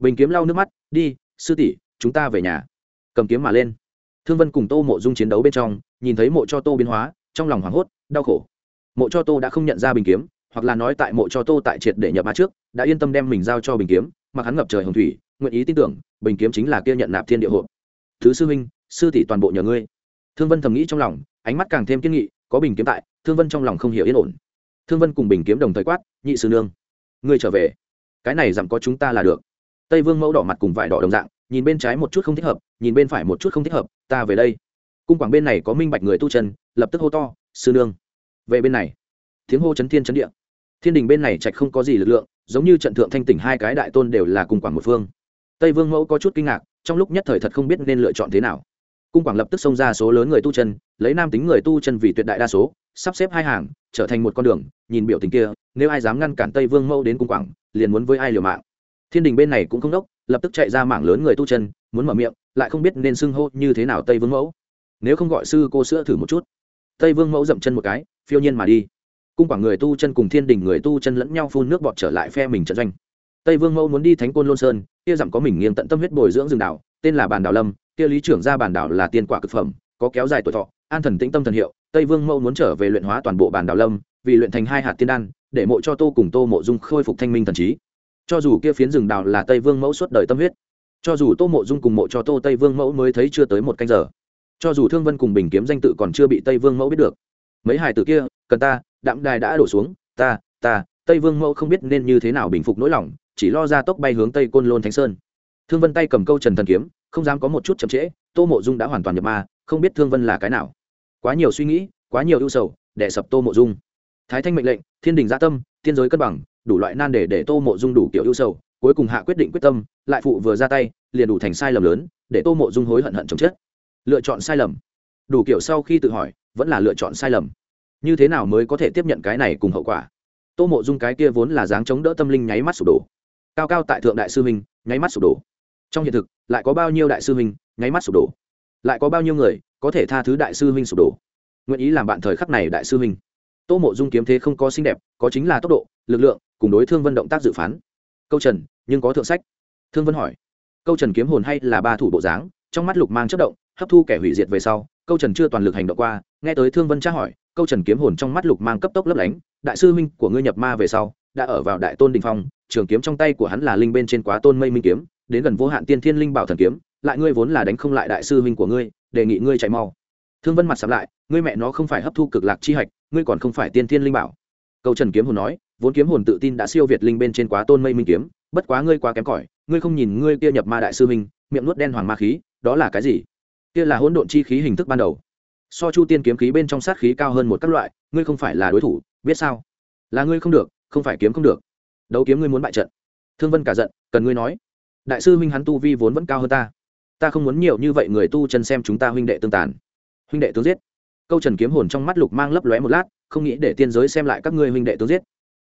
bình kiếm lau nước mắt, đi, sư tỷ, chúng ta về nhà. Cầm kiếm mà lên. Thương vân cùng tô mộ dung chiến đấu bên trong, nhìn thấy mộ cho tô biến hóa, trong lòng hoảng hốt, đau khổ. Mộ cho tô đã không nhận ra bình kiếm, hoặc là nói tại mộ cho tô tại triệt để nhập ma trước, đã yên tâm đem mình giao cho bình kiếm, mặc hắn ngập trời hồng thủy, nguyện ý tin tưởng, bình kiếm chính là kia nhận nạp thiên địa hộ thứ sư huynh, sư tỷ toàn bộ nhờ ngươi. Thương vân thầm nghĩ trong lòng, ánh mắt càng thêm kiên nghị, có bình kiếm tại, thương vân trong lòng không hiểu yên ổn. Thương vân cùng bình kiếm đồng thời quát, nhị sư nương, ngươi trở về. Cái này dặm có chúng ta là được tây vương mẫu đỏ mặt cùng vải đỏ đồng dạng, nhìn bên trái một chút không thích hợp, nhìn bên phải một chút không thích hợp, ta về đây. Cung quảng bên này có minh bạch người tu chân, lập tức hô to, sư nương, về bên này. Tiếng hô chấn thiên chấn địa. Thiên đình bên này trạch không có gì lực lượng, giống như trận thượng thanh tỉnh hai cái đại tôn đều là cung quảng một phương. Tây vương mẫu có chút kinh ngạc, trong lúc nhất thời thật không biết nên lựa chọn thế nào. Cung quảng lập tức xông ra số lớn người tu chân, lấy nam tính người tu chân vì tuyệt đại đa số, sắp xếp hai hàng, trở thành một con đường, nhìn biểu tình kia, nếu ai dám ngăn cản tây vương mẫu đến cung quảng, liền muốn với ai liều mạng thiên đình bên này cũng không đốc, lập tức chạy ra mảng lớn người tu chân, muốn mở miệng, lại không biết nên xưng hô như thế nào tây vương mẫu. Nếu không gọi sư cô sữa thử một chút. Tây vương mẫu dậm chân một cái, phiêu nhiên mà đi. Cung quảng người tu chân cùng thiên đình người tu chân lẫn nhau phun nước bọt trở lại phe mình trận doanh. Tây vương mẫu muốn đi thánh côn lôn sơn, kia dặm có mình nghiêng tận tâm huyết bồi dưỡng rừng đảo, tên là bàn đảo lâm, kia lý trưởng ra bàn đảo là tiên quả cực phẩm, có kéo dài tuổi thọ, an thần tĩnh tâm thần hiệu, tây vương mẫu muốn trở về luyện hóa toàn bộ bàn đảo lâm, vì luyện thành hai hạt tiên đan, để mộ cho tô cùng tô mộ dung khôi phục thanh minh thần trí cho dù kia phiến rừng đào là tây vương mẫu suốt đời tâm huyết, cho dù tô mộ dung cùng mộ cho tô tây vương mẫu mới thấy chưa tới một canh giờ, cho dù thương vân cùng bình kiếm danh tự còn chưa bị tây vương mẫu biết được, mấy hài tử kia, cần ta, đạm đài đã đổ xuống, ta ta, tây vương mẫu không biết nên như thế nào bình phục nỗi lòng, chỉ lo ra tốc bay hướng tây côn lôn thánh sơn. Thương vân tay cầm câu trần thần kiếm, không dám có một chút chậm trễ, tô mộ dung đã hoàn toàn nhập ma, không biết thương vân là cái nào. Quá nhiều suy nghĩ, quá nhiều ưu sầu đẻ sập tô mộ dung. Thái thanh mệnh lệnh, thiên đình gia tâm thiên giới cân bằng đủ loại nan để để tô mộ dung đủ kiểu ưu sầu, cuối cùng hạ quyết định quyết tâm, lại phụ vừa ra tay, liền đủ thành sai lầm lớn, để tô mộ dung hối hận hận chồng chết. Lựa chọn sai lầm. Đủ kiểu sau khi tự hỏi, vẫn là lựa chọn sai lầm. Như thế nào mới có thể tiếp nhận cái này cùng hậu quả? Tô mộ dung cái kia vốn là dáng chống đỡ tâm linh nháy mắt sụp đổ. Cao cao tại thượng đại sư minh nháy mắt sụp đổ. Trong hiện thực, lại có bao nhiêu đại sư minh nháy mắt sụp đổ? Lại có bao nhiêu người, có thể tha thứ đại sư minh sụp đổ? Nguyện ý làm bạn thời khắc này đại sư minh tô mộ dung kiếm thế không có xinh đẹp, có chính là tốc độ lực lượng, cùng đối thương vân động tác dự phán. Câu trần, nhưng có thượng sách. Thương vân hỏi. Câu trần kiếm hồn hay là ba thủ bộ dáng, trong mắt lục mang chất động, hấp thu kẻ hủy diệt về sau, câu trần chưa toàn lực hành động qua, nghe tới thương vân tra hỏi, câu trần kiếm hồn trong mắt lục mang cấp tốc lấp lánh, đại sư minh của ngươi nhập ma về sau, đã ở vào đại tôn đình phong, trường kiếm trong tay của hắn là linh bên trên quá tôn mây minh kiếm, đến gần vô hạn tiên thiên linh bảo thần kiếm, lại ngươi vốn là đánh không lại đại sư minh của ngươi, đề nghị ngươi chạy mau. Thương vân mặt sắm lại, ngươi mẹ nó không phải hấp thu cực lạc chi hạch, ngươi còn không phải tiên thiên linh bảo. Câu trần kiếm hồn nói vốn kiếm hồn tự tin đã siêu việt linh bên trên quá tôn mây minh kiếm, bất quá ngươi quá kém cỏi, ngươi không nhìn ngươi kia nhập ma đại sư minh miệng nuốt đen hoàng ma khí, đó là cái gì? Kia là hỗn độn chi khí hình thức ban đầu. So chu tiên kiếm khí bên trong sát khí cao hơn một các loại, ngươi không phải là đối thủ, biết sao? Là ngươi không được, không phải kiếm không được. Đấu kiếm ngươi muốn bại trận. Thương vân cả giận, cần ngươi nói. Đại sư huynh hắn tu vi vốn vẫn cao hơn ta. Ta không muốn nhiều như vậy người tu chân xem chúng ta huynh đệ tương tàn. Huynh đệ tướng giết. Câu trần kiếm hồn trong mắt lục mang lấp lóe một lát, không nghĩ để tiên giới xem lại các ngươi huynh đệ tướng giết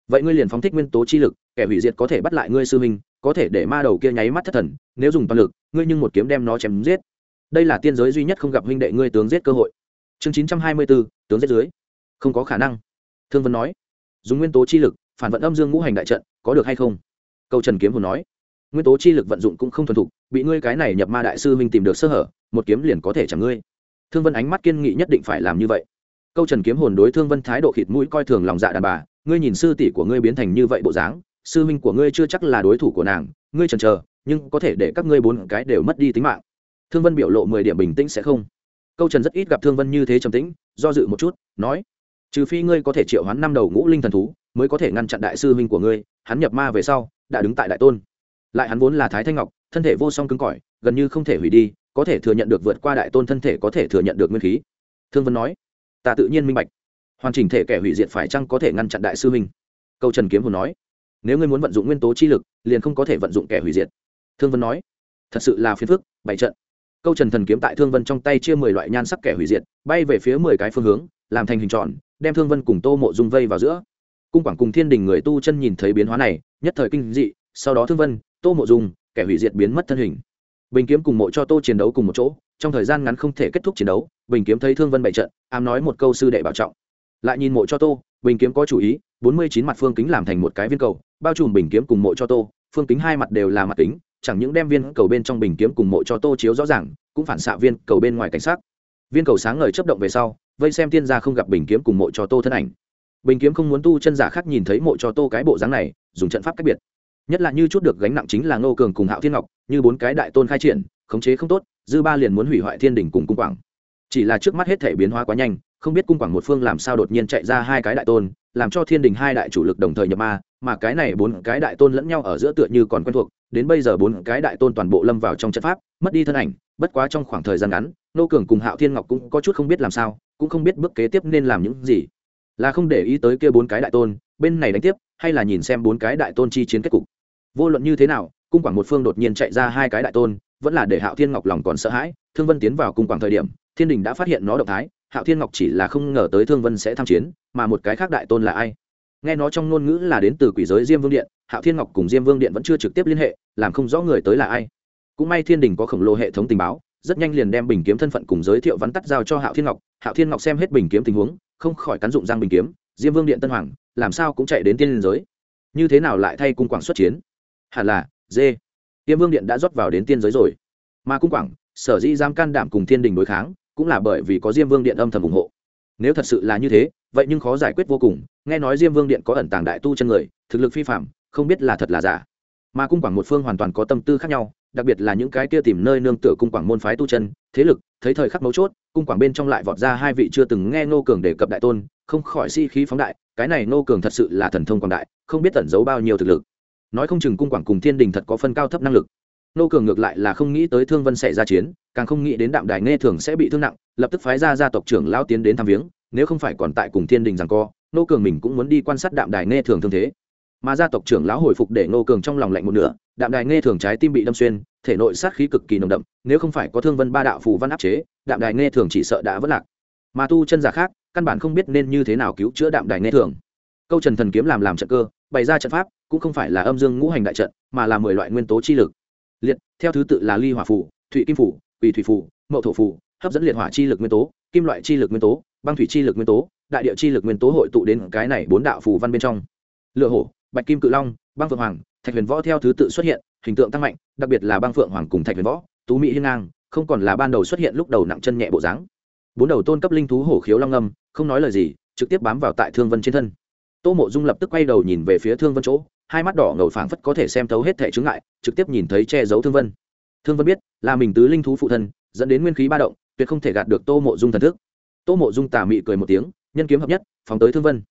vậy ngươi liền phóng thích nguyên tố chi lực, kẻ hủy diệt có thể bắt lại ngươi sư huynh, có thể để ma đầu kia nháy mắt thất thần, nếu dùng toàn lực, ngươi nhưng một kiếm đem nó chém giết. Đây là tiên giới duy nhất không gặp huynh đệ ngươi tướng giết cơ hội. Chương chín trăm hai mươi bốn tướng giết dưới. Không có khả năng. Thương vân nói. Dùng nguyên tố chi lực, phản vận âm dương ngũ hành đại trận, có được hay không? Câu trần kiếm hồn nói. Nguyên tố chi lực vận dụng cũng không thuần thục, bị ngươi cái này nhập ma đại sư minh tìm được sơ hở, một kiếm liền có thể chẳng ngươi. Thương vân ánh mắt kiên nghị nhất định phải làm như vậy. Câu trần kiếm hồn đối thương vân thái độ khịt mũi coi thường lòng dạ đàn bà ngươi nhìn sư tỷ của ngươi biến thành như vậy bộ dáng, sư minh của ngươi chưa chắc là đối thủ của nàng, ngươi chần chờ, nhưng có thể để các ngươi bốn cái đều mất đi tính mạng. Thương vân biểu lộ mười điểm bình tĩnh sẽ không. Câu trần rất ít gặp thương vân như thế trầm tĩnh, do dự một chút, nói, trừ phi ngươi có thể triệu hoán năm đầu ngũ linh thần thú, mới có thể ngăn chặn đại sư huynh của ngươi, hắn nhập ma về sau, đã đứng tại đại tôn. Lại hắn vốn là thái thanh ngọc, thân thể vô song cứng cỏi, gần như không thể hủy đi, có thể thừa nhận được vượt qua đại tôn thân thể có thể thừa nhận được nguyên khí. Thương vân nói, ta tự nhiên minh bạch hoàn chỉnh thể kẻ hủy diệt phải chăng có thể ngăn chặn đại sư huynh? Câu trần kiếm hồn nói, nếu ngươi muốn vận dụng nguyên tố chi lực, liền không có thể vận dụng kẻ hủy diệt. Thương vân nói, thật sự là phiền phức bảy trận. Câu trần thần kiếm tại thương vân trong tay chia mười loại nhan sắc kẻ hủy diệt, bay về phía mười cái phương hướng, làm thành hình tròn, đem thương vân cùng tô mộ dung vây vào giữa. Cung quảng cùng thiên đình người tu chân nhìn thấy biến hóa này, nhất thời kinh dị, sau đó thương vân, tô mộ dung, kẻ hủy diệt biến mất thân hình. Bình kiếm cùng mộ cho tô chiến đấu cùng một chỗ, trong thời gian ngắn không thể kết thúc chiến đấu, bình kiếm thấy thương vân bảy trận, ám nói một câu sư đệ bảo trọng lại nhìn mộ cho tô, bình kiếm có chủ ý, bốn mươi chín mặt phương kính làm thành một cái viên cầu, bao trùm bình kiếm cùng mộ cho tô, phương kính hai mặt đều là mặt kính, chẳng những đem viên cầu bên trong bình kiếm cùng mộ cho tô chiếu rõ ràng, cũng phản xạ viên cầu bên ngoài cảnh sát viên cầu sáng ngời chấp động về sau, vây xem tiên gia không gặp bình kiếm cùng mộ cho tô thân ảnh. Bình kiếm không muốn tu chân giả khác nhìn thấy mộ cho tô cái bộ dáng này, dùng trận pháp cách biệt. Nhất là như chút được gánh nặng chính là ngô cường cùng hạo thiên ngọc, như bốn cái đại tôn khai triển, khống chế không tốt, dư ba liền muốn hủy hoại thiên đình cùng cung quảng. Chỉ là trước mắt hết thể biến hóa quá nhanh không biết cung quảng một phương làm sao đột nhiên chạy ra hai cái đại tôn, làm cho thiên đình hai đại chủ lực đồng thời nhập ma, mà cái này bốn cái đại tôn lẫn nhau ở giữa tựa như còn quen thuộc, đến bây giờ bốn cái đại tôn toàn bộ lâm vào trong trận pháp, mất đi thân ảnh, bất quá trong khoảng thời gian ngắn, nô cường cùng hạo thiên ngọc cũng có chút không biết làm sao, cũng không biết bước kế tiếp nên làm những gì. Là không để ý tới kia bốn cái đại tôn, bên này đánh tiếp, hay là nhìn xem bốn cái đại tôn chi chiến kết cục. Vô luận như thế nào, cung quảng một phương đột nhiên chạy ra hai cái đại tôn, vẫn là để hạo thiên ngọc lòng còn sợ hãi, thương vân tiến vào cung quảng thời điểm, thiên đình đã phát hiện nó động thái hạo thiên ngọc chỉ là không ngờ tới thương vân sẽ tham chiến, mà một cái khác đại tôn là ai? Nghe nói trong ngôn ngữ là đến từ quỷ giới diêm vương điện, hạo thiên ngọc cùng diêm vương điện vẫn chưa trực tiếp liên hệ, làm không rõ người tới là ai. Cũng may thiên đình có khổng lồ hệ thống tình báo, rất nhanh liền đem bình kiếm thân phận cùng giới thiệu vắn tắt giao cho hạo thiên ngọc. Hạo thiên ngọc xem hết bình kiếm tình huống, không khỏi cắn dụng giang bình kiếm, diêm vương điện tân hoàng, làm sao cũng chạy đến tiên liên giới? Như thế nào lại thay cung quảng xuất chiến? Hẳn là, dê. Diêm vương điện đã rót vào đến tiên giới rồi. Mà cung quảng, sở dĩ dám can đảm cùng thiên đình đối kháng cũng là bởi vì có diêm vương điện âm thầm ủng hộ. Nếu thật sự là như thế, vậy nhưng khó giải quyết vô cùng. Nghe nói diêm vương điện có ẩn tàng đại tu chân người, thực lực phi phạm không biết là thật là giả. Mà cung quảng một phương hoàn toàn có tâm tư khác nhau, đặc biệt là những cái kia tìm nơi nương tựa cung quảng môn phái tu chân, thế lực, thấy thời khắc mấu chốt, cung quảng bên trong lại vọt ra hai vị chưa từng nghe nô cường đề cập đại tôn, không khỏi si-khí phóng đại, cái này nô cường thật sự là thần thông quảng đại, không biết tẩn giấu bao nhiêu thực lực. Nói không chừng cung quảng cùng thiên đình thật có phân cao thấp năng lực. Nô cường ngược lại là không nghĩ tới thương vân xảy ra chiến càng không nghĩ đến đạm đài nghe thường sẽ bị thương nặng, lập tức phái ra gia tộc trưởng lao tiến đến thăm viếng, nếu không phải còn tại cùng thiên đình rằng co nô cường mình cũng muốn đi quan sát đạm đài nghe thường thương thế. Mà gia tộc trưởng lão hồi phục để nô cường trong lòng lạnh một nửa, đạm đài nghe thường trái tim bị đâm xuyên, thể nội sát khí cực kỳ nồng đậm, nếu không phải có thương vân ba đạo phù văn áp chế, đạm đài nghe thường chỉ sợ đã vất lạc. Mà tu chân giả khác, căn bản không biết nên như thế nào cứu chữa đạm đài nghe thường. Câu trần thần kiếm làm làm trận cơ, bày ra trận pháp, cũng không phải là âm dương ngũ hành đại trận, mà là mười loại nguyên tố chi lực. Liệt, theo thứ tự là ly hỏa phủ thụy kim phủ quỳ thủy phủ mậu thổ phủ hấp dẫn liệt hỏa chi lực nguyên tố, kim loại chi lực nguyên tố, băng thủy chi lực nguyên tố, đại địa chi lực nguyên tố hội tụ đến cái này bốn đạo phù văn bên trong. Lựa hổ, bạch kim cự long, băng phượng hoàng, thạch huyền võ theo thứ tự xuất hiện, hình tượng tăng mạnh, đặc biệt là băng phượng hoàng cùng thạch huyền võ, tú mỹ hiên ngang, không còn là ban đầu xuất hiện lúc đầu nặng chân nhẹ bộ dáng. Bốn đầu tôn cấp linh thú hổ khiếu long âm, không nói lời gì, trực tiếp bám vào tại thương vân trên thân. Tô mộ dung lập tức quay đầu nhìn về phía thương vân chỗ, hai mắt đỏ ngầu phảng phất có thể xem thấu hết thẻ chướng ngại, trực tiếp nhìn thấy che giấu thương vân thương vân biết, là mình tứ linh thú phụ thân, dẫn đến nguyên khí ba động, tuyệt không thể gạt được tô mộ dung thần thức. Tô mộ dung tà mị cười một tiếng, nhân kiếm hợp nhất, phóng tới thương vân.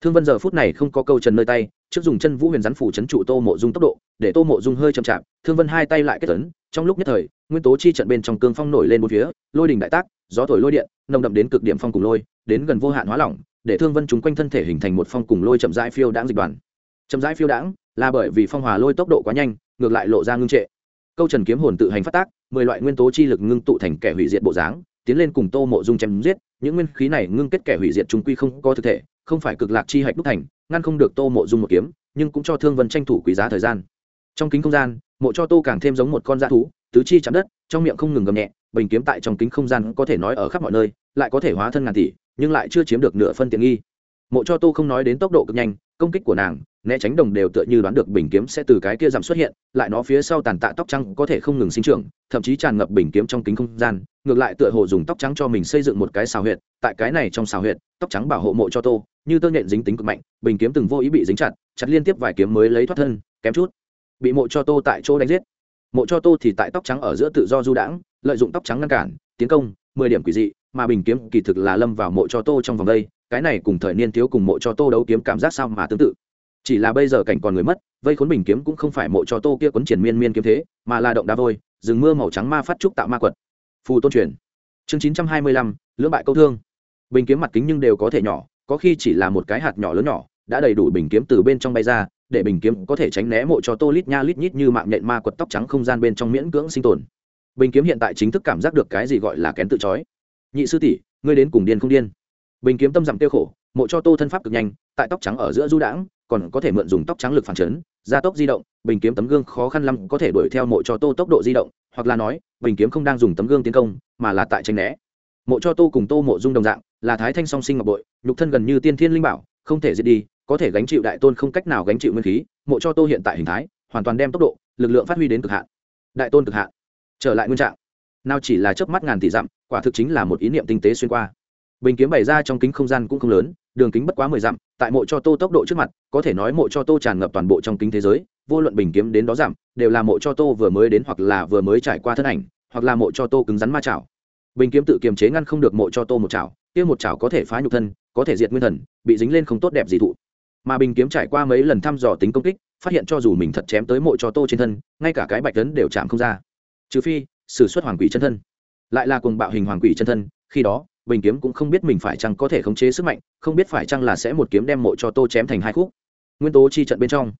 Thương vân giờ phút này không có câu trần nơi tay, trước dùng chân vũ huyền rắn phủ chấn trụ tô mộ dung tốc độ, để tô mộ dung hơi chậm chạp, thương vân hai tay lại kết tấn trong lúc nhất thời, nguyên tố chi trận bên trong cương phong nổi lên một phía, lôi đình đại tác, gió thổi lôi điện, nồng đậm đến cực điểm phong cùng lôi, đến gần vô hạn hóa lỏng, để thương vân chúng quanh thân thể hình thành một phong cùng lôi chậm rãi phiêu đãng dịch đoàn. Chậm rãi phiêu đãng, là bởi vì phong hòa lôi tốc độ quá nhanh, ngược lại lộ ra ngưng trệ câu trần kiếm hồn tự hành phát tác, mười loại nguyên tố chi lực ngưng tụ thành kẻ hủy diệt bộ dáng, tiến lên cùng tô mộ dung chém giết, những nguyên khí này ngưng kết kẻ hủy diệt chúng quy không có thực thể, không phải cực lạc chi hạch đúc thành, ngăn không được tô mộ dung một kiếm, nhưng cũng cho thương vân tranh thủ quý giá thời gian. Trong kính không gian, mộ cho tô càng thêm giống một con dã thú, tứ chi chạm đất, trong miệng không ngừng gầm nhẹ, bình kiếm tại trong kính không gian có thể nói ở khắp mọi nơi, lại có thể hóa thân ngàn tỷ, nhưng lại chưa chiếm được nửa phân tiện nghi. Mộ cho tô không nói đến tốc độ cực nhanh, công kích của nàng né tránh đồng đều tựa như đoán được bình kiếm sẽ từ cái kia giảm xuất hiện, lại nó phía sau tàn tạ tóc trắng có thể không ngừng sinh trưởng, thậm chí tràn ngập bình kiếm trong kính không gian, ngược lại tựa hồ dùng tóc trắng cho mình xây dựng một cái xào huyệt, tại cái này trong xào huyệt, tóc trắng bảo hộ mộ cho tô, như tơ nhện dính tính cực mạnh, bình kiếm từng vô ý bị dính chặt chặt liên tiếp vài kiếm mới lấy thoát thân, kém chút, bị mộ cho tô tại chỗ đánh giết. Mộ cho tô thì tại tóc trắng ở giữa tự do du đãng, lợi dụng tóc trắng ngăn cản, tiến công, mười điểm quỷ dị, mà bình kiếm kỳ thực là lâm vào mộ cho tô trong vòng đây, cái này cùng thời niên thiếu cùng mộ cho tô đấu kiếm cảm giác sao mà tương tự chỉ là bây giờ cảnh còn người mất, vây khốn bình kiếm cũng không phải mộ cho tô kia quấn triển miên miên kiếm thế, mà là động đá vôi, rừng mưa màu trắng ma phát trúc tạo ma quật. Phù tôn truyền. Chương chín trăm hai mươi lăm, lưỡng bại câu thương. Bình kiếm mặt kính nhưng đều có thể nhỏ, có khi chỉ là một cái hạt nhỏ lớn nhỏ, đã đầy đủ bình kiếm từ bên trong bay ra, để bình kiếm có thể tránh né mộ cho tô lít nha lít nhít như mạng nhện ma quật tóc trắng không gian bên trong miễn cưỡng sinh tồn. Bình kiếm hiện tại chính thức cảm giác được cái gì gọi là kén tự chói nhị sư tỷ, ngươi đến cùng điên không điên? Bình kiếm tâm dặm tiêu khổ, mộ cho tô thân pháp cực nhanh, tại tóc trắng ở giữa du đãng còn có thể mượn dùng tóc trắng lực phản chấn, gia tốc di động, bình kiếm tấm gương khó khăn lắm có thể đuổi theo mộ cho tô tốc độ di động, hoặc là nói, bình kiếm không đang dùng tấm gương tiến công, mà là tại tranh né. Mộ cho tô cùng tô mộ dung đồng dạng, là thái thanh song sinh ngọc bội, nhục thân gần như tiên thiên linh bảo, không thể diệt đi, có thể gánh chịu đại tôn không cách nào gánh chịu nguyên khí, mộ cho tô hiện tại hình thái, hoàn toàn đem tốc độ, lực lượng phát huy đến cực hạn. Đại tôn cực hạn. Trở lại nguyên trạng. Nào chỉ là chớp mắt ngàn tỷ dặm, quả thực chính là một ý niệm tinh tế xuyên qua. Bình kiếm bày ra trong kính không gian cũng không lớn đường kính bất quá mười dặm, tại mộ cho tô tốc độ trước mặt, có thể nói mộ cho tô tràn ngập toàn bộ trong kính thế giới, vô luận bình kiếm đến đó giảm, đều là mộ cho tô vừa mới đến hoặc là vừa mới trải qua thân ảnh, hoặc là mộ cho tô cứng rắn ma chảo. Bình kiếm tự kiềm chế ngăn không được mộ cho tô một chảo, kia một chảo có thể phá nhục thân, có thể diệt nguyên thần, bị dính lên không tốt đẹp gì thụ. Mà bình kiếm trải qua mấy lần thăm dò tính công kích, phát hiện cho dù mình thật chém tới mộ cho tô trên thân, ngay cả cái bạch tấn đều chạm không ra. Trừ phi s ử suất hoàng quỷ chân thân. Lại là cuồng bạo hình hoàng quỷ chân thân, khi đó bình kiếm cũng không biết mình phải chăng có thể khống chế sức mạnh, không biết phải chăng là sẽ một kiếm đem mộ cho tô chém thành hai khúc. Nguyên tố chi trận bên trong,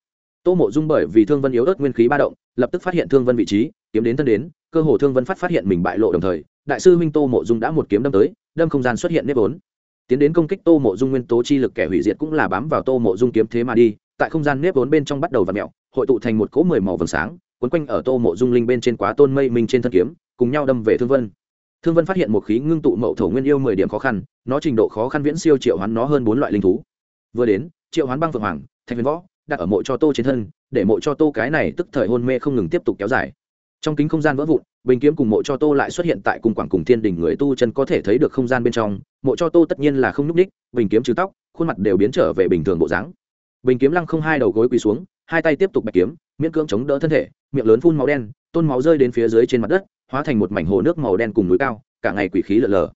tô mộ dung bởi vì thương vân yếu ớt nguyên khí ba động, lập tức phát hiện thương vân vị trí, kiếm đến thân đến, cơ hồ thương vân phát phát hiện mình bại lộ đồng thời, đại sư huynh tô mộ dung đã một kiếm đâm tới, đâm không gian xuất hiện nếp vốn. Tiến đến công kích tô mộ dung nguyên tố chi lực kẻ hủy diệt cũng là bám vào tô mộ dung kiếm thế mà đi, tại không gian nếp vốn bên trong bắt đầu và mẹo hội tụ thành một cỗ mười màu vầng sáng, quấn quanh ở tô mộ dung linh bên trên quá tôn mây minh trên thân kiếm, cùng nhau đâm về thương vân thương vân phát hiện một khí ngưng tụ mậu thổ nguyên yêu mười điểm khó khăn, nó trình độ khó khăn viễn siêu triệu hoán nó hơn bốn loại linh thú. Vừa đến, triệu hoán băng phượng hoàng, thạch huyền võ, đặt ở mộ cho tô trên thân, để mộ cho tô cái này tức thời hôn mê không ngừng tiếp tục kéo dài. Trong kính không gian vỡ vụn, bình kiếm cùng mộ cho tô lại xuất hiện tại cùng quảng cùng thiên đình người tu chân có thể thấy được không gian bên trong, mộ cho tô tất nhiên là không n ú c ních bình kiếm trừ tóc, khuôn mặt đều biến trở về bình thường bộ dáng. Bình kiếm lăng không hai đầu gối quỳ xuống, hai tay tiếp tục bạch kiếm, miễn cưỡng chống đỡ thân thể, miệng lớn phun máu đen, tôn máu rơi đến phía dưới trên mặt đất hóa thành một mảnh hồ nước màu đen cùng núi cao, cả ngày quỷ khí lở lờ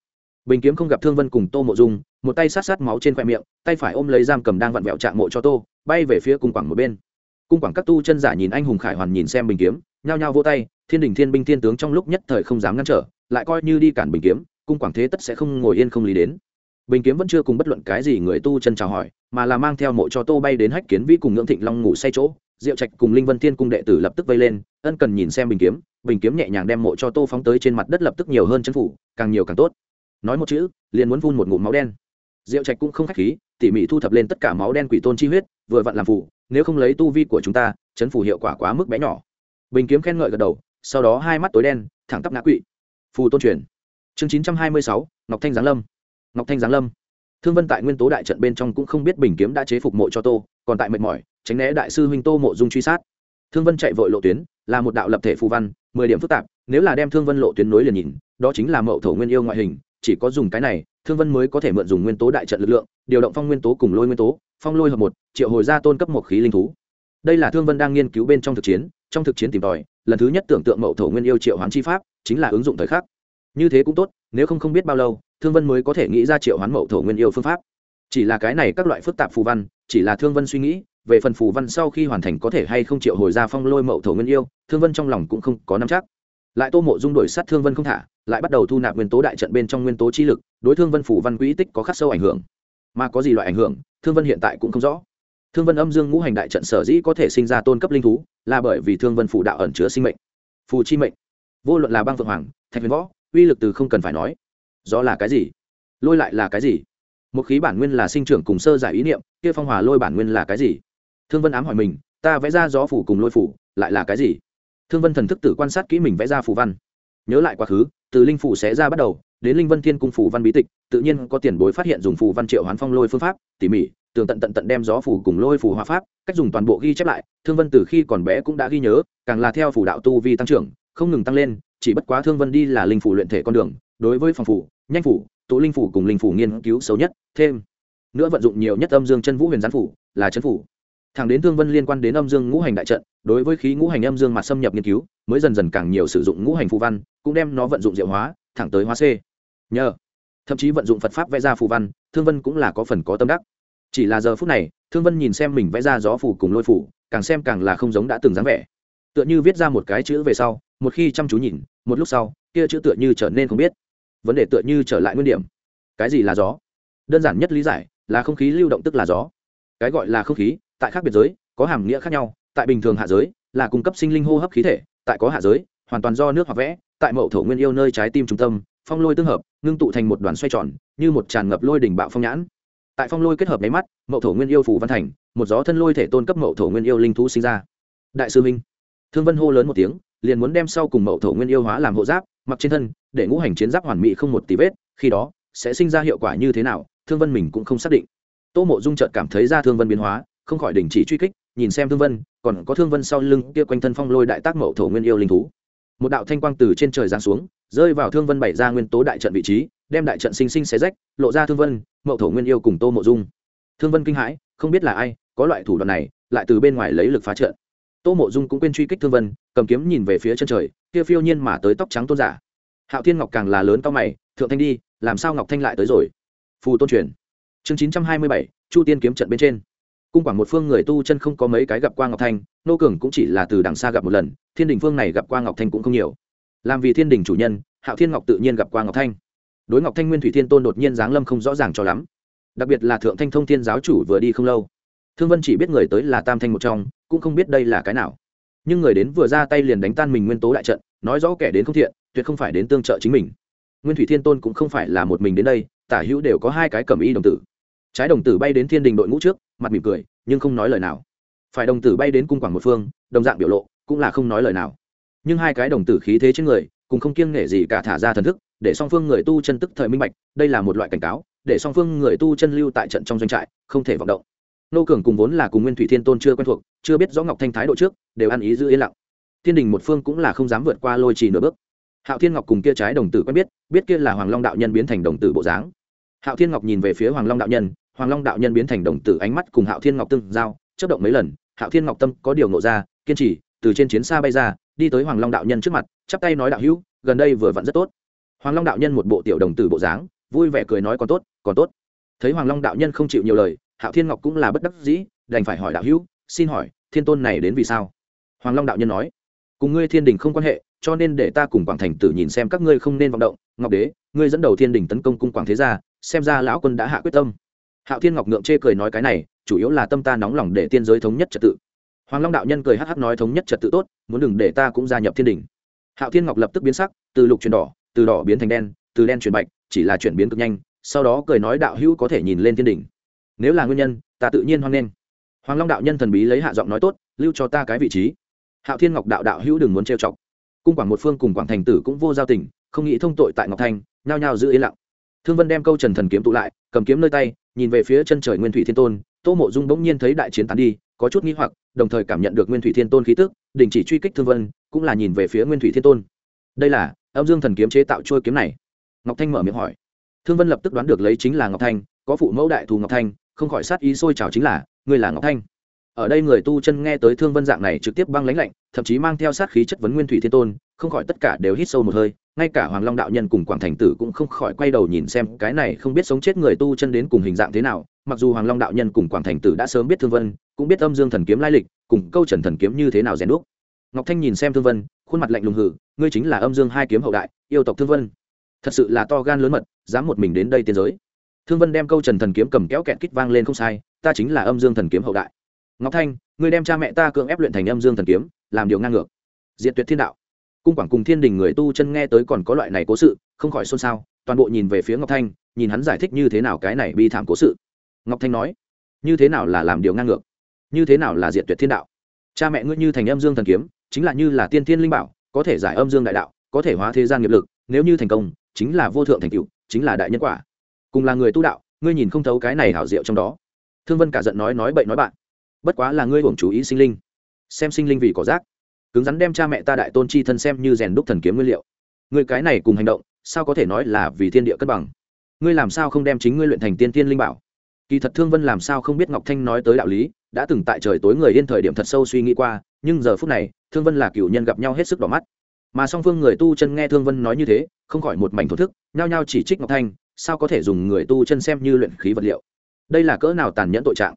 bình kiếm không gặp thương vân cùng tô mộ dung, một tay sát sát máu trên khoe miệng, tay phải ôm lấy giam cầm đang vặn vẹo trạng mộ cho tô, bay về phía cung quảng một bên. Cung quảng các tu chân giả nhìn anh hùng khải hoàn nhìn xem bình kiếm, nhao nhao vô tay, thiên đình thiên binh thiên tướng trong lúc nhất thời không dám ngăn trở, lại coi như đi cản bình kiếm, cung quảng thế tất sẽ không ngồi yên không lý đến. Bình kiếm vẫn chưa cùng bất luận cái gì người tu chân chào hỏi, mà là mang theo mộ cho tô bay đến hách kiến vĩ cùng ngưỡng thịnh long ngủ say chỗ diệu trạch cùng linh vân tiên cung đệ tử lập tức vây lên, ân cần nhìn xem bình kiếm bình kiếm nhẹ nhàng đem mộ cho tô phóng tới trên mặt đất lập tức nhiều hơn chân phủ, càng nhiều càng tốt. Nói một chữ, liền muốn phun một ngụm máu đen. Diệu trạch cũng không khách khí, tỉ mỉ thu thập lên tất cả máu đen quỷ tôn chi huyết, vừa vặn làm phủ nếu không lấy tu vi của chúng ta, chấn phủ hiệu quả quá mức bé nhỏ. Bình kiếm khen ngợi gật đầu, sau đó hai mắt tối đen, thẳng tắp ngã quỵ. Phù tôn truyền. Chương chín trăm hai mươi sáu, ngọc thanh giáng lâm. Ngọc thanh giáng lâm. Thương vân tại nguyên tố đại trận bên trong cũng không biết bình kiếm đã chế phục mộ cho tô, còn tại mệt mỏi tránh né đại sư huynh tô mộ dung truy sát. Thương vân chạy vội lộ tuyến, là một đạo lập thể phù văn, mười điểm phức tạp, nếu là đem thương vân lộ tuyến nối liền nhìn, đó chính là mậu thổ nguyên yêu ngoại hình, chỉ có dùng cái này, thương vân mới có thể mượn dùng nguyên tố đại trận lực lượng, điều động phong nguyên tố cùng lôi nguyên tố, phong lôi hợp một, triệu hồi ra tôn cấp một khí linh thú. Đây là thương vân đang nghiên cứu bên trong thực chiến, trong thực chiến tìm tòi, lần thứ nhất tưởng tượng mậu thổ nguyên yêu triệu hoán chi pháp, chính là ứng dụng thời khắc. Như thế cũng tốt, nếu không không biết bao lâu, thương vân mới có thể nghĩ ra triệu hoán mậu thổ nguyên yêu phương pháp. Chỉ là cái này các loại phức tạp phù văn, chỉ là thương vân suy nghĩ về phần phù văn sau khi hoàn thành có thể hay không triệu hồi ra phong lôi mậu thổ nguyên yêu, thương vân trong lòng cũng không có nắm chắc. Lại tô mộ dung đổi sát thương vân không thả, lại bắt đầu thu nạp nguyên tố đại trận bên trong nguyên tố chi lực, đối thương vân phủ văn quỹ tích có khắc sâu ảnh hưởng. Mà có gì loại ảnh hưởng, thương vân hiện tại cũng không rõ. Thương vân âm dương ngũ hành đại trận sở dĩ có thể sinh ra tôn cấp linh thú, là bởi vì thương vân phủ đạo ẩn chứa sinh mệnh. Phù chi mệnh. Vô luận là băng phượng hoàng, thạch huyền võ, uy lực từ không cần phải nói. Do là cái gì? Lôi lại là cái gì? Một khí bản nguyên là sinh trưởng cùng sơ giải ý niệm, kia phong hòa lôi bản nguyên là cái gì? Thương vân ám hỏi mình, ta vẽ ra gió phủ cùng lôi phủ, lại là cái gì? Thương vân thần thức tử quan sát kỹ mình vẽ ra phù văn. Nhớ lại quá khứ, từ linh phủ sẽ ra bắt đầu, đến linh vân thiên cung phủ văn bí tịch, tự nhiên có tiền bối phát hiện dùng phù văn triệu hoán phong lôi phương pháp, tỉ mỉ, tường tận tận tận đem gió phủ cùng lôi phủ hóa pháp, cách dùng toàn bộ ghi chép lại, thương vân từ khi còn bé cũng đã ghi nhớ, càng là theo phủ đạo tu vi tăng trưởng, không ngừng tăng lên, chỉ bất quá thương vân đi là linh phủ luyện thể con đường, đối với phòng phủ, nhanh phủ, tụ linh phủ cùng linh phủ nghiên cứu xấu nhất, thêm, nữa vận dụng nhiều nhất âm dương chân vũ huyền gián phủ, là chân phủ thẳng đến thương vân liên quan đến âm dương ngũ hành đại trận, đối với khí ngũ hành âm dương mặt xâm nhập nghiên cứu, mới dần dần càng nhiều sử dụng ngũ hành phù văn, cũng đem nó vận dụng diệu hóa, thẳng tới hóa c. Nhờ. Thậm chí vận dụng phật pháp vẽ ra phù văn, thương vân cũng là có phần có tâm đắc. Chỉ là giờ phút này, thương vân nhìn xem mình vẽ ra gió phù cùng lôi phù, càng xem càng là không giống đã từng dáng vẻ. Tựa như viết ra một cái chữ về sau, một khi chăm chú nhìn, một lúc sau, kia chữ tựa như trở nên không biết. Vấn đề tựa như trở lại nguyên điểm. Cái gì là gió? Đơn giản nhất lý giải là không khí lưu động tức là gió. Cái gọi là không khí tại khác biệt giới, có hàm nghĩa khác nhau, tại bình thường hạ giới là cung cấp sinh linh hô hấp khí thể, tại có hạ giới, hoàn toàn do nước hoặc vẽ, tại mậu thổ nguyên yêu nơi trái tim trung tâm, phong lôi tương hợp, ngưng tụ thành một đoàn xoay tròn, như một tràn ngập lôi đỉnh bạo phong nhãn. Tại phong lôi kết hợp máy mắt, mậu thổ nguyên yêu phủ văn thành, một gió thân lôi thể tôn cấp mậu thổ nguyên yêu linh thú sinh ra. Đại sư minh, thương vân hô lớn một tiếng, liền muốn đem sau cùng mậu thổ nguyên yêu hóa làm hộ giáp, mặc trên thân, để ngũ hành chiến giáp hoàn mỹ không một tí vết, khi đó, sẽ sinh ra hiệu quả như thế nào, thương vân mình cũng không xác định. Tô mộ dung trợt cảm thấy ra thương vân biến hóa không khỏi đình chỉ truy kích, nhìn xem thương vân, còn có thương vân sau lưng kia quanh thân phong lôi đại tác mậu thổ nguyên yêu linh thú. Một đạo thanh quang từ trên trời giáng xuống, rơi vào thương vân bảy ra nguyên tố đại trận vị trí, đem đại trận sinh sinh xé rách, lộ ra thương vân, mậu thổ nguyên yêu cùng tô mộ dung. Thương vân kinh hãi, không biết là ai, có loại thủ đoạn này, lại từ bên ngoài lấy lực phá trận. Tô mộ dung cũng quên truy kích thương vân, cầm kiếm nhìn về phía chân trời, kia phiêu nhiên mà tới tóc trắng tôn giả. Hạo thiên ngọc càng là lớn cao mày, thượng thanh đi, làm sao ngọc thanh lại tới rồi? Phù tôn truyền. Chương chín trăm hai mươi bảy, chu tiên kiếm trận bên trên cung quảng một phương người tu chân không có mấy cái gặp qua ngọc thanh, nô cường cũng chỉ là từ đằng xa gặp một lần, thiên đình phương này gặp qua ngọc thanh cũng không nhiều. Làm vì thiên đình chủ nhân, hạo thiên ngọc tự nhiên gặp qua ngọc thanh. Đối ngọc thanh nguyên thủy thiên tôn đột nhiên giáng lâm không rõ ràng cho lắm. Đặc biệt là thượng thanh thông thiên giáo chủ vừa đi không lâu. Thương vân chỉ biết người tới là tam thanh một trong, cũng không biết đây là cái nào. Nhưng người đến vừa ra tay liền đánh tan mình nguyên tố đại trận, nói rõ kẻ đến không thiện, tuyệt không phải đến tương trợ chính mình. Nguyên thủy thiên tôn cũng không phải là một mình đến đây, tả hữu đều có hai cái cầm y đồng tử. Trái đồng tử bay đến thiên đình đội ngũ trước mặt mỉm cười, nhưng không nói lời nào. Phải đồng tử bay đến cung quảng một phương, đồng dạng biểu lộ, cũng là không nói lời nào. Nhưng hai cái đồng tử khí thế trên người cùng không kiêng nể gì cả thả ra thần thức, để song phương người tu chân tức thời minh bạch, đây là một loại cảnh cáo, để song phương người tu chân lưu tại trận trong doanh trại, không thể vọng động. Nô cường cùng vốn là cùng nguyên thủy thiên tôn chưa quen thuộc, chưa biết rõ ngọc thanh thái độ trước, đều ăn ý giữ yên lặng. Thiên đình một phương cũng là không dám vượt qua lôi trì nửa bước. Hạo thiên ngọc cùng kia trái đồng tử quen biết biết kia là hoàng long đạo nhân biến thành đồng tử bộ dáng. Hạo thiên ngọc nhìn về phía hoàng long đạo nhân hoàng long đạo nhân biến thành đồng tử ánh mắt cùng hạo thiên ngọc tương giao chất động mấy lần, hạo thiên ngọc tâm có điều nộ ra, kiên trì, từ trên chiến xa bay ra, đi tới hoàng long đạo nhân trước mặt, chắp tay nói đạo hữu, gần đây vừa vặn rất tốt. Hoàng long đạo nhân một bộ tiểu đồng tử bộ dáng, vui vẻ cười nói còn tốt còn tốt. Thấy hoàng long đạo nhân không chịu nhiều lời, hạo thiên ngọc cũng là bất đắc dĩ, đành phải hỏi đạo hữu, xin hỏi, thiên tôn này đến vì sao? Hoàng long đạo nhân nói, cùng ngươi thiên đình không quan hệ, cho nên để ta cùng quảng thành tử nhìn xem các ngươi không nên vọng động. Ngọc đế, ngươi dẫn đầu thiên đình tấn công cung quảng thế gia, xem ra lão quân đã hạ quyết tâm hạo thiên ngọc ngượng chê cười nói cái này, chủ yếu là tâm ta nóng lòng để tiên giới thống nhất trật tự. Hoàng long đạo nhân cười hắc hắc nói thống nhất trật tự tốt, muốn đừng để ta cũng gia nhập thiên đình. Hạo thiên ngọc lập tức biến sắc, từ lục chuyển đỏ, từ đỏ biến thành đen, từ đen chuyển bạch, chỉ là chuyển biến cực nhanh, sau đó cười nói đạo hữu có thể nhìn lên thiên đình. Nếu là nguyên nhân, ta tự nhiên hoan nghênh. Hoàng long đạo nhân thần bí lấy hạ giọng nói tốt, lưu cho ta cái vị trí. Hạo thiên ngọc đạo đạo hữu đừng muốn trêu chọc. Cung quảng một phương cùng quảng thành tử cũng vô giao tình, không nghĩ thông tội tại ngọc thanh, nhao nhao giữ yên lặng thương vân đem câu trần thần kiếm tụ lại, cầm kiếm nơi tay, nhìn về phía chân trời nguyên thủy thiên tôn, tô mộ dung bỗng nhiên thấy đại chiến tán đi, có chút nghi hoặc, đồng thời cảm nhận được nguyên thủy thiên tôn khí tức, đình chỉ truy kích thương vân, cũng là nhìn về phía nguyên thủy thiên tôn. Đây là, âm dương thần kiếm chế tạo trôi kiếm này. Ngọc thanh mở miệng hỏi. Thương vân lập tức đoán được lấy chính là ngọc thanh, có phụ mẫu đại thù ngọc thanh, không khỏi sát ý sôi trào chính là, người là ngọc thanh ở đây người tu chân nghe tới thương vân dạng này trực tiếp băng lãnh lạnh, thậm chí mang theo sát khí chất vấn nguyên thủy thiên tôn, không khỏi tất cả đều hít sâu một hơi, ngay cả hoàng long đạo nhân cùng quảng thành tử cũng không khỏi quay đầu nhìn xem, cái này không biết sống chết người tu chân đến cùng hình dạng thế nào, mặc dù hoàng long đạo nhân cùng quảng thành tử đã sớm biết thương vân, cũng biết âm dương thần kiếm lai lịch, cùng câu trần thần kiếm như thế nào rèn đúc. Ngọc thanh nhìn xem thương vân, khuôn mặt lạnh lùng hử, ngươi chính là âm dương hai kiếm hậu đại, yêu tộc thương vân. Thật sự là to gan lớn mật, dám một mình đến đây tiên giới. Thương vân đem câu trần thần kiếm cầm kéo kẹt kích vang lên không sai, ta chính là âm dương thần kiếm hậu đại ngọc thanh, ngươi đem cha mẹ ta cưỡng ép luyện thành âm dương thần kiếm, làm điều ngang ngược. Diện tuyệt thiên đạo. Cung quảng cùng thiên đình người tu chân nghe tới còn có loại này cố sự, không khỏi xôn xao, toàn bộ nhìn về phía ngọc thanh, nhìn hắn giải thích như thế nào cái này bi thảm cố sự. Ngọc thanh nói, như thế nào là làm điều ngang ngược? Như thế nào là diện tuyệt thiên đạo? Cha mẹ ngươi như thành âm dương thần kiếm, chính là như là tiên thiên linh bảo, có thể giải âm dương đại đạo, có thể hóa thế gian nghiệp lực, nếu như thành công, chính là vô thượng thành cựu chính là đại nhân quả. Cùng là người tu đạo, ngươi nhìn không thấu cái này hảo diệu trong đó. Thương vân cả giận nói nói bậy nói bạn bất quá là ngươi hưởng chú ý sinh linh. Xem sinh linh vì cỏ rác. Cứng rắn đem cha mẹ ta đại tôn chi thân xem như rèn đúc thần kiếm nguyên liệu. Ngươi cái này cùng hành động, sao có thể nói là vì thiên địa cân bằng? Ngươi làm sao không đem chính ngươi luyện thành tiên tiên linh bảo? Kỳ thật thương vân làm sao không biết ngọc thanh nói tới đạo lý, đã từng tại trời tối người yên thời điểm thật sâu suy nghĩ qua, nhưng giờ phút này, thương vân là cựu nhân gặp nhau hết sức đỏ mắt. Mà song phương người tu chân nghe thương vân nói như thế, không khỏi một mảnh thổ thức, nhao nhao chỉ trích ngọc thanh, sao có thể dùng người tu chân xem như luyện khí vật liệu? Đây là cỡ nào tàn nhẫn tội trạng?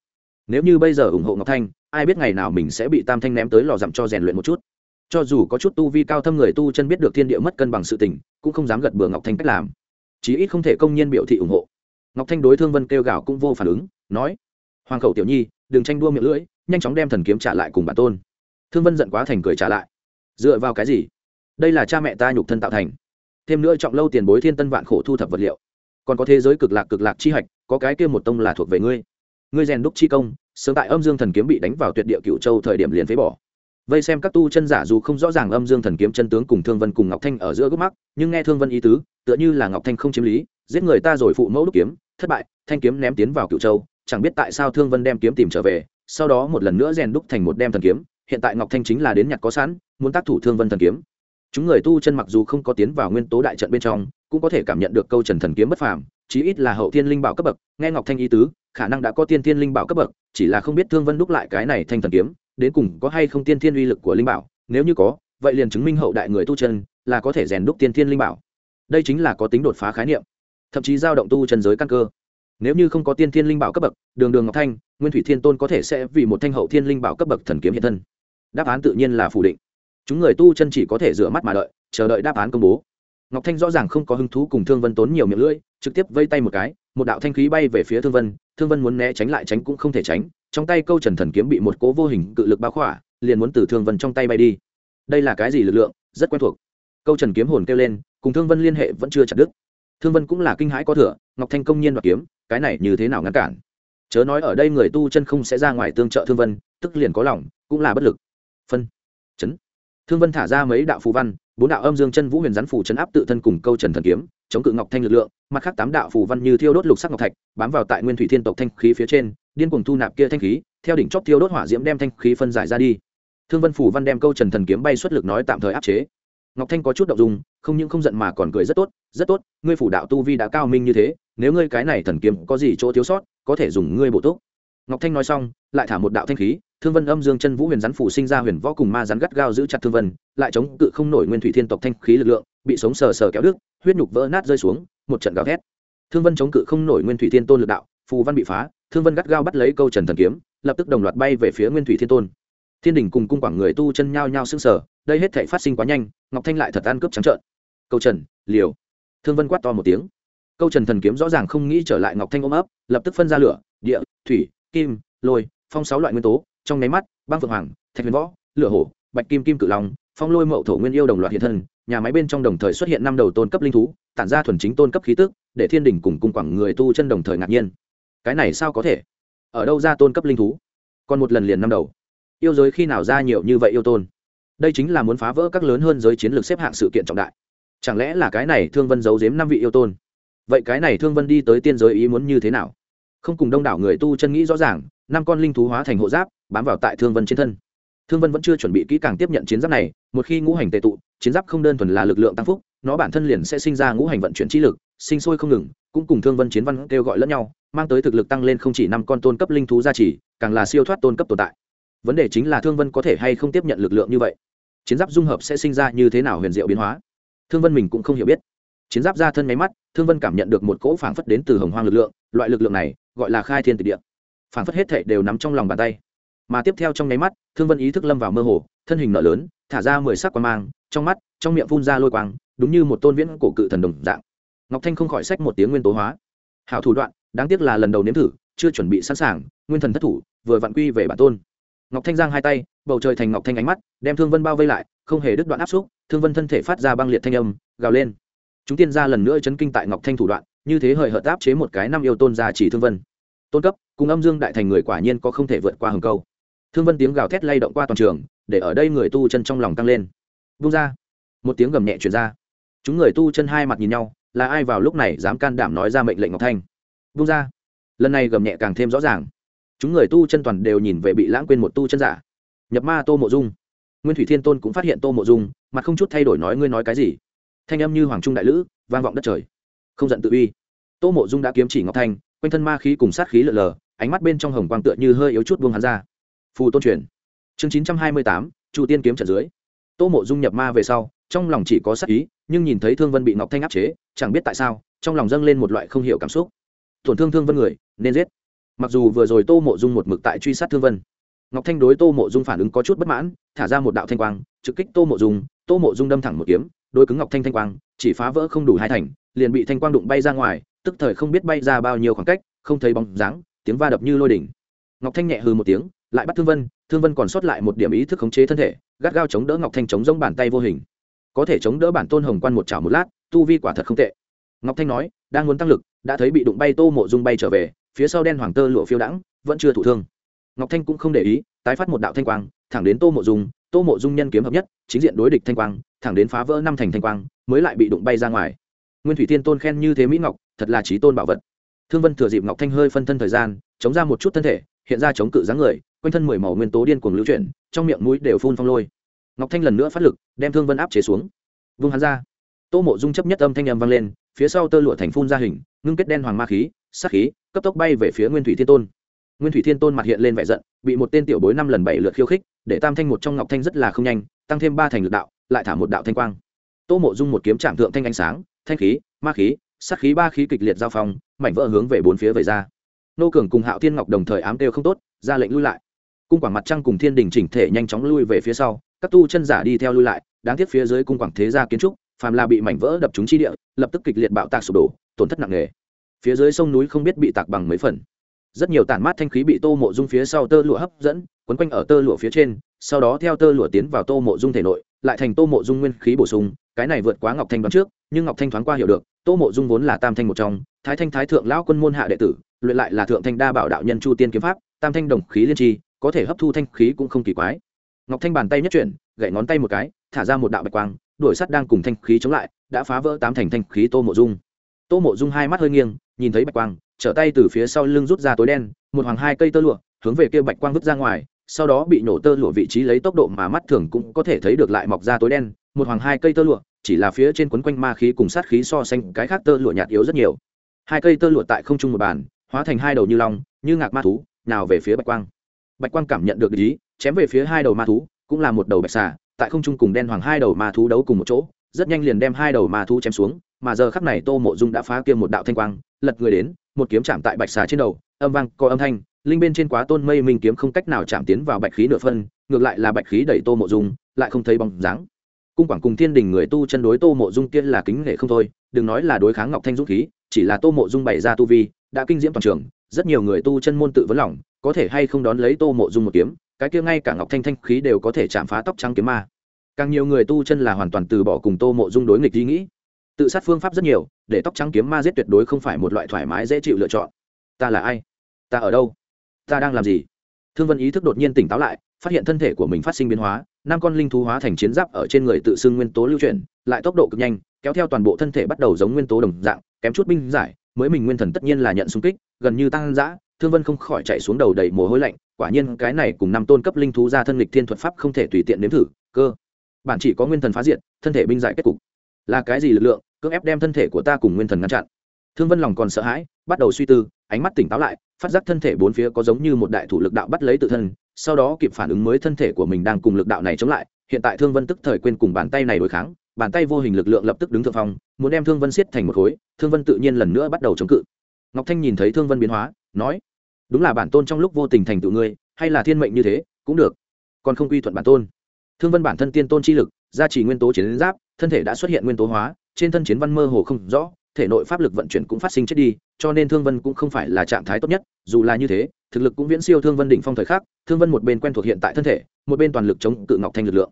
Nếu như bây giờ ủng hộ ngọc thanh, ai biết ngày nào mình sẽ bị tam thanh ném tới lò dặm cho rèn luyện một chút. Cho dù có chút tu vi cao thâm người tu chân biết được thiên địa mất cân bằng sự tình, cũng không dám gật bừa ngọc thanh cách làm. Chí ít không thể công nhiên biểu thị ủng hộ. Ngọc thanh đối thương vân kêu gào cũng vô phản ứng, nói, hoàng khẩu tiểu nhi, đừng tranh đua miệng lưỡi, nhanh chóng đem thần kiếm trả lại cùng bản tôn. Thương vân giận quá thành cười trả lại, dựa vào cái gì? Đây là cha mẹ ta nhục thân tạo thành. Thêm nữa trọng lâu tiền bối thiên tân vạn khổ thu thập vật liệu. Còn có thế giới cực lạc cực lạc chi hạch, có cái kia một tông là thuộc về ngươi ngươi rèn đúc chi công, sớm tại âm dương thần kiếm bị đánh vào tuyệt địa cựu châu thời điểm liền phế bỏ. Vây xem các tu chân giả dù không rõ ràng âm dương thần kiếm chân tướng cùng thương vân cùng ngọc thanh ở giữa gốc mắc nhưng nghe thương vân ý tứ, tựa như là ngọc thanh không chiếm lý, giết người ta rồi phụ mẫu đúc kiếm, thất bại, thanh kiếm ném tiến vào cựu châu, chẳng biết tại sao thương vân đem kiếm tìm trở về, sau đó một lần nữa rèn đúc thành một đem thần kiếm, hiện tại ngọc thanh chính là đến nhặt có sẵn, muốn tác thủ thương vân thần kiếm. Chúng người tu chân mặc dù không có tiến vào nguyên tố đại trận bên trong, cũng có thể cảm nhận được câu trần thần kiếm bất phàm, chí ít là hậu thiên linh bảo cấp bậc, nghe ngọc thanh ý tứ khả năng đã có tiên thiên linh bảo cấp bậc, chỉ là không biết thương vân đúc lại cái này thanh thần kiếm, đến cùng có hay không tiên thiên uy lực của linh bảo, nếu như có, vậy liền chứng minh hậu đại người tu chân là có thể rèn đúc tiên thiên linh bảo. Đây chính là có tính đột phá khái niệm, thậm chí giao động tu chân giới căn cơ. Nếu như không có tiên thiên linh bảo cấp bậc, đường đường ngọc thanh, nguyên thủy thiên tôn có thể sẽ vì một thanh hậu thiên linh bảo cấp bậc thần kiếm hiện thân. Đáp án tự nhiên là phủ định. Chúng người tu chân chỉ có thể rửa mắt mà đợi, chờ đợi đáp án công bố. Ngọc thanh rõ ràng không có hứng thú cùng thương vân tốn nhiều miệng lưỡi, trực tiếp vây tay một cái, một đạo thanh khí bay về phía thương vân thương vân muốn né tránh lại tránh cũng không thể tránh, trong tay câu trần thần kiếm bị một cố vô hình cự lực bao khỏa, liền muốn từ thương vân trong tay bay đi. Đây là cái gì lực lượng, rất quen thuộc. Câu trần kiếm hồn kêu lên, cùng thương vân liên hệ vẫn chưa chặt đứt. Thương vân cũng là kinh hãi có thừa, ngọc thanh công nhiên đoạt kiếm, cái này như thế nào ngăn cản? Chớ nói ở đây người tu chân không sẽ ra ngoài tương trợ thương vân, tức liền có lòng, cũng là bất lực. Phân, chấn. Thương vân thả ra mấy đạo phù văn, bốn đạo âm dương chân vũ huyền rắn phù chấn áp tự thân cùng câu trần thần kiếm chống cự ngọc thanh lực lượng, mặt khác tám đạo phù văn như thiêu đốt lục sắc ngọc thạch, bám vào tại nguyên thủy thiên tộc thanh khí phía trên, điên cuồng thu nạp kia thanh khí, theo đỉnh chóp thiêu đốt hỏa diễm đem thanh khí phân giải ra đi. Thương vân phù văn đem câu trần thần kiếm bay xuất lực nói tạm thời áp chế. Ngọc thanh có chút động dung, không những không giận mà còn cười rất tốt rất tốt, ngươi phủ đạo tu vi đã cao minh như thế, nếu ngươi cái này thần kiếm có gì chỗ thiếu sót, có thể dùng ngươi bổ túc. Ngọc thanh nói xong, lại thả một đạo thanh khí, thương vân âm dương chân vũ huyền rắn phủ sinh ra huyền võ cùng ma rắn gắt gao giữ chặt thương vân, lại chống cự không nổi nguyên thủy thiên tộc thanh khí lực lượng, bị sống sờ sờ kéo đứt huyết nhục vỡ nát rơi xuống, một trận gào thét. Thương vân chống cự không nổi nguyên thủy thiên tôn lực đạo, phù văn bị phá, thương vân gắt gao bắt lấy câu trần thần kiếm, lập tức đồng loạt bay về phía nguyên thủy thiên tôn. Thiên đình cùng cung quảng người tu chân nhao nhao xưng sở đây hết thể phát sinh quá nhanh, ngọc thanh lại thật ăn cướp trắng trợn. Câu trần, liều. Thương vân quát to một tiếng. Câu trần thần kiếm rõ ràng không nghĩ trở lại ngọc thanh ôm ấp, lập tức phân ra lửa, địa, thủy, kim, lôi, phong sáu loại nguyên tố, trong nháy mắt, băng phượng hoàng, thạch huyền võ, lửa hổ, bạch kim kim cự long, phong lôi mậu thổ nguyên yêu đồng loạt hiện thân nhà máy bên trong đồng thời xuất hiện năm đầu tôn cấp linh thú, tản ra thuần chính tôn cấp khí tức, để thiên đình cùng cung quẳng người tu chân đồng thời ngạc nhiên. Cái này sao có thể? Ở đâu ra tôn cấp linh thú? Còn một lần liền năm đầu. Yêu giới khi nào ra nhiều như vậy yêu tôn? Đây chính là muốn phá vỡ các lớn hơn giới chiến lược xếp hạng sự kiện trọng đại. Chẳng lẽ là cái này thương vân giấu giếm năm vị yêu tôn? Vậy cái này thương vân đi tới tiên giới ý muốn như thế nào? Không cùng đông đảo người tu chân nghĩ rõ ràng, năm con linh thú hóa thành hộ giáp, bám vào tại thương vân trên thân. Thương vân vẫn chưa chuẩn bị kỹ càng tiếp nhận chiến giáp này, một khi ngũ hành tệ tụ chiến giáp không đơn thuần là lực lượng tăng phúc, nó bản thân liền sẽ sinh ra ngũ hành vận chuyển trí lực, sinh sôi không ngừng, cũng cùng thương vân chiến văn kêu gọi lẫn nhau, mang tới thực lực tăng lên không chỉ năm con tôn cấp linh thú gia trì, càng là siêu thoát tôn cấp tồn tại. Vấn đề chính là thương vân có thể hay không tiếp nhận lực lượng như vậy? Chiến giáp dung hợp sẽ sinh ra như thế nào huyền diệu biến hóa? Thương vân mình cũng không hiểu biết. Chiến giáp ra thân máy mắt, thương vân cảm nhận được một cỗ phảng phất đến từ hồng hoang lực lượng, loại lực lượng này gọi là khai thiên tịch địa. Phảng phất hết thệ đều nắm trong lòng bàn tay. Mà tiếp theo trong nháy mắt, thương vân ý thức lâm vào mơ hồ, thân hình nợ lớn, thả ra mười sắc quan mang trong mắt, trong miệng phun ra lôi quang, đúng như một tôn viễn cổ cự thần đồng dạng. Ngọc thanh không khỏi sách một tiếng nguyên tố hóa. Hảo thủ đoạn, đáng tiếc là lần đầu nếm thử, chưa chuẩn bị sẵn sàng, nguyên thần thất thủ, vừa vặn quy về bản tôn. Ngọc thanh giang hai tay, bầu trời thành ngọc thanh ánh mắt, đem thương vân bao vây lại, không hề đứt đoạn áp xúc, thương vân thân thể phát ra băng liệt thanh âm, gào lên. Chúng tiên ra lần nữa chấn kinh tại ngọc thanh thủ đoạn, như thế hời hợt áp chế một cái năm yêu tôn gia chỉ thương vân. Tôn cấp, cùng âm dương đại thành người quả nhiên có không thể vượt qua hầm câu. Thương vân tiếng gào thét lay động qua toàn trường, để ở đây người tu chân trong lòng tăng lên vung ra. Một tiếng gầm nhẹ chuyển ra. Chúng người tu chân hai mặt nhìn nhau, là ai vào lúc này dám can đảm nói ra mệnh lệnh ngọc thanh? Vung ra. Lần này gầm nhẹ càng thêm rõ ràng. Chúng người tu chân toàn đều nhìn về bị lãng quên một tu chân giả. Nhập ma tô mộ dung. Nguyên thủy thiên tôn cũng phát hiện tô mộ dung, mặt không chút thay đổi nói ngươi nói cái gì? Thanh âm như hoàng trung đại lữ, vang vọng đất trời. Không giận tự uy. Tô mộ dung đã kiếm chỉ ngọc thanh, quanh thân ma khí cùng sát khí lợn lờ, ánh mắt bên trong hồng quang tựa như hơi yếu chút buông hắn ra. Phù tôn truyền. Chương chín trăm hai mươi tám, chu tiên kiếm trận dưới tô mộ dung nhập ma về sau, trong lòng chỉ có sát ý, nhưng nhìn thấy thương vân bị ngọc thanh áp chế, chẳng biết tại sao, trong lòng dâng lên một loại không hiểu cảm xúc. Tổn thương thương vân người, nên giết. Mặc dù vừa rồi tô mộ dung một mực tại truy sát thương vân, ngọc thanh đối tô mộ dung phản ứng có chút bất mãn, thả ra một đạo thanh quang, trực kích tô mộ dung, tô mộ dung đâm thẳng một kiếm đôi cứng ngọc thanh thanh quang, chỉ phá vỡ không đủ hai thành, liền bị thanh quang đụng bay ra ngoài, tức thời không biết bay ra bao nhiêu khoảng cách, không thấy bóng dáng, tiếng va đập như lôi đỉnh. Ngọc thanh nhẹ hư một tiếng, lại bắt thương vân thương vân còn sót lại một điểm ý thức khống chế thân thể gắt gao chống đỡ ngọc thanh chống giống bàn tay vô hình. Có thể chống đỡ bản tôn hồng quan một chảo một lát, tu vi quả thật không tệ. Ngọc thanh nói, đang muốn tăng lực, đã thấy bị đụng bay tô mộ dung bay trở về, phía sau đen hoàng tơ lụa phiêu đãng, vẫn chưa thụ thương. Ngọc thanh cũng không để ý, tái phát một đạo thanh quang, thẳng đến tô mộ dung, tô mộ dung nhân kiếm hợp nhất, chính diện đối địch thanh quang, thẳng đến phá vỡ năm thành thanh quang, mới lại bị đụng bay ra ngoài. Nguyên thủy tiên tôn khen như thế mỹ ngọc, thật là trí tôn bảo vật. Thương vân thừa dịp ngọc thanh hơi phân thân thời gian, chống ra một chút thân thể hiện ra chống cự dáng người, quanh thân mười màu nguyên tố điên cuồng lưu chuyển, trong miệng mũi đều phun phong lôi. Ngọc thanh lần nữa phát lực, đem thương vân áp chế xuống. Vung hắn ra. Tô mộ dung chấp nhất âm thanh âm vang lên, phía sau tơ lụa thành phun ra hình, ngưng kết đen hoàng ma khí, sát khí, cấp tốc bay về phía nguyên thủy thiên tôn. Nguyên thủy thiên tôn mặt hiện lên vẻ giận, bị một tên tiểu bối năm lần bảy lượt khiêu khích, để tam thanh một trong ngọc thanh rất là không nhanh, tăng thêm ba thành lực đạo, lại thả một đạo thanh quang. Tô mộ dung một kiếm chạm thượng thanh ánh sáng, thanh khí, ma khí, sát khí ba khí kịch liệt giao phong, mảnh vỡ hướng về bốn phía về ra nô cường cùng hạo thiên ngọc đồng thời ám kêu không tốt, ra lệnh lui lại. Cung quảng mặt trăng cùng thiên đình chỉnh thể nhanh chóng lui về phía sau, các tu chân giả đi theo lui lại, đáng tiếc phía dưới cung quảng thế gia kiến trúc, phàm là bị mảnh vỡ đập trúng chi địa, lập tức kịch liệt bạo tạc sụp đổ, tổn thất nặng nề. Phía dưới sông núi không biết bị tạc bằng mấy phần. Rất nhiều tản mát thanh khí bị tô mộ dung phía sau tơ lụa hấp dẫn, quấn quanh ở tơ lụa phía trên, sau đó theo tơ lụa tiến vào tô mộ dung thể nội, lại thành tô mộ dung nguyên khí bổ sung, cái này vượt quá ngọc thanh đoán trước, nhưng ngọc thanh thoáng qua hiểu được, tô mộ dung vốn là tam thanh một trong, thái thanh thái thượng lão quân môn hạ đệ tử luyện lại là thượng thanh đa bảo đạo nhân chu tiên kiếm pháp, tam thanh đồng khí liên tri, có thể hấp thu thanh khí cũng không kỳ quái. Ngọc thanh bàn tay nhất chuyển, gậy ngón tay một cái, thả ra một đạo bạch quang, đuổi sắt đang cùng thanh khí chống lại, đã phá vỡ tám thành thanh khí tô mộ dung. Tô mộ dung hai mắt hơi nghiêng, nhìn thấy bạch quang, trở tay từ phía sau lưng rút ra tối đen, một hoàng hai cây tơ lụa, hướng về kia bạch quang vứt ra ngoài, sau đó bị nổ tơ lụa vị trí lấy tốc độ mà mắt thường cũng có thể thấy được lại mọc ra tối đen, một hoàng hai cây tơ lụa, chỉ là phía trên quấn quanh ma khí cùng sát khí so sánh, cái khác tơ lụa nhạt yếu rất nhiều. Hai cây tơ lụa tại không trung một bàn hóa thành hai đầu như long, như ngạc ma thú, nào về phía bạch quang. Bạch quang cảm nhận được ý, chém về phía hai đầu ma thú, cũng là một đầu bạch xà, tại không trung cùng đen hoàng hai đầu ma thú đấu cùng một chỗ, rất nhanh liền đem hai đầu ma thú chém xuống, mà giờ khắc này tô mộ dung đã phá kia một đạo thanh quang, lật người đến, một kiếm chạm tại bạch xà trên đầu, âm vang, có âm thanh, linh bên trên quá tôn mây minh kiếm không cách nào chạm tiến vào bạch khí nửa phân, ngược lại là bạch khí đẩy tô mộ dung, lại không thấy bóng dáng. Cung quảng cùng thiên đình người tu chân đối tô mộ dung kia là kính nể không thôi, đừng nói là đối kháng ngọc thanh dũng khí, chỉ là tô mộ dung bày ra tu vi đã kinh diễm toàn trường, rất nhiều người tu chân môn tự vấn lòng, có thể hay không đón lấy tô mộ dung một kiếm, cái kia ngay cả ngọc thanh thanh khí đều có thể chạm phá tóc trắng kiếm ma. Càng nhiều người tu chân là hoàn toàn từ bỏ cùng tô mộ dung đối nghịch ý nghĩ. Tự sát phương pháp rất nhiều, để tóc trắng kiếm ma giết tuyệt đối không phải một loại thoải mái dễ chịu lựa chọn. Ta là ai? Ta ở đâu? Ta đang làm gì? Thương vân ý thức đột nhiên tỉnh táo lại, phát hiện thân thể của mình phát sinh biến hóa, năm con linh thú hóa thành chiến giáp ở trên người tự xưng nguyên tố lưu chuyển, lại tốc độ cực nhanh, kéo theo toàn bộ thân thể bắt đầu giống nguyên tố đồng dạng, kém chút binh giải mới mình nguyên thần tất nhiên là nhận xung kích, gần như tăng dã, thương vân không khỏi chạy xuống đầu đầy mồ hôi lạnh, quả nhiên cái này cùng năm tôn cấp linh thú ra thân lịch thiên thuật pháp không thể tùy tiện nếm thử, cơ. Bản chỉ có nguyên thần phá diện thân thể binh giải kết cục. Là cái gì lực lượng, cưỡng ép đem thân thể của ta cùng nguyên thần ngăn chặn? Thương vân lòng còn sợ hãi, bắt đầu suy tư, ánh mắt tỉnh táo lại, phát giác thân thể bốn phía có giống như một đại thủ lực đạo bắt lấy tự thân, sau đó kịp phản ứng mới thân thể của mình đang cùng lực đạo này chống lại, hiện tại thương vân tức thời quên cùng bàn tay này đối kháng bàn tay vô hình lực lượng lập tức đứng thượng phong, muốn đem thương vân siết thành một khối, thương vân tự nhiên lần nữa bắt đầu chống cự. Ngọc thanh nhìn thấy thương vân biến hóa, nói, đúng là bản tôn trong lúc vô tình thành tựu ngươi, hay là thiên mệnh như thế, cũng được. Còn không quy thuận bản tôn. Thương vân bản thân tiên tôn chi lực, gia trì nguyên tố chiến giáp, thân thể đã xuất hiện nguyên tố hóa, trên thân chiến văn mơ hồ không rõ, thể nội pháp lực vận chuyển cũng phát sinh chết đi, cho nên thương vân cũng không phải là trạng thái tốt nhất, dù là như thế, thực lực cũng viễn siêu thương vân đỉnh phong thời khắc, thương vân một bên quen thuộc hiện tại thân thể, một bên toàn lực chống cự ngọc thanh lực lượng.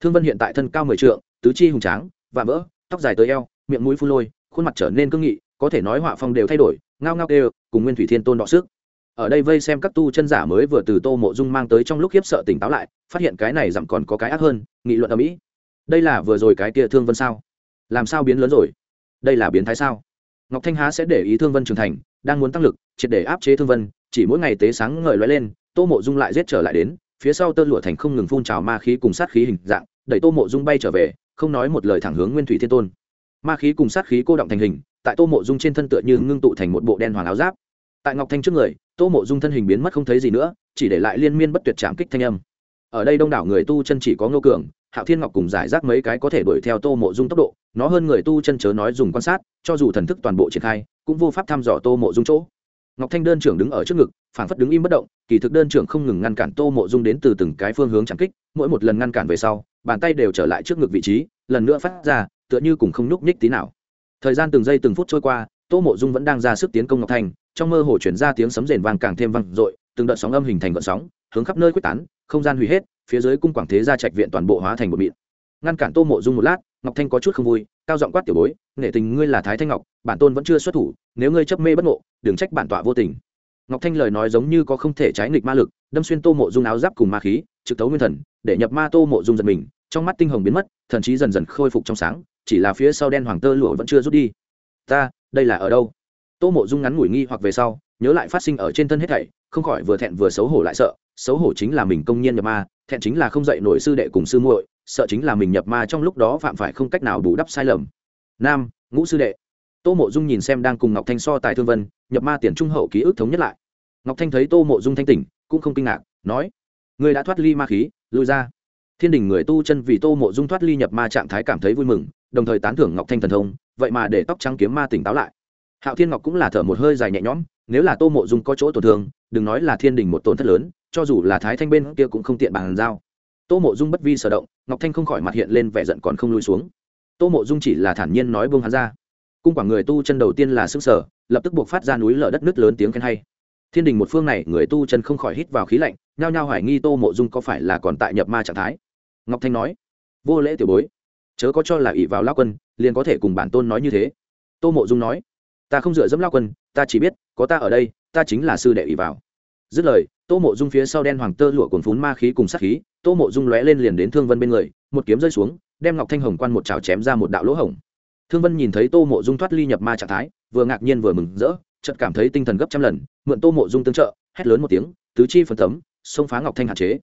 Thương vân hiện tại thân cao mười trượng tứ chi hùng tráng và vỡ, tóc dài tới eo, miệng mũi phun lôi, khuôn mặt trở nên cương nghị, có thể nói họa phong đều thay đổi, ngao ngao đều, cùng nguyên thủy thiên tôn đọ sức. Ở đây vây xem các tu chân giả mới vừa từ tô mộ dung mang tới trong lúc khiếp sợ tỉnh táo lại, phát hiện cái này dặm còn có cái ác hơn, nghị luận ở mỹ. Đây là vừa rồi cái kia thương vân sao? Làm sao biến lớn rồi? Đây là biến thái sao? Ngọc thanh há sẽ để ý thương vân trưởng thành, đang muốn tăng lực, triệt để áp chế thương vân, chỉ mỗi ngày tế sáng ngời lóe lên, tô mộ dung lại giết trở lại đến, phía sau tơ lụa thành không ngừng phun trào ma khí cùng sát khí hình dạng, đẩy tô mộ dung bay trở về không nói một lời thẳng hướng nguyên thủy thiên tôn. Ma khí cùng sát khí cô động thành hình, tại tô mộ dung trên thân tựa như ngưng tụ thành một bộ đen hoàng áo giáp. Tại ngọc thanh trước người, tô mộ dung thân hình biến mất không thấy gì nữa, chỉ để lại liên miên bất tuyệt trảm kích thanh âm. Ở đây đông đảo người tu chân chỉ có ngô cường, hạo thiên ngọc cùng giải rác mấy cái có thể đuổi theo tô mộ dung tốc độ, nó hơn người tu chân chớ nói dùng quan sát, cho dù thần thức toàn bộ triển khai, cũng vô pháp thăm dò tô mộ dung chỗ ngọc thanh đơn trưởng đứng ở trước ngực phản phất đứng im bất động, kỳ thực đơn trưởng không ngừng ngăn cản tô mộ dung đến từ từng cái phương hướng chẳng kích, mỗi một lần ngăn cản về sau, bàn tay đều trở lại trước ngực vị trí, lần nữa phát ra, tựa như cùng không nhúc nhích tí nào. Thời gian từng giây từng phút trôi qua, tô mộ dung vẫn đang ra sức tiến công ngọc thanh, trong mơ hồ chuyển ra tiếng sấm rền vang càng thêm vang dội, từng đợt sóng âm hình thành gợn sóng, hướng khắp nơi quyết tán, không gian hủy hết, phía dưới cung quảng thế gia trạch viện toàn bộ hóa thành một mịn. Ngăn cản tô mộ dung một lát, ngọc thanh có chút không vui, cao giọng quát tiểu bối nể tình ngươi là thái thanh ngọc, bản tôn vẫn chưa xuất thủ, nếu ngươi chấp mê bất ngộ đừng trách bản tọa vô tình. Ngọc thanh lời nói giống như có không thể trái nghịch ma lực, đâm xuyên tô mộ dung áo giáp cùng ma khí, trực tấu nguyên thần, để nhập ma tô mộ dung giật mình, trong mắt tinh hồng biến mất, thần trí dần dần khôi phục trong sáng, chỉ là phía sau đen hoàng tơ lụa vẫn chưa rút đi. Ta, đây là ở đâu? Tô mộ dung ngắn ngủi nghi hoặc về sau, nhớ lại phát sinh ở trên thân hết thảy, không khỏi vừa thẹn vừa xấu hổ lại sợ, xấu hổ chính là mình công nhiên nhập ma, thẹn chính là không dạy nổi sư đệ cùng sư muội, sợ chính là mình nhập ma trong lúc đó phạm phải không cách nào bù đắp sai lầm. Nam, ngũ sư đệ tô mộ dung nhìn xem đang cùng ngọc thanh so tài thương vân, nhập ma tiền trung hậu ký ức thống nhất lại. Ngọc thanh thấy tô mộ dung thanh tỉnh, cũng không kinh ngạc, nói người đã thoát ly ma khí, lui ra. Thiên đình người tu chân vì tô mộ dung thoát ly nhập ma trạng thái cảm thấy vui mừng, đồng thời tán thưởng ngọc thanh thần thông, vậy mà để tóc trắng kiếm ma tỉnh táo lại. Hạo thiên ngọc cũng là thở một hơi dài nhẹ nhõm, nếu là tô mộ dung có chỗ tổn thương, đừng nói là thiên đình một tổn thất lớn, cho dù là thái thanh bên kia cũng không tiện bàn giao. Tô mộ dung bất vi sở động, ngọc thanh không khỏi mặt hiện lên vẻ giận còn không lui xuống. Tô mộ dung chỉ là thản nhiên nói buông hắn ra cung quảng người tu chân đầu tiên là xương sở, lập tức buộc phát ra núi lở đất nước lớn tiếng khen hay. Thiên đình một phương này, người tu chân không khỏi hít vào khí lạnh, nhao nhao hoài nghi tô mộ dung có phải là còn tại nhập ma trạng thái. Ngọc thanh nói, vô lễ tiểu bối, chớ có cho là ỷ vào lao quân, liền có thể cùng bản tôn nói như thế. Tô mộ dung nói, ta không dựa dẫm lao quân, ta chỉ biết, có ta ở đây, ta chính là sư đệ ỷ vào. Dứt lời, tô mộ dung phía sau đen hoàng tơ lụa cồn phún ma khí cùng sát khí, tô mộ dung lóe lên liền đến thương vân bên người, một kiếm rơi xuống, đem ngọc thanh hồng quan một trào chém ra một đạo lỗ hổng thương vân nhìn thấy tô mộ dung thoát ly nhập ma trạng thái, vừa ngạc nhiên vừa mừng rỡ, chợt cảm thấy tinh thần gấp trăm lần, mượn tô mộ dung tương trợ, hét lớn một tiếng, tứ chi phần tấm xông phá ngọc thanh hạn chế.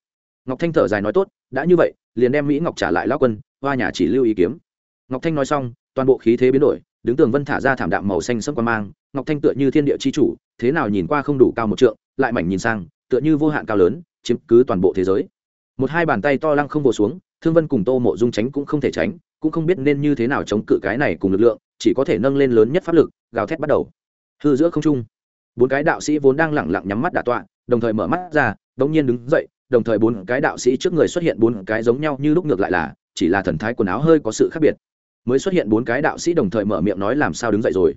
Ngọc thanh thở dài nói tốt, đã như vậy, liền đem mỹ ngọc trả lại lao quân, hoa nhà chỉ lưu ý kiếm. Ngọc thanh nói xong, toàn bộ khí thế biến đổi, đứng tường vân thả ra thảm đạm màu xanh sẫm quan mang, ngọc thanh tựa như thiên địa chi chủ, thế nào nhìn qua không đủ cao một trượng, lại mảnh nhìn sang, tựa như vô hạn cao lớn, chiếm cứ toàn bộ thế giới. Một hai bàn tay to lăng không vồ xuống, thương vân cùng tô mộ dung tránh cũng không thể tránh cũng không biết nên như thế nào chống cự cái này cùng lực lượng, chỉ có thể nâng lên lớn nhất pháp lực, gào thét bắt đầu. Hư giữa không trung, bốn cái đạo sĩ vốn đang lẳng lặng nhắm mắt đả tọa, đồng thời mở mắt ra đ ỗ n g nhiên đứng dậy, đồng thời bốn cái đạo sĩ trước người xuất hiện bốn cái giống nhau như lúc ngược lại là, chỉ là thần thái quần áo hơi có sự khác biệt. Mới xuất hiện bốn cái đạo sĩ đồng thời mở miệng nói làm sao đứng dậy rồi.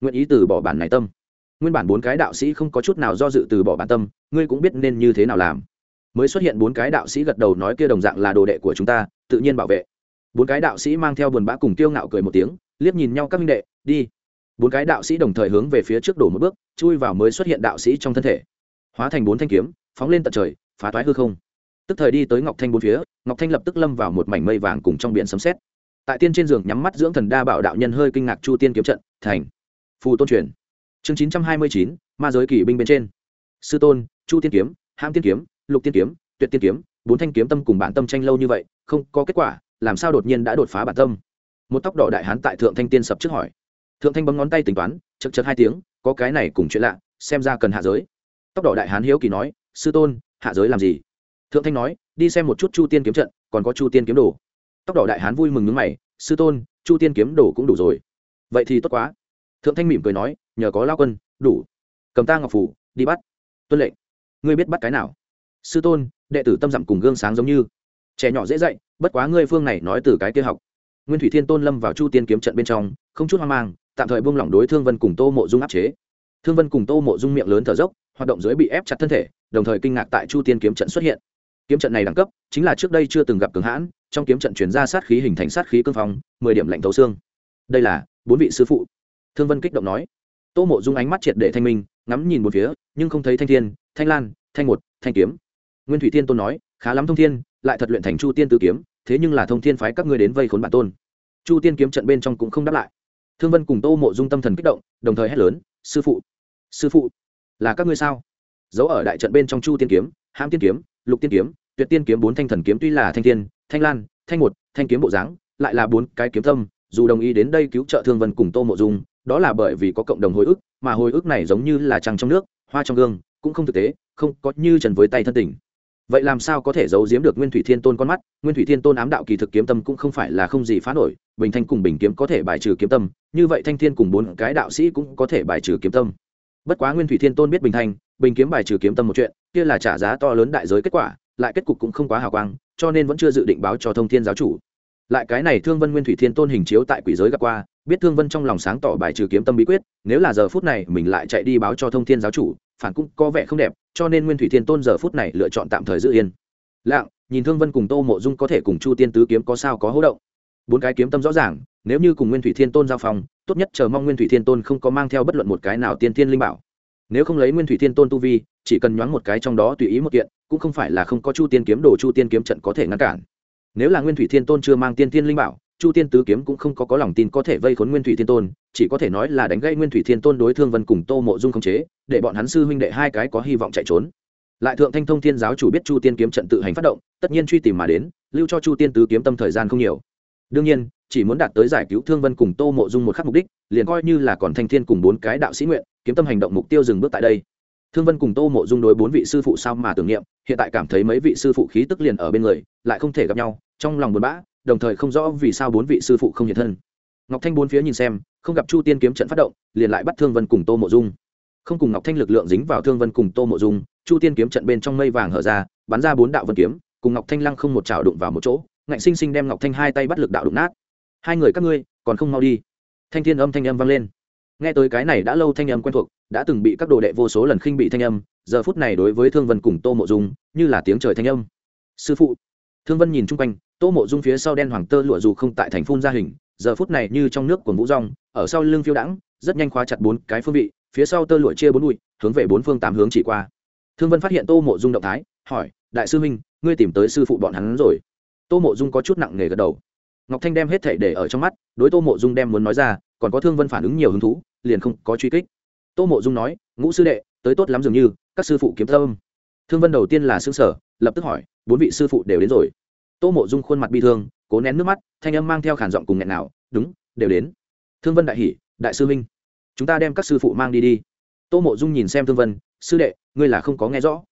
Nguyện ý từ bỏ bản này tâm. Nguyên bản bốn cái đạo sĩ không có chút nào do dự từ bỏ bản tâm, ngươi cũng biết nên như thế nào làm. Mới xuất hiện bốn cái đạo sĩ gật đầu nói kia đồng dạng là đồ đệ của chúng ta, tự nhiên bảo vệ bốn cái đạo sĩ mang theo buồn bã cùng tiêu ngạo cười một tiếng, liếc nhìn nhau các minh đệ, đi. Bốn cái đạo sĩ đồng thời hướng về phía trước đổ một bước, chui vào mới xuất hiện đạo sĩ trong thân thể. Hóa thành bốn thanh kiếm, phóng lên tận trời, phá toái hư không. Tức thời đi tới ngọc thanh bốn phía, ngọc thanh lập tức lâm vào một mảnh mây vàng cùng trong biển sấm xét tại tiên trên giường nhắm mắt dưỡng thần đa bảo đạo nhân hơi kinh ngạc chu tiên kiếm trận, thành. Phù tôn truyền. Chương chín trăm hai mươi chín, ma giới kỳ binh bên trên. Sư tôn, chu tiên kiếm, hãm tiên kiếm, lục tiên kiếm, tuyệt tiên kiếm, bốn thanh kiếm tâm cùng bản tâm tranh lâu như vậy, không có kết quả làm sao đột nhiên đã đột phá bản tâm? Một tóc đỏ đại hán tại thượng thanh tiên sập trước hỏi. Thượng thanh bấm ngón tay tính toán chật chật hai tiếng, có cái này cùng chuyện lạ, xem ra cần hạ giới. Tóc đỏ đại hán hiếu kỳ nói, sư tôn, hạ giới làm gì? Thượng thanh nói, đi xem một chút chu tiên kiếm trận, còn có chu tiên kiếm đồ. Tóc đỏ đại hán vui mừng nước mày, sư tôn, chu tiên kiếm đồ cũng đủ rồi. Vậy thì tốt quá. Thượng thanh mỉm cười nói, nhờ có lao quân, đủ. Cầm ta ngọc phủ, đi bắt. Tuân lệnh. Ngươi biết bắt cái nào? Sư tôn, đệ tử tâm dặm cùng gương sáng giống như. Trẻ nhỏ dễ dạy bất quá ngươi phương này nói từ cái kia học. Nguyên thủy thiên tôn lâm vào chu tiên kiếm trận bên trong, không chút hoang mang, tạm thời buông lỏng đối thương vân cùng tô mộ dung áp chế. Thương vân cùng tô mộ dung miệng lớn thở dốc, hoạt động dưới bị ép chặt thân thể, đồng thời kinh ngạc tại chu tiên kiếm trận xuất hiện. Kiếm trận này đẳng cấp, chính là trước đây chưa từng gặp cường hãn, trong kiếm trận chuyển ra sát khí hình thành sát khí cương phong, mười điểm lạnh thấu xương. Đây là bốn vị sư phụ. Thương vân kích động nói. Tô mộ dung ánh mắt triệt để thanh minh, ngắm nhìn một phía, nhưng không thấy thanh thiên, thanh lan, thanh một, thanh kiếm. Nguyên thủy thiên tôn nói, khá lắm thông thiên, lại thật luyện thành chu tiên tử kiếm thế nhưng là thông thiên phái các ngươi đến vây khốn bản tôn. Chu tiên kiếm trận bên trong cũng không đáp lại. Thương vân cùng tô mộ dung tâm thần kích động, đồng thời hét lớn, sư phụ! Sư phụ! Là các ngươi sao? Giấu ở đại trận bên trong chu tiên kiếm, hãm tiên kiếm, lục tiên kiếm, tuyệt tiên kiếm bốn thanh thần kiếm tuy là thanh thiên, thanh lan, thanh một, thanh kiếm bộ dáng, lại là bốn cái kiếm tâm dù đồng ý đến đây cứu trợ thương vân cùng tô mộ dung, đó là bởi vì có cộng đồng hồi ức, mà hồi ức này giống như là trăng trong nước, hoa trong gương, cũng không thực tế, không có như trần với tay thân tình vậy làm sao có thể giấu giếm được nguyên thủy thiên tôn con mắt? Nguyên thủy thiên tôn ám đạo kỳ thực kiếm tâm cũng không phải là không gì phá nổi, bình thanh cùng bình kiếm có thể bài trừ kiếm tâm, như vậy thanh thiên cùng bốn cái đạo sĩ cũng có thể bài trừ kiếm tâm. Bất quá nguyên thủy thiên tôn biết bình thanh, bình kiếm bài trừ kiếm tâm một chuyện, kia là trả giá to lớn đại giới kết quả, lại kết cục cũng không quá hào quang, cho nên vẫn chưa dự định báo cho thông thiên giáo chủ. Lại cái này thương vân nguyên thủy thiên tôn hình chiếu tại quỷ giới gặp qua, biết thương vân trong lòng sáng tỏ bài trừ kiếm tâm bí quyết, nếu là giờ phút này mình lại chạy đi báo cho thông thiên giáo chủ phản cũng có vẻ không đẹp, cho nên nguyên thủy thiên tôn giờ phút này lựa chọn tạm thời giữ yên. Lạng, nhìn thương vân cùng tô mộ dung có thể cùng chu tiên tứ kiếm có sao có hỗ động. Bốn cái kiếm tâm rõ ràng, nếu như cùng nguyên thủy thiên tôn giao phòng tốt nhất chờ mong nguyên thủy thiên tôn không có mang theo bất luận một cái nào tiên tiên linh bảo. Nếu không lấy nguyên thủy thiên tôn tu vi, chỉ cần nhoáng một cái trong đó tùy ý một kiện, cũng không phải là không có chu tiên kiếm đồ chu tiên kiếm trận có thể ngăn cản. Nếu là nguyên thủy thiên tôn chưa mang tiên tiên linh bảo, chu tiên tứ kiếm cũng không có có lòng tin có thể vây khốn nguyên thủy thiên tôn chỉ có thể nói là đánh gây nguyên thủy thiên tôn đối thương vân cùng tô mộ dung khống chế, để bọn hắn sư huynh đệ hai cái có hy vọng chạy trốn. Lại thượng thanh thông thiên giáo chủ biết chu tiên kiếm trận tự hành phát động, tất nhiên truy tìm mà đến, lưu cho chu tiên tứ kiếm tâm thời gian không nhiều. Đương nhiên, chỉ muốn đạt tới giải cứu thương vân cùng tô mộ dung một khắc mục đích, liền coi như là còn thanh thiên cùng bốn cái đạo sĩ nguyện, kiếm tâm hành động mục tiêu dừng bước tại đây. Thương vân cùng tô mộ dung đối bốn vị sư phụ sao mà tưởng niệm, hiện tại cảm thấy mấy vị sư phụ khí tức liền ở bên người, lại không thể gặp nhau, trong lòng buồn bã, đồng thời không rõ vì sao bốn vị sư phụ không hiện thân. Ngọc thanh bốn phía nhìn xem không gặp chu tiên kiếm trận phát động, liền lại bắt thương vân cùng tô mộ dung. Không cùng ngọc thanh lực lượng dính vào thương vân cùng tô mộ dung, chu tiên kiếm trận bên trong mây vàng hở ra, bắn ra bốn đạo vân kiếm, cùng ngọc thanh lăng không một chảo đụng vào một chỗ, ngạnh sinh sinh đem ngọc thanh hai tay bắt lực đạo đụng nát. Hai người các ngươi, còn không mau đi. Thanh thiên âm thanh âm vang lên. Nghe tới cái này đã lâu thanh âm quen thuộc, đã từng bị các đồ đệ vô số lần khinh bị thanh âm, giờ phút này đối với thương vân cùng tô mộ dung, như là tiếng trời thanh âm. Sư phụ. Thương vân nhìn chung quanh, tô mộ dung phía sau đen hoàng tơ lụa dù không tại thành phun ra hình giờ phút này như trong nước của vũ rong, ở sau lưng phiêu đãng, rất nhanh khóa chặt bốn cái phương vị, phía sau tơ lụa chia bốn bụi, hướng về bốn phương tám hướng chỉ qua. Thương vân phát hiện tô mộ dung động thái, hỏi, đại sư minh ngươi tìm tới sư phụ bọn hắn rồi? Tô mộ dung có chút nặng nề gật đầu. Ngọc thanh đem hết thể để ở trong mắt, đối tô mộ dung đem muốn nói ra, còn có thương vân phản ứng nhiều hứng thú, liền không có truy kích. Tô mộ dung nói, ngũ sư đệ, tới tốt lắm dường như, các sư phụ kiếm tâm. Thương vân đầu tiên là xương sở lập tức hỏi, bốn vị sư phụ đều đến rồi? Tô mộ dung khuôn mặt bi thương cố nén nước mắt, thanh âm mang theo khản giọng cùng nghẹn nào, đúng, đều đến. Thương vân đại hỷ đại sư minh chúng ta đem các sư phụ mang đi đi. Tô mộ dung nhìn xem thương vân, sư đệ, ngươi là không có nghe rõ.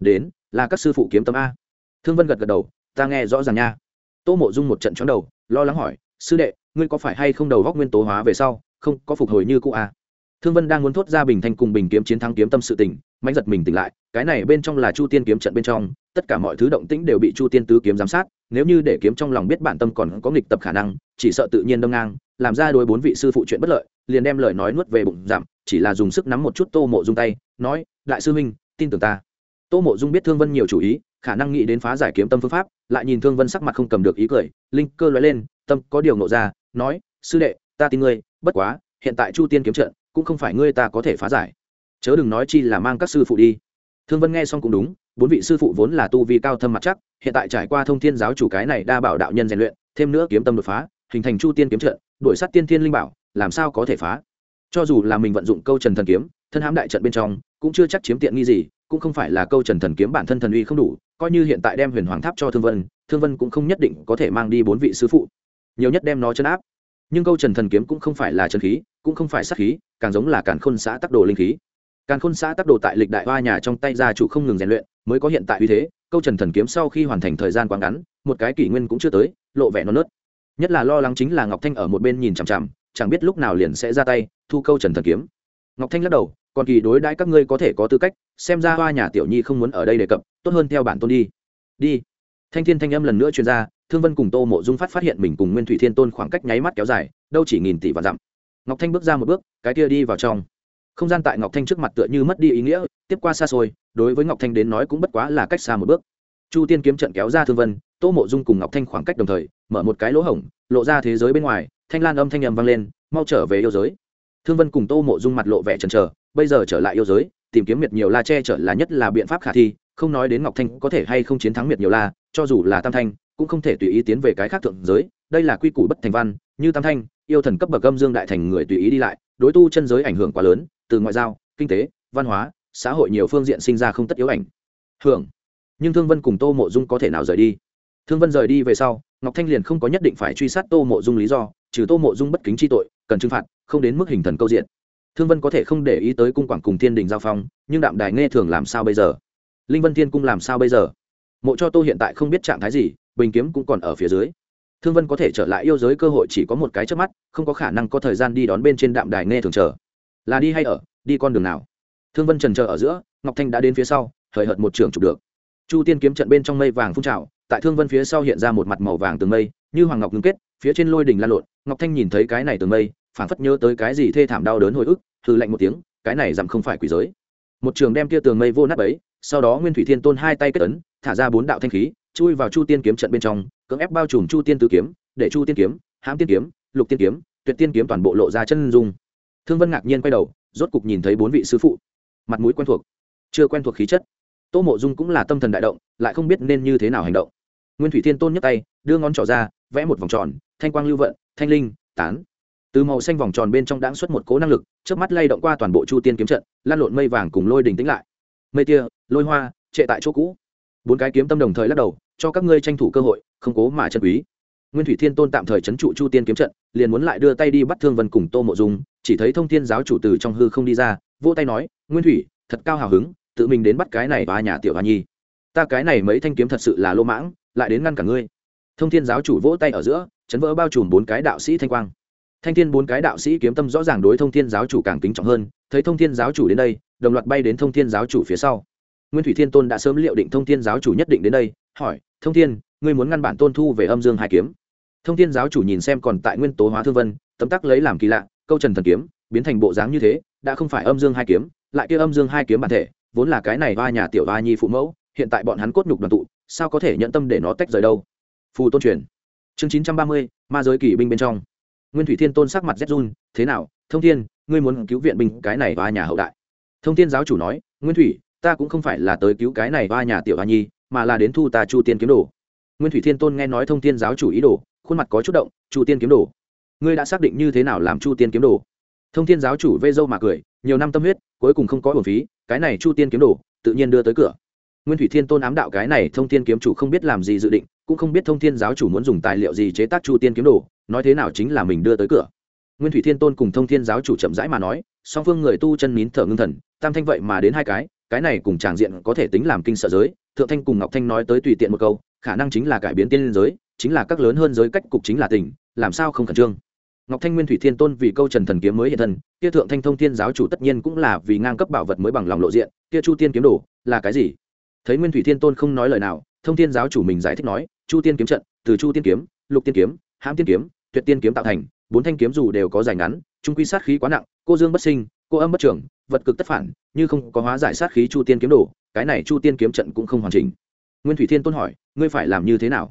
Đến, là các sư phụ kiếm tâm a. Thương vân gật gật đầu, ta nghe rõ ràng nha. Tô mộ dung một trận chóng đầu, lo lắng hỏi, sư đệ, ngươi có phải hay không đầu góc nguyên tố hóa về sau, không có phục hồi như cũ a? Thương vân đang muốn thốt ra bình thanh cùng bình kiếm chiến thắng kiếm tâm sự tình mạnh giật mình tỉnh lại, cái này bên trong là chu tiên kiếm trận bên trong, tất cả mọi thứ động tĩnh đều bị chu tiên tứ kiếm giám sát, nếu như để kiếm trong lòng biết bản tâm còn có nghịch tập khả năng, chỉ sợ tự nhiên đâm ngang, làm ra đối bốn vị sư phụ chuyện bất lợi, liền đem lời nói nuốt về bụng giảm, chỉ là dùng sức nắm một chút tô mộ dung tay, nói, đại sư huynh, tin tưởng ta. Tô mộ dung biết thương vân nhiều chủ ý, khả năng nghĩ đến phá giải kiếm tâm phương pháp, lại nhìn thương vân sắc mặt không cầm được ý cười, linh cơ nói lên, tâm có điều nộ ra, nói, sư đệ, ta tin ngươi, bất quá, hiện tại chu tiên kiếm trận cũng không phải ngươi ta có thể phá giải chớ đừng nói chi là mang các sư phụ đi. Thương vân nghe xong cũng đúng, bốn vị sư phụ vốn là tu vi cao thâm mặt chắc, hiện tại trải qua thông thiên giáo chủ cái này đa bảo đạo nhân rèn luyện, thêm nữa kiếm tâm đột phá, hình thành chu tiên kiếm trận đổi sát tiên thiên linh bảo, làm sao có thể phá? Cho dù là mình vận dụng câu trần thần kiếm, thân hãm đại trận bên trong, cũng chưa chắc chiếm tiện nghi gì, cũng không phải là câu trần thần kiếm bản thân thần uy không đủ, coi như hiện tại đem huyền hoàng tháp cho thương vân thương vân cũng không nhất định có thể mang đi bốn vị sư phụ. Nhiều nhất đem nó chấn áp. Nhưng câu trần thần kiếm cũng không phải là chân khí, cũng không phải sát khí, càng giống là càn khôn xã tắc đồ linh khí càn khôn xã tác đồ tại lịch đại hoa nhà trong tay gia chủ không ngừng rèn luyện, mới có hiện tại uy thế, câu trần thần kiếm sau khi hoàn thành thời gian quá ngắn, một cái kỷ nguyên cũng chưa tới, lộ vẻ non nớt. Nhất là lo lắng chính là ngọc thanh ở một bên nhìn chằm chằm, chẳng biết lúc nào liền sẽ ra tay, thu câu trần thần kiếm. Ngọc thanh lắc đầu, còn kỳ đối đãi các ngươi có thể có tư cách, xem ra hoa nhà tiểu nhi không muốn ở đây đề cập, tốt hơn theo bản tôn đi. Đi. Thanh thiên thanh âm lần nữa chuyên r a thương vân cùng tô mộ dung phát phát hiện mình cùng nguyên thủy thiên tôn khoảng cách nháy mắt kéo dài, đâu chỉ nghìn tỷ và dặm. Ngọc thanh bước ra một bước, cái kia đi vào trong không gian tại ngọc thanh trước mặt tựa như mất đi ý nghĩa, tiếp qua xa xôi, đối với ngọc thanh đến nói cũng bất quá là cách xa một bước. Chu tiên kiếm trận kéo ra thương vân, tô mộ dung cùng ngọc thanh khoảng cách đồng thời, mở một cái lỗ hổng, lộ ra thế giới bên ngoài, thanh lan âm thanh nhầm vang lên, mau trở về yêu giới. Thương vân cùng tô mộ dung mặt lộ vẻ trần trờ bây giờ trở lại yêu giới, tìm kiếm miệt nhiều la che trở là nhất là biện pháp khả thi, không nói đến ngọc thanh có thể hay không chiến thắng miệt nhiều la, cho dù là tam thanh, cũng không thể tùy ý tiến về cái khác thượng giới, đây là quy củ bất thành văn, như tam thanh, yêu thần cấp bậc âm dương đại thành người tùy ý đi lại, đối tu chân giới ảnh hưởng quá lớn từ ngoại giao, kinh tế, văn hóa, xã hội nhiều phương diện sinh ra không tất yếu ảnh hưởng. Nhưng thương vân cùng tô mộ dung có thể nào rời đi? Thương vân rời đi về sau, ngọc thanh liền không có nhất định phải truy sát tô mộ dung lý do, trừ tô mộ dung bất kính chi tội, cần trừng phạt, không đến mức hình thần câu diện. Thương vân có thể không để ý tới cung quảng cùng thiên đình giao phong, nhưng đạm đài nghe thường làm sao bây giờ? Linh vân thiên cung làm sao bây giờ? Mộ cho tô hiện tại không biết trạng thái gì, bình kiếm cũng còn ở phía dưới. Thương vân có thể trở lại yêu giới cơ hội chỉ có một cái trước mắt, không có khả năng có thời gian đi đón bên trên đạm đài nghe thường chờ là đi hay ở, đi con đường nào? Thương vân trần chờ ở giữa, ngọc thanh đã đến phía sau, hời hợt một trường chụp được. Chu tiên kiếm trận bên trong mây vàng phun trào, tại thương vân phía sau hiện ra một mặt màu vàng tường mây, như hoàng ngọc ngưng kết, phía trên lôi đỉnh lan lộn, ngọc thanh nhìn thấy cái này tường mây, phảng phất nhớ tới cái gì thê thảm đau đớn hồi ức hư lạnh một tiếng, cái này dặm không phải quỷ giới. Một trường đem kia tường mây vô nát ấy sau đó nguyên thủy thiên tôn hai tay kết ấn, thả ra bốn đạo thanh khí, chui vào chu tiên kiếm trận bên trong, cưỡng ép bao trùm chu tiên tứ kiếm, để chu tiên kiếm hãm tiên kiếm, lục tiên kiếm, tuyệt tiên kiếm toàn bộ lộ ra chân dung thương vân ngạc nhiên quay đầu, rốt cục nhìn thấy bốn vị sư phụ. Mặt mũi quen thuộc. Chưa quen thuộc khí chất. Tô mộ dung cũng là tâm thần đại động, lại không biết nên như thế nào hành động. Nguyên thủy thiên tôn nhấc tay, đưa ngón trỏ ra, vẽ một vòng tròn, thanh quang lưu vận, thanh linh, tán. Từ màu xanh vòng tròn bên trong đã xuất một cố năng lực trước mắt lay động qua toàn bộ chu tiên kiếm trận, lan lộn mây vàng cùng lôi đình tĩnh lại. Mây tia, lôi hoa, trệ tại chỗ cũ. Bốn cái kiếm tâm đồng thời lắc đầu, cho các ngươi tranh thủ cơ hội, không cố mà chân quý. Nguyên thủy thiên tôn tạm thời c trụ chu tiên kiếm trận, liền muốn lại đưa tay đi bắt thương vân cùng tô mộ dung chỉ thấy thông thiên giáo chủ từ trong hư không đi ra, vỗ tay nói, nguyên thủy, thật cao hào hứng, tự mình đến bắt cái này và nhà tiểu hoa nhi. Ta cái này mấy thanh kiếm thật sự là lô mãng, lại đến ngăn cả ngươi. Thông thiên giáo chủ vỗ tay ở giữa, chấn vỡ bao trùm bốn cái đạo sĩ thanh quang. Thanh thiên bốn cái đạo sĩ kiếm tâm rõ ràng đối thông thiên giáo chủ càng kính trọng hơn, thấy thông thiên giáo chủ đến đây, đồng loạt bay đến thông thiên giáo chủ phía sau. Nguyên thủy thiên tôn đã sớm liệu định thông thiên giáo chủ nhất định đến đây, hỏi, thông thiên, ngươi muốn ngăn bản tôn thu về âm dương hai kiếm? Thông thiên giáo chủ nhìn xem còn tại nguyên tố hóa thương vân, tấm tắc lấy làm kỳ lạ câu trần thần kiếm, biến thành bộ dáng như thế, đã không phải âm dương hai kiếm, lại kia âm dương hai kiếm bản thể, vốn là cái này va nhà tiểu va nhi phụ mẫu, hiện tại bọn hắn cốt nhục đoàn tụ, sao có thể nhận tâm để nó tách rời đâu? Phù tôn truyền. Chương chín trăm ba mươi, ma giới kỷ binh bên trong. Nguyên thủy thiên tôn sắc mặt zhun run, thế nào, thông thiên, ngươi muốn cứu viện binh cái này va nhà hậu đại? Thông thiên giáo chủ nói, nguyên thủy, ta cũng không phải là tới cứu cái này va nhà tiểu va nhi, mà là đến thu ta chu tiên kiếm đồ. Nguyên thủy thiên tôn nghe nói thông thiên giáo chủ ý đồ, khuôn mặt có chút động, chu tiên kiếm đồ ngươi đã xác định như thế nào làm chu tiên kiếm đồ? Thông thiên giáo chủ vê dâu mà cười, nhiều năm tâm huyết, cuối cùng không có hồn phí, cái này chu tiên kiếm đồ, tự nhiên đưa tới cửa. Nguyên thủy thiên tôn ám đạo cái này thông thiên kiếm chủ không biết làm gì dự định, cũng không biết thông thiên giáo chủ muốn dùng tài liệu gì chế tác chu tiên kiếm đồ, nói thế nào chính là mình đưa tới cửa. Nguyên thủy thiên tôn cùng thông thiên giáo chủ chậm rãi mà nói, song phương người tu chân nín thở ngưng thần, tam thanh vậy mà đến hai cái cái này cùng tràng diện có thể tính làm kinh sợ giới, thượng thanh cùng ngọc thanh nói tới tùy tiện một câu, khả năng chính là cải biến tiên giới, chính là các lớn hơn giới cách cục chính là tình, làm sao không khẩn trương? Ngọc thanh nguyên thủy thiên tôn vì câu trần thần kiếm mới hiện thân, kia thượng thanh thông thiên giáo chủ tất nhiên cũng là vì ngang cấp bảo vật mới bằng lòng lộ diện, kia chu tiên kiếm đồ, là cái gì? Thấy nguyên thủy thiên tôn không nói lời nào, thông thiên giáo chủ mình giải thích nói, chu tiên kiếm trận, từ chu tiên kiếm, lục tiên kiếm, hãm tiên kiếm, tuyệt tiên kiếm tạo thành, bốn thanh kiếm dù đều có dài ngắn, trung quy sát khí quá nặng, cô dương bất sinh, cô âm bất trưởng, vật cực tất phản, như không có hóa giải sát khí chu tiên kiếm đồ, cái này chu tiên kiếm trận cũng không hoàn chỉnh. Nguyên thủy thiên tôn hỏi, ngươi phải làm như thế nào?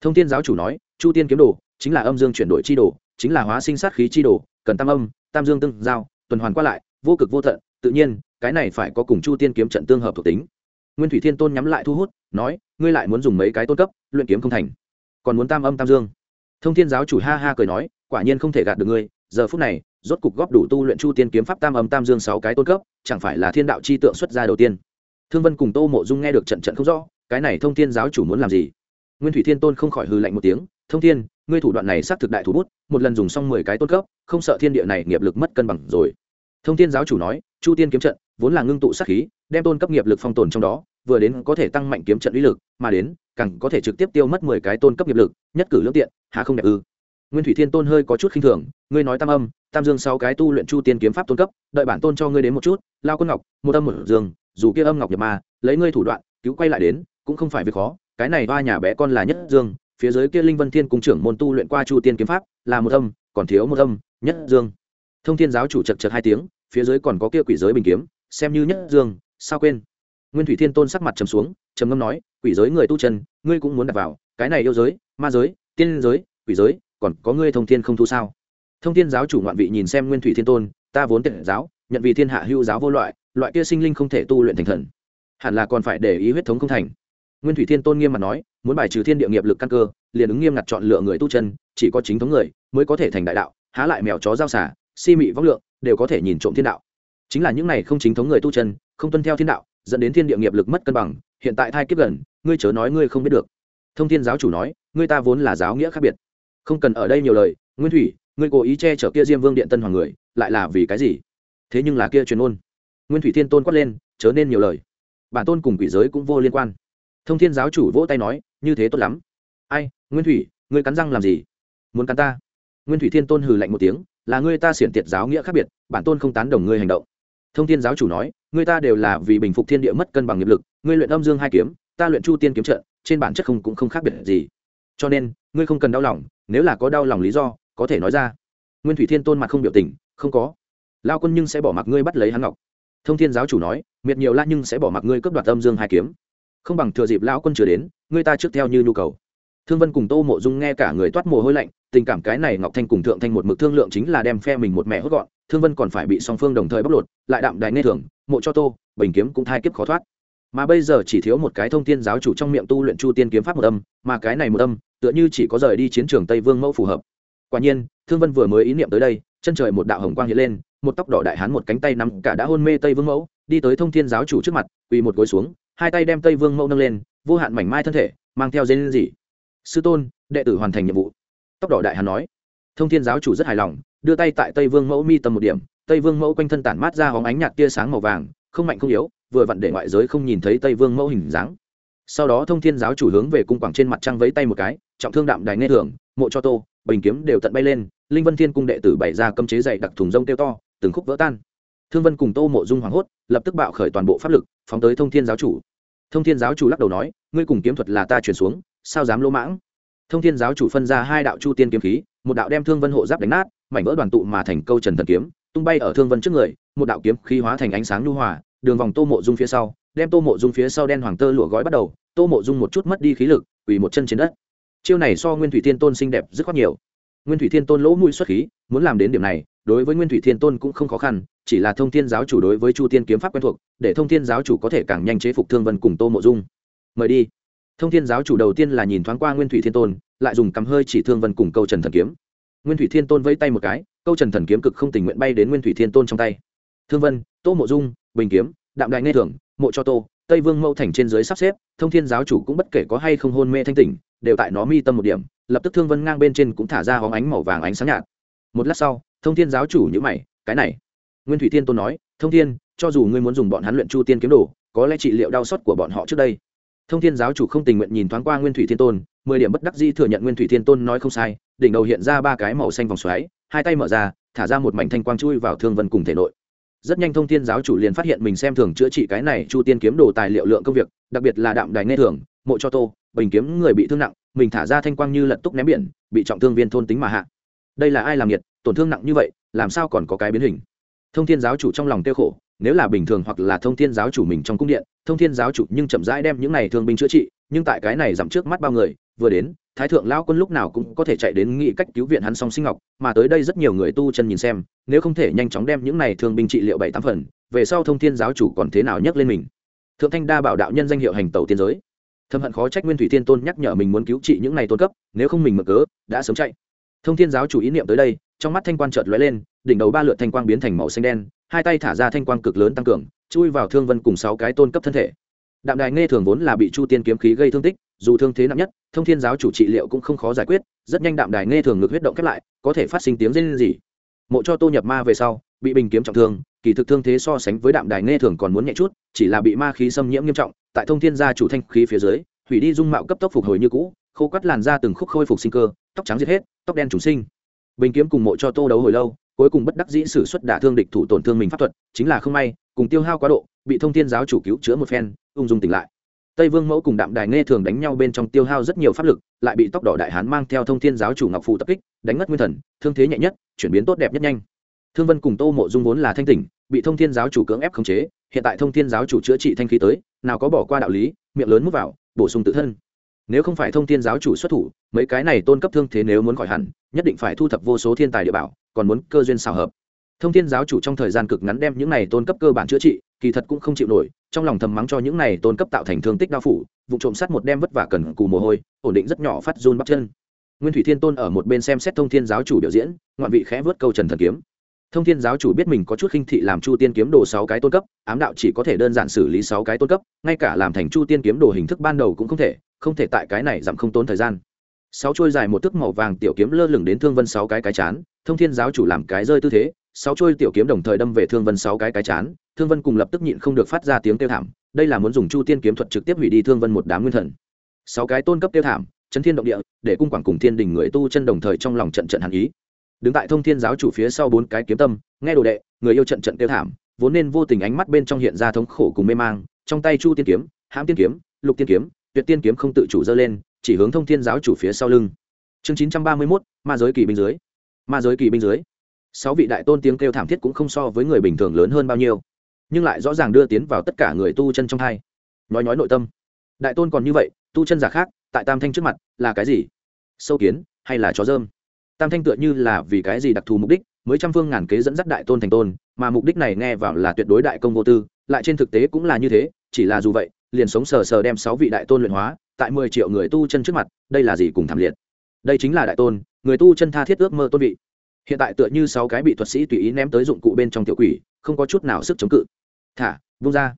Thông thiên giáo chủ nói, chu tiên kiếm đồ chính là âm dương chuyển đổi chi đồ chính là hóa sinh sát khí chi đồ, cần tam âm, tam dương tương giao, tuần hoàn qua lại, vô cực vô tận, tự nhiên, cái này phải có cùng chu tiên kiếm trận tương hợp thuộc tính. Nguyên thủy thiên tôn nhắm lại thu hút, nói, ngươi lại muốn dùng mấy cái tôn cấp, luyện kiếm không thành. Còn muốn tam âm tam dương. Thông thiên giáo chủ ha ha cười nói, quả nhiên không thể gạt được ngươi, giờ phút này, rốt cục góp đủ tu luyện chu tiên kiếm pháp tam âm tam dương sáu cái tôn cấp, chẳng phải là thiên đạo chi tượng xuất ra đầu tiên. Thương vân cùng tô mộ dung nghe được trận trận không rõ, cái này thông thiên giáo chủ muốn làm gì? Nguyên thủy thiên tôn không khỏi hư lạnh một tiếng, thông thiên ngươi thủ đoạn này xác thực đại thủ bút, một lần dùng xong mười cái tôn cấp, không sợ thiên địa này nghiệp lực mất cân bằng rồi. Thông thiên giáo chủ nói, chu tiên kiếm trận vốn là ngưng tụ sát khí, đem tôn cấp nghiệp lực phong tồn trong đó, vừa đến có thể tăng mạnh kiếm trận uy lực, mà đến, càng có thể trực tiếp tiêu mất mười cái tôn cấp nghiệp lực, nhất cử lương tiện, há không đẹp ư? Nguyên thủy thiên tôn hơi có chút khinh thường, ngươi nói tam âm, tam dương sáu cái tu luyện chu tiên kiếm pháp tôn cấp, đợi bản tôn cho ngươi đến một chút, lao quân ngọc, một âm một dương, dù kia âm ngọc nhập ma, lấy ngươi thủ đoạn, cứu quay lại đến, cũng không phải việc khó, cái này ba nhà bé con là nhất dương phía dưới kia linh vân thiên cung trưởng môn tu luyện qua chu tiên kiếm pháp, là một âm, còn thiếu một âm, nhất dương. Thông thiên giáo chủ chật chật hai tiếng, phía dưới còn có kia quỷ giới bình kiếm, xem như nhất dương, sao quên? Nguyên thủy thiên tôn sắc mặt trầm xuống, trầm ngâm nói, quỷ giới người tu chân, ngươi cũng muốn đặt vào, cái này yêu giới, ma giới, tiên giới, quỷ giới, còn có ngươi thông thiên không thu sao? Thông thiên giáo chủ ngoạn vị nhìn xem nguyên thủy thiên tôn, ta vốn tiện giáo, nhận vì thiên hạ hưu giáo vô loại loại kia sinh linh không thể tu luyện thành thần. Hẳn là còn phải để ý huyết thống không thành nguyên thủy thiên tôn nghiêm mặt nói, muốn bài trừ thiên địa nghiệp lực căn cơ, liền ứng nghiêm ngặt chọn lựa người tu chân, chỉ có chính thống người mới có thể thành đại đạo, há lại mèo chó giao xả, si mị vóc lượng, đều có thể nhìn trộm thiên đạo. Chính là những này không chính thống người tu chân, không tuân theo thiên đạo, dẫn đến thiên địa nghiệp lực mất cân bằng, hiện tại thai kiếp gần, ngươi chớ nói ngươi không biết được. Thông thiên giáo chủ nói, ngươi ta vốn là giáo nghĩa khác biệt. Không cần ở đây nhiều lời, nguyên thủy, ngươi cố ý che chở kia diêm vương điện tân hoàng người, lại là vì cái gì? Thế nhưng là kia truyền ôn nguyên thủy thiên tôn quát lên, chớ nên nhiều lời. Bản tôn cùng quỷ giới cũng vô liên quan thông thiên giáo chủ vỗ tay nói, như thế tốt lắm. Ai, nguyên thủy, ngươi cắn răng làm gì? Muốn cắn ta? Nguyên thủy thiên tôn hừ lạnh một tiếng, là ngươi ta xiển tiệt giáo nghĩa khác biệt, bản tôn không tán đồng ngươi hành động. Thông thiên giáo chủ nói, ngươi ta đều là vì bình phục thiên địa mất cân bằng nghiệp lực, ngươi luyện âm dương hai kiếm, ta luyện chu tiên kiếm trận, trên bản chất không cũng không khác biệt gì. Cho nên, ngươi không cần đau lòng, nếu là có đau lòng lý do, có thể nói ra. Nguyên thủy thiên tôn mặt không biểu tình, không có. Lao quân nhưng sẽ bỏ mặc ngươi bắt lấy hắn ngọc. Thông thiên giáo chủ nói, miệt nhiều la nhưng sẽ bỏ mặc ngươi cướp đoạt âm dương hai kiếm không bằng thừa dịp lão quân chưa đến người ta trước theo như nhu cầu. Thương vân cùng tô mộ dung nghe cả người toát mồ hôi lạnh, tình cảm cái này ngọc thanh cùng thượng thanh một mực thương lượng chính là đem phe mình một mẹ hốt gọn, thương vân còn phải bị song phương đồng thời bóc lột, lại đạm đài nghe thường mộ cho tô, bình kiếm cũng thai kiếp khó thoát. Mà bây giờ chỉ thiếu một cái thông tin giáo chủ trong miệng tu luyện chu tiên kiếm pháp một âm, mà cái này một âm, tựa như chỉ có rời đi chiến trường tây vương mẫu phù hợp. Quả nhiên, thương vân vừa mới ý niệm tới đây, chân trời một đạo hồng quang hiện lên, một tóc đỏ đại hán một cánh tay nắm cả đã hôn mê tây vương mẫu đi tới thông thiên giáo chủ trước mặt, quỳ một gối xuống, hai tay đem tây vương mẫu nâng lên, vô hạn mảnh mai thân thể, mang theo dây lên gì. Sư tôn, đệ tử hoàn thành nhiệm vụ. Tóc đỏ đại hàn nói. Thông thiên giáo chủ rất hài lòng, đưa tay tại tây vương mẫu mi tâm một điểm. Tây vương mẫu quanh thân tản mát ra hóng ánh nhạt tia sáng màu vàng, không mạnh không yếu, vừa vặn để ngoại giới không nhìn thấy tây vương mẫu hình dáng. Sau đó thông thiên giáo chủ hướng về cung quảng trên mặt trăng vẫy tay một cái, trọng thương đạm đài nghe thường mộ cho tô, bình kiếm đều tận bay lên, linh vân thiên cung đệ tử bày ra cấm chế dày đặc thùng rông tiêu to, từng khúc vỡ tan thương vân cùng tô mộ dung hoảng hốt, lập tức bạo khởi toàn bộ pháp lực, phóng tới thông thiên giáo chủ. Thông thiên giáo chủ lắc đầu nói, ngươi cùng kiếm thuật là ta chuyển xuống, sao dám lỗ mãng? Thông thiên giáo chủ phân ra hai đạo chu tiên kiếm khí, một đạo đem thương vân hộ giáp đánh nát, mảnh vỡ đoàn tụ mà thành câu trần thần kiếm, tung bay ở thương vân trước người, một đạo kiếm khí hóa thành ánh sáng lưu hòa, đường vòng tô mộ dung phía sau, đem tô mộ dung phía sau đen hoàng tơ lụa gói bắt đầu, tô mộ dung một chút mất đi khí lực ủy một chân trên đất. Chiêu này so nguyên thủy thiên tôn xinh đẹp rất khoát nhiều. Nguyên thủy thiên tôn lỗ mũi xuất khí, muốn làm đến điểm này đối với nguyên thủy thiên tôn cũng không khó khăn chỉ là thông thiên giáo chủ đối với chu tiên kiếm pháp quen thuộc để thông thiên giáo chủ có thể càng nhanh chế phục thương vân cùng tô mộ dung. Mời đi. Thông thiên giáo chủ đầu tiên là nhìn thoáng qua nguyên thủy thiên tôn lại dùng cắm hơi chỉ thương vân cùng câu trần thần kiếm. Nguyên thủy thiên tôn vẫy tay một cái câu trần thần kiếm cực không tình nguyện bay đến nguyên thủy thiên tôn trong tay. Thương vân tô mộ dung bình kiếm đạm đại nghe thưởng, mộ cho tô tây vương mẫu thành trên dưới sắp xếp thông thiên giáo chủ cũng bất kể có hay không hôn mê thanh tỉnh đều tại nó mi tâm một điểm lập tức thương vân ngang bên trên cũng thả ra hóng ánh màu vàng ánh sáng nhạt. Một lát sau thông thiên giáo chủ nhữ mày, cái này. Nguyên thủy thiên tôn nói, thông thiên, cho dù ngươi muốn dùng bọn hắn luyện chu tiên kiếm đồ, có lẽ trị liệu đau xót của bọn họ trước đây. Thông thiên giáo chủ không tình nguyện nhìn thoáng qua nguyên thủy thiên tôn, mười điểm bất đắc dĩ thừa nhận nguyên thủy thiên tôn nói không sai, đỉnh đầu hiện ra ba cái màu xanh vòng xoáy, hai tay mở ra, thả ra một mảnh thanh quang chui vào thương vân cùng thể nội. Rất nhanh thông thiên giáo chủ liền phát hiện mình xem thường chữa trị cái này chu tiên kiếm đồ tài liệu lượng công việc, đặc biệt là đạm đài nghe thường, mộ cho tô, bình kiếm người bị thương nặng, mình thả ra thanh quang như lật túc ném biển, bị trọng thương viên thôn tính mà hạ đây là ai làm nhiệt tổn thương nặng như vậy, làm sao còn có cái biến hình? Thông thiên giáo chủ trong lòng tiêu khổ, nếu là bình thường hoặc là thông thiên giáo chủ mình trong cung điện, thông thiên giáo chủ nhưng chậm rãi đem những này thương binh chữa trị, nhưng tại cái này giảm trước mắt bao người, vừa đến, thái thượng lão quân lúc nào cũng có thể chạy đến nghị cách cứu viện hắn song sinh ngọc, mà tới đây rất nhiều người tu chân nhìn xem, nếu không thể nhanh chóng đem những này thương binh trị liệu bảy tám phần, về sau thông thiên giáo chủ còn thế nào nhắc lên mình? Thượng thanh đa bảo đạo nhân danh hiệu hành tẩu tiên giới. Thâm hận khó trách nguyên thủy thiên tôn nhắc nhở mình muốn cứu trị những này tôn cấp, nếu không mình mở cớ, đã sớm chạy thông thiên giáo chủ ý niệm tới đây, trong mắt thanh quan chợt lóe lên, đỉnh đầu ba lượt thanh quang biến thành màu xanh đen, hai tay thả ra thanh quang cực lớn tăng cường, chui vào thương vân cùng sáu cái tôn cấp thân thể. Đạm đài nghe thường vốn là bị chu tiên kiếm khí gây thương tích, dù thương thế nặng nhất, thông thiên giáo chủ trị liệu cũng không khó giải quyết, rất nhanh đạm đài nghe thường ngực huyết động khép lại, có thể phát sinh tiếng rên rỉ. Mộ cho tô nhập ma về sau, bị bình kiếm trọng thương, kỳ thực thương thế so sánh với đạm đài nghe thường còn muốn nhẹ chút, chỉ là bị ma khí xâm nhiễm nghiêm trọng, tại thông thiên gia chủ thanh khí phía dưới, hủy đi dung mạo cấp tốc phục hồi như cũ khô cắt làn ra từng khúc khôi phục sinh cơ, tóc trắng giết hết, tóc đen trùng sinh. Bình kiếm cùng mộ cho tô đấu hồi lâu, cuối cùng bất đắc dĩ sử xuất đả thương địch thủ tổn thương mình pháp thuật, chính là không may, cùng tiêu hao quá độ, bị thông thiên giáo chủ cứu chữa một phen, ung dung tỉnh lại. Tây vương mẫu cùng đạm đài nghe thường đánh nhau bên trong tiêu hao rất nhiều pháp lực, lại bị tóc đỏ đại hán mang theo thông thiên giáo chủ ngọc phụ tập kích, đánh ngất nguyên thần, thương thế nhẹ nhất, chuyển biến tốt đẹp nhất nhanh. Thương vân cùng tô mộ dung vốn là thanh tỉnh, bị thông thiên giáo chủ cưỡng ép khống chế, hiện tại thông thiên giáo chủ chữa trị thanh khí tới, nào có bỏ qua đạo lý, miệng lớn mút vào, bổ sung tự thân nếu không phải thông thiên giáo chủ xuất thủ, mấy cái này tôn cấp thương thế nếu muốn khỏi hẳn, nhất định phải thu thập vô số thiên tài địa bảo, còn muốn cơ duyên xào hợp. Thông thiên giáo chủ trong thời gian cực ngắn đem những này tôn cấp cơ bản chữa trị, kỳ thật cũng không chịu nổi, trong lòng thầm mắng cho những này tôn cấp tạo thành thương tích đao phủ vụ trộm sắt một đem vất vả cần cù mồ hôi, ổn định rất nhỏ phát run bắp chân. Nguyên thủy thiên tôn ở một bên xem xét thông thiên giáo chủ biểu diễn, ngoạn vị khẽ vớt câu trần thần kiếm thông thiên giáo chủ biết mình có chút khinh thị làm chu tiên kiếm đồ sáu cái tôn cấp, ám đạo chỉ có thể đơn giản xử lý sáu cái tôn cấp, ngay cả làm thành chu tiên kiếm đồ hình thức ban đầu cũng không thể không thể tại cái này giảm không tốn thời gian. Sáu trôi dài một thước màu vàng tiểu kiếm lơ lửng đến thương vân sáu cái cái chán, thông thiên giáo chủ làm cái rơi tư thế, sáu trôi tiểu kiếm đồng thời đâm về thương vân sáu cái cái chán, thương vân cùng lập tức nhịn không được phát ra tiếng kêu thảm, đây là muốn dùng chu tiên kiếm thuật trực tiếp hủy đi thương vân một đám nguyên thần. Sáu cái tôn cấp kêu thảm, chấn thiên động địa, để cung quảng cùng thiên đình người tu chân đồng thời trong lòng trận trận hàn ý đứng tại thông thiên giáo chủ phía sau bốn cái kiếm tâm, nghe đồ đệ, người yêu trận trận kêu thảm, vốn nên vô tình ánh mắt bên trong hiện ra thống khổ cùng mê mang, trong tay chu tiên kiếm, hãm tiên kiếm, lục tiên kiếm, tuyệt tiên kiếm không tự chủ dơ lên, chỉ hướng thông thiên giáo chủ phía sau lưng. Chương chín trăm ba mươi mốt, ma giới kỳ binh dưới. Ma giới kỳ binh dưới. Sáu vị đại tôn tiếng kêu thảm thiết cũng không so với người bình thường lớn hơn bao nhiêu, nhưng lại rõ ràng đưa tiến vào tất cả người tu chân trong hai. Nói nói nội tâm. Đại tôn còn như vậy, tu chân giả khác, tại tam thanh trước mặt, là cái gì? Sâu kiến, hay là chó dơm? Tam thanh tựa như là vì cái gì đặc thù mục đích, mới trăm phương ngàn kế dẫn dắt đại tôn thành tôn, mà mục đích này nghe vào là tuyệt đối đại công vô tư, lại trên thực tế cũng là như thế, chỉ là dù vậy, liền sống sờ sờ đem sáu vị đại tôn luyện hóa, tại mười triệu người tu chân trước mặt, đây là gì cùng thảm liệt. Đây chính là đại tôn, người tu chân tha thiết ước mơ tôn vị. Hiện tại tựa như sáu cái bị thuật sĩ tùy ý ném tới dụng cụ bên trong tiểu quỷ, không có chút nào sức chống cự. Thả, vung ra.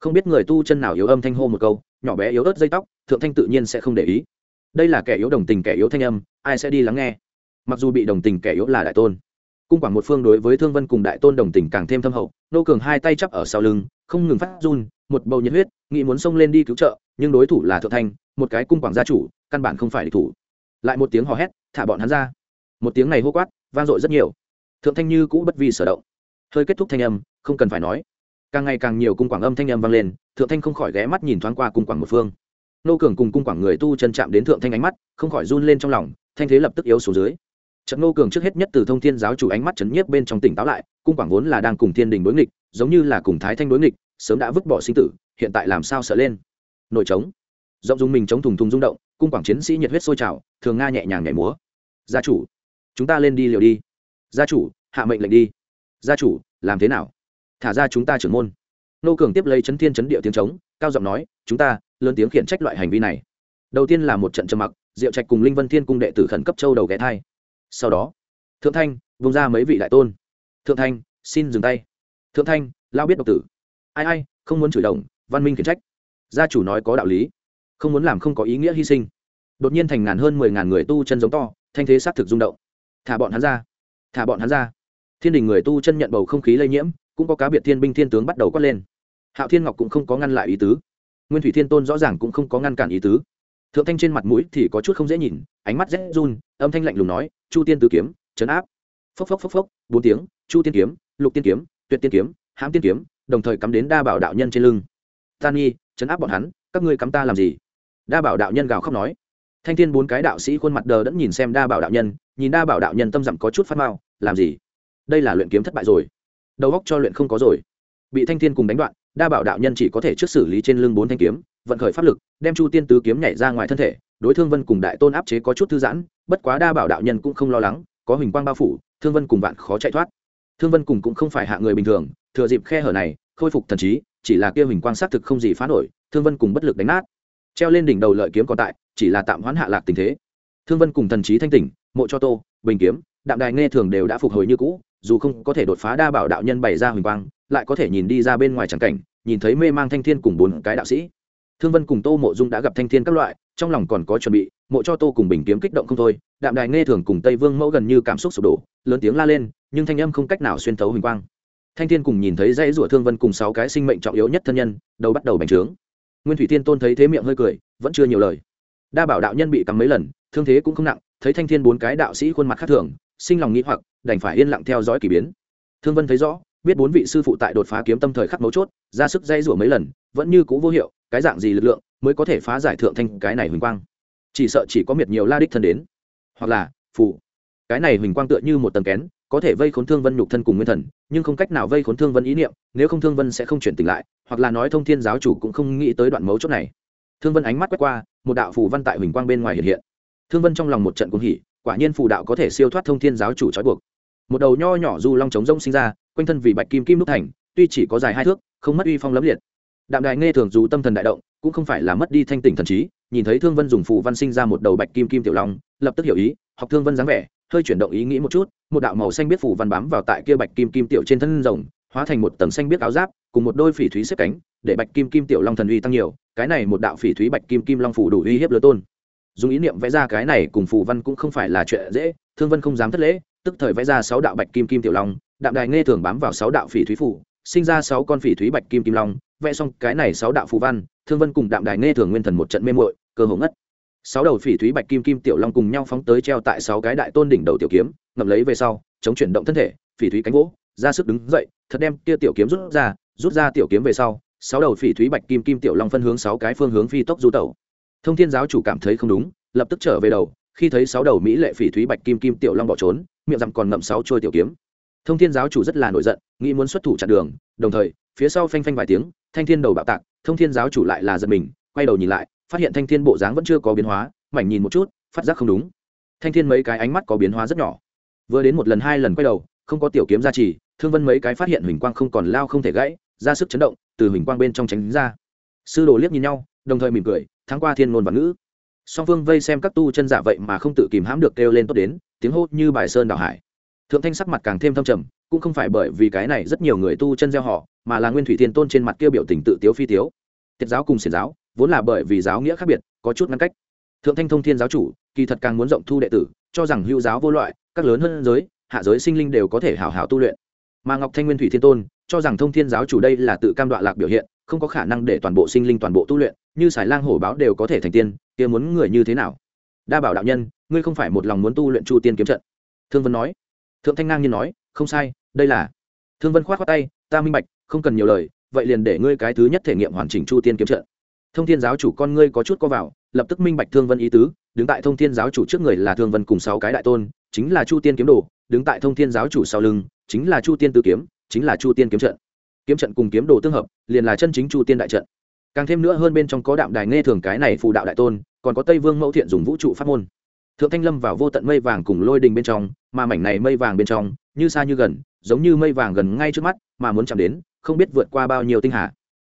Không biết người tu chân nào yếu âm thanh hô một câu, nhỏ bé yếu ớt dây tóc, thượng thanh tự nhiên sẽ không để ý. Đây là kẻ yếu đồng tình kẻ yếu thanh âm, ai sẽ đi lắng nghe? Mặc dù bị đồng tình kẻ yếu là đại tôn. Cung quảng một phương đối với thương vân cùng đại tôn đồng tình càng thêm thâm hậu, nô cường hai tay chắp ở sau lưng, không ngừng phát run, một bầu nhiệt huyết, nghĩ muốn xông lên đi cứu trợ, nhưng đối thủ là thượng thanh, một cái cung quảng gia chủ, căn bản không phải địch thủ. Lại một tiếng hò hét, thả bọn hắn ra. Một tiếng này hô quát, vang dội rất nhiều. Thượng thanh như cũ bất vi sở động. Hơi kết thúc thanh âm, không cần phải nói. Càng ngày càng nhiều cung quảng âm thanh âm vang lên, thượng thanh không khỏi ghé mắt nhìn thoáng qua cung quảng một phương. Nô cường cùng cung quảng người tu chân chạm đến thượng thanh ánh mắt, không khỏi run lên trong lòng, thanh thế lập tức yếu xuống dưới trận Ngô cường trước hết nhất từ thông thiên giáo chủ ánh mắt chấn nhiếp bên trong tỉnh táo lại, cung quảng vốn là đang cùng thiên đình đối nghịch, giống như là cùng thái thanh đối nghịch, sớm đã vứt bỏ sinh tử, hiện tại làm sao sợ lên? Nội trống. Giọng dùng mình chống thùng thùng rung động, cung quảng chiến sĩ nhiệt huyết sôi trào, thường nga nhẹ nhàng nhảy múa. Gia chủ, chúng ta lên đi liều đi. Gia chủ, hạ mệnh lệnh đi. Gia chủ, làm thế nào? Thả ra chúng ta trưởng môn. Nô cường tiếp lấy chấn thiên chấn địa tiếng trống, cao giọng nói, chúng ta, lớn tiếng khiển trách loại hành vi này. Đầu tiên là một trận trầm mặc, diệu trạch cùng linh vân thiên cung đệ tử khẩn cấp châu đầu ghé thai sau đó, thượng thanh vung ra mấy vị đại tôn. Thượng thanh, xin dừng tay. Thượng thanh lao biết độc tử. Ai ai, không muốn chửi đồng, văn minh khiển trách. Gia chủ nói có đạo lý, không muốn làm không có ý nghĩa hy sinh. Đột nhiên thành ngàn hơn mười ngàn người tu chân giống to, thanh thế s á t thực rung động. Thả bọn hắn ra, thả bọn hắn ra. Thiên đình người tu chân nhận bầu không khí lây nhiễm, cũng có cá biệt thiên binh thiên tướng bắt đầu quát lên. Hạo thiên ngọc cũng không có ngăn lại ý tứ. Nguyên thủy thiên tôn rõ ràng cũng không có ngăn cản ý tứ thượng thanh trên mặt mũi thì có chút không dễ nhìn, ánh mắt rét run, âm thanh lạnh lùng nói, chu tiên tứ kiếm chấn áp. Phốc phốc phốc phốc, bốn tiếng, chu tiên kiếm, lục tiên kiếm, tuyệt tiên kiếm, hãm tiên kiếm, đồng thời cắm đến đa bảo đạo nhân trên lưng. Tan nhi chấn áp bọn hắn, các ngươi cắm ta làm gì? Đa bảo đạo nhân gào khóc nói. Thanh thiên bốn cái đạo sĩ khuôn mặt đờ đẫn nhìn xem đa bảo đạo nhân, nhìn đa bảo đạo nhân tâm dặm có chút phát mao làm gì? Đây là luyện kiếm thất bại rồi. Đầu góc cho luyện không có rồi. Bị thanh thiên cùng đánh đoạn, đa bảo đạo nhân chỉ có thể trước xử lý trên lưng bốn thanh kiếm vận khởi pháp lực, đem chu tiên tứ kiếm nhảy ra ngoài thân thể, đối thương vân cùng đại tôn áp chế có chút thư giãn, bất quá đa bảo đạo nhân cũng không lo lắng, có hình quang bao phủ, thương vân cùng vạn khó chạy thoát. Thương vân cùng cũng không phải hạ người bình thường, thừa dịp khe hở này, khôi phục thần trí, chỉ là kia hình quang xác thực không gì phá nổi, thương vân cùng bất lực đánh nát. Treo lên đỉnh đầu lợi kiếm còn tại, chỉ là tạm hoãn hạ lạc tình thế. Thương vân cùng thần trí thanh tỉnh, mộ cho tô, bình kiếm, đạm đài nghe thường đều đã phục hồi như cũ, dù không có thể đột phá đa bảo đạo nhân bày ra huỳnh quang, lại có thể nhìn đi ra bên ngoài tràng cảnh, nhìn thấy mê mang thanh thiên cùng bốn cái đạo sĩ thương vân cùng tô mộ dung đã gặp thanh thiên các loại, trong lòng còn có chuẩn bị, mộ cho tô cùng bình kiếm kích động không thôi, đạm đài nghe thường cùng tây vương mẫu gần như cảm xúc sụp đổ, lớn tiếng la lên, nhưng thanh âm không cách nào xuyên thấu huỳnh quang. Thanh thiên cùng nhìn thấy dãy rủa thương vân cùng sáu cái sinh mệnh trọng yếu nhất thân nhân, đầu bắt đầu bành trướng. Nguyên thủy thiên tôn thấy thế miệng hơi cười, vẫn chưa nhiều lời. Đa bảo đạo nhân bị cắm mấy lần, thương thế cũng không nặng, thấy thanh thiên bốn cái đạo sĩ khuôn mặt khác thường, sinh lòng nghĩ hoặc, đành phải yên lặng theo dõi k ỳ biến. Thương vân thấy rõ, biết bốn vị sư phụ tại đột phá kiếm tâm thời khắc mấu chốt, ra sức dây rủa mấy lần, vẫn như c ũ vô hiệu cái dạng gì lực lượng mới có thể phá giải thượng thanh cái này huỳnh quang? Chỉ sợ chỉ có miệt nhiều la đích thân đến. Hoặc là phụ cái này huỳnh quang tựa như một tầng kén, có thể vây khốn thương vân nhục thân cùng nguyên thần, nhưng không cách nào vây khốn thương vân ý niệm, nếu không thương vân sẽ không chuyển tỉnh lại, hoặc là nói thông thiên giáo chủ cũng không nghĩ tới đoạn mấu chốt này. Thương vân ánh mắt quét qua, một đạo phù văn tại huỳnh quang bên ngoài hiện hiện. Thương vân trong lòng một trận cuồng hỉ, quả nhiên phù đạo có thể siêu thoát thông thiên giáo chủ trói buộc. Một đầu nho nhỏ du long trống rông sinh ra, quanh thân vì bạch kim kim đúc thành, tuy chỉ có dài hai thước, không mất uy phong lấm liệt đạm đài nghe thường dù tâm thần đại động, cũng không phải là mất đi thanh tỉnh thần trí, nhìn thấy thương vân dùng phù văn sinh ra một đầu bạch kim kim tiểu long, lập tức hiểu ý, học thương vân dáng vẻ, hơi chuyển động ý nghĩ một chút, một đạo màu xanh biết phù văn bám vào tại kia bạch kim kim tiểu trên thân rồng, hóa thành một tầng xanh biết áo giáp, cùng một đôi phỉ thúy xếp cánh, để bạch kim kim tiểu long thần uy tăng nhiều, cái này một đạo phỉ thúy bạch kim kim long phủ đủ uy hiếp lứa tôn. Dùng ý niệm vẽ ra cái này cùng phù văn cũng không phải là chuyện dễ, thương vân không dám thất lễ, tức thời vẽ ra sáu đạo bạch kim kim tiểu long, đạm đài nghe thường bám vào sáu đạo phỉ thúy phủ sinh ra sáu con phỉ thúy bạch kim kim long vẽ xong cái này sáu đạo phù văn, thương vân cùng đạm đài nghe thường nguyên thần một trận mê muội, cơ hồ ngất. Sáu đầu phỉ thúy bạch kim kim tiểu long cùng nhau phóng tới treo tại sáu cái đại tôn đỉnh đầu tiểu kiếm, ngậm lấy về sau, chống chuyển động thân thể, phỉ thúy cánh gỗ ra sức đứng dậy, thật đem kia tiểu kiếm rút ra rút ra tiểu kiếm về sau, sáu đầu phỉ thúy bạch kim kim tiểu long phân hướng sáu cái phương hướng phi tốc du tẩu. Thông thiên giáo chủ cảm thấy không đúng, lập tức trở về đầu, khi thấy sáu đầu mỹ lệ phỉ thúy bạch kim kim tiểu long bỏ trốn, miệng rằm còn ngậm sáu trôi tiểu kiếm. Thông thiên giáo chủ rất là nổi giận, nghĩ muốn xuất thủ chặn đường, đồng thời, phía sau phanh phanh vài tiếng thanh thiên đầu bạo tạc, thông thiên giáo chủ lại là giật mình, quay đầu nhìn lại, phát hiện thanh thiên bộ dáng vẫn chưa có biến hóa, mảnh nhìn một chút, phát giác không đúng. Thanh thiên mấy cái ánh mắt có biến hóa rất nhỏ. Vừa đến một lần, hai lần quay đầu, không có tiểu kiếm ra trì, thương vân mấy cái phát hiện huỳnh quang không còn lao không thể gãy, ra sức chấn động, từ huỳnh quang bên trong tránh ra. Sư đồ liếc nhìn nhau, đồng thời mỉm cười, thắng qua thiên ngôn và ngữ. Song phương vây xem các tu chân giả vậy mà không tự kìm hãm được kêu lên tốt đến, tiếng hô như bài sơn đảo hải. Thượng thanh sắc mặt càng thêm thâm trầm cũng không phải bởi vì cái này rất nhiều người tu chân gieo họ, mà là nguyên thủy thiên tôn trên mặt kia biểu tình tự tiếu phi tiếu. Tiết giáo cùng xiển giáo, vốn là bởi vì giáo nghĩa khác biệt, có chút ngăn cách. Thượng thanh thông thiên giáo chủ, kỳ thật càng muốn rộng thu đệ tử, cho rằng hữu giáo vô loại, các lớn hơn giới, hạ giới sinh linh đều có thể hảo hảo tu luyện. Mà ngọc thanh nguyên thủy thiên tôn, cho rằng thông thiên giáo chủ đây là tự cam đoạ lạc biểu hiện, không có khả năng để toàn bộ sinh linh toàn bộ tu luyện, như sài lang hổ báo đều có thể thành tiên, kia muốn người như thế nào? Đa bảo đạo nhân, ngươi không phải một lòng muốn tu luyện chu tiên kiếm trận. Thương vân nói. Thượng thanh ngang nhiên nói không sai, đây là. Thương vân khoát khoát tay, ta minh bạch, không cần nhiều lời, vậy liền để ngươi cái thứ nhất thể nghiệm hoàn chỉnh chu tiên kiếm trận. Thông thiên giáo chủ con ngươi có chút co vào, lập tức minh bạch thương vân ý tứ, đứng tại thông thiên giáo chủ trước người là thương vân cùng sáu cái đại tôn, chính là chu tiên kiếm đồ, đứng tại thông thiên giáo chủ sau lưng, chính là chu tiên tự kiếm, chính là chu tiên kiếm trận. Kiếm trận cùng kiếm đồ tương hợp, liền là chân chính chu tiên đại trận. Càng thêm nữa hơn bên trong có đạm đài nghe thường cái này phù đạo đại tôn, còn có tây vương mẫu thiện dùng vũ trụ pháp môn. Thượng thanh lâm vào vô tận mây vàng cùng lôi đình bên trong, mà mảnh này mây vàng bên trong như xa như gần, giống như mây vàng gần ngay trước mắt, mà muốn chạm đến, không biết vượt qua bao nhiêu tinh hà.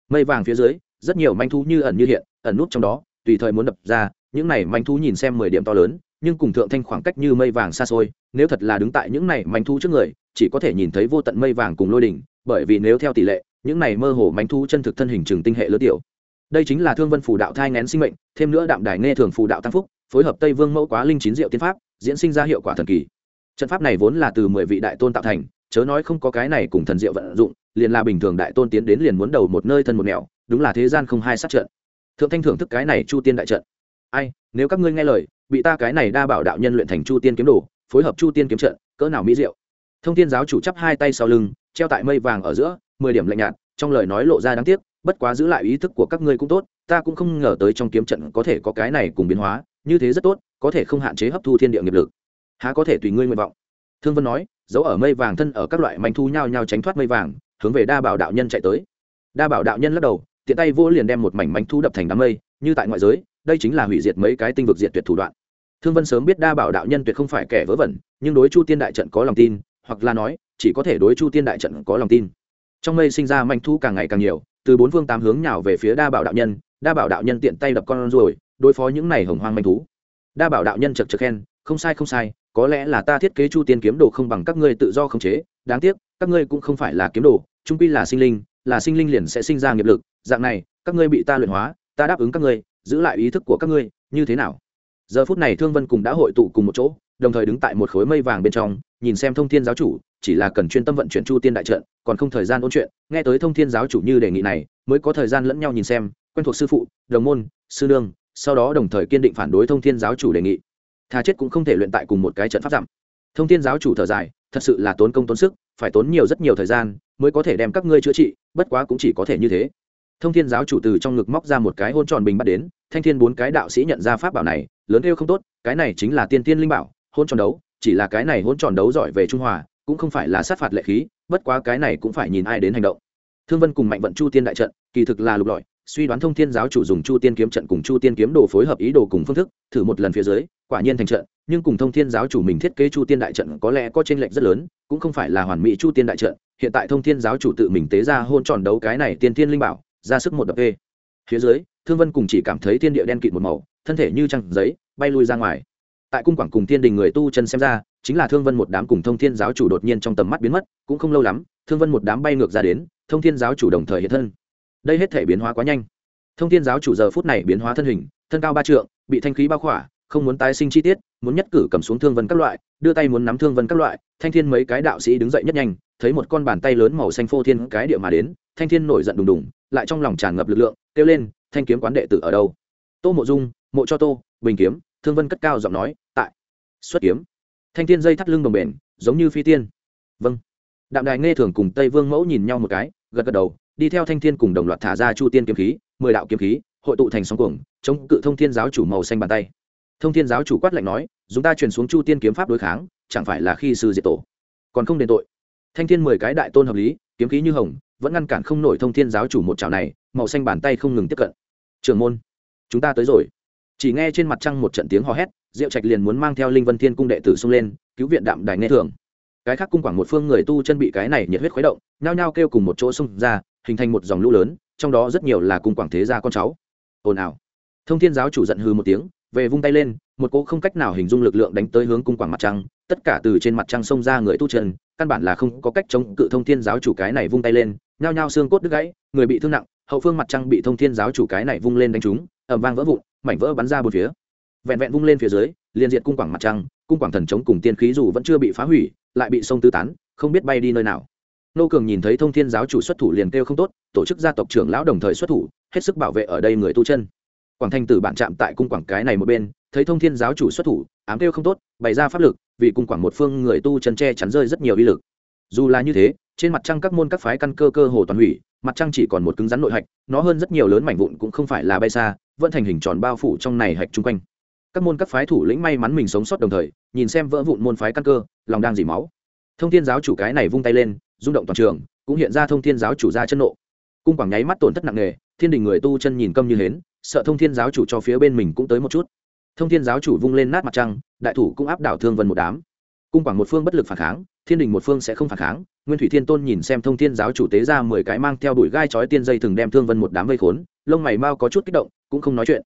Mây vàng phía dưới, rất nhiều manh thú như ẩn như hiện, ẩn nút trong đó, tùy thời muốn đập ra, những này manh thú nhìn xem mười điểm to lớn, nhưng cùng thượng thanh khoảng cách như mây vàng xa xôi, nếu thật là đứng tại những này manh thú trước người, chỉ có thể nhìn thấy vô tận mây vàng cùng lôi đỉnh, bởi vì nếu theo tỷ lệ, những này mơ hồ manh thú chân thực thân hình trường tinh hệ lớn tiểu. Đây chính là thương vân phù đạo thai ngén sinh mệnh, thêm nữa đạm đài nghe thường phù đạo tăng phúc, phối hợp tây vương mẫu quá linh chín diệu tiên pháp, diễn sinh ra hiệu quả thần kỳ trận pháp này vốn là từ mười vị đại tôn tạo thành, chớ nói không có cái này cùng thần diệu vận dụng, liền là bình thường đại tôn tiến đến liền muốn đầu một nơi thân một nẻo đúng là thế gian không hai sát trận. Thượng thanh thưởng thức cái này chu tiên đại trận. Ai, nếu các ngươi nghe lời, bị ta cái này đa bảo đạo nhân luyện thành chu tiên kiếm đồ, phối hợp chu tiên kiếm trận, cỡ nào mỹ diệu. Thông thiên giáo chủ chắp hai tay sau lưng, treo tại mây vàng ở giữa, mười điểm lạnh nhạt, trong lời nói lộ ra đáng tiếc, bất quá giữ lại ý thức của các ngươi cũng tốt, ta cũng không ngờ tới trong kiếm trận có thể có cái này cùng biến hóa, như thế rất tốt, có thể không hạn chế hấp thu thiên địa nghiệp lực há có thể tùy ngươi nguyện vọng. Thương vân nói, giấu ở mây vàng thân ở các loại manh thu nhau nhau tránh thoát mây vàng, hướng về đa bảo đạo nhân chạy tới. Đa bảo đạo nhân lắc đầu, tiện tay vô liền đem một mảnh manh thu đập thành đám mây, như tại ngoại giới, đây chính là hủy diệt mấy cái tinh vực diệt tuyệt thủ đoạn. Thương vân sớm biết đa bảo đạo nhân tuyệt không phải kẻ vớ vẩn, nhưng đối chu tiên đại trận có lòng tin, hoặc là nói, chỉ có thể đối chu tiên đại trận có lòng tin. Trong mây sinh ra manh thu càng ngày càng nhiều, từ bốn phương tám hướng nhào về phía đa bảo đạo nhân, đa bảo đạo nhân tiện tay đập con rồi, đối phó những này hồng hoang manh thú. Đa bảo đạo nhân chật chật khen, không sai không sai có lẽ là ta thiết kế chu tiên kiếm đồ không bằng các ngươi tự do khống chế, đáng tiếc, các ngươi cũng không phải là kiếm đồ, trung quy là sinh linh, là sinh linh liền sẽ sinh ra nghiệp lực, dạng này, các ngươi bị ta luyện hóa, ta đáp ứng các ngươi, giữ lại ý thức của các ngươi, như thế nào? Giờ phút này thương vân cùng đã hội tụ cùng một chỗ, đồng thời đứng tại một khối mây vàng bên trong, nhìn xem thông thiên giáo chủ, chỉ là cần chuyên tâm vận chuyển chu tiên đại trận, còn không thời gian ôn chuyện, nghe tới thông thiên giáo chủ như đề nghị này, mới có thời gian lẫn nhau nhìn xem, quen thuộc sư phụ, đồng môn, sư nương, sau đó đồng thời kiên định phản đối thông thiên giáo chủ đề nghị thà chết cũng không thể luyện tại cùng một cái trận pháp giảm. Thông thiên giáo chủ thở dài, thật sự là tốn công tốn sức, phải tốn nhiều rất nhiều thời gian mới có thể đem các ngươi chữa trị, bất quá cũng chỉ có thể như thế. Thông thiên giáo chủ từ trong ngực móc ra một cái hôn tròn bình bắt đến, thanh thiên bốn cái đạo sĩ nhận ra pháp bảo này, lớn kêu không tốt, cái này chính là tiên tiên linh bảo, hôn tròn đấu, chỉ là cái này hôn tròn đấu giỏi về trung hòa, cũng không phải là sát phạt lệ khí, bất quá cái này cũng phải nhìn ai đến hành động. Thương vân cùng mạnh vận chu tiên đại trận, kỳ thực là lục lọi, suy đoán thông thiên giáo chủ dùng chu tiên kiếm trận cùng chu tiên kiếm đồ phối hợp ý đồ cùng phương thức, thử một lần phía dưới quả nhiên thành trận, nhưng cùng thông thiên giáo chủ mình thiết kế chu tiên đại trận có lẽ có tranh lệch rất lớn, cũng không phải là hoàn mỹ chu tiên đại trận. Hiện tại thông thiên giáo chủ tự mình tế ra hôn tròn đấu cái này tiên thiên linh bảo, ra sức một đập ê phía dưới, thương vân cùng chỉ cảm thấy thiên địa đen kịt một màu, thân thể như trăng giấy, bay lui ra ngoài. Tại cung quảng cùng thiên đình người tu chân xem ra, chính là thương vân một đám cùng thông thiên giáo chủ đột nhiên trong tầm mắt biến mất, cũng không lâu lắm, thương vân một đám bay ngược ra đến, thông thiên giáo chủ đồng thời hiện thân. Đây hết thể biến hóa quá nhanh. Thông thiên giáo chủ giờ phút này biến hóa thân hình, thân cao ba trượng, bị thanh khí bao khỏa không muốn tái sinh chi tiết, muốn nhất cử cầm xuống thương vân các loại, đưa tay muốn nắm thương vân các loại, thanh thiên mấy cái đạo sĩ đứng dậy nhất nhanh, thấy một con bàn tay lớn màu xanh phô thiên cái địa mà đến, thanh thiên nổi giận đùng đùng, lại trong lòng tràn ngập lực lượng, kêu lên, thanh kiếm quán đệ tử ở đâu? Tô mộ dung, mộ cho tô, bình kiếm, thương vân cất cao giọng nói, tại, xuất kiếm. Thanh thiên dây thắt lưng đồng bền, giống như phi tiên. Vâng. Đạm đài nghe thường cùng tây vương mẫu nhìn nhau một cái, gật gật đầu, đi theo thanh thiên cùng đồng loạt thả ra chu tiên kiếm khí, mười đạo kiếm khí, hội tụ thành sóng cuồng, chống cự thông thiên giáo chủ màu xanh bàn tay thông thiên giáo chủ quát lạnh nói, Dùng ta truyền xuống chu tiên kiếm pháp đối kháng, chẳng phải là khi sư diệt tổ? Còn không đền tội. Thanh thiên mười cái đại tôn hợp lý, kiếm khí như hồng, vẫn ngăn cản không nổi thông thiên giáo chủ một chảo này, màu xanh bàn tay không ngừng tiếp cận. Trường môn, chúng ta tới rồi. Chỉ nghe trên mặt trăng một trận tiếng hò hét, diệu trạch liền muốn mang theo linh vân thiên cung đệ tử xông lên, cứu viện đạm đài nghe thường. Cái khác cung quảng một phương người tu chân bị cái này nhiệt huyết khuấy động, nhao nhao kêu cùng một chỗ xông ra, hình thành một dòng lũ lớn, trong đó rất nhiều là cung quảng thế gia con cháu. Ồn ào. Thông thiên giáo chủ giận hư một tiếng về vung tay lên, một cỗ không cách nào hình dung lực lượng đánh tới hướng cung quảng mặt trăng, tất cả từ trên mặt trăng xông ra người tu chân, căn bản là không có cách chống cự thông thiên giáo chủ cái này vung tay lên, nhao nhao xương cốt đứt gãy, người bị thương nặng, hậu phương mặt trăng bị thông thiên giáo chủ cái này vung lên đánh trúng ẩm vang vỡ vụn, mảnh vỡ bắn ra bốn phía. Vẹn vẹn vung lên phía dưới, liền diện cung quảng mặt trăng, cung quảng thần chống cùng tiên khí dù vẫn chưa bị phá hủy, lại bị sông tư tán, không biết bay đi nơi nào. Nô cường nhìn thấy thông thiên giáo chủ xuất thủ liền kêu không tốt, tổ chức gia tộc trưởng lão đồng thời xuất thủ, hết sức bảo vệ ở đây người tu chân quảng thanh tử bạn chạm tại cung quảng cái này một bên, thấy thông thiên giáo chủ xuất thủ, ám kêu không tốt, bày ra pháp lực, vì cung quảng một phương người tu chân che chắn rơi rất nhiều uy lực. Dù là như thế, trên mặt trăng các môn các phái căn cơ cơ hồ toàn hủy, mặt trăng chỉ còn một cứng rắn nội hạch, nó hơn rất nhiều lớn mảnh vụn cũng không phải là bay xa, vẫn thành hình tròn bao phủ trong này hạch chung quanh. Các môn các phái thủ lĩnh may mắn mình sống sót đồng thời, nhìn xem vỡ vụn môn phái căn cơ, lòng đang dỉ máu. Thông thiên giáo chủ cái này vung tay lên, rung động toàn trường, cũng hiện ra thông thiên giáo chủ ra chân nộ. Cung quảng nháy mắt tổn thất nặng nề, thiên đình người tu chân nhìn câm như hến sợ thông thiên giáo chủ cho phía bên mình cũng tới một chút. Thông thiên giáo chủ vung lên nát mặt trăng, đại thủ cũng áp đảo thương vân một đám. Cung quảng một phương bất lực phản kháng, thiên đình một phương sẽ không phản kháng. Nguyên thủy thiên tôn nhìn xem thông thiên giáo chủ tế ra mười cái mang theo đuổi gai chói tiên dây thường đem thương vân một đám vây khốn, lông mày mau có chút kích động, cũng không nói chuyện.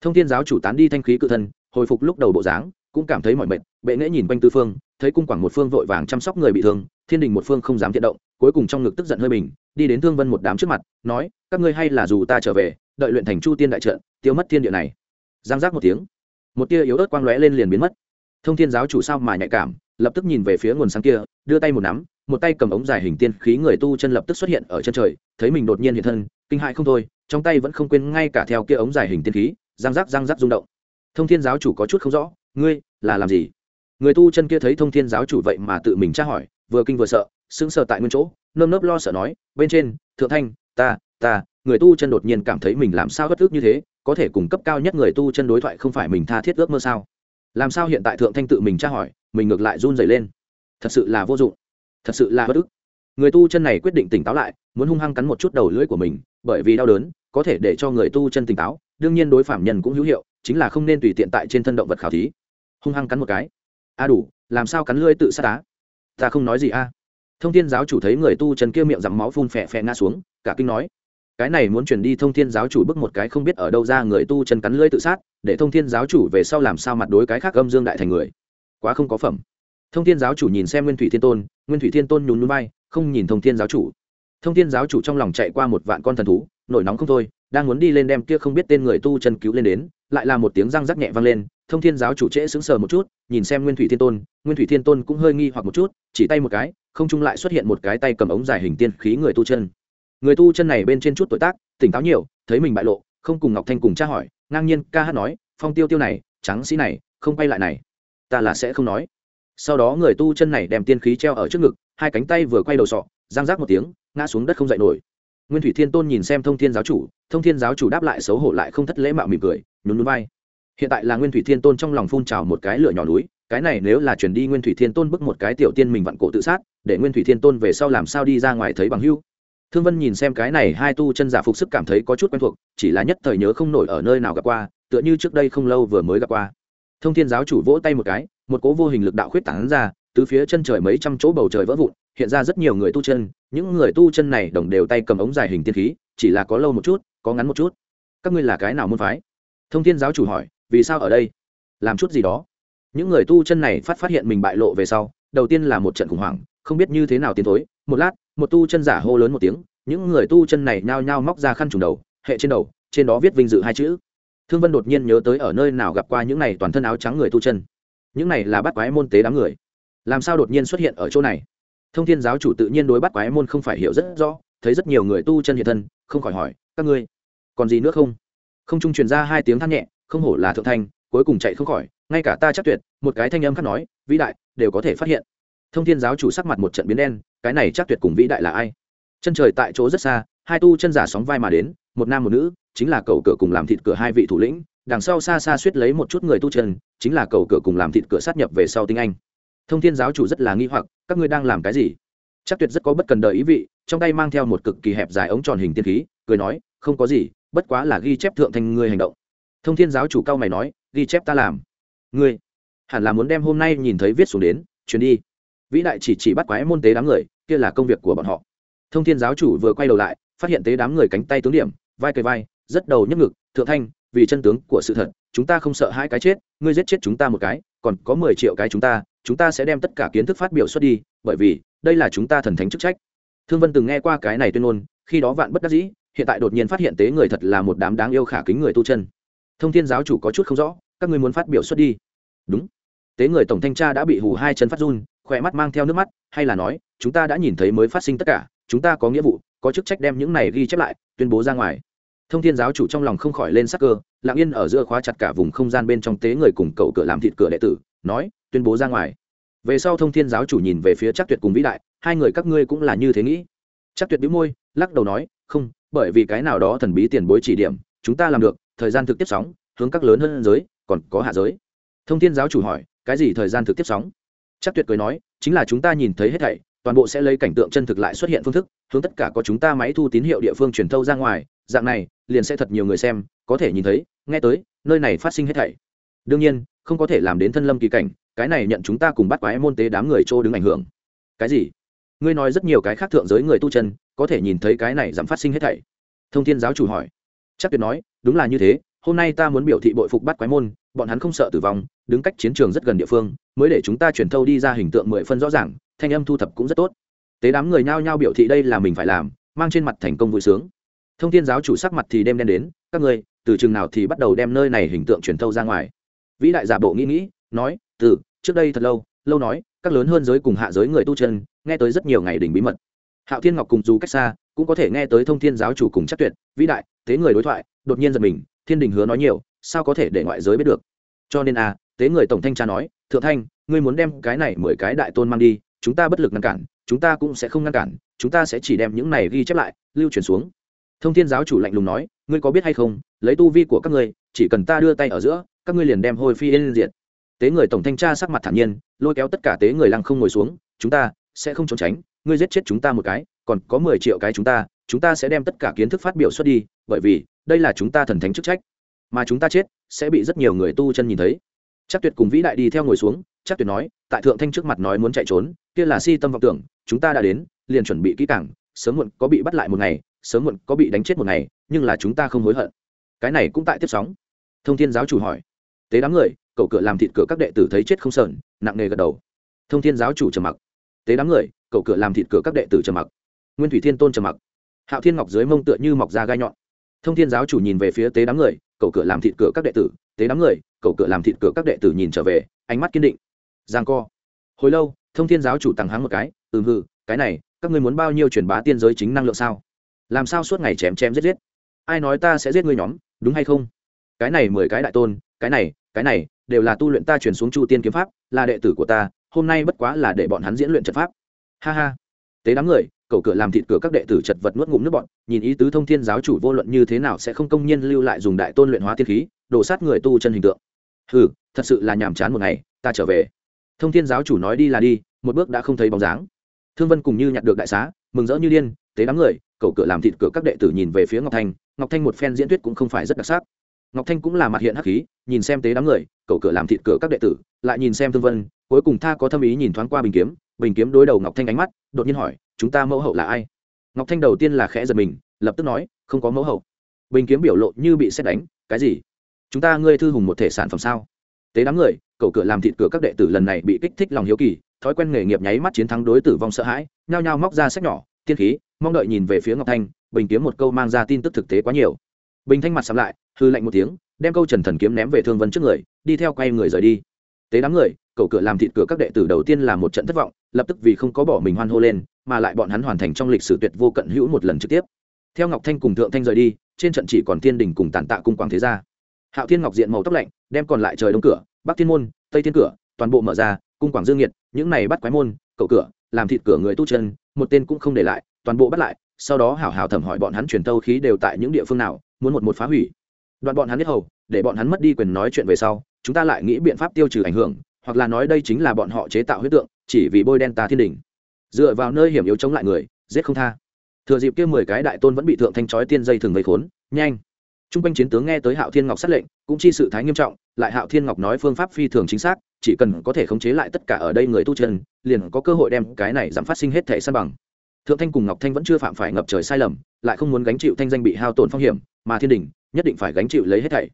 Thông thiên giáo chủ tán đi thanh khí cự thân, hồi phục lúc đầu bộ dáng, cũng cảm thấy mọi mệt, bệ nghễ nhìn quanh tư phương, thấy cung quảng một phương vội vàng chăm sóc người bị thương, thiên đình một phương không dám thiện động, cuối cùng trong ngực tức giận hơi bình, đi đến thương vân một đám trước mặt, nói, các ngươi hay là dù ta trở về đợi luyện thành chu tiên đại trận, tiêu mất thiên địa này. Giang giác một tiếng, một tia yếu ớt quang lóe lên liền biến mất. Thông thiên giáo chủ sao mà nhạy cảm, lập tức nhìn về phía nguồn sáng kia, đưa tay một nắm, một tay cầm ống dài hình tiên khí người tu chân lập tức xuất hiện ở chân trời, thấy mình đột nhiên hiện thân, kinh hại không thôi, trong tay vẫn không quên ngay cả theo kia ống dài hình tiên khí, giang giác giang giác rung động. Thông thiên giáo chủ có chút không rõ, ngươi, là làm gì? Người tu chân kia thấy thông thiên giáo chủ vậy mà tự mình tra hỏi, vừa kinh vừa sợ, sững sờ tại nguyên chỗ, nơm nớp lo sợ nói, bên trên, thượng thanh, ta ta người tu chân đột nhiên cảm thấy mình làm sao bất ước như thế, có thể cung cấp cao nhất người tu chân đối thoại không phải mình tha thiết ước mơ sao? Làm sao hiện tại thượng thanh tự mình tra hỏi, mình ngược lại run dày lên. Thật sự là vô dụng. Thật sự là bất ức. Người tu chân này quyết định tỉnh táo lại, muốn hung hăng cắn một chút đầu lưỡi của mình, bởi vì đau đớn, có thể để cho người tu chân tỉnh táo, đương nhiên đối phạm nhân cũng hữu hiệu, chính là không nên tùy tiện tại trên thân động vật khảo thí. Hung hăng cắn một cái. A đủ, làm sao cắn lưỡi tự sát á? Ta không nói gì a. Thông thiên giáo chủ thấy người tu chân kia miệng dằm máu phun phè phè ngã xuống, cả kinh nói cái này muốn chuyển đi thông thiên giáo chủ bức một cái không biết ở đâu ra người tu chân cắn lưỡi tự sát, để thông thiên giáo chủ về sau làm sao mặt đối cái khác âm dương đại thành người. Quá không có phẩm. Thông thiên giáo chủ nhìn xem nguyên thủy thiên tôn, nguyên thủy thiên tôn nhún núi bay không nhìn thông thiên giáo chủ. Thông thiên giáo chủ trong lòng chạy qua một vạn con thần thú, nổi nóng không thôi, đang muốn đi lên đem kia không biết tên người tu chân cứu lên đến, lại là một tiếng răng rắc nhẹ vang lên, thông thiên giáo chủ trễ sững sờ một chút, nhìn xem nguyên thủy thiên tôn, nguyên thủy thiên tôn cũng hơi nghi hoặc một chút, chỉ tay một cái, không trung lại xuất hiện một cái tay cầm ống dài hình tiên khí người tu chân người tu chân này bên trên chút tuổi tác, tỉnh táo nhiều, thấy mình bại lộ, không cùng ngọc thanh cùng tra hỏi, ngang nhiên ca hát nói, phong tiêu tiêu này trắng sĩ này, không quay lại này. Ta là sẽ không nói. Sau đó người tu chân này đem tiên khí treo ở trước ngực, hai cánh tay vừa quay đầu sọ, giang rác một tiếng, ngã xuống đất không dậy nổi. Nguyên thủy thiên tôn nhìn xem thông thiên giáo chủ, thông thiên giáo chủ đáp lại xấu hổ lại không thất lễ mạo mỉm cười, nhún núi vai. Hiện tại là nguyên thủy thiên tôn trong lòng phun trào một cái lửa nhỏ núi, cái này nếu là chuyển đi nguyên thủy thiên tôn bức một cái tiểu tiên mình vặn cổ tự sát, để nguyên thủy thiên tôn về sau làm sao đi ra ngoài thấy bằng hưu thương vân nhìn xem cái này hai tu chân giả phục sức cảm thấy có chút quen thuộc, chỉ là nhất thời nhớ không nổi ở nơi nào gặp qua, tựa như trước đây không lâu vừa mới gặp qua. Thông thiên giáo chủ vỗ tay một cái, một cố vô hình lực đạo khuyết tảng ra, từ phía chân trời mấy trăm chỗ bầu trời vỡ vụn, hiện ra rất nhiều người tu chân, những người tu chân này đồng đều tay cầm ống dài hình tiên khí, chỉ là có lâu một chút, có ngắn một chút. Các ngươi là cái nào môn phái? Thông thiên giáo chủ hỏi, vì sao ở đây? Làm chút gì đó. Những người tu chân này phát phát hiện mình bại lộ về sau, đầu tiên là một trận khủng hoảng, không biết như thế nào tiến tối một lát một tu chân giả hô lớn một tiếng, những người tu chân này nhao nhao móc ra khăn trùng đầu, hệ trên đầu, trên đó viết vinh dự hai chữ. Thương vân đột nhiên nhớ tới ở nơi nào gặp qua những này toàn thân áo trắng người tu chân. Những này là bắt quái môn tế đám người. Làm sao đột nhiên xuất hiện ở chỗ này? Thông thiên giáo chủ tự nhiên đối bắt quái môn không phải hiểu rất rõ, thấy rất nhiều người tu chân hiện thân, không khỏi hỏi, các ngươi, còn gì nữa không? Không trung truyền ra hai tiếng than nhẹ, không hổ là thượng thanh, cuối cùng chạy không khỏi, ngay cả ta chắc tuyệt, một cái thanh âm khác nói, vĩ đại, đều có thể phát hiện. Thông thiên giáo chủ sắc mặt một trận biến đen cái này chắc tuyệt cùng vĩ đại là ai? Chân trời tại chỗ rất xa, hai tu chân giả sóng vai mà đến, một nam một nữ, chính là cầu cửa cùng làm thịt cửa hai vị thủ lĩnh, đằng sau xa xa suýt lấy một chút người tu chân, chính là cầu cửa cùng làm thịt cửa sát nhập về sau tinh anh. Thông thiên giáo chủ rất là nghi hoặc, các ngươi đang làm cái gì? Chắc tuyệt rất có bất cần đợi ý vị, trong tay mang theo một cực kỳ hẹp dài ống tròn hình tiên khí, cười nói, không có gì, bất quá là ghi chép thượng thành ngươi hành động. Thông thiên giáo chủ cao mày nói, ghi chép ta làm. Ngươi, hẳn là muốn đem hôm nay nhìn thấy viết xuống đến chuyến đi vĩ đại chỉ chỉ bắt quái môn tế đám người, kia là công việc của bọn họ. Thông thiên giáo chủ vừa quay đầu lại, phát hiện tế đám người cánh tay tướng điểm, vai cây vai, rất đầu nhấc ngực, thượng thanh, vì chân tướng của sự thật, chúng ta không sợ hai cái chết, ngươi giết chết chúng ta một cái, còn có mười triệu cái chúng ta chúng ta sẽ đem tất cả kiến thức phát biểu xuất đi, bởi vì, đây là chúng ta thần thánh chức trách. Thương vân từng nghe qua cái này tuyên ngôn, khi đó vạn bất đắc dĩ, hiện tại đột nhiên phát hiện tế người thật là một đám đáng yêu khả kính người tu chân. Thông thiên giáo chủ có chút không rõ, các ngươi muốn phát biểu xuất đi. Đúng. Tế người tổng thanh tra đã bị hù hai chân phát run khỏe mắt mang theo nước mắt, hay là nói, chúng ta đã nhìn thấy mới phát sinh tất cả, chúng ta có nghĩa vụ, có chức trách đem những này ghi chép lại, tuyên bố ra ngoài. Thông thiên giáo chủ trong lòng không khỏi lên sắc cơ lạng yên ở giữa khóa chặt cả vùng không gian bên trong tế người cùng cậu cửa làm thịt cửa đệ tử, nói, tuyên bố ra ngoài. Về sau thông thiên giáo chủ nhìn về phía chắc tuyệt cùng vĩ đại, hai người các ngươi cũng là như thế nghĩ. Chắc tuyệt bĩu môi, lắc đầu nói, không, bởi vì cái nào đó thần bí tiền bối chỉ điểm, chúng ta làm được, thời gian thực tiếp sóng, hướng các lớn hơn giới, còn có hạ giới. Thông thiên giáo chủ hỏi, cái gì thời gian thực tiếp sóng? Chắc tuyệt cười nói, chính là chúng ta nhìn thấy hết thảy, toàn bộ sẽ lấy cảnh tượng chân thực lại xuất hiện phương thức, hướng tất cả có chúng ta máy thu tín hiệu địa phương truyền thâu ra ngoài, dạng này, liền sẽ thật nhiều người xem, có thể nhìn thấy, nghe tới, nơi này phát sinh hết thảy. Đương nhiên, không có thể làm đến thân lâm kỳ cảnh, cái này nhận chúng ta cùng bắt quái môn tế đám người trô đứng ảnh hưởng. Cái gì? Ngươi nói rất nhiều cái khác thượng giới người tu chân, có thể nhìn thấy cái này giảm phát sinh hết thảy. Thông thiên giáo chủ hỏi. Chắc tuyệt nói, đúng là như thế, hôm nay ta muốn biểu thị bội phục bắt quái môn bọn hắn không sợ tử vong, đứng cách chiến trường rất gần địa phương, mới để chúng ta chuyển thâu đi ra hình tượng mười phân rõ ràng, thanh âm thu thập cũng rất tốt. Tế đám người nhao nhao biểu thị đây là mình phải làm, mang trên mặt thành công vui sướng. Thông thiên giáo chủ sắc mặt thì đem đen đến, các ngươi, từ chừng nào thì bắt đầu đem nơi này hình tượng truyền thâu ra ngoài? Vĩ đại giả bộ nghĩ nghĩ, nói, từ, trước đây thật lâu lâu nói, các lớn hơn giới cùng hạ giới người tu chân, nghe tới rất nhiều ngày đỉnh bí mật. Hạo thiên ngọc cùng dù cách xa cũng có thể nghe tới thông thiên giáo chủ cùng chắc tuyệt, vĩ đại, thế người đối thoại, đột nhiên giật mình, thiên đình hứa nói nhiều sao có thể để ngoại giới biết được? Cho nên a tế người tổng thanh tra nói, thượng thanh, ngươi muốn đem cái này mười cái đại tôn mang đi, chúng ta bất lực ngăn cản, chúng ta cũng sẽ không ngăn cản, chúng ta sẽ chỉ đem những này ghi chép lại, lưu truyền xuống. Thông thiên giáo chủ lạnh lùng nói, ngươi có biết hay không, lấy tu vi của các ngươi, chỉ cần ta đưa tay ở giữa, các ngươi liền đem hồi phi yên diện tế người tổng thanh tra sắc mặt thản nhiên, lôi kéo tất cả tế người lăng không ngồi xuống, chúng ta sẽ không trốn tránh, ngươi giết chết chúng ta một cái, còn có mười triệu cái chúng ta chúng ta sẽ đem tất cả kiến thức phát biểu xuất đi, bởi vì đây là chúng ta thần thánh chức trách mà chúng ta chết, sẽ bị rất nhiều người tu chân nhìn thấy. Chắc tuyệt cùng vĩ đại đi theo ngồi xuống, chắc tuyệt nói, tại thượng thanh trước mặt nói muốn chạy trốn, kia là si tâm vọng tưởng, chúng ta đã đến, liền chuẩn bị kỹ càng, sớm muộn có bị bắt lại một ngày, sớm muộn có bị đánh chết một ngày, nhưng là chúng ta không hối hận. Cái này cũng tại tiếp sóng. Thông thiên giáo chủ hỏi. Tế đám người, cậu cửa làm thịt cửa các đệ tử thấy chết không sờn, nặng nề gật đầu. Thông thiên giáo chủ trầm mặc. Tế đám người, cậu cửa làm thịt cửa các đệ tử trầm mặc. Nguyên thủy thiên tôn trầm mặc. Hạo thiên ngọc dưới mông tựa như mọc ra gai nhọn. Thông thiên giáo chủ nhìn về phía tế đám người cậu cửa làm thịt cửa các đệ tử, tế đám người cậu cửa làm thịt cửa các đệ tử nhìn trở về, ánh mắt kiên định. Giang co. Hồi lâu, thông thiên giáo chủ tặng háng một cái ừ hừ, cái này, các ngươi muốn bao nhiêu truyền bá tiên giới chính năng lượng sao? Làm sao suốt ngày chém chém giết giết? Ai nói ta sẽ giết ngươi nhóm, đúng hay không? Cái này mười cái đại tôn, cái này cái này, đều là tu luyện ta chuyển xuống chu tiên kiếm pháp, là đệ tử của ta, hôm nay bất quá là để bọn hắn diễn luyện trận pháp. Ha ha. Tế đám người cậu cửa làm thịt cửa các đệ tử chật vật nuốt ngụm nước bọn nhìn ý tứ thông thiên giáo chủ vô luận như thế nào sẽ không công nhiên lưu lại dùng đại tôn luyện hóa tiên khí đổ sát người tu chân hình tượng. Hừ, thật sự là nhàm chán một ngày, ta trở về. Thông thiên giáo chủ nói đi là đi, một bước đã không thấy bóng dáng. Thương vân cùng như nhặt được đại xá, mừng rỡ như điên, tế đám người cậu cửa làm thịt cửa các đệ tử nhìn về phía ngọc thanh ngọc thanh một phen diễn thuyết cũng không phải rất đặc sắc. Ngọc thanh cũng là mặt hiện hắc khí, nhìn xem tế đám người cậu cửa làm thịt cửa các đệ tử, lại nhìn xem thương vân, cuối cùng tha có thâm ý nhìn thoáng qua bình kiếm bình kiếm đối đầu ngọc thanh ánh mắt, đột nhiên hỏi, chúng ta mẫu hậu là ai? Ngọc thanh đầu tiên là khẽ giật mình, lập tức nói, không có mẫu hậu. Bình kiếm biểu lộ như bị xét đánh, cái gì? Chúng ta ngươi thư hùng một thể sản phẩm sao? Tế đám người, cậu cửa làm thịt cửa các đệ tử lần này bị kích thích lòng hiếu kỳ, thói quen nghề nghiệp nháy mắt chiến thắng đối tử vong sợ hãi, nhao nhao móc ra sách nhỏ, tiên khí, mong đợi nhìn về phía ngọc thanh, bình kiếm một câu mang ra tin tức thực tế quá nhiều. Bình thanh mặt sắm lại, hư lạnh một tiếng, đem câu trần thần kiếm ném về thương vân trước người, đi theo quay người rời đi. Tế đám người cậu cửa làm thịt cửa các đệ tử đầu tiên là một trận thất vọng, lập tức vì không có bỏ mình hoan hô lên, mà lại bọn hắn hoàn thành trong lịch sử tuyệt vô cận hữu một lần trực tiếp. Theo ngọc thanh cùng thượng thanh rời đi, trên trận chỉ còn thiên đình cùng tàn tạ cung quang thế gia. Hạo thiên ngọc diện màu tóc lạnh, đem còn lại trời đóng cửa, bắc thiên môn, tây thiên cửa, toàn bộ mở ra, cung quảng dương nhiệt, những này bắt quái môn cậu cửa, làm thịt cửa người tu chân, một tên cũng không để lại, toàn bộ bắt lại, sau đó hảo hảo thẩm hỏi bọn hắn truyền tâu khí đều tại những địa phương nào, muốn một một phá hủy. Đoạn bọn hắn biết hầu, để bọn hắn mất đi quyền nói chuyện về sau, chúng ta lại nghĩ biện pháp tiêu trừ ảnh hưởng hoặc là nói đây chính là bọn họ chế tạo huyết tượng, chỉ vì bôi đen ta thiên đình. Dựa vào nơi hiểm yếu chống lại người, giết không tha. Thừa dịp kia mười cái đại tôn vẫn bị thượng thanh chói tiên dây thường vây khốn, nhanh. T r u n g quanh chiến tướng nghe tới hạo thiên ngọc sát lệnh, cũng chi sự thái nghiêm trọng, lại hạo thiên ngọc nói phương pháp phi thường chính xác, chỉ cần có thể khống chế lại tất cả ở đây người tu chân, liền có cơ hội đem cái này giảm phát sinh hết thể san bằng. Thượng thanh cùng ngọc thanh vẫn chưa phạm phải ngập trời sai lầm, lại không muốn gánh chịu thanh danh bị hao tổn phong hiểm, mà thiên đình nhất định phải gánh chịu lấy hết thảy.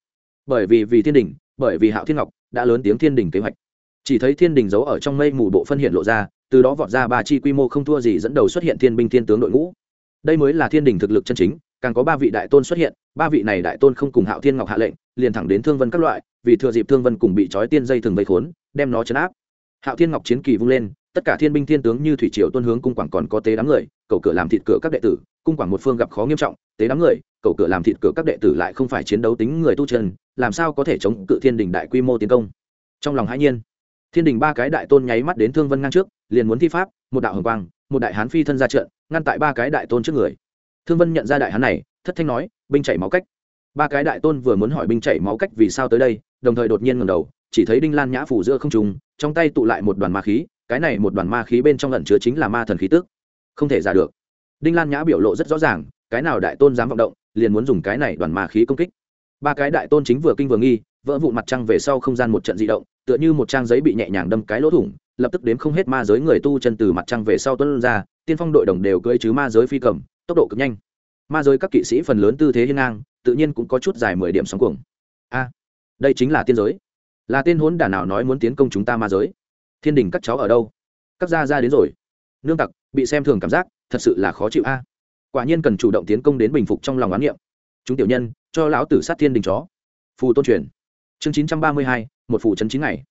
Bởi vì vì thiên đình, bởi vì hạo thiên ngọc đã lớn tiếng thiên đình kế hoạch chỉ thấy thiên đình giấu ở trong mây mù bộ phân hiện lộ ra, từ đó vọt ra ba chi quy mô không thua gì dẫn đầu xuất hiện thiên binh thiên tướng đội ngũ. Đây mới là thiên đình thực lực chân chính, càng có ba vị đại tôn xuất hiện, ba vị này đại tôn không cùng hạo thiên ngọc hạ lệnh, liền thẳng đến thương vân các loại, vì thừa dịp thương vân cùng bị trói tiên dây thường vây khốn, đem nó chấn áp. Hạo thiên ngọc chiến kỳ vung lên, tất cả thiên binh thiên tướng như thủy triều tuân hướng cung quảng còn có tế đám người cầu cửa làm thịt cửa các đệ tử, cung quảng một phương gặp khó nghiêm trọng, tế đám người cầu cửa làm thịt cửa các đệ tử lại không phải chiến đấu tính người tu chân, làm sao có thể chống cự thiên đình đại quy mô tiến công? Trong lòng hãi nhiên thiên đình ba cái đại tôn nháy mắt đến thương vân ngang trước, liền muốn thi pháp, một đạo hồng quang, một đại hán phi thân ra trận, ngăn tại ba cái đại tôn trước người. Thương vân nhận ra đại hán này, thất thanh nói, binh chảy máu cách. Ba cái đại tôn vừa muốn hỏi binh chảy máu cách vì sao tới đây, đồng thời đột nhiên ngầm đầu, chỉ thấy đinh lan nhã phủ giữa không trùng trong tay tụ lại một đoàn ma khí, cái này một đoàn ma khí bên trong lẩn chứa chính là ma thần khí tức. Không thể giả được. Đinh lan nhã biểu lộ rất rõ ràng, cái nào đại tôn dám vọng động, liền muốn dùng cái này đoàn ma khí công kích. Ba cái đại tôn chính vừa kinh vừa nghi vỡ vụn mặt trăng về sau không gian một trận di động, tựa như một trang giấy bị nhẹ nhàng đâm cái lỗ thủng, lập tức đếm không hết ma giới người tu chân từ mặt trăng về sau tuân ra, tiên phong đội đồng đều cưỡi chứ ma giới phi cầm, tốc độ cực nhanh. Ma giới các kỵ sĩ phần lớn tư thế hiên ngang, tự nhiên cũng có chút dài mười điểm sóng cuồng. A, đây chính là tiên giới. Là tên hốn đả nào nói muốn tiến công chúng ta ma giới? Thiên đình các cháu ở đâu? Các gia ra đến rồi. Nương tặc, bị xem thường cảm giác, thật sự là khó chịu a. Quả nhiên cần chủ động tiến công đến bình phục trong lòng oán niệm. Chúng tiểu nhân, cho lão tử sát thiên đình chó. Phù tôn truyền chương chín trăm ba mươi hai, một phủ trấn chín ngày.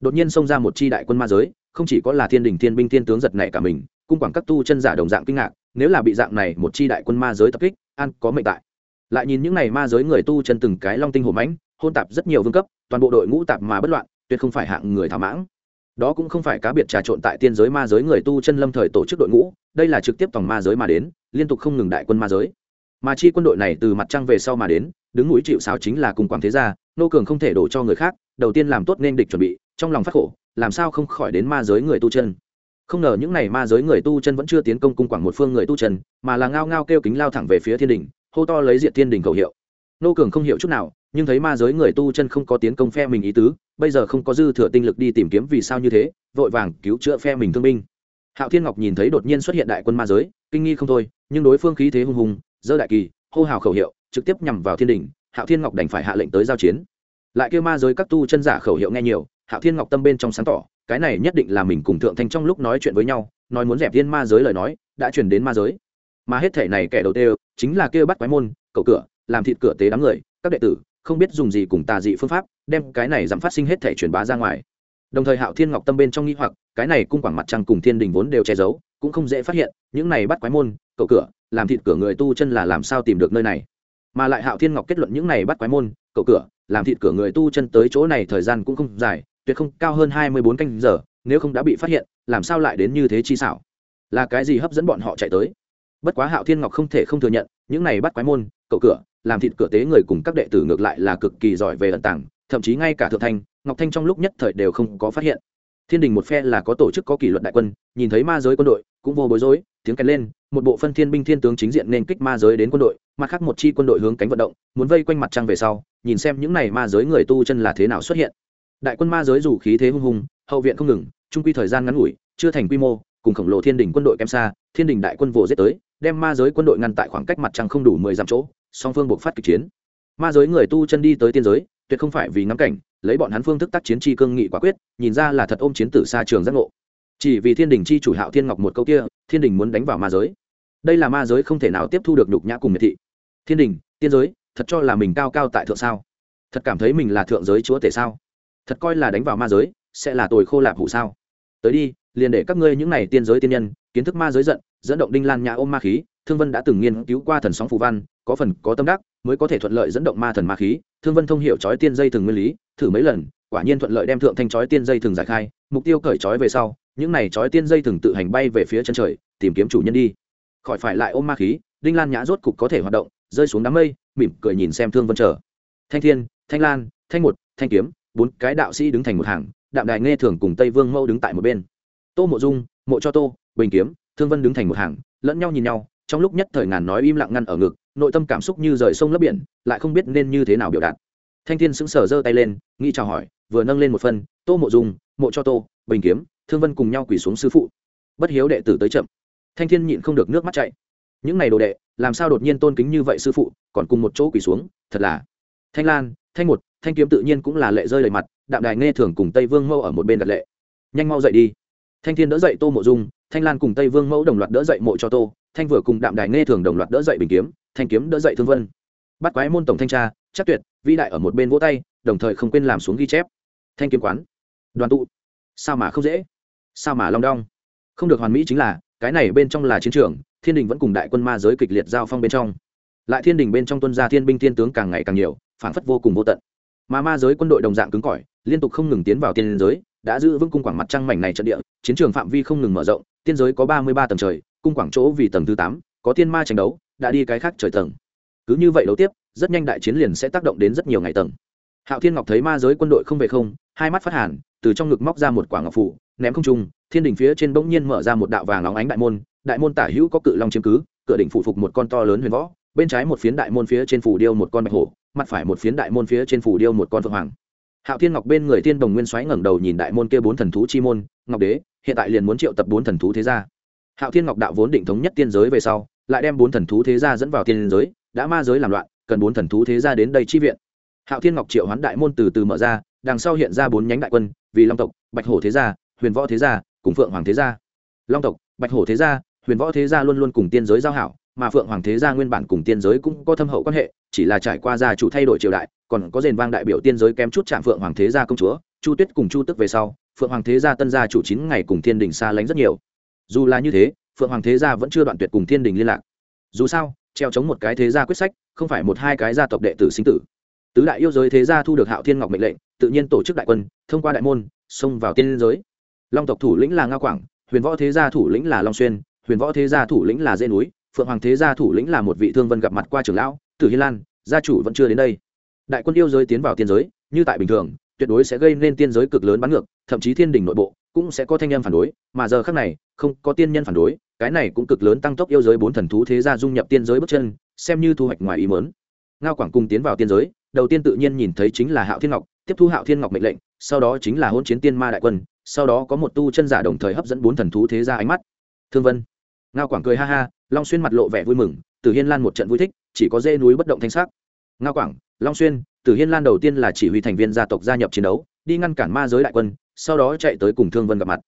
Đột nhiên xông ra một chi đại quân ma giới, không chỉ có là thiên đình, thiên binh, thiên tướng giật nảy cả mình, cung quảng các tu chân giả đồng dạng kinh ngạc, nếu là bị dạng này một chi đại quân ma giới tập kích, an có mệnh tại. Lại nhìn những n à y ma giới người tu chân từng cái long tinh hổ mãnh, hôn tạp rất nhiều vương cấp, toàn bộ đội ngũ tạp mà bất loạn, tuyệt không phải hạng người thảo mãng. Đó cũng không phải cá biệt trà trộn tại tiên giới ma giới người tu chân lâm thời tổ chức đội ngũ, đây là trực tiếp tòng ma giới mà đến, liên tục không ngừng đại quân ma giới. Mà chi quân đội này từ mặt trăng về sau mà đến, đứng núi chịu sáo chính là cùng quảng thế gia nô cường không thể đổ cho người khác, đầu tiên làm tốt nên địch chuẩn bị, trong lòng phát khổ, làm sao không khỏi đến ma giới người tu chân. Không ngờ những n à y ma giới người tu chân vẫn chưa tiến công cung quảng một phương người tu chân, mà là ngao ngao kêu kính lao thẳng về phía thiên đình, hô to lấy diện thiên đình cầu hiệu. Nô cường không hiểu chút nào, nhưng thấy ma giới người tu chân không có tiến công phe mình ý tứ, bây giờ không có dư thừa tinh lực đi tìm kiếm vì sao như thế, vội vàng cứu chữa phe mình thương binh. Hạo thiên ngọc nhìn thấy đột nhiên xuất hiện đại quân ma giới, kinh nghi không thôi, nhưng đối phương khí thế hung hùng dơ đại kỳ, hô hào khẩu hiệu, trực tiếp nhằm vào thiên đình hạo thiên ngọc đành phải hạ lệnh tới giao chiến. Lại kêu ma giới các tu chân giả khẩu hiệu nghe nhiều, hạo thiên ngọc tâm bên trong sáng tỏ, cái này nhất định là mình cùng thượng thanh trong lúc nói chuyện với nhau, nói muốn dẹp thiên ma giới lời nói, đã chuyển đến ma giới. Mà hết thể này kẻ đầu tiên chính là kêu bắt quái môn cầu cửa, làm thịt cửa tế đám người, các đệ tử, không biết dùng gì cùng tà dị phương pháp, đem cái này giảm phát sinh hết thể truyền bá ra ngoài. Đồng thời hạo thiên ngọc tâm bên trong nghĩ hoặc, cái này cung quảng mặt trăng cùng thiên đình vốn đều che giấu, cũng không dễ phát hiện, những này bắt quái môn cầu cửa, làm thịt cửa người tu chân là làm sao tìm được nơi này? Mà lại hạo thiên ngọc kết luận những này bắt quái môn, cậu cửa, làm thịt cửa người tu chân tới chỗ này thời gian cũng không dài, tuyệt không cao hơn hai mươi bốn canh giờ, nếu không đã bị phát hiện, làm sao lại đến như thế chi xảo? Là cái gì hấp dẫn bọn họ chạy tới? Bất quá hạo thiên ngọc không thể không thừa nhận, những này bắt quái môn, cậu cửa, làm thịt cửa tế người cùng các đệ tử ngược lại là cực kỳ giỏi về ẩn tàng, thậm chí ngay cả thượng thanh, ngọc thanh trong lúc nhất thời đều không có phát hiện. Thiên đình một phe là có tổ chức có kỷ luật đại quân, nhìn thấy ma giới quân đội, cũng vô bối rối, tiếng kèn lên một bộ phân thiên binh thiên tướng chính diện nên kích ma giới đến quân đội, mặt khác một chi quân đội hướng cánh vận động, muốn vây quanh mặt trăng về sau, nhìn xem những này ma giới người tu chân là thế nào xuất hiện. Đại quân ma giới dù khí thế hung hùng, hậu viện không ngừng trung quy thời gian ngắn ngủi, chưa thành quy mô, cùng khổng lồ thiên đình quân đội kem xa, thiên đình đại quân vồ giết tới, đem ma giới quân đội ngăn tại khoảng cách mặt trăng không đủ mười dặm chỗ, song phương buộc phát kịch chiến. Ma giới người tu chân đi tới tiên giới, tuyệt không phải vì ngắm cảnh, lấy bọn hắn phương thức tác chiến chi cương nghị quả quyết, nhìn ra là thật ôm chiến tử xa trường giác ngộ. Chỉ vì thiên đình chi chủ hạo thiên ngọc một câu kia, thiên đình muốn đánh vào ma giới đây là ma giới không thể nào tiếp thu được nhục nhã cùng miệt thị. Thiên đình, tiên giới, thật cho là mình cao cao tại thượng sao? Thật cảm thấy mình là thượng giới chúa tể sao? Thật coi là đánh vào ma giới, sẽ là tồi khô lạp hủ sao? Tới đi, liền để các ngươi những này tiên giới tiên nhân, kiến thức ma giới giận, dẫn động đinh lan nhã ôm ma khí, thương vân đã từng nghiên cứu qua thần sóng phù văn, có phần có tâm đắc, mới có thể thuận lợi dẫn động ma thần ma khí. Thương vân thông hiểu chói tiên dây thường nguyên lý, thử mấy lần, quả nhiên thuận lợi đem thượng thanh chói tiên dây thường giải khai. Mục tiêu cởi chói về sau, những này chói tiên dây thường tự hành bay về phía chân trời, tìm kiếm chủ nhân đi khỏi phải lại ôm ma khí, đinh lan nhã rốt cục có thể hoạt động, rơi xuống đám mây, mỉm cười nhìn xem thương vân chờ. Thanh thiên, thanh lan, thanh một, thanh kiếm, bốn cái đạo sĩ đứng thành một hàng, đạm đài nghe thường cùng tây vương mâu đứng tại một bên. Tô mộ dung, mộ cho tô, bình kiếm, thương vân đứng thành một hàng, lẫn nhau nhìn nhau, trong lúc nhất thời ngàn nói im lặng ngăn ở ngực, nội tâm cảm xúc như rời sông lấp biển, lại không biết nên như thế nào biểu đạt. Thanh thiên sững sờ giơ tay lên nghĩ chào hỏi, vừa nâng lên một phân, tô mộ dung, mộ cho tô, bình kiếm, thương vân cùng nhau quỳ xuống sư phụ. Bất hiếu đệ tử tới chậm thanh thiên nhịn không được nước mắt chạy. Những này đồ đệ, làm sao đột nhiên tôn kính như vậy sư phụ, còn cùng một chỗ quỳ xuống, thật là. Thanh lan, thanh một, thanh kiếm tự nhiên cũng là lệ rơi đầy mặt, đạm đài nghe thường cùng tây vương Mẫu ở một bên đặt lệ. Nhanh mau dậy đi. Thanh thiên đỡ dậy tô mộ dung, thanh lan cùng tây vương mẫu đồng loạt đỡ dậy mộ cho tô, thanh vừa cùng đạm đài nghe thường đồng loạt đỡ dậy bình kiếm, thanh kiếm đỡ dậy thương vân. Bắt quái môn tổng thanh tra, chắc tuyệt, vĩ đại ở một bên vỗ tay, đồng thời không quên làm xuống ghi chép. Thanh kiếm quán. Đoàn tụ. Sao mà không dễ? Sao mà long đong? Không được hoàn mỹ chính là cái này bên trong là chiến trường, thiên đình vẫn cùng đại quân ma giới kịch liệt giao phong bên trong. Lại thiên đình bên trong tuân gia thiên binh thiên tướng càng ngày càng nhiều, phản phất vô cùng vô tận. Mà ma giới quân đội đồng dạng cứng cỏi, liên tục không ngừng tiến vào tiên giới, đã giữ vững cung quảng mặt trăng mảnh này trận địa, chiến trường phạm vi không ngừng mở rộng, tiên giới có ba mươi ba tầng trời, cung quảng chỗ vì tầng thứ tám, có tiên ma tranh đấu, đã đi cái khác trời tầng. Cứ như vậy đấu tiếp, rất nhanh đại chiến liền sẽ tác động đến rất nhiều ngày tầng. Hạo thiên ngọc thấy ma giới quân đội không về không, hai mắt phát hàn, từ trong ngực móc ra một quả ngọc phủ, ném không trung thiên đỉnh phía trên bỗng nhiên mở ra một đạo vàng óng ánh đại môn đại môn tả hữu có cự long chiếm cứ, cửa đỉnh phụ phục một con to lớn huyền võ, bên trái một phiến đại môn phía trên phủ điêu một con bạch hổ, mặt phải một phiến đại môn phía trên phủ điêu một con phượng hoàng. Hạo thiên ngọc bên người thiên đồng nguyên xoáy ngẩng đầu nhìn đại môn kia bốn thần thú chi môn, ngọc đế, hiện tại liền muốn triệu tập bốn thần thú thế gia. Hạo thiên ngọc đạo vốn định thống nhất tiên giới về sau, lại đem bốn thần thú thế gia dẫn vào tiên giới, đã ma giới làm loạn, cần bốn thần thú thế gia đến đây chi viện. Hạo thiên ngọc triệu hoán đại môn từ từ mở ra, đằng sau hiện ra bốn nhánh đại quân, vì long tộc, bạch hổ thế gia, huyền võ thế gia cùng phượng hoàng thế gia. Long tộc, bạch hổ thế gia, huyền võ thế gia luôn luôn cùng tiên giới giao hảo, mà phượng hoàng thế gia nguyên bản cùng tiên giới cũng có thâm hậu quan hệ, chỉ là trải qua gia chủ thay đổi triều đại, còn có rền vang đại biểu tiên giới kém chút chạm phượng hoàng thế gia công chúa, chu tuyết cùng chu tức về sau, phượng hoàng thế gia tân gia chủ chín ngày cùng thiên đình xa lánh rất nhiều. Dù là như thế, phượng hoàng thế gia vẫn chưa đoạn tuyệt cùng thiên đình liên lạc. Dù sao, treo chống một cái thế gia quyết sách, không phải một hai cái gia tộc đệ tử sinh tử. Tứ đại yêu giới thế gia thu được hạo thiên ngọc mệnh lệnh, tự nhiên tổ chức đại quân, thông qua đại môn, xông vào tiên giới long tộc thủ lĩnh là nga quảng, huyền võ thế gia thủ lĩnh là long xuyên, huyền võ thế gia thủ lĩnh là dê núi, phượng hoàng thế gia thủ lĩnh là một vị thương vân gặp mặt qua trưởng lão, tử hi lan, gia chủ vẫn chưa đến đây. Đại quân yêu giới tiến vào tiên giới, như tại bình thường, tuyệt đối sẽ gây nên tiên giới cực lớn bắn ngược, thậm chí thiên đình nội bộ cũng sẽ có thanh em phản đối, mà giờ khác này, không có tiên nhân phản đối, cái này cũng cực lớn tăng tốc yêu giới bốn thần thú thế gia dung nhập tiên giới bước chân, xem như thu hoạch ngoài ý mớn ngao quảng cùng tiến vào tiên giới, đầu tiên tự nhiên nhìn thấy chính là hạo thiên ngọc, tiếp thu hạo thiên ngọc mệnh lệnh, sau đó chính là hôn chiến tiên ma đại quân sau đó có một tu chân giả đồng thời hấp dẫn bốn thần thú thế gia ánh mắt. Thương vân, ngao quảng cười ha ha, long xuyên mặt lộ vẻ vui mừng, tử hiên lan một trận vui thích, chỉ có dê núi bất động thanh sắc. Ngao quảng, long xuyên, tử hiên lan đầu tiên là chỉ huy thành viên gia tộc gia nhập chiến đấu, đi ngăn cản ma giới đại quân, sau đó chạy tới cùng thương vân gặp mặt.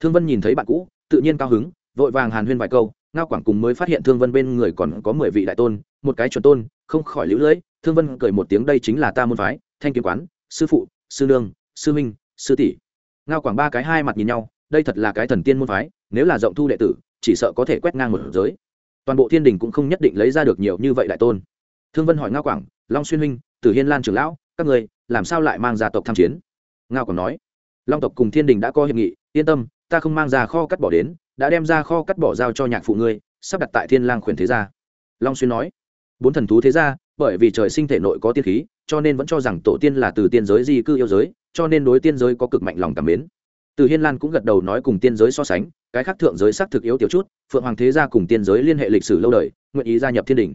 Thương vân nhìn thấy bạn cũ, tự nhiên cao hứng, vội vàng hàn huyên vài câu, ngao quảng cùng mới phát hiện thương vân bên người còn có mười vị đại tôn, một cái chuẩn tôn, không khỏi lũ lưỡi thương vân cười một tiếng, đây chính là ta môn phái, thanh kiếm quán, sư phụ, sư nương, sư minh, sư tỷ ngao quảng ba cái hai mặt nhìn nhau, đây thật là cái thần tiên môn phái, nếu là rộng thu đệ tử, chỉ sợ có thể quét ngang một giới. Toàn bộ thiên đình cũng không nhất định lấy ra được nhiều như vậy đại tôn. Thương vân hỏi ngao quảng, long xuyên huynh, tử hiên lan trưởng lão, các người, làm sao lại mang gia tộc tham chiến? Ngao quảng nói, long tộc cùng thiên đình đã có hiệp nghị, yên tâm, ta không mang ra kho cắt bỏ đến, đã đem ra kho cắt bỏ giao cho nhạc phụ ngươi, sắp đặt tại thiên lang khuyển thế gia. Long xuyên nói, bốn thần thú thế gia bởi vì trời sinh thể nội có tiên khí, cho nên vẫn cho rằng tổ tiên là từ tiên giới di cư yêu giới, cho nên đối tiên giới có cực mạnh lòng cảm mến. Từ hiên lan cũng gật đầu nói cùng tiên giới so sánh, cái khác thượng giới xác thực yếu tiểu chút, phượng hoàng thế gia cùng tiên giới liên hệ lịch sử lâu đời, nguyện ý gia nhập thiên đình.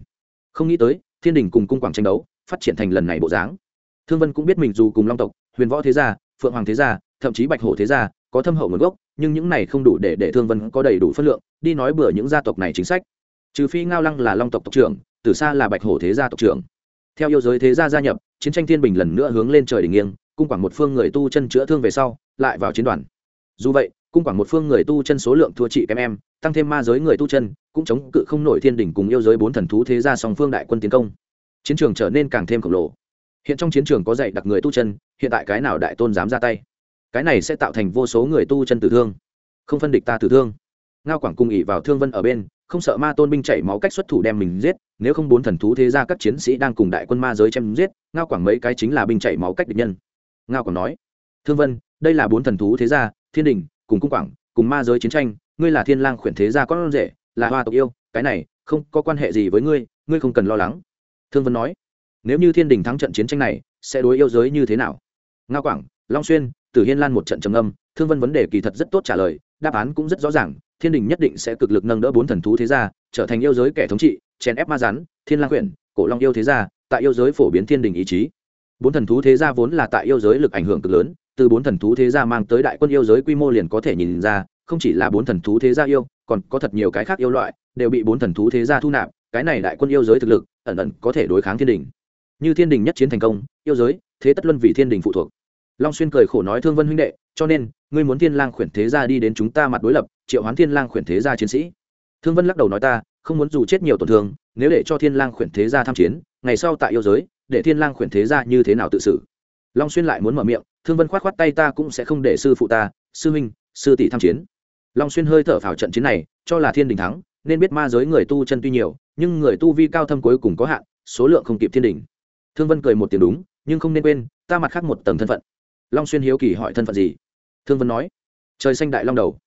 Không nghĩ tới, thiên đình cùng cung quảng tranh đấu, phát triển thành lần này bộ dáng. Thương vân cũng biết mình dù cùng long tộc, huyền võ thế gia, phượng hoàng thế gia, thậm chí bạch hổ thế gia, có thâm hậu nguồn gốc, nhưng những này không đủ để để thương vân có đầy đủ phân lượng, đi nói bừa những gia tộc này chính sách. Trừ phi ngao lăng là long tộc tộc trưởng từ xa là bạch hổ thế gia tộc trưởng. Theo yêu giới thế gia gia nhập, chiến tranh thiên bình lần nữa hướng lên trời đỉnh nghiêng, cung quảng một phương người tu chân chữa thương về sau, lại vào chiến đoàn. Dù vậy, cung quảng một phương người tu chân số lượng thua trị kém em, tăng thêm ma giới người tu chân, cũng chống cự không nổi thiên đỉnh cùng yêu giới bốn thần thú thế gia song phương đại quân tiến công. Chiến trường trở nên càng thêm khổng lồ. Hiện trong chiến trường có dạy đặc người tu chân, hiện tại cái nào đại tôn dám ra tay? Cái này sẽ tạo thành vô số người tu chân tử thương. Không phân địch ta tử thương. Ngao quảng cung ỉ vào thương vân ở bên không sợ ma tôn binh chảy máu cách xuất thủ đem mình giết, nếu không bốn thần thú thế ra các chiến sĩ đang cùng đại quân ma giới chém giết, ngao quảng mấy cái chính là binh chảy máu cách địch nhân. Ngao quảng nói. Thương vân, đây là bốn thần thú thế gia, thiên đình, cùng cung quảng, cùng ma giới chiến tranh, ngươi là thiên lang khuyển thế gia con rể, là hoa tộc yêu, cái này không có quan hệ gì với ngươi ngươi không cần lo lắng. Thương vân nói. Nếu như thiên đình thắng trận chiến tranh này, sẽ đối yêu giới như thế nào? Ngao quảng, long xuyên, tử hiên lan một trận trầm âm thương vân vấn đề kỳ thật rất tốt trả lời, đáp án cũng rất rõ ràng thiên đình nhất định sẽ cực lực nâng đỡ bốn thần thú thế gia, trở thành yêu giới kẻ thống trị, chèn ép ma rắn, thiên lang quyển, cổ long yêu thế gia, tại yêu giới phổ biến thiên đình ý chí. Bốn thần thú thế gia vốn là tại yêu giới lực ảnh hưởng cực lớn, từ bốn thần thú thế gia mang tới đại quân yêu giới quy mô liền có thể nhìn ra, không chỉ là bốn thần thú thế gia yêu, còn có thật nhiều cái khác yêu loại, đều bị bốn thần thú thế gia thu nạp, cái này đại quân yêu giới thực lực, ẩn ẩn có thể đối kháng thiên đình. Như thiên đình nhất chiến thành công, yêu giới, thế tất luân vì thiên đình phụ thuộc. Long xuyên cười khổ nói thương vân huynh đệ, cho nên ngươi muốn thiên lang khuyển thế gia đi đến chúng ta mặt đối lập, triệu hoán thiên lang khuyển thế gia chiến sĩ. Thương vân lắc đầu nói ta, không muốn dù chết nhiều tổn thương, nếu để cho thiên lang khuyển thế gia tham chiến, ngày sau tại yêu giới, để thiên lang khuyển thế gia như thế nào tự xử? Long xuyên lại muốn mở miệng, thương vân khoát khoát tay ta cũng sẽ không để sư phụ ta, sư huynh, sư tỷ tham chiến. Long xuyên hơi thở phào trận chiến này, cho là thiên đình thắng, nên biết ma giới người tu chân tuy nhiều, nhưng người tu vi cao thâm cuối cùng có hạn, số lượng không kịp thiên đình. Thương vân cười một tiếng đúng, nhưng không nên quên, ta mặt khác một tầng thân phận. Long xuyên hiếu kỳ hỏi thân phận gì? Thương vân nói. Trời xanh đại long đầu.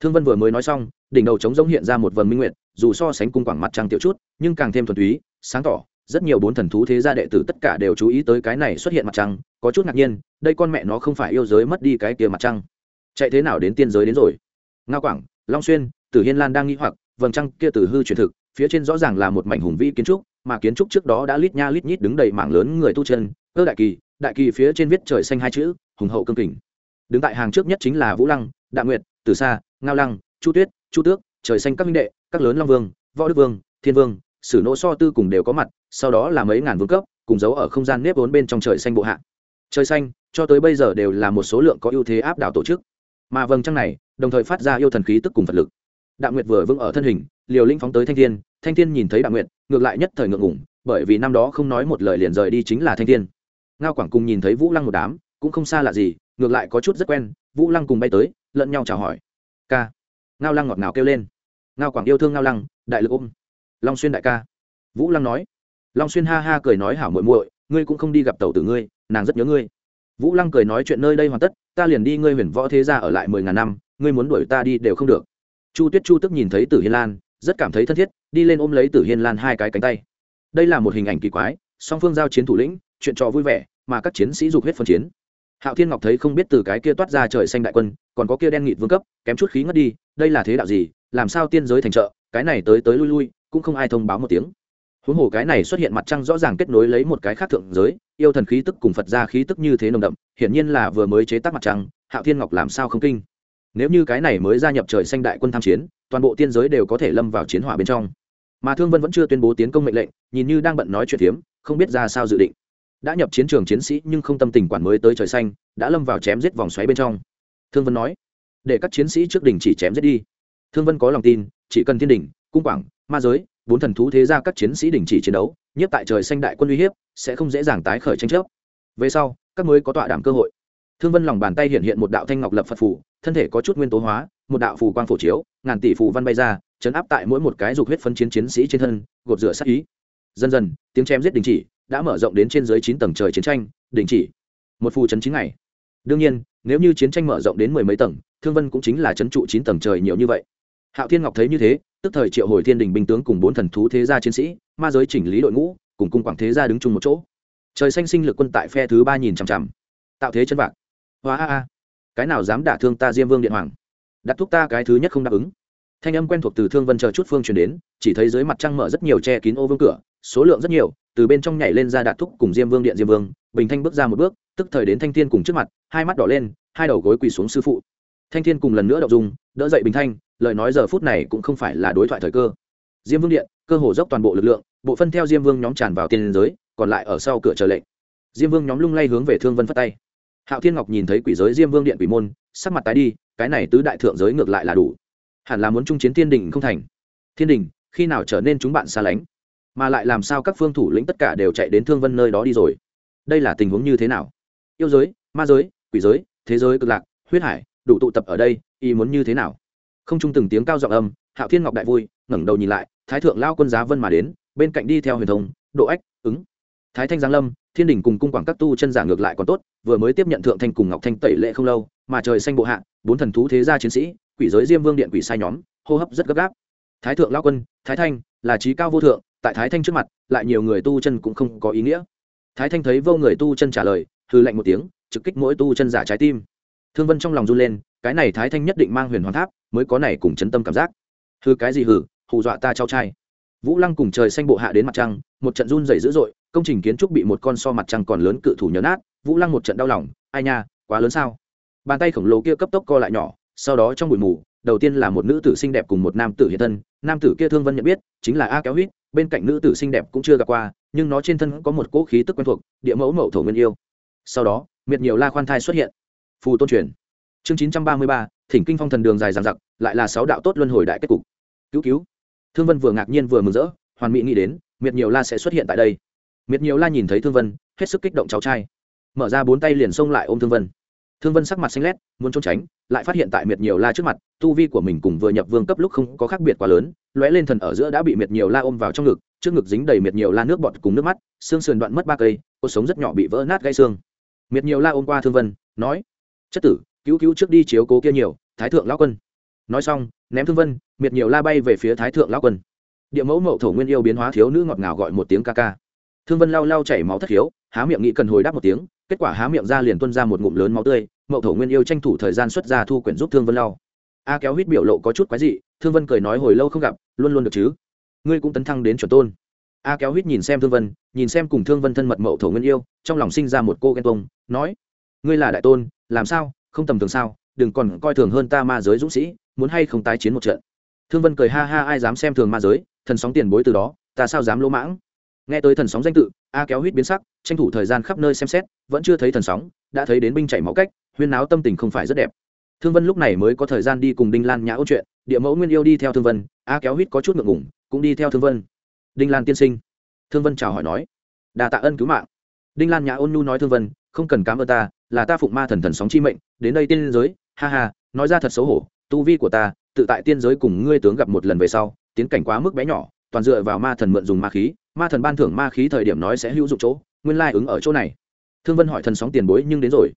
Thương vân vừa mới nói xong, đỉnh đầu trống rỗng hiện ra một vần minh nguyện dù so sánh cung quảng mặt trăng tiểu chút, nhưng càng thêm thuần túy, sáng tỏ, rất nhiều bốn thần thú thế gia đệ tử tất cả đều chú ý tới cái này xuất hiện mặt trăng, có chút ngạc nhiên, đây con mẹ nó không phải yêu giới mất đi cái kia mặt trăng. Chạy thế nào đến tiên giới đến rồi? Nga quảng, long xuyên, tử hiên lan đang nghĩ hoặc, vầng trăng kia từ hư truyền thực, phía trên rõ ràng là một mảnh hùng vĩ kiến trúc, mà kiến trúc trước đó đã lít nha lít nhít đứng đầy mảng lớn người tu chân, cơ đại kỳ đại kỳ phía trên viết trời xanh hai chữ, hùng hậu cương kình đứng tại hàng trước nhất chính là vũ lăng đạ nguyệt tử sa, ngao lăng, chu tuyết, chu tước, trời xanh các minh đệ, các lớn long vương, võ đức vương, thiên vương, sử nỗ so tư cùng đều có mặt, sau đó là mấy ngàn vương cấp, cùng giấu ở không gian nếp vốn bên trong trời xanh bộ hạ. Trời xanh, cho tới bây giờ đều là một số lượng có ưu thế áp đảo tổ chức. Mà vầng trăng này, đồng thời phát ra yêu thần khí tức cùng phật lực. Đạm nguyệt vừa vững ở thân hình, liều linh phóng tới thanh thiên thanh thiên nhìn thấy đạm nguyệt, ngược lại nhất thời ngượng ngủng bởi vì năm đó không nói một lời liền rời đi chính là thanh thiên. Ngao quảng cùng nhìn thấy vũ lăng một đám cũng không xa lạ gì, ngược lại có chút rất quen, vũ lăng cùng bay tới, lẫn nhau chào hỏi. Ca. Ngao lăng ngọt ngào kêu lên. Ngao quảng yêu thương ngao lăng, đại lực ôm. Long xuyên đại ca. Vũ lăng nói. Long xuyên ha ha cười nói, hảo muội muội, ngươi cũng không đi gặp tàu tử ngươi, nàng rất nhớ ngươi. Vũ lăng cười nói, chuyện nơi đây hoàn tất, ta liền đi ngươi huyền võ thế gia ở lại mười ngàn năm, ngươi muốn đuổi ta đi đều không được. Chu tuyết chu tức nhìn thấy tử hiên lan, rất cảm thấy thân thiết, đi lên ôm lấy tử hiên lan hai cái cánh tay. Đây là một hình ảnh kỳ quái, song phương giao chiến thủ lĩnh, chuyện trò vui vẻ, mà các chiến sĩ dục huyết phân chiến hạo thiên ngọc thấy không biết từ cái kia toát ra trời xanh đại quân, còn có kia đen nghịt vương cấp, kém chút khí ngất đi, đây là thế đạo gì, làm sao tiên giới thành trợ cái này tới tới lui lui, cũng không ai thông báo một tiếng. Huống hồ cái này xuất hiện mặt trăng rõ ràng kết nối lấy một cái khác thượng giới, yêu thần khí tức cùng phật ra khí tức như thế nồng đậm, hiển nhiên là vừa mới chế tác mặt trăng, hạo thiên ngọc làm sao không kinh? Nếu như cái này mới gia nhập trời xanh đại quân tham chiến, toàn bộ tiên giới đều có thể lâm vào chiến hỏa bên trong. Mà thương vân vẫn chưa tuyên bố tiến công mệnh lệnh, nhìn như đang bận nói chuyện phiếm, không biết ra sao dự định đã nhập chiến trường chiến sĩ nhưng không tâm tình quản mới tới trời xanh, đã lâm vào chém giết vòng xoáy bên trong. Thương vân nói, để các chiến sĩ trước đỉnh chỉ chém giết đi. Thương vân có lòng tin, chỉ cần thiên đỉnh, cung quảng, ma giới, bốn thần thú thế ra các chiến sĩ đình chỉ chiến đấu nhất tại trời xanh đại quân uy hiếp, sẽ không dễ dàng tái khởi tranh chấp. Về sau, các mới có tọa đảm cơ hội. Thương vân lòng bàn tay hiện hiện một đạo thanh ngọc lập phật phủ thân thể có chút nguyên tố hóa, một đạo phù quang phổ chiếu, ngàn tỷ phù văn bay ra, chấn áp tại mỗi một cái dục huyết phân chiến chiến sĩ trên thân, gột rửa sát ý. Dần dần, tiếng chém giết đình chỉ đã mở rộng đến trên dưới chín tầng trời chiến tranh, đình chỉ. Một phù chấn chín ngày. Đương nhiên, nếu như chiến tranh mở rộng đến mười mấy tầng, thương vân cũng chính là chấn trụ chín tầng trời nhiều như vậy. Hạo thiên ngọc thấy như thế, tức thời triệu hồi thiên đình binh tướng cùng bốn thần thú thế gia chiến sĩ, ma giới chỉnh lý đội ngũ, cùng cung quảng thế gia đứng chung một chỗ. Trời xanh sinh lực quân tại phe thứ ba nhìn chằm chằm. Tạo thế chân vạc. Hoa a a. Cái nào dám đả thương ta diêm vương điện hoàng? Đặt thuốc ta cái thứ nhất không đáp ứng. Thanh âm quen thuộc từ thương vân chờ chút phương truyền đến, chỉ thấy dưới mặt trăng mở rất nhiều che kín ô vương cửa, số lượng rất nhiều từ bên trong nhảy lên ra đạt thúc cùng diêm vương điện diêm vương, bình thanh bước ra một bước, tức thời đến thanh thiên cùng trước mặt, hai mắt đỏ lên, hai đầu gối quỳ xuống sư phụ. Thanh thiên cùng lần nữa đậu dung, đỡ dậy bình thanh, lời nói giờ phút này cũng không phải là đối thoại thời cơ. Diêm vương điện, cơ hồ dốc toàn bộ lực lượng, bộ phân theo diêm vương nhóm tràn vào tiền giới, còn lại ở sau cửa chờ lệnh. Diêm vương nhóm lung lay hướng về thương vân phất tay. Hạo thiên ngọc nhìn thấy quỷ giới diêm vương điện quỷ môn, sắc mặt tái đi, cái này tứ đại thượng giới ngược lại là đủ. Hẳn là muốn chung chiến thiên đình không thành. Thiên đình, khi nào trở nên chúng bạn xa lánh? Mà lại làm sao các phương thủ lĩnh tất cả đều chạy đến thương vân nơi đó đi rồi? Đây là tình huống như thế nào? Yêu giới, ma giới, quỷ giới, thế giới cực lạc, huyết hải, đủ tụ tập ở đây, ý muốn như thế nào? Không chung từng tiếng cao giọng âm, hạo thiên ngọc đại vui, ngẩng đầu nhìn lại, thái thượng lao quân giá vân mà đến, bên cạnh đi theo huyền thông, độ ách, ứng. Thái thanh giáng lâm, thiên đình cùng cung quảng các tu chân giả ngược lại còn tốt, vừa mới tiếp nhận thượng thanh cùng ngọc thanh tẩy lệ không lâu, mà trời xanh bộ hạ, bốn thần thú thế gia chiến sĩ, quỷ giới diêm vương điện quỷ sai nhóm, hô hấp rất gấp gáp. Thái thượng lao quân, thái thanh, là trí cao vô thượng tại thái thanh trước mặt, lại nhiều người tu chân cũng không có ý nghĩa. Thái thanh thấy vô người tu chân trả lời hư lạnh một tiếng, trực kích mỗi tu chân giả trái tim. Thương vân trong lòng run lên, cái này thái thanh nhất định mang huyền Hoàn tháp, mới có này cùng chấn tâm cảm giác. Hư cái gì hử hù dọa ta trao trai. Vũ lăng cùng trời xanh bộ hạ đến mặt trăng, một trận run dày dữ dội, công trình kiến trúc bị một con so mặt trăng còn lớn cự thủ nhớ nát, vũ lăng một trận đau lòng, ai nha, quá lớn sao? Bàn tay khổng lồ kia cấp tốc co lại nhỏ, sau đó trong bụi mù, đầu tiên là một nữ tử xinh đẹp cùng một nam tử hiện thân, nam tử kia thương vân nhận biết, chính là a kéo huýt bên cạnh nữ tử xinh đẹp cũng chưa gặp qua, nhưng nó trên thân có một cỗ khí tức quen thuộc, địa mẫu mậu thổ nguyên yêu. Sau đó, miệt nhiều la khoan thai xuất hiện. Phù tôn truyền. Chương chín trăm ba mươi ba, thỉnh kinh phong thần đường dài dằng dặc, lại là sáu đạo tốt luân hồi đại kết cục. Cứu cứu. Thương vân vừa ngạc nhiên vừa mừng rỡ, hoàn mỹ nghĩ đến, miệt nhiều la sẽ xuất hiện tại đây. Miệt nhiều la nhìn thấy thương vân, hết sức kích động cháu trai. Mở ra bốn tay liền xông lại ôm thương vân thương vân sắc mặt xanh lét, muốn trốn tránh, lại phát hiện tại miệt nhiều la trước mặt, tu vi của mình cùng vừa nhập vương cấp lúc không có khác biệt quá lớn, lóe lên thần ở giữa đã bị miệt nhiều la ôm vào trong ngực, trước ngực dính đầy miệt nhiều la nước bọt cùng nước mắt, xương sườn đoạn mất ba cây cuộc sống rất nhỏ bị vỡ nát gãy xương. Miệt nhiều la ôm qua thương vân, nói, chất tử, cứu cứu trước đi chiếu cố kia nhiều, thái thượng lão quân. Nói xong, ném thương vân, miệt nhiều la bay về phía thái thượng lão quân. Địa mẫu mậu thổ nguyên yêu biến hóa thiếu nữ ngọt ngào gọi một tiếng ca ca. Thương vân lau lau chảy máu thất hiếu, há miệng nghĩ cần hồi đáp một tiếng, kết quả há miệng ra liền tuân ra một ngụm lớn máu tươi mậu thổ nguyên yêu tranh thủ thời gian xuất ra thu quyển giúp thương vân lau. A kéo huýt biểu lộ có chút quái dị, thương vân cười nói hồi lâu không gặp, luôn luôn được chứ? Ngươi cũng tấn thăng đến chuẩn tôn. A kéo huýt nhìn xem thương vân, nhìn xem cùng thương vân thân mật mậu thổ nguyên yêu, trong lòng sinh ra một cô ghen tông nói, ngươi là đại tôn, làm sao? Không tầm thường sao? Đừng còn coi thường hơn ta ma giới dũng sĩ, muốn hay không tái chiến một trận? Thương vân cười ha ha, ai dám xem thường ma giới, thần sóng tiền bối từ đó, ta sao dám lỗ mãng? Nghe tới thần sóng danh tự, a kéo huýt biến sắc, tranh thủ thời gian khắp nơi xem xét, vẫn chưa thấy thần sóng, đã thấy đến binh chảy máu cách huyên náo tâm tình không phải rất đẹp. Thương vân lúc này mới có thời gian đi cùng đinh lan nhã ôn chuyện, địa mẫu nguyên yêu đi theo thương vân, a kéo huýt có chút ngượng ngủng cũng đi theo thương vân. Đinh lan tiên sinh. Thương vân chào hỏi nói. Đà tạ ân cứu mạng. Đinh lan nhã ôn nhu nói thương vân, không cần cám ơn ta, là ta phụng ma thần thần sóng chi mệnh, đến đây tiên giới, ha ha, nói ra thật xấu hổ, tu vi của ta, tự tại tiên giới cùng ngươi tướng gặp một lần về sau, tiến cảnh quá mức bé nhỏ, toàn dựa vào ma thần mượn dùng ma khí, ma thần ban thưởng ma khí thời điểm nói sẽ hữu dụng chỗ, nguyên lai ứng ở chỗ này. Thương vân hỏi thần sóng tiền bối nhưng đến rồi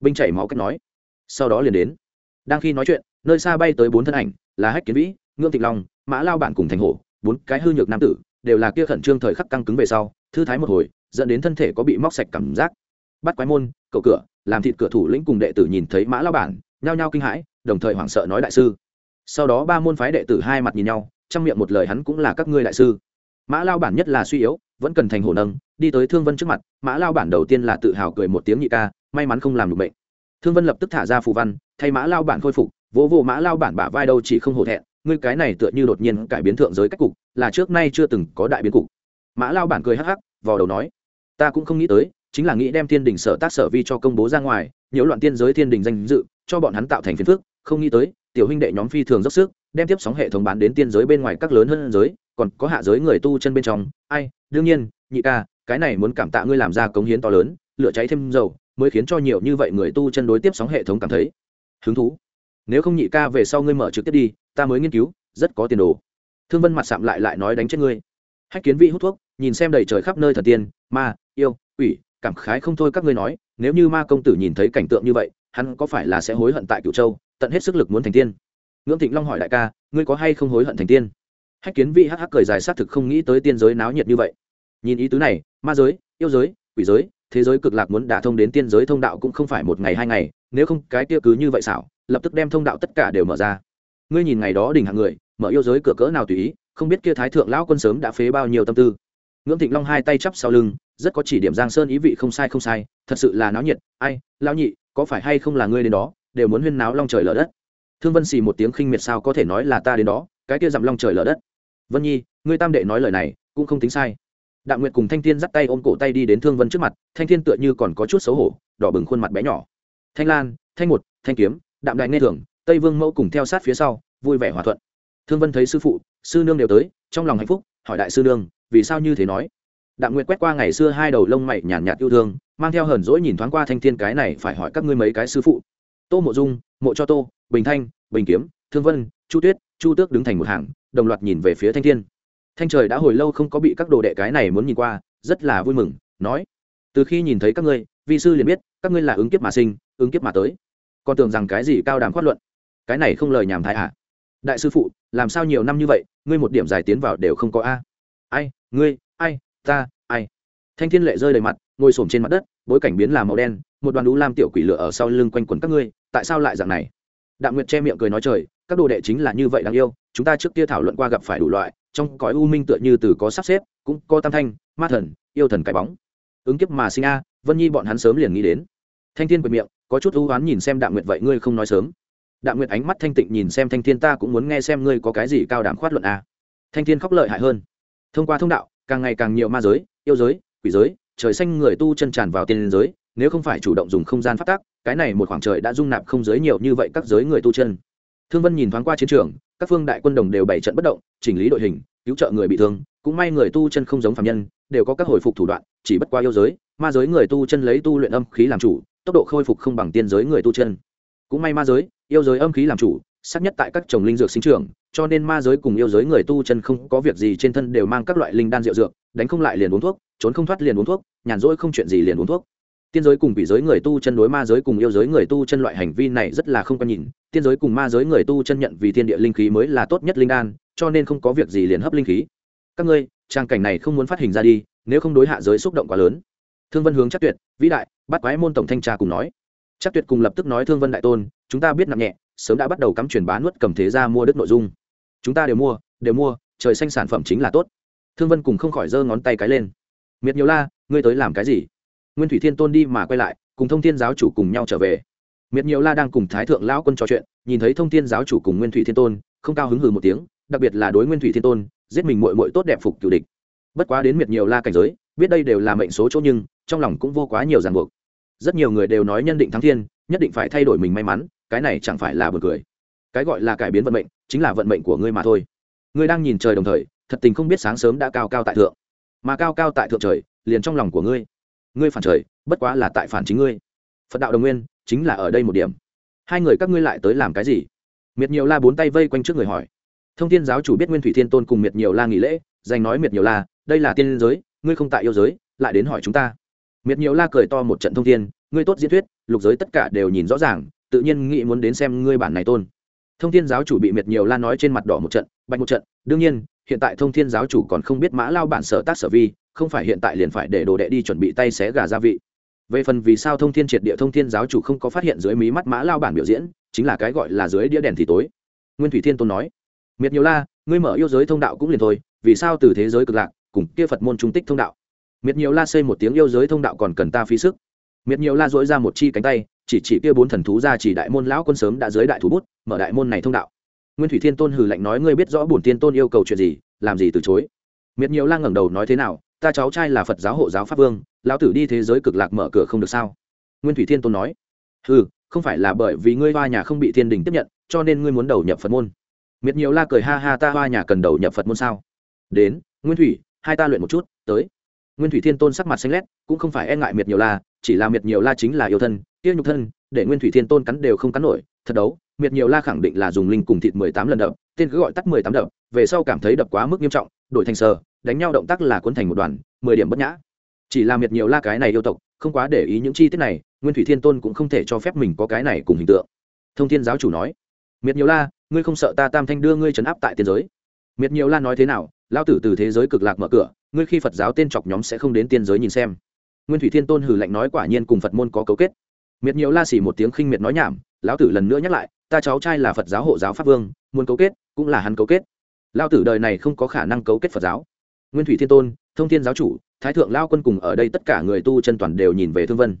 binh chảy máu cách nói. Sau đó liền đến. Đang khi nói chuyện, nơi xa bay tới bốn thân ảnh, là hách kiến vĩ, ngưỡng Thịnh long, mã lao bản cùng thành hổ, bốn cái hư nhược nam tử, đều là kia khẩn trương thời khắc căng cứng về sau, thư thái một hồi, dẫn đến thân thể có bị móc sạch cảm giác. Bắt quái môn, cậu cửa, làm thịt cửa thủ lĩnh cùng đệ tử nhìn thấy mã lao bản, nhao nhao kinh hãi, đồng thời hoảng sợ nói đại sư. Sau đó ba môn phái đệ tử hai mặt nhìn nhau, trong miệng một lời hắn cũng là các ngươi đại sư. Mã lao bản nhất là suy yếu, vẫn cần thành hổ nâng, đi tới thương vân trước mặt, mã lao bản đầu tiên là tự hào cười một tiếng nhị ca may mắn không làm được bệnh thương vân lập tức thả ra phù văn, thay mã lao bản khôi phục, vỗ vỗ mã lao bản bả vai đâu chỉ không hổ thẹn, ngươi cái này tựa như đột nhiên cải biến thượng giới cách cục, là trước nay chưa từng có đại biến cục mã lao bản cười hắc hắc, vò đầu nói, ta cũng không nghĩ tới, chính là nghĩ đem thiên đình sở tác sở vi cho công bố ra ngoài, nhiễu loạn tiên giới thiên đình danh dự, cho bọn hắn tạo thành phiền phức. không nghĩ tới, tiểu huynh đệ nhóm phi thường dốc sức, đem tiếp sóng hệ thống bán đến tiên giới bên ngoài các lớn hơn giới, còn có hạ giới người tu chân bên trong ai, đương nhiên, nhị ca, cái này muốn cảm tạ ngươi làm ra cống hiến to lớn, lửa cháy thêm dầu mới khiến cho nhiều như vậy người tu chân đối tiếp sóng hệ thống cảm thấy hứng thú. Nếu không nhị ca về sau ngươi mở trực tiếp đi, ta mới nghiên cứu, rất có tiền đồ. Thương vân mặt sạm lại lại nói đánh chết ngươi. Hách kiến vị hút thuốc, nhìn xem đầy trời khắp nơi thần tiên, ma, yêu, quỷ, cảm khái không thôi các ngươi nói, nếu như ma công tử nhìn thấy cảnh tượng như vậy, hắn có phải là sẽ hối hận tại cửu châu, tận hết sức lực muốn thành tiên? Ngưỡng thịnh long hỏi đại ca, ngươi có hay không hối hận thành tiên? Hách kiến vị hắc hắc cười dài sát thực không nghĩ tới tiên giới náo nhiệt như vậy. Nhìn ý tứ này, ma giới, yêu giới, quỷ giới thế giới cực lạc muốn đả thông đến tiên giới thông đạo cũng không phải một ngày hai ngày, nếu không cái kia cứ như vậy xảo, lập tức đem thông đạo tất cả đều mở ra. Ngươi nhìn ngày đó đỉnh hạng người, mở yêu giới cửa cỡ nào tùy ý, không biết kia thái thượng lão quân sớm đã phế bao nhiêu tâm tư. Ngưỡng thịnh long hai tay chắp sau lưng, rất có chỉ điểm giang sơn ý vị không sai không sai, thật sự là náo nhiệt, ai, lão nhị, có phải hay không là ngươi đến đó, đều muốn huyên náo long trời lở đất? Thương vân xì một tiếng khinh miệt sao có thể nói là ta đến đó, cái kia dặm long trời lở đất. Vân nhi, ngươi tam đệ nói lời này, cũng không tính sai đạm nguyệt cùng thanh thiên dắt tay ôm cổ tay đi đến thương vân trước mặt thanh thiên tựa như còn có chút xấu hổ đỏ bừng khuôn mặt bé nhỏ. Thanh lan thanh một thanh kiếm đạm đại nghe thường tây vương mẫu cùng theo sát phía sau vui vẻ hòa thuận. Thương vân thấy sư phụ sư nương đều tới trong lòng hạnh phúc hỏi đại sư nương vì sao như thế nói? Đạm nguyệt quét qua ngày xưa hai đầu lông mày nhàn nhạt, yêu thương mang theo hờn dỗi nhìn thoáng qua thanh thiên cái này phải hỏi các ngươi mấy cái sư phụ. Tô mộ dung mộ cho tô bình thanh bình kiếm thương vân chu tuyết chu tước đứng thành một hàng đồng loạt nhìn về phía thanh thiên thanh trời đã hồi lâu không có bị các đồ đệ cái này muốn nhìn qua, rất là vui mừng, nói, từ khi nhìn thấy các ngươi, vi sư liền biết, các ngươi là ứng kiếp mà sinh, ứng kiếp mà tới. Còn tưởng rằng cái gì cao đàm khoát luận? Cái này không lời nhảm thái ạ à. đại sư phụ, làm sao nhiều năm như vậy, ngươi một điểm giải tiến vào đều không có a? Ai, ngươi, ai, ta, ai? Thanh thiên lệ rơi đầy mặt, ngồi s trên mặt đất, bối cảnh biến là màu đen, một đoàn đũ lam tiểu quỷ lửa ở sau lưng quanh quẩn các ngươi, tại sao lại dạng này? Đạm nguyệt che miệng cười nói trời các đồ đệ chính là như vậy đáng yêu, chúng ta trước kia thảo luận qua gặp phải đủ loại, trong cõi u minh tựa như từ có sắp xếp, cũng có tam thanh, ma thần, yêu thần cái bóng. Ứng kiếp mà sinh a, vân nhi bọn hắn sớm liền nghĩ đến. Thanh thiên quệt miệng, có chút ưu oán nhìn xem đạm nguyệt vậy ngươi không nói sớm. Đạm nguyệt ánh mắt thanh tịnh nhìn xem thanh thiên ta cũng muốn nghe xem ngươi có cái gì cao đảm khoát luận a. Thanh thiên khóc lợi hại hơn. Thông qua thông đạo, càng ngày càng nhiều ma giới, yêu giới, quỷ giới, trời xanh người tu chân tràn vào tiên giới, nếu không phải chủ động dùng không gian phát tác cái này một khoảng trời đã dung nạp không giới nhiều như vậy các giới người tu chân thương vân nhìn thoáng qua chiến trường, các phương đại quân đồng đều bảy trận bất động, chỉnh lý đội hình, cứu trợ người bị thương, cũng may người tu chân không giống phạm nhân, đều có các hồi phục thủ đoạn, chỉ bất qua yêu giới, ma giới người tu chân lấy tu luyện âm khí làm chủ, tốc độ khôi phục không bằng tiên giới người tu chân. Cũng may ma giới, yêu giới âm khí làm chủ sắc nhất tại các trồng linh dược sinh trưởng, cho nên ma giới cùng yêu giới người tu chân không có việc gì trên thân đều mang các loại linh đan rượu dược, đánh không lại liền uống thuốc, trốn không thoát liền uống thuốc, nhàn rỗi không chuyện gì liền uống thuốc tiên giới cùng quỷ giới người tu chân đối ma giới cùng yêu giới người tu chân loại hành vi này rất là không có nhìn. Tiên giới cùng ma giới người tu chân nhận vì thiên địa linh khí mới là tốt nhất linh đan, cho nên không có việc gì liền hấp linh khí. Các ngươi, trang cảnh này không muốn phát hình ra đi, nếu không đối hạ giới xúc động quá lớn. Thương vân hướng chắc tuyệt, vĩ đại, bắt quái môn tổng thanh tra cùng nói. Chắc tuyệt cùng lập tức nói, thương vân đại tôn, chúng ta biết nặng nhẹ, sớm đã bắt đầu cắm truyền bá nuốt cầm thế ra mua đất nội dung. Chúng ta đều mua đều mua, trời xanh sản phẩm chính là tốt. Thương vân cùng không khỏi giơ ngón tay cái lên. Miệt nhiều la, ngươi tới làm cái gì? Nguyên thủy thiên tôn đi mà quay lại, cùng thông thiên giáo chủ cùng nhau trở về. Miệt nhiều la đang cùng thái thượng lão quân trò chuyện, nhìn thấy thông thiên giáo chủ cùng nguyên thủy thiên tôn, không cao hứng hừ một tiếng, đặc biệt là đối nguyên thủy thiên tôn, giết mình mội mội tốt đẹp phục cựu địch. Bất quá đến miệt nhiều la cảnh giới, biết đây đều là mệnh số chỗ nhưng, trong lòng cũng vô quá nhiều ràng buộc. Rất nhiều người đều nói nhân định thắng thiên, nhất định phải thay đổi mình may mắn, cái này chẳng phải là b u ồ n cười. Cái gọi là cải biến vận mệnh, chính là vận mệnh của ngươi mà thôi. Ngươi đang nhìn trời đồng thời, thật tình không biết sáng sớm đã cao cao tại thượng. Mà cao cao tại thượng trời, liền trong lòng của ngươi ngươi phản trời, bất quá là tại phản chính ngươi. Phật đạo đồng nguyên, chính là ở đây một điểm. Hai người các ngươi lại tới làm cái gì? Miệt nhiều la bốn tay vây quanh trước người hỏi. Thông thiên giáo chủ biết nguyên thủy thiên tôn cùng miệt nhiều la nghỉ lễ, dành nói miệt nhiều la, đây là tiên giới, ngươi không tại yêu giới, lại đến hỏi chúng ta. Miệt nhiều la cười to một trận thông thiên, ngươi tốt diễn thuyết, lục giới tất cả đều nhìn rõ ràng, tự nhiên nghĩ muốn đến xem ngươi bản này tôn. Thông thiên giáo chủ bị miệt nhiều la nói trên mặt đỏ một trận, bạch một trận, đương nhiên, hiện tại thông thiên giáo chủ còn không biết mã lao bản sở tác sở vi không phải hiện tại liền phải để đồ đệ đi chuẩn bị tay xé gà gia vị. Về phần vì sao thông thiên triệt địa thông thiên giáo chủ không có phát hiện dưới mí mắt mã lao bản biểu diễn, chính là cái gọi là dưới đĩa đèn thì tối. Nguyên thủy thiên tôn nói, miệt nhiều la, ngươi mở yêu giới thông đạo cũng liền thôi, vì sao từ thế giới cực lạc, cùng kia phật môn trung tích thông đạo? Miệt nhiều la xây một tiếng yêu giới thông đạo còn cần ta phí sức. Miệt nhiều la dỗi ra một chi cánh tay, chỉ chỉ kia bốn thần thú ra chỉ đại môn lão quân sớm đã giới đại thú bút, mở đại môn này thông đạo. Nguyên thủy thiên tôn hừ lạnh nói, ngươi biết rõ bổn tiên tôn yêu cầu chuyện gì, làm gì từ chối? Miệt nhiều la ngẩng đầu nói thế nào ta cháu trai là phật giáo hộ giáo pháp vương, lão tử đi thế giới cực lạc mở cửa không được sao? Nguyên thủy thiên tôn nói. Ừ không phải là bởi vì ngươi hoa nhà không bị thiên đình tiếp nhận, cho nên ngươi muốn đầu nhập phật môn. Miệt nhiều la cười ha ha, ta hoa nhà cần đầu nhập phật môn sao? Đến, nguyên thủy, hai ta luyện một chút, tới. Nguyên thủy thiên tôn sắc mặt xanh lét, cũng không phải e ngại miệt nhiều la, chỉ là miệt nhiều la chính là yêu thân tiêu nhục thân, để nguyên thủy thiên tôn cắn đều không cắn nổi, thật đấu, miệt nhiều la khẳng định là dùng linh cùng thịt mười tám lần đập tên cứ gọi tắt mười tám đập về sau cảm thấy đập quá mức nghiêm trọng đổi thành sờ, đánh nhau động tác là cuốn thành một đoàn, mười điểm bất nhã. Chỉ là miệt nhiều la cái này yêu tộc, không quá để ý những chi tiết này, nguyên thủy thiên tôn cũng không thể cho phép mình có cái này cùng hình tượng. Thông thiên giáo chủ nói, miệt nhiều la, ngươi không sợ ta tam thanh đưa ngươi trấn áp tại tiên giới? Miệt nhiều la nói thế nào lao tử từ thế giới cực lạc mở cửa, ngươi khi phật giáo tên chọc nhóm sẽ không đến tiên giới nhìn xem. Nguyên thủy thiên tôn hử lạnh nói quả nhiên cùng phật môn có cấu kết. Miệt nhiều la xỉ một tiếng khinh miệt nói nhảm, lão tử lần nữa nhắc lại, ta cháu trai là phật giáo hộ giáo pháp vương, muốn cấu kết, cũng là hắn cấu kết lao tử đời này không có khả năng cấu kết phật giáo. Nguyên thủy thiên tôn, thông thiên giáo chủ, thái thượng lao quân cùng ở đây tất cả người tu chân toàn đều nhìn về thương vân.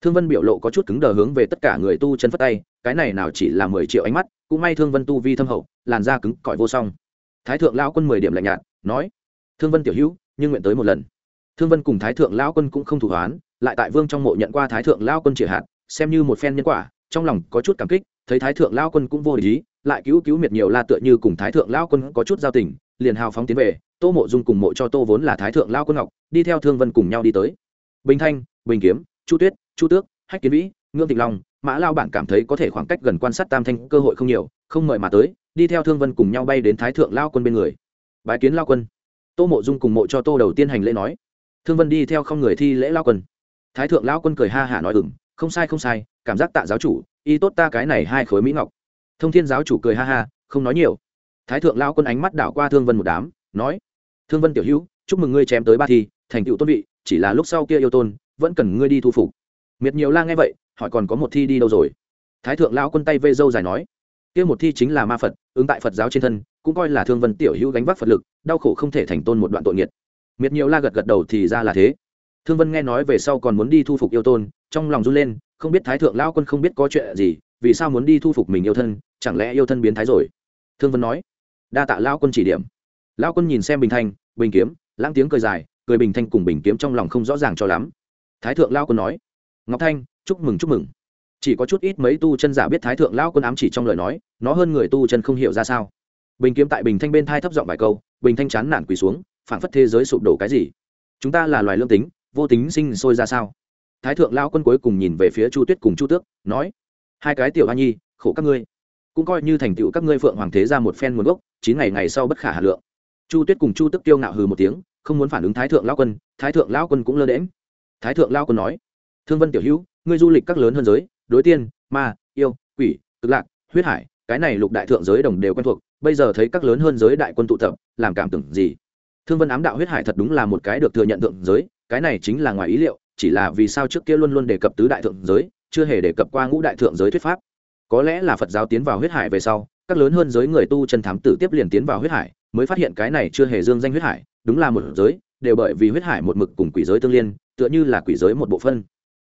Thương vân biểu lộ có chút cứng đờ hướng về tất cả người tu chân phất tay, cái này nào chỉ là mười triệu ánh mắt, cũng may thương vân tu vi thâm hậu, làn da cứng cỏi vô song. Thái thượng lao quân mười điểm lạnh nhạt, nói, thương vân tiểu hữu, nhưng nguyện tới một lần. Thương vân cùng thái thượng lao quân cũng không thủ hoán, lại tại vương trong mộ nhận qua thái thượng lao quân triệt hạt, xem như một phen nhân quả, trong lòng có chút cảm kích, thấy thái thượng lao quân cũng vô lý lại cứu cứu miệt nhiều la tựa như cùng thái thượng lao quân có chút giao tình, liền hào phóng tiến về, tô mộ dung cùng mộ cho tô vốn là thái thượng lao quân ngọc, đi theo thương vân cùng nhau đi tới. Bình thanh, bình kiếm, chu tuyết, chu tước, hách kiến vĩ, ngưỡng thịnh long, mã lao bản cảm thấy có thể khoảng cách gần quan sát tam thanh cơ hội không nhiều, không mời mà tới, đi theo thương vân cùng nhau bay đến thái thượng lao quân bên người. Bái kiến lao quân. Tô mộ dung cùng mộ cho tô đầu tiên hành lễ nói. Thương vân đi theo không người thi lễ lao quân. Thái thượng lao quân cười ha hả nói ừng không sai không sai, cảm giác tạ giáo chủ, y tốt ta cái này hai khối mỹ ngọc thông thiên giáo chủ cười ha ha, không nói nhiều. Thái thượng lao quân ánh mắt đảo qua thương vân một đám, nói, thương vân tiểu hữu, chúc mừng ngươi chém tới ba thi, thành tựu tôn vị, chỉ là lúc sau kia yêu tôn, vẫn cần ngươi đi thu phục. Miệt nhiều la nghe vậy, hỏi còn có một thi đi đâu rồi? Thái thượng lao quân tay vê dâu dài nói, kia một thi chính là ma phật, ứng tại phật giáo trên thân, cũng coi là thương vân tiểu hữu gánh vác phật lực, đau khổ không thể thành tôn một đoạn tội nghiệt. Miệt nhiều la gật gật đầu thì ra là thế. Thương vân nghe nói về sau còn muốn đi thu phục yêu tôn, trong lòng run lên, không biết thái thượng lao quân không biết có chuyện gì vì sao muốn đi thu phục mình yêu thân, chẳng lẽ yêu thân biến thái rồi? Thương vân nói. Đa tạ lao quân chỉ điểm. Lao quân nhìn xem bình thanh, bình kiếm, lãng tiếng cười dài, cười bình thanh cùng bình kiếm trong lòng không rõ ràng cho lắm. Thái thượng lao quân nói. Ngọc thanh, chúc mừng chúc mừng. Chỉ có chút ít mấy tu chân giả biết thái thượng lao quân ám chỉ trong lời nói, nó hơn người tu chân không hiểu ra sao. Bình kiếm tại bình thanh bên thai thấp giọng vài câu, bình thanh chán nản quỳ xuống phản phất thế giới sụp đổ cái gì. Chúng ta là loài lương tính, vô tính sinh sôi ra sao? Thái thượng lao quân cuối cùng nhìn về phía chu tuyết cùng chu tước, nói hai cái tiểu hoa nhi, khổ các ngươi. Cũng coi như thành tựu các ngươi phượng hoàng thế ra một phen nguồn gốc, chín ngày ngày sau bất khả hà lượng. Chu tuyết cùng chu tức tiêu ngạo hừ một tiếng, không muốn phản ứng thái thượng lao quân, thái thượng lao quân cũng lơ đễm thái thượng lao quân nói, thương vân tiểu hữu, ngươi du lịch các lớn hơn giới, đối tiên, ma, yêu, quỷ, cực lạc, huyết hải, cái này lục đại thượng giới đồng đều quen thuộc, bây giờ thấy các lớn hơn giới đại quân tụ tập, làm cảm tưởng gì? Thương vân ám đạo huyết hải thật đúng là một cái được thừa nhận thượng giới, cái này chính là ngoài ý liệu, chỉ là vì sao trước kia luôn luôn đề cập tứ đại thượng giới chưa hề đề cập qua ngũ đại thượng giới thuyết pháp. Có lẽ là phật giáo tiến vào huyết hải về sau, các lớn hơn giới người tu chân thám tử tiếp liền tiến vào huyết hải, mới phát hiện cái này chưa hề dương danh huyết hải, đúng là một giới, đều bởi vì huyết hải một mực cùng quỷ giới tương liên, tựa như là quỷ giới một bộ phân.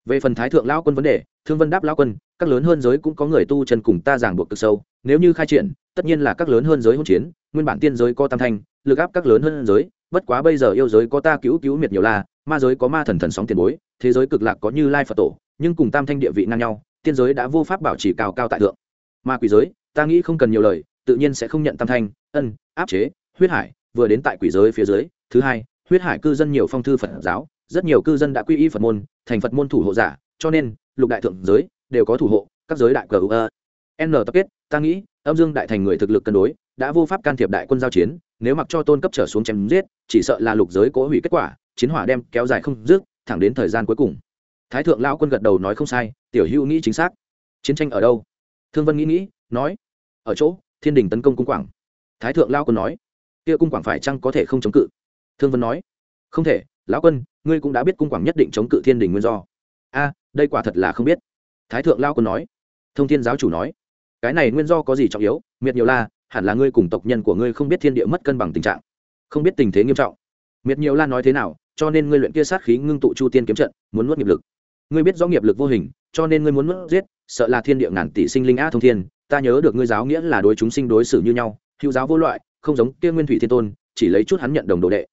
Về phần thái thượng lão quân vấn đề, thương vân đáp lão quân, các lớn hơn giới cũng có người tu chân cùng ta giảng buộc cực sâu, nếu như khai triển, tất nhiên là các lớn hơn giới hỗn chiến, nguyên bản tiên giới có tam thanh, lực áp các lớn hơn giới, bất quá bây giờ yêu giới có ta cứu cứu miệt nhiều la, ma giới có ma thần thần sóng tiền bối, thế giới cực lạc có như lai phật tổ nhưng cùng tam thanh địa vị ngang nhau, tiên giới đã vô pháp bảo trì cao cao tại thượng. Ma quỷ giới, ta nghĩ không cần nhiều lời, tự nhiên sẽ không nhận tam thanh, ân, áp chế, huyết hải, vừa đến tại quỷ giới phía dưới. Thứ hai, huyết hải cư dân nhiều phong thư phật giáo, rất nhiều cư dân đã quy y phật môn, thành phật môn thủ hộ giả, cho nên, lục đại thượng giới đều có thủ hộ, các giới đại cờ e. n tập kết, ta nghĩ, âm dương đại thành người thực lực cân đối, đã vô pháp can thiệp đại quân giao chiến, nếu mặc cho tôn cấp trở xuống chém giết, chỉ sợ là lục giới cố hủy kết quả, chiến hỏa đem kéo dài không dứt, thẳng đến thời gian cuối cùng thái thượng lao quân gật đầu nói không sai, tiểu hữu nghĩ chính xác. Chiến tranh ở đâu? Thương vân nghĩ nghĩ, nói, ở chỗ, thiên đình tấn công cung quảng. Thái thượng lao quân nói, kia cung quảng phải chăng có thể không chống cự? Thương vân nói, không thể, lão quân, ngươi cũng đã biết cung quảng nhất định chống cự thiên đình nguyên do. A, đây quả thật là không biết. Thái thượng lao quân nói, thông thiên giáo chủ nói, cái này nguyên do có gì trọng yếu? Miệt nhiều la hẳn là ngươi cùng tộc nhân của ngươi không biết thiên địa mất cân bằng tình trạng, không biết tình thế nghiêm trọng. Miệt nhiều la nói thế nào, cho nên ngươi luyện kia sát khí ngưng tụ chu tiên kiếm trận, muốn nuốt nghiệp lực ngươi biết rõ nghiệp lực vô hình, cho nên ngươi muốn mất giết, sợ là thiên địa ngàn tỷ sinh linh a thông thiên, ta nhớ được ngươi giáo nghĩa là đối chúng sinh đối xử như nhau, hữu giáo vô loại, không giống kia nguyên thủy thiên tôn, chỉ lấy chút hắn nhận đồng đồ đệ.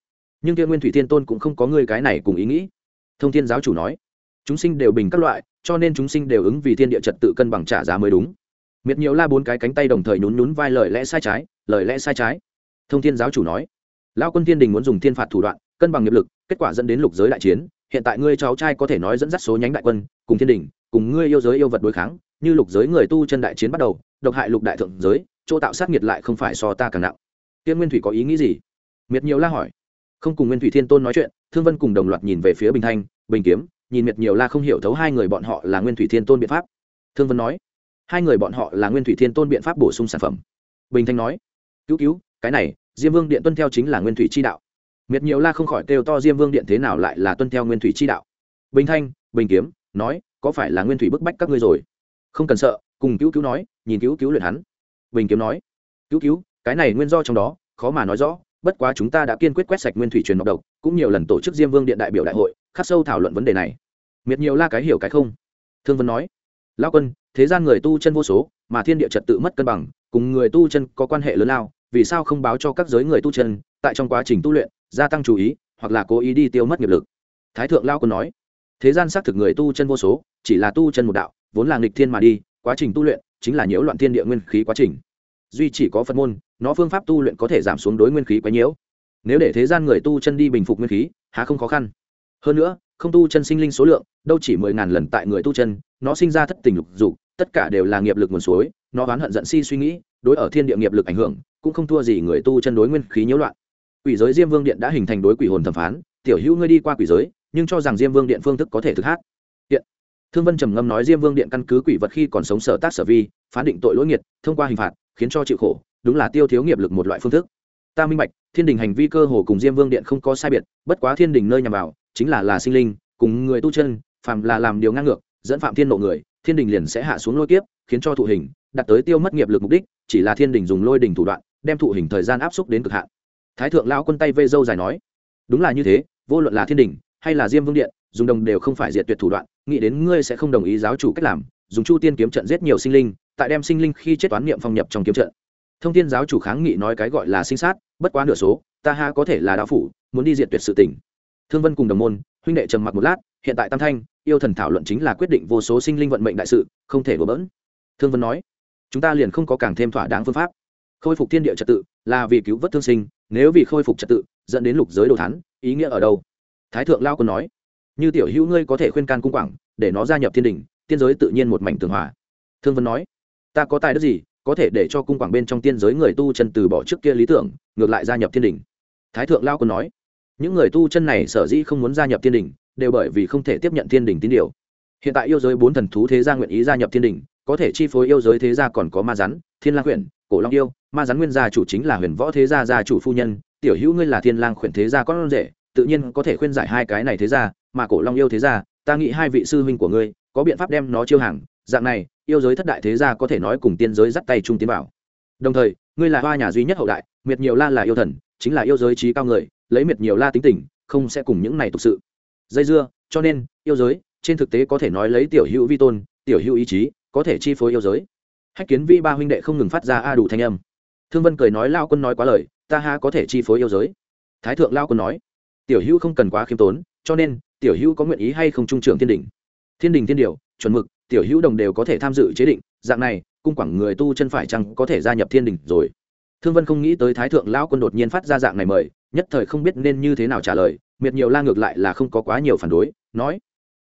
Nhưng kia nguyên thủy thiên tôn cũng không có ngươi cái này cùng ý nghĩ. Thông thiên giáo chủ nói, chúng sinh đều bình các loại, cho nên chúng sinh đều ứng vì thiên địa trật tự cân bằng trả giá mới đúng. Miệt nhiều la bốn cái cánh tay đồng thời nhún nhún vai lời lẽ sai trái, lời lẽ sai trái. Thông thiên giáo chủ nói lao quân thiên đình muốn dùng thiên phạt thủ đoạn, cân bằng nghiệp lực, kết quả dẫn đến lục giới đại chiến hiện tại ngươi cháu trai có thể nói dẫn dắt số nhánh đại quân, cùng thiên đình cùng ngươi yêu giới yêu vật đối kháng, như lục giới người tu chân đại chiến bắt đầu, độc hại lục đại thượng giới, chỗ tạo sát nghiệt lại không phải so ta càng nặng. Tiên nguyên thủy có ý nghĩ gì? Miệt nhiều la hỏi. Không cùng nguyên thủy thiên tôn nói chuyện, thương vân cùng đồng loạt nhìn về phía bình thanh, bình kiếm, nhìn miệt nhiều la không hiểu thấu hai người bọn họ là nguyên thủy thiên tôn biện pháp. Thương vân nói. Hai người bọn họ là nguyên thủy thiên tôn biện pháp bổ sung sản phẩm. Bình thanh nói. Cứu cứu, cái này, diêm vương điện tuân theo chính là nguyên thủy chi đạo miệt nhiều la không khỏi kêu to diêm vương điện thế nào lại là tuân theo nguyên thủy chi đạo. Bình thanh, bình kiếm, nói, có phải là nguyên thủy bức bách các ngươi rồi? Không cần sợ, cùng cứu cứu nói, nhìn cứu cứu luyện hắn. Bình kiếm nói, cứu cứu, cái này nguyên do trong đó, khó mà nói rõ, bất quá chúng ta đã kiên quyết quét sạch nguyên thủy truyền độc độc, cũng nhiều lần tổ chức diêm vương điện đại biểu đại hội, khắc sâu thảo luận vấn đề này. Miệt nhiều la cái hiểu cái không? Thương vân nói lao quân, thế gian người tu chân vô số, mà thiên địa trật tự mất cân bằng, cùng người tu chân có quan hệ lớn lao, vì sao không báo cho các giới người tu chân, tại trong quá trình tu luyện gia tăng chú ý, hoặc là cố ý đi tiêu mất nghiệp lực. Thái thượng lao còn nói, thế gian xác thực người tu chân vô số, chỉ là tu chân một đạo, vốn là nghịch thiên mà đi, quá trình tu luyện chính là nhiễu loạn thiên địa nguyên khí quá trình. Duy chỉ có phật môn, nó phương pháp tu luyện có thể giảm xuống đối nguyên khí quá nhiễu. Nếu để thế gian người tu chân đi bình phục nguyên khí, há không khó khăn. Hơn nữa, không tu chân sinh linh số lượng, đâu chỉ mười ngàn lần tại người tu chân, nó sinh ra thất tình lục dục, tất cả đều là nghiệp lực nguồn suối, nó oán hận giận si suy nghĩ, đối ở thiên địa nghiệp lực ảnh hưởng, cũng không thua gì người tu chân đối nguyên khí nhiễu loạn quỷ giới diêm vương điện đã hình thành đối quỷ hồn thẩm phán. Tiểu hữu ngươi đi qua quỷ giới, nhưng cho rằng diêm vương điện phương thức có thể thực hát. Hiện thương vân trầm ngâm nói diêm vương điện căn cứ quỷ vật khi còn sống sở tác sở vi, phán định tội lỗi nghiệt, thông qua hình phạt, khiến cho chịu khổ, đúng là tiêu thiếu nghiệp lực một loại phương thức. Ta minh bạch, thiên đình hành vi cơ hồ cùng diêm vương điện không có sai biệt, bất quá thiên đình nơi nhằm vào, chính là là sinh linh, cùng người tu chân, phàm là làm điều ngang ngược, dẫn phạm thiên nộ người, thiên đình liền sẽ hạ xuống lôi kiếp, khiến cho thụ hình đặt tới tiêu mất nghiệp lực mục đích, chỉ là thiên đình dùng lôi đình thủ đoạn, đem thụ hình thời gian áp xúc đến cực hạn thái thượng lao quân tay vây dâu dài nói, đúng là như thế, vô luận là thiên đình hay là diêm vương điện, dùng đồng đều không phải diệt tuyệt thủ đoạn, nghĩ đến ngươi sẽ không đồng ý giáo chủ cách làm, dùng chu tiên kiếm trận giết nhiều sinh linh, tại đem sinh linh khi chết toán niệm phong nhập trong kiếm trận. Thông thiên giáo chủ kháng nghị nói cái gọi là sinh sát, bất quá nửa số, ta ha có thể là đạo phủ, muốn đi diệt tuyệt sự tỉnh thương vân cùng đồng môn, huynh đệ trầm mặc một lát, hiện tại tam thanh, yêu thần thảo luận chính là quyết định vô số sinh linh vận mệnh đại sự, không thể đổ bỡn. Thương vân nói, chúng ta liền không có càng thêm thỏa đáng phương pháp. Khôi phục thiên địa trật tự là vì cứu vớt thương sinh nếu vì khôi phục trật tự, dẫn đến lục giới đồ thán, ý nghĩa ở đâu? Thái thượng lao còn nói, như tiểu hữu ngươi có thể khuyên can cung quảng, để nó gia nhập thiên đình, tiên giới tự nhiên một mảnh tường hòa. Thương vân nói, ta có tài đức gì, có thể để cho cung quảng bên trong tiên giới người tu chân từ bỏ trước kia lý tưởng, ngược lại gia nhập thiên đình? Thái thượng lao còn nói, những người tu chân này sở dĩ không muốn gia nhập thiên đình, đều bởi vì không thể tiếp nhận thiên đình tín điều hiện tại yêu giới bốn thần thú thế gia nguyện ý gia nhập thiên đình, có thể chi phối yêu giới thế gia còn có ma rắn, thiên lang quyển cổ long yêu. Ma rắn nguyên gia chủ chính là huyền võ thế gia gia chủ phu nhân. Tiểu hữu ngươi là thiên lang khuyển thế gia con rể, tự nhiên có thể khuyên giải hai cái này thế gia, mà cổ long yêu thế gia, ta nghĩ hai vị sư huynh của ngươi, có biện pháp đem nó chiêu hàng. Dạng này, yêu giới thất đại thế gia có thể nói cùng tiên giới dắt tay chung tiến bảo đồng thời, ngươi là hoa nhà duy nhất hậu đại, miệt nhiều la là yêu thần, chính là yêu giới trí cao người, lấy miệt nhiều la tính tình, không sẽ cùng những này thực sự. Dây dưa, cho nên, yêu giới trên thực tế có thể nói lấy tiểu hữu vi tôn, tiểu hữu ý chí, có thể chi phối yêu giới. Hách kiến vi ba huynh đệ không ngừng phát ra a đủ thanh âm. Thương vân cười nói lao quân nói quá lời, ta ha có thể chi phối yêu giới. Thái thượng lao quân nói, tiểu hữu không cần quá khiêm tốn, cho nên, tiểu hữu có nguyện ý hay không trung trưởng thiên đình thiên đình thiên điều, chuẩn mực, tiểu hữu đồng đều có thể tham dự chế định, dạng này, cung quảng người tu chân phải chăng có thể gia nhập thiên đình rồi? Thương vân không nghĩ tới thái thượng lão quân đột nhiên phát ra dạng này mời, nhất thời không biết nên như thế nào trả lời, miệt nhiều la ngược lại là không có quá nhiều phản đối, nói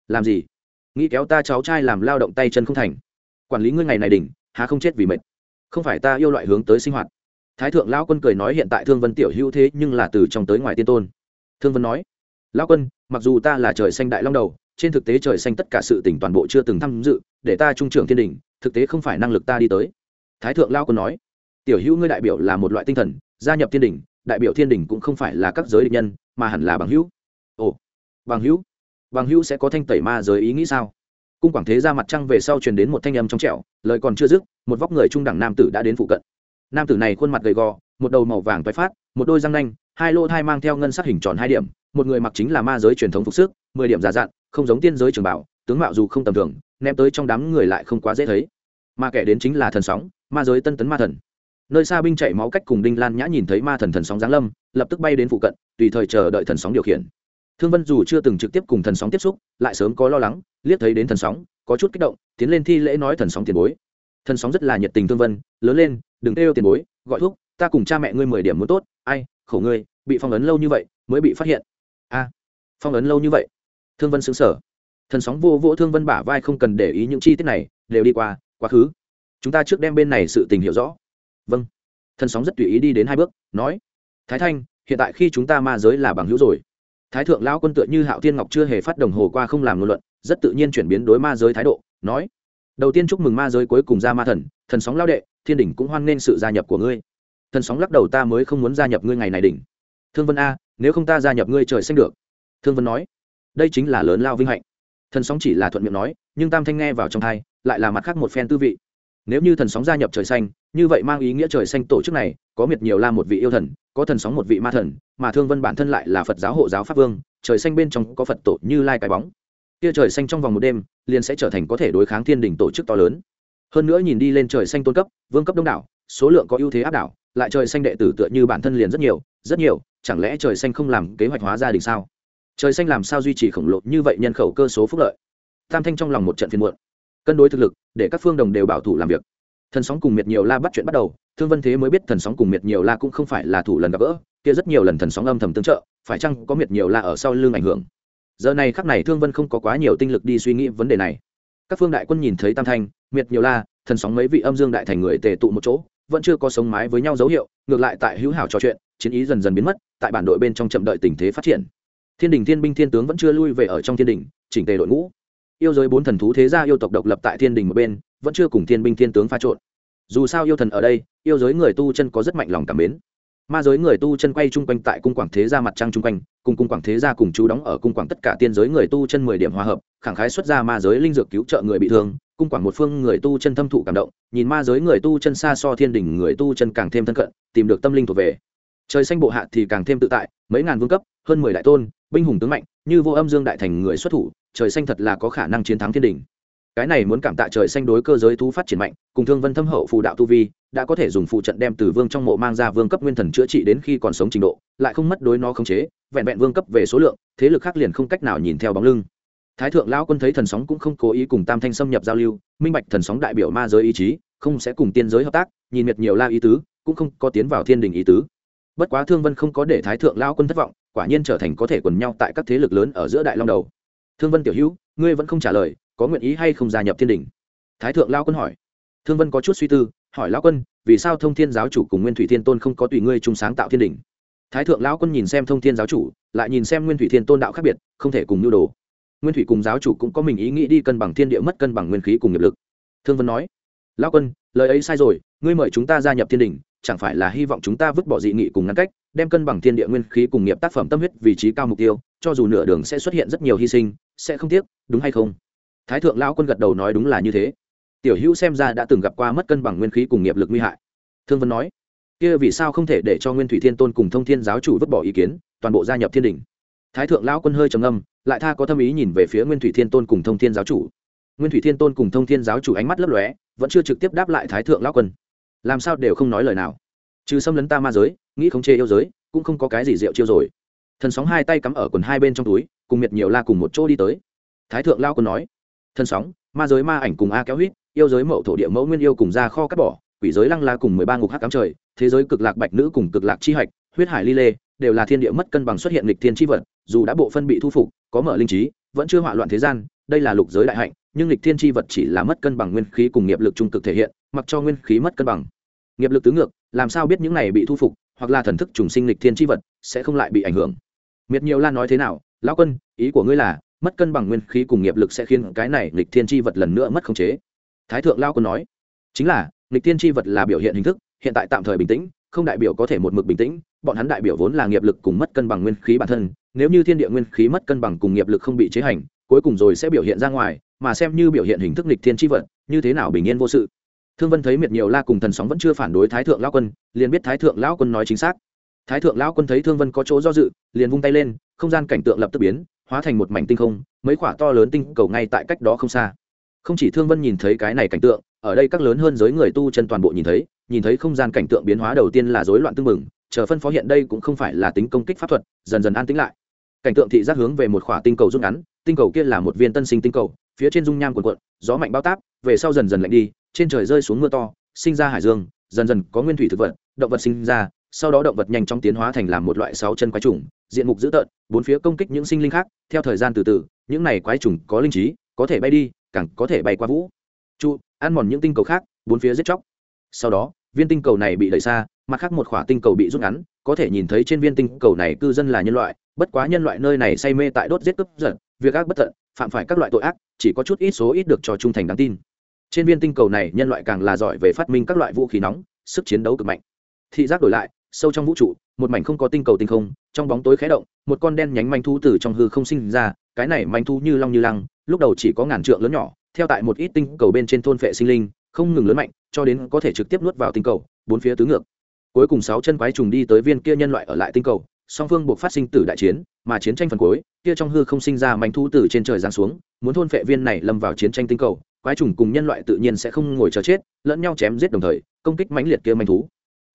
làm gì? Nghĩ kéo ta cháu trai làm lao động tay chân không thành. Quản lý ngươi ngày này đỉnh, há không chết vì mệt. Không phải ta yêu loại hướng tới sinh hoạt. Thái thượng lão quân cười nói hiện tại thương vân tiểu hữu thế nhưng là từ trong tới ngoài tiên tôn. Thương vân nói, lão quân, mặc dù ta là trời xanh đại long đầu, trên thực tế trời xanh tất cả sự tỉnh toàn bộ chưa từng tham dự, để ta trung trưởng thiên đình thực tế không phải năng lực ta đi tới. Thái thượng lao quân nói, tiểu hữu ngươi đại biểu là một loại tinh thần, gia nhập thiên đình đại biểu thiên đình cũng không phải là các giới địch nhân, mà hẳn là bằng hữu. Ồ, bằng hữu? Bằng hữu sẽ có thanh tẩy ma giới ý nghĩ sao? Cung quảng thế ra mặt trăng về sau truyền đến một thanh âm trong trẻo, lời còn chưa dứt, một vóc người trung đẳng nam tử đã đến phụ cận. Nam tử này khuôn mặt gầy gò, một đầu màu vàng toái phát, một đôi răng nanh, hai lô thai mang theo ngân sắc hình tròn hai điểm, một người mặc chính là ma giới truyền thống phục sức, mười điểm giả dặn, không giống tiên giới trường bảo, tướng mạo dù không tầm thường, ném tới trong đám người lại không quá dễ thấy. Mà kẻ đến chính là thần sóng, ma giới tân tấn ma thần. Nơi xa binh chạy máu cách cùng đinh lan nhã nhìn thấy ma thần thần sóng giáng lâm, lập tức bay đến phụ cận, tùy thời chờ đợi thần sóng điều khiển thương vân dù chưa từng trực tiếp cùng thần sóng tiếp xúc, lại sớm có lo lắng, liếc thấy đến thần sóng, có chút kích động, tiến lên thi lễ nói thần sóng tiền bối. Thần sóng rất là nhiệt tình thương vân, lớn lên, đừng kêu tiền bối, gọi thuốc ta cùng cha mẹ ngươi mười điểm muốn tốt, ai, khổ ngươi, bị phong ấn lâu như vậy, mới bị phát hiện. A, phong ấn lâu như vậy. Thương vân xứng sở thần sóng vô vỗ thương vân bả vai không cần để ý những chi tiết này, đều đi qua, quá khứ. Chúng ta trước đem bên này sự tình hiểu rõ. Vâng. Thần sóng rất tùy ý đi đến hai bước, nói, thái thanh, hiện tại khi chúng ta ma giới là bằng hữu rồi thái thượng lão quân tựa như hạo thiên ngọc chưa hề phát đồng hồ qua không làm ngôn luận, rất tự nhiên chuyển biến đối ma giới thái độ, nói, đầu tiên chúc mừng ma giới cuối cùng ra ma thần thần sóng lao đệ, thiên đỉnh cũng hoan nghênh sự gia nhập của ngươi. Thần sóng lắc đầu ta mới không muốn gia nhập ngươi ngày này đỉnh. Thương vân a, nếu không ta gia nhập ngươi trời xanh được. Thương vân nói, đây chính là lớn lao vinh hạnh. Thần sóng chỉ là thuận miệng nói, nhưng tam thanh nghe vào trong thai lại là mặt khác một phen tư vị. Nếu như thần sóng gia nhập trời xanh, như vậy mang ý nghĩa trời xanh tổ chức này có miệt nhiều la một vị yêu thần, có thần sóng một vị ma thần, mà thương vân bản thân lại là phật giáo hộ giáo pháp vương, trời xanh bên trong có phật tổ như lai cái bóng. Kia trời xanh trong vòng một đêm, liền sẽ trở thành có thể đối kháng thiên đình tổ chức to lớn. Hơn nữa nhìn đi lên trời xanh tôn cấp, vương cấp đông đảo, số lượng có ưu thế áp đảo, lại trời xanh đệ tử tựa như bản thân liền rất nhiều rất nhiều, chẳng lẽ trời xanh không làm kế hoạch hóa gia đình sao? Trời xanh làm sao duy trì khổng lồ như vậy nhân khẩu cơ số phúc lợi? Tam thanh trong lòng một trận phiên muộn. Cân đối thực lực, để các phương đồng đều bảo thủ làm việc thần sóng cùng miệt nhiều la bắt chuyện bắt đầu, thương vân thế mới biết thần sóng cùng miệt nhiều la cũng không phải là thủ lần gặp gỡ, kia rất nhiều lần thần sóng âm thầm tương trợ, phải chăng có miệt nhiều la ở sau lưng ảnh hưởng? Giờ này khắc này thương vân không có quá nhiều tinh lực đi suy nghĩ vấn đề này. Các phương đại quân nhìn thấy tam thanh, miệt nhiều la, thần sóng mấy vị âm dương đại thành người tề tụ một chỗ, vẫn chưa có sống mái với nhau dấu hiệu, ngược lại tại hữu hảo trò chuyện, chiến ý dần dần biến mất, tại bản đội bên trong chậm đợi tình thế phát triển. Thiên đình thiên binh thiên tướng vẫn chưa lui về ở trong thiên đình, chỉnh tề đội ngũ. Yêu giới bốn thần thú thế gia yêu tộc độc lập tại thiên đình một bên vẫn chưa cùng thiên binh thiên tướng pha trộn. Dù sao yêu thần ở đây, yêu giới người tu chân có rất mạnh lòng cảm mến. Ma giới người tu chân quay chung quanh tại cung quảng thế gia mặt trăng chung quanh, cùng cung quảng thế gia cùng chú đóng ở cung quảng tất cả tiên giới người tu chân mười điểm hòa hợp, khẳng khái xuất ra ma giới linh dược cứu trợ người bị thương, cung quảng một phương người tu chân thâm thụ cảm động, nhìn ma giới người tu chân xa so thiên đình người tu chân càng thêm thân cận, tìm được tâm linh thuộc về. Trời xanh bộ hạ thì càng thêm tự tại, mấy ngàn vương cấp, hơn mười đại tôn, binh hùng tướng mạnh, như vô âm dương đại thành người xuất thủ, trời xanh thật là có khả năng chiến thắng thiên đình cái này muốn cảm tạ trời xanh đối cơ giới thú phát triển mạnh, cùng thương vân thâm hậu phù đạo tu vi, đã có thể dùng phụ trận đem từ vương trong mộ mang ra vương cấp nguyên thần chữa trị đến khi còn sống trình độ, lại không mất đối nó khống chế, vẹn vẹn vương cấp về số lượng, thế lực khác liền không cách nào nhìn theo bóng lưng. Thái thượng lão quân thấy thần sóng cũng không cố ý cùng tam thanh xâm nhập giao lưu, minh bạch thần sóng đại biểu ma giới ý chí, không sẽ cùng tiên giới hợp tác, nhìn miệt nhiều la ý tứ, cũng không có tiến vào thiên đình ý tứ. Bất quá thương vân không có để thái thượng lão quân thất vọng, quả nhiên trở thành có thể quần nhau tại các thế lực lớn ở giữa đại long đầu. Thương vân tiểu hữu, ngươi vẫn không trả lời có nguyện ý hay không gia nhập thiên đình? Thái thượng lao quân hỏi. Thương vân có chút suy tư, hỏi lão quân, vì sao thông thiên giáo chủ cùng nguyên thủy thiên tôn không có tùy ngươi chung sáng tạo thiên đình? Thái thượng lão quân nhìn xem thông thiên giáo chủ, lại nhìn xem nguyên thủy thiên tôn đạo khác biệt, không thể cùng nhu đồ. Nguyên thủy cùng giáo chủ cũng có mình ý nghĩ đi cân bằng thiên địa mất cân bằng nguyên khí cùng nghiệp lực. Thương vân nói. Lão quân, lời ấy sai rồi, ngươi mời chúng ta gia nhập thiên đình, chẳng phải là hy vọng chúng ta vứt bỏ dị nghị cùng ngăn cách, đem cân bằng thiên địa nguyên khí cùng nghiệp tác phẩm tâm huyết vị trí cao mục tiêu, cho dù nửa đường sẽ xuất hiện rất nhiều hy sinh, sẽ không tiếc, đúng hay không? Thái thượng lão quân gật đầu nói đúng là như thế. Tiểu hữu xem ra đã từng gặp qua mất cân bằng nguyên khí cùng nghiệp lực nguy hại. Thương vân nói, kia vì sao không thể để cho nguyên thủy thiên tôn cùng thông thiên giáo chủ vứt bỏ ý kiến, toàn bộ gia nhập thiên đình? Thái thượng lão quân hơi trầm âm lại tha có tâm ý nhìn về phía nguyên thủy thiên tôn cùng thông thiên giáo chủ. Nguyên thủy thiên tôn cùng thông thiên giáo chủ ánh mắt lấp lóe, vẫn chưa trực tiếp đáp lại thái thượng lão quân. Làm sao đều không nói lời nào? Trừ xâm lấn ta ma giới, nghĩ không chê yêu giới, cũng không có cái gì rượu chiêu rồi. Thần sóng hai tay cắm ở quần hai bên trong túi, cùng miệt nhiều la cùng một chỗ đi tới. Thái thượng lao quân nói thân sóng, ma giới ma ảnh cùng a kéo huýt yêu giới mậu thổ địa mẫu nguyên yêu cùng ra kho cắt bỏ, quỷ giới lăng la cùng mười ba ngục hắc cám trời, thế giới cực lạc bạch nữ cùng cực lạc chi hạch, huyết hải ly lê đều là thiên địa mất cân bằng xuất hiện lịch thiên chi vật, dù đã bộ phân bị thu phục, có mở linh trí, vẫn chưa hỏa loạn thế gian, đây là lục giới đại hạnh, nhưng lịch thiên chi vật chỉ là mất cân bằng nguyên khí cùng nghiệp lực trung cực thể hiện, mặc cho nguyên khí mất cân bằng. Nghiệp lực tứ ngược, làm sao biết những này bị thu phục, hoặc là thần thức trùng sinh lịch thiên chi vật, sẽ không lại bị ảnh hưởng. Miệt nhiều lan nói thế nào, lão quân, ý của ngươi là mất cân bằng nguyên khí cùng nghiệp lực sẽ khiến cái này nghịch thiên tri vật lần nữa mất khống chế. Thái thượng lao quân nói, chính là, nghịch thiên tri vật là biểu hiện hình thức, hiện tại tạm thời bình tĩnh, không đại biểu có thể một mực bình tĩnh, bọn hắn đại biểu vốn là nghiệp lực cùng mất cân bằng nguyên khí bản thân, nếu như thiên địa nguyên khí mất cân bằng cùng nghiệp lực không bị chế hành, cuối cùng rồi sẽ biểu hiện ra ngoài, mà xem như biểu hiện hình thức nghịch thiên tri vật, như thế nào bình yên vô sự. Thương vân thấy miệt nhiều la cùng thần sóng vẫn chưa phản đối thái thượng lão quân, liền biết thái thượng lão quân nói chính xác. Thái thượng lão quân thấy thương vân có chỗ do dự, liền vung tay lên, không gian cảnh tượng lập tức biến hóa thành một mảnh tinh không, mấy quả to lớn tinh cầu ngay tại cách đó không xa. Không chỉ thương vân nhìn thấy cái này cảnh tượng, ở đây các lớn hơn giới người tu chân toàn bộ nhìn thấy nhìn thấy không gian cảnh tượng biến hóa đầu tiên là rối loạn tương mừng chờ phân phó hiện đây cũng không phải là tính công kích pháp thuật, dần dần an tĩnh lại. Cảnh tượng thị giác hướng về một khỏa tinh cầu rút ngắn, tinh cầu kia là một viên tân sinh tinh cầu, phía trên dung nham cuộn cuộn, gió mạnh bao táp, về sau dần dần lạnh đi, trên trời rơi xuống mưa to, sinh ra hải dương, dần dần có nguyên thủy thực vật, động vật sinh ra sau đó động vật nhanh chóng tiến hóa thành làm một loại sáu chân quái trùng, diện mục dữ tợn, bốn phía công kích những sinh linh khác, theo thời gian từ từ, những này quái trùng có linh trí, có thể bay đi, càng có thể bay qua vũ. Trụ ăn mòn những tinh cầu khác, bốn phía giết chóc. Sau đó, viên tinh cầu này bị đẩy xa, mặt khác một khỏa tinh cầu bị rút ngắn, có thể nhìn thấy trên viên tinh cầu này cư dân là nhân loại, bất quá nhân loại nơi này say mê tại đốt giết cướp giật, việc ác bất tận, phạm phải các loại tội ác, chỉ có chút ít số ít được cho trung thành đáng tin. Trên viên tinh cầu này nhân loại càng là giỏi về phát minh các loại vũ khí nóng, sức chiến đấu cực mạnh. Thị giác đổi lại sâu trong vũ trụ, một mảnh không có tinh cầu tinh không, trong bóng tối khé động, một con đen nhánh manh thu từ trong hư không sinh ra, cái này manh thu như long như lăng, lúc đầu chỉ có ngàn trượng lớn nhỏ, theo tại một ít tinh cầu bên trên thôn phệ sinh linh, không ngừng lớn mạnh, cho đến có thể trực tiếp nuốt vào tinh cầu, bốn phía tứ ngược. Cuối cùng sáu chân quái trùng đi tới viên kia nhân loại ở lại tinh cầu, song phương buộc phát sinh tử đại chiến, mà chiến tranh phần cuối, kia trong hư không sinh ra manh thu từ trên trời giáng xuống, muốn thôn phệ viên này lâm vào chiến tranh tinh cầu, quái trùng cùng nhân loại tự nhiên sẽ không ngồi chờ chết, lẫn nhau chém giết đồng thời, công kích mãnh liệt kia manh thú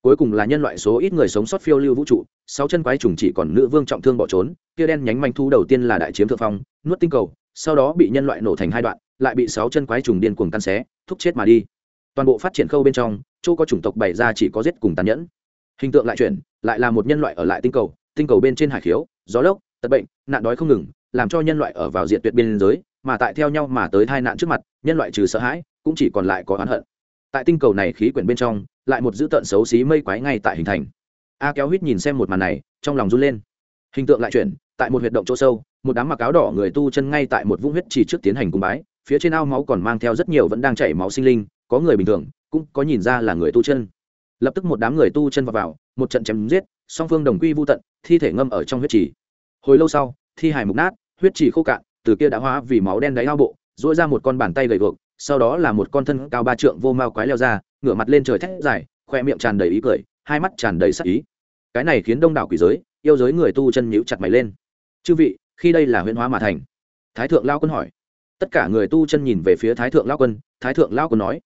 cuối cùng là nhân loại số ít người sống sót phiêu lưu vũ trụ, sáu chân quái trùng chỉ còn nữ vương trọng thương bỏ trốn, kia đen nhánh manh thu đầu tiên là đại chiếm thượng phong, nuốt tinh cầu, sau đó bị nhân loại nổ thành hai đoạn, lại bị sáu chân quái trùng điên cuồng căn xé, thúc chết mà đi. Toàn bộ phát triển khâu bên trong, chỗ có chủng tộc bày ra chỉ có giết cùng tàn nhẫn. Hình tượng lại chuyển, lại là một nhân loại ở lại tinh cầu tinh cầu bên trên hải khiếu, gió lốc, tật bệnh, nạn đói không ngừng, làm cho nhân loại ở vào diện tuyệt biên giới, mà tại theo nhau mà tới tai nạn trước mặt, nhân loại trừ sợ hãi, cũng chỉ còn lại có oán hận. Tại tinh cầu này khí quyển bên trong lại một dữ tợn xấu xí mây quái ngay tại hình thành. A kéo huýt nhìn xem một màn này trong lòng run lên. Hình tượng lại chuyển tại một huyệt động chỗ sâu một đám mặc áo đỏ người tu chân ngay tại một vũng huyết chỉ trước tiến hành cung bái phía trên ao máu còn mang theo rất nhiều vẫn đang chảy máu sinh linh có người bình thường cũng có nhìn ra là người tu chân. Lập tức một đám người tu chân vào, vào một trận chém giết song phương đồng quy vô tận thi thể ngâm ở trong huyết trì. Hồi lâu sau thi hài mục nát huyết trì khô cạn từ kia đã hóa vì máu đen đáy ao bộ dỗi ra một con bàn tay gầy gộc sau đó là một con thân cao ba trượng vô mao quái leo ra ngửa mặt lên trời thét dài, khoe miệng tràn đầy ý cười, hai mắt tràn đầy sắc ý. Cái này khiến đông đảo quỷ giới, yêu giới người tu chân nhíu chặt mày lên. Chư vị, khi đây là huyễn hóa mà thành. Thái thượng lao quân hỏi. Tất cả người tu chân nhìn về phía thái thượng lao quân, thái thượng lao quân nói,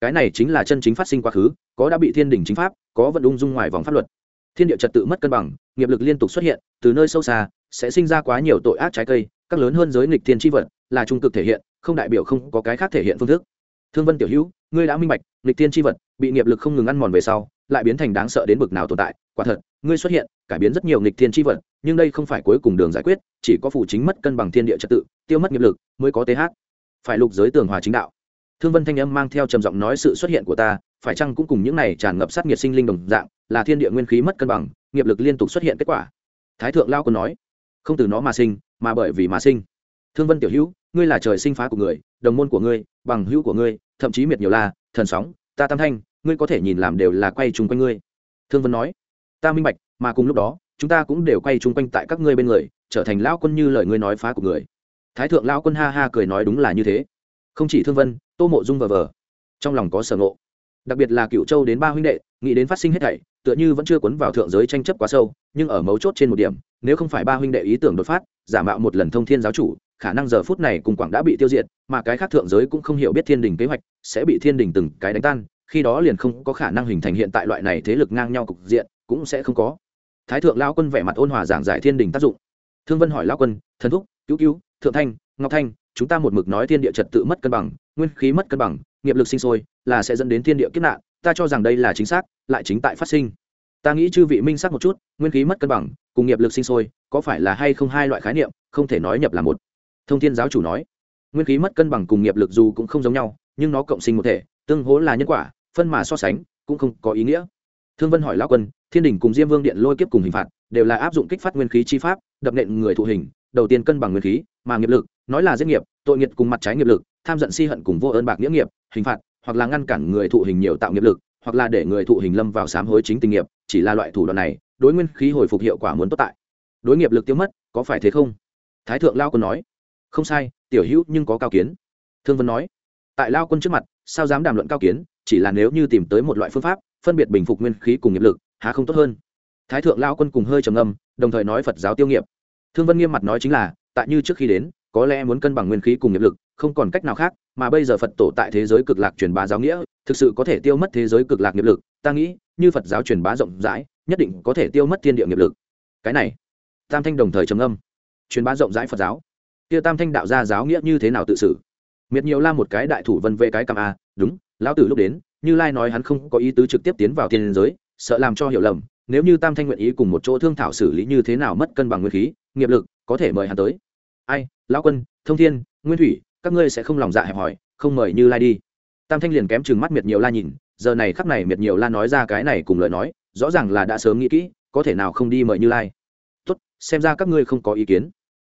cái này chính là chân chính phát sinh quá khứ, có đã bị thiên đình chính pháp, có vận ung dung ngoài vòng pháp luật. Thiên địa trật tự mất cân bằng, nghiệp lực liên tục xuất hiện, từ nơi sâu xa, sẽ sinh ra quá nhiều tội ác trái cây, các lớn hơn giới nghịch thiên tri vật, là trung cực thể hiện, không đại biểu không có cái khác thể hiện phương thức thương vân tiểu hữu, ngươi đã minh bạch lịch thiên tri vật, bị nghiệp lực không ngừng ăn mòn về sau, lại biến thành đáng sợ đến bực nào tồn tại. Quả thật, ngươi xuất hiện, cải biến rất nhiều nghịch thiên tri vật, nhưng đây không phải cuối cùng đường giải quyết, chỉ có phủ chính mất cân bằng thiên địa trật tự, tiêu mất nghiệp lực, mới có th phải lục giới tường hòa chính đạo. Thương vân thanh âm mang theo trầm giọng nói sự xuất hiện của ta, phải chăng cũng cùng những này tràn ngập sát nhiệt sinh linh đồng dạng, là thiên địa nguyên khí mất cân bằng, nghiệp lực liên tục xuất hiện kết quả? Thái thượng lao còn nói, không từ nó mà sinh, mà bởi vì mà sinh. Thương vân tiểu hữu, ngươi là trời sinh phá của người, đồng môn của ngươi, bằng hữu của ngươi thậm chí miệt nhiều la thần sóng, ta tam thanh, ngươi có thể nhìn làm đều là quay chung quanh ngươi. Thương vân nói, ta minh bạch, mà cùng lúc đó, chúng ta cũng đều quay chung quanh tại các ngươi bên người, trở thành lão quân như lời ngươi nói phá của người. Thái thượng lão quân ha ha cười nói đúng là như thế. Không chỉ thương vân, tô mộ dung vờ vờ. Trong lòng có sở ngộ. Đặc biệt là cựu châu đến ba huynh đệ, nghĩ đến phát sinh hết thảy, tựa như vẫn chưa cuốn vào thượng giới tranh chấp quá sâu, nhưng ở mấu chốt trên một điểm, nếu không phải ba huynh đệ ý tưởng đột phát, giả mạo một lần thông thiên giáo chủ khả năng giờ phút này cùng quảng đã bị tiêu diệt, mà cái khác thượng giới cũng không hiểu biết thiên đình kế hoạch, sẽ bị thiên đình từng cái đánh tan, khi đó liền không có khả năng hình thành hiện tại loại này thế lực ngang nhau cục diện, cũng sẽ không có. Thái thượng lao quân vẻ mặt ôn hòa giảng giải thiên đình tác dụng. Thương vân hỏi lao quân, thần thúc, cứu cứu, thượng thanh, ngọc thanh, chúng ta một mực nói thiên địa trật tự mất cân bằng, nguyên khí mất cân bằng, nghiệp lực sinh sôi, là sẽ dẫn đến thiên địa kiếp nạn, ta cho rằng đây là chính xác, lại chính tại phát sinh. Ta nghĩ chư vị minh xác một chút, nguyên khí mất cân bằng, cùng nghiệp lực sinh sôi, có phải là hay không hai loại khái niệm, không thể nói nhập là một thông thiên giáo chủ nói, nguyên khí mất cân bằng cùng nghiệp lực dù cũng không giống nhau, nhưng nó cộng sinh một thể, tương hỗ là nhân quả, phân mà so sánh, cũng không có ý nghĩa. Thương vân hỏi lão quân, thiên đình cùng diêm vương điện lôi kiếp cùng hình phạt, đều là áp dụng kích phát nguyên khí chi pháp, đập nện người thụ hình, đầu tiên cân bằng nguyên khí, mà nghiệp lực, nói là giết nghiệp, tội nghiệp cùng mặt trái nghiệp lực, tham giận si hận cùng vô ơn bạc nghĩa nghiệp, hình phạt, hoặc là ngăn cản người thụ hình nhiều tạo nghiệp lực, hoặc là để người thụ hình lâm vào sám hối chính tình nghiệp, chỉ là loại thủ đoạn này, đối nguyên khí hồi phục hiệu quả muốn tốt tại. Đối nghiệp lực tiêu mất, có phải thế không? Thái thượng lao quân nói không sai, tiểu hữu nhưng có cao kiến. Thương vân nói, tại lao quân trước mặt, sao dám đàm luận cao kiến, chỉ là nếu như tìm tới một loại phương pháp, phân biệt bình phục nguyên khí cùng nghiệp lực, há không tốt hơn. Thái thượng lao quân cùng hơi trầm âm đồng thời nói phật giáo tiêu nghiệp. Thương vân nghiêm mặt nói chính là, tại như trước khi đến, có lẽ muốn cân bằng nguyên khí cùng nghiệp lực, không còn cách nào khác, mà bây giờ phật tổ tại thế giới cực lạc truyền bá giáo nghĩa, thực sự có thể tiêu mất thế giới cực lạc nghiệp lực, ta nghĩ, như phật giáo truyền bá rộng rãi, nhất định có thể tiêu mất thiên địa nghiệp lực. Cái này, tam thanh đồng thời trầm âm truyền bá rộng rãi phật giáo kia tam thanh đạo gia giáo nghĩa như thế nào tự xử? Miệt nhiều la một cái đại thủ vân vệ cái cầm a à, đúng, lão tử lúc đến, như lai nói hắn không có ý tứ trực tiếp tiến vào thiên giới, sợ làm cho hiểu lầm, nếu như tam thanh nguyện ý cùng một chỗ thương thảo xử lý như thế nào mất cân bằng nguyên khí, nghiệp lực, có thể mời hắn tới. Ai, lão quân, thông thiên, nguyên thủy, các ngươi sẽ không lòng dạ hẹp hỏi không mời như lai đi. Tam thanh liền kém chừng mắt miệt nhiều la nhìn, giờ này khắc này miệt nhiều la nói ra cái này cùng lời nói, rõ ràng là đã sớm nghĩ kỹ, có thể nào không đi mời như lai. Tốt, xem ra các ngươi không có ý kiến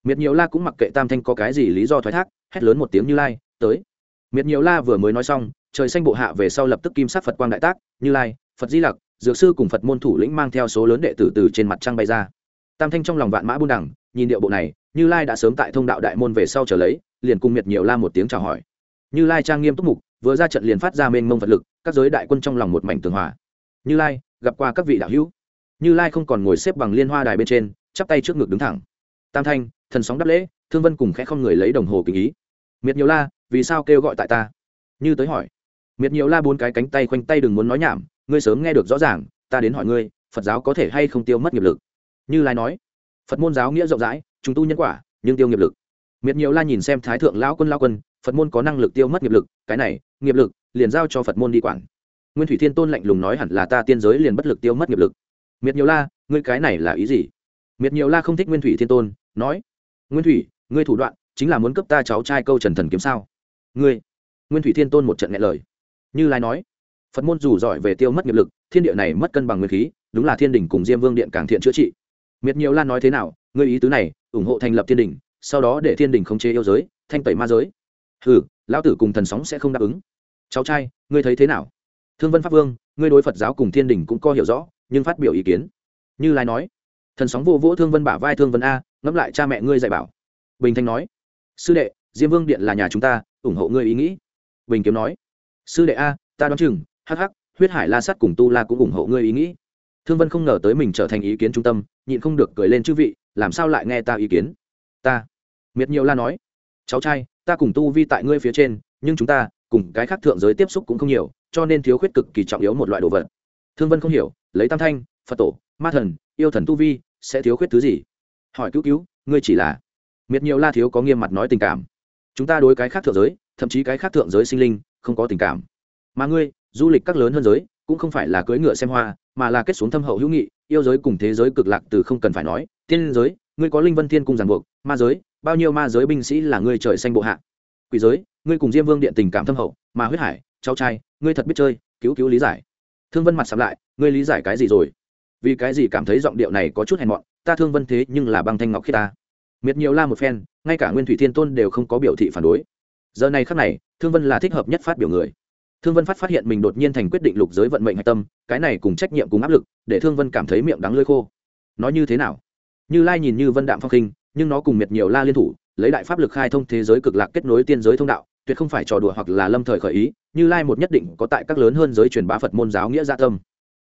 miệt nhiều la cũng mặc kệ tam thanh có cái gì lý do thoái thác, hét lớn một tiếng như lai, tới. Miệt nhiều la vừa mới nói xong, trời xanh bộ hạ về sau lập tức kim sắc phật quang đại tác, như lai, phật di lặc, dược sư cùng phật môn thủ lĩnh mang theo số lớn đệ tử từ trên mặt trăng bay ra. Tam thanh trong lòng vạn mã buôn đẳng, nhìn điệu bộ này, như lai đã sớm tại thông đạo đại môn về sau trở lấy, liền cùng miệt nhiều la một tiếng chào hỏi. Như lai trang nghiêm túc mục, vừa ra trận liền phát ra mênh mông vật lực, các giới đại quân trong lòng một mảnh tường hòa. Như lai, gặp qua các vị đạo hữu. Như lai không còn ngồi xếp bằng liên hoa đài bên trên, chắp tay trước ngực đứng thẳng tam thanh, thần sóng đáp lễ, thương vân cùng khẽ không người lấy đồng hồ kính ý. Miệt nhiều la, vì sao kêu gọi tại ta? Như tới hỏi. Miệt nhiều la bốn cái cánh tay khoanh tay đừng muốn nói nhảm, ngươi sớm nghe được rõ ràng, ta đến hỏi ngươi, phật giáo có thể hay không tiêu mất nghiệp lực? Như lai nói. Phật môn giáo nghĩa rộng rãi, chúng tu nhân quả, nhưng tiêu nghiệp lực. Miệt nhiều la nhìn xem thái thượng lão quân lao quân, phật môn có năng lực tiêu mất nghiệp lực, cái này, nghiệp lực, liền giao cho phật môn đi quản. Nguyên thủy thiên tôn lạnh lùng nói hẳn là ta tiên giới liền bất lực tiêu mất nghiệp lực. Miệt nhiều la, ngươi cái này là ý gì? Miệt nhiều la không thích nguyên thủy thiên tôn, nói, nguyên thủy, ngươi thủ đoạn chính là muốn cấp ta cháu trai câu trần thần kiếm sao? Ngươi. Nguyên thủy thiên tôn một trận nghe lời. Như lai nói, phật môn dù giỏi về tiêu mất nghiệp lực, thiên địa này mất cân bằng nguyên khí, đúng là thiên đình cùng diêm vương điện càng thiện chữa trị. Miệt nhiều lan nói thế nào, ngươi ý tứ này, ủng hộ thành lập thiên đình, sau đó để thiên đình khống chế yêu giới, thanh tẩy ma giới. Ừ lão tử cùng thần sóng sẽ không đáp ứng. Cháu trai, ngươi thấy thế nào? Thương vân pháp vương, ngươi đối phật giáo cùng thiên đình cũng có hiểu rõ, nhưng phát biểu ý kiến. Như lai nói thần sóng vô vỗ thương vân bả vai thương vân a, ngẫm lại cha mẹ ngươi dạy bảo. Bình thanh nói, sư đệ, diêm vương điện là nhà chúng ta, ủng hộ ngươi ý nghĩ. Bình kiếm nói, sư đệ a, ta đoán chừng hh huyết hải la sắt cùng tu la cũng ủng hộ ngươi ý nghĩ. Thương vân không ngờ tới mình trở thành ý kiến trung tâm, nhịn không được cười lên, chư vị, làm sao lại nghe ta ý kiến? Ta. Miệt nhiều la nói, cháu trai, ta cùng tu vi tại ngươi phía trên, nhưng chúng ta cùng cái khác thượng giới tiếp xúc cũng không nhiều, cho nên thiếu khuyết cực kỳ trọng yếu một loại đồ vật. Thương vân không hiểu, lấy tam thanh, phật tổ, ma thần, yêu thần tu vi sẽ thiếu khuyết thứ gì? Hỏi cứu cứu, ngươi chỉ là miệt nhiều la thiếu có nghiêm mặt nói tình cảm. Chúng ta đối cái khác thượng giới, thậm chí cái khác thượng giới sinh linh, không có tình cảm. Mà ngươi, du lịch các lớn hơn giới, cũng không phải là cưỡi ngựa xem hoa, mà là kết xuống thâm hậu hữu nghị, yêu giới cùng thế giới cực lạc từ không cần phải nói. Tiên giới, ngươi có linh vân thiên cung giàn buộc, ma giới, bao nhiêu ma giới binh sĩ là ngươi trời xanh bộ hạ. Quỷ giới, ngươi cùng diêm vương điện tình cảm thâm hậu, mà huyết hải, cháu trai, ngươi thật biết chơi, cứu cứu lý giải. Thương vân mặt sắm lại, ngươi lý giải cái gì rồi? Vì cái gì cảm thấy giọng điệu này có chút hèn mọn, ta thương vân thế nhưng là băng thanh ngọc khi ta. Miệt nhiều la một phen, ngay cả nguyên thủy thiên tôn đều không có biểu thị phản đối. Giờ này khắc này, thương vân là thích hợp nhất phát biểu người. Thương vân phát phát hiện mình đột nhiên thành quyết định lục giới vận mệnh hạch tâm, cái này cùng trách nhiệm cùng áp lực, để thương vân cảm thấy miệng đắng lơi khô. Nói như thế nào? Như lai nhìn như vân đạm phong khinh nhưng nó cùng miệt nhiều la liên thủ, lấy đại pháp lực khai thông thế giới cực lạc kết nối tiên giới thông đạo, tuyệt không phải trò đùa hoặc là lâm thời khởi ý, như lai một nhất định có tại các lớn hơn giới truyền bá phật môn giáo nghĩa gia tâm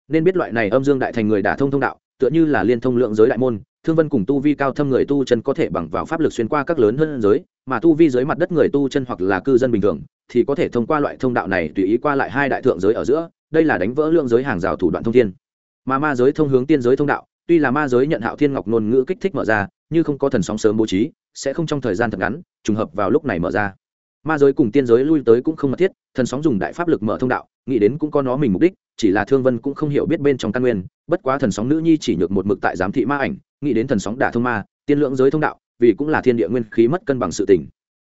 nên biết loại này âm dương đại thành người đả thông thông đạo, tựa như là liên thông lượng giới đại môn, thương vân cùng tu vi cao thâm người tu chân có thể bằng vào pháp lực xuyên qua các lớn hơn giới, mà tu vi dưới mặt đất người tu chân hoặc là cư dân bình thường, thì có thể thông qua loại thông đạo này tùy ý qua lại hai đại thượng giới ở giữa, đây là đánh vỡ lượng giới hàng rào thủ đoạn thông thiên. Mà ma giới thông hướng tiên giới thông đạo, tuy là ma giới nhận hạo thiên ngọc ngôn ngữ kích thích mở ra như không có thần sóng sớm bố trí, sẽ không trong thời gian thật ngắn, trùng hợp vào lúc này mở ra ma giới cùng tiên giới lui tới cũng không mật thiết, thần sóng dùng đại pháp lực mở thông đạo, nghĩ đến cũng có nó mình mục đích, chỉ là thương vân cũng không hiểu biết bên trong căn nguyên, bất quá thần sóng nữ nhi chỉ nhược một mực tại giám thị ma ảnh, nghĩ đến thần sóng đả thông ma, tiên lượng giới thông đạo, vì cũng là thiên địa nguyên khí mất cân bằng sự tình.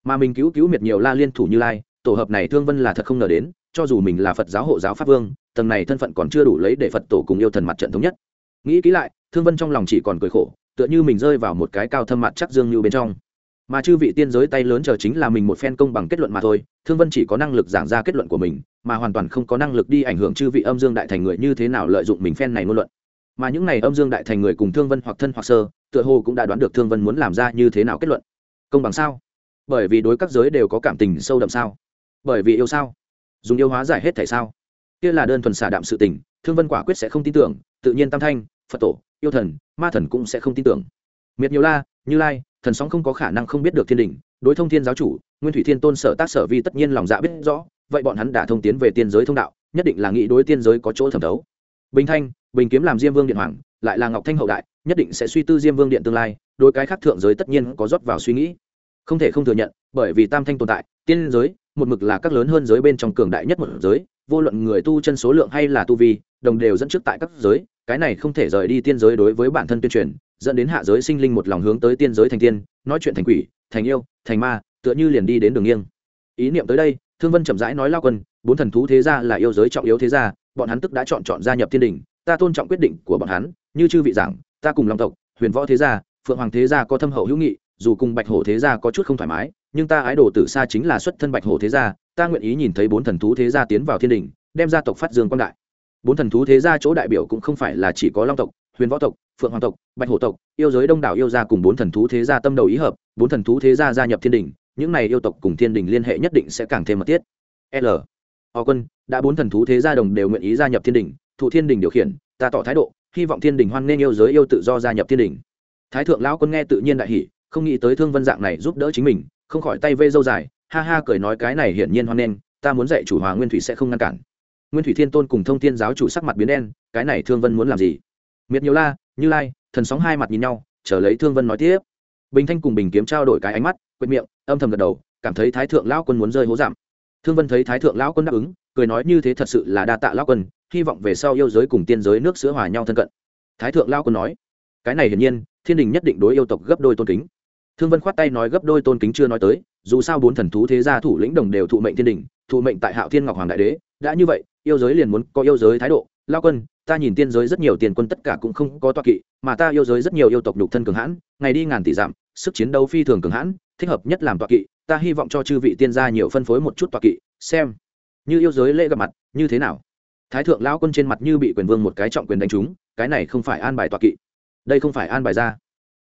Mà mình cứu cứu miệt nhiều la liên thủ như lai, tổ hợp này thương vân là thật không ngờ đến, cho dù mình là phật giáo hộ giáo pháp vương, tầng này thân phận còn chưa đủ lấy để phật tổ cùng yêu thần mặt trận thống nhất. Nghĩ kỹ lại, thương vân trong lòng chỉ còn cười khổ, tựa như mình rơi vào một cái cao thâm mặt chắc dương như bên trong mà chư vị tiên giới tay lớn chờ chính là mình một phen công bằng kết luận mà thôi, thương vân chỉ có năng lực giảng ra kết luận của mình, mà hoàn toàn không có năng lực đi ảnh hưởng chư vị âm dương đại thành người như thế nào lợi dụng mình phen này ngôn luận. Mà những này âm dương đại thành người cùng thương vân hoặc thân hoặc sơ, tựa hồ cũng đã đoán được thương vân muốn làm ra như thế nào kết luận. Công bằng sao? Bởi vì đối các giới đều có cảm tình sâu đậm sao? Bởi vì yêu sao? Dùng yêu hóa giải hết thể sao? Kia là đơn thuần xả đạm sự tình, thương vân quả quyết sẽ không tin tưởng, tự nhiên tam thanh, phật tổ, yêu thần, ma thần cũng sẽ không tin tưởng. Miệt nhiều la, như lai thần sóng không có khả năng không biết được thiên đình, đối thông thiên giáo chủ, nguyên thủy thiên tôn sở tác sở vi tất nhiên lòng dạ biết rõ, vậy bọn hắn đã thông tiến về tiên giới thông đạo, nhất định là nghĩ đối tiên giới có chỗ thẩm thấu. Bình thanh, bình kiếm làm diêm vương điện hoàng, lại là ngọc thanh hậu đại, nhất định sẽ suy tư diêm vương điện tương lai, đối cái khác thượng giới tất nhiên có rót vào suy nghĩ. Không thể không thừa nhận, bởi vì tam thanh tồn tại, tiên giới, một mực là các lớn hơn giới bên trong cường đại nhất một giới, vô luận người tu chân số lượng hay là tu vi, đồng đều dẫn trước tại các giới, cái này không thể rời đi tiên giới đối với bản thân tuyên truyền dẫn đến hạ giới sinh linh một lòng hướng tới tiên giới thành tiên, nói chuyện thành quỷ, thành yêu, thành ma, tựa như liền đi đến đường nghiêng. Ý niệm tới đây, thương vân chậm rãi nói lao quân, bốn thần thú thế gia là yêu giới trọng yếu thế gia, bọn hắn tức đã chọn chọn gia nhập thiên đình, ta tôn trọng quyết định của bọn hắn, như chư vị giảng, ta cùng long tộc, huyền võ thế gia, phượng hoàng thế gia có thâm hậu hữu nghị, dù cùng bạch hổ thế gia có chút không thoải mái, nhưng ta ái đồ từ xa chính là xuất thân bạch hổ thế gia, ta nguyện ý nhìn thấy bốn thần thú thế gia tiến vào thiên đình, đem gia tộc phát dương quang đại. Bốn thần thú thế gia chỗ đại biểu cũng không phải là chỉ có long tộc huyền võ tộc, phượng hoàng tộc, bạch hổ tộc, yêu giới đông đảo yêu gia cùng bốn thần thú thế gia tâm đầu ý hợp, bốn thần thú thế gia gia nhập thiên đình, những này yêu tộc cùng thiên đình liên hệ nhất định sẽ càng thêm mật thiết. L. O quân, đã bốn thần thú thế gia đồng đều nguyện ý gia nhập thiên đình, thụ thiên đình điều khiển, ta tỏ thái độ, hy vọng thiên đình hoan nghênh yêu giới yêu tự do gia nhập thiên đình. Thái thượng lão quân nghe tự nhiên đại hỷ không nghĩ tới thương vân dạng này giúp đỡ chính mình, không khỏi tay vây dâu dài, ha ha cười nói cái này hiển nhiên hoan nghênh, ta muốn dạy chủ hòa nguyên thủy sẽ không ngăn cản. Nguyên thủy thiên tôn cùng thông thiên giáo chủ sắc mặt biến đen, cái này thương vân muốn làm gì? Miệt nhiều la, như lai, thần sóng hai mặt nhìn nhau, chờ lấy thương vân nói tiếp. Bình thanh cùng bình kiếm trao đổi cái ánh mắt quệt miệng, âm thầm gật đầu, cảm thấy thái thượng lão quân muốn rơi hố giảm. Thương vân thấy thái thượng lão quân đáp ứng, cười nói như thế thật sự là đa tạ lão quân, hy vọng về sau yêu giới cùng tiên giới nước sữa hòa nhau thân cận. Thái thượng lão quân nói, cái này hiển nhiên, thiên đình nhất định đối yêu tộc gấp đôi tôn kính. Thương vân khoát tay nói gấp đôi tôn kính chưa nói tới, dù sao bốn thần thú thế gia thủ lĩnh đồng đều thụ mệnh thiên đình, thụ mệnh tại hạo thiên ngọc hoàng đại đế, đã như vậy, yêu giới liền muốn có yêu giới thái độ. Lao quân ta nhìn tiên giới rất nhiều tiền quân tất cả cũng không có toa kỵ, mà ta yêu giới rất nhiều yêu tộc nhục thân cường hãn, ngày đi ngàn tỷ giảm sức chiến đấu phi thường cường hãn, thích hợp nhất làm toa kỵ, ta hy vọng cho chư vị tiên gia nhiều phân phối một chút toa kỵ, xem, như yêu giới lễ gặp mặt, như thế nào? Thái thượng lão quân trên mặt như bị quyền vương một cái trọng quyền đánh trúng, cái này không phải an bài toa kỵ. Đây không phải an bài ra.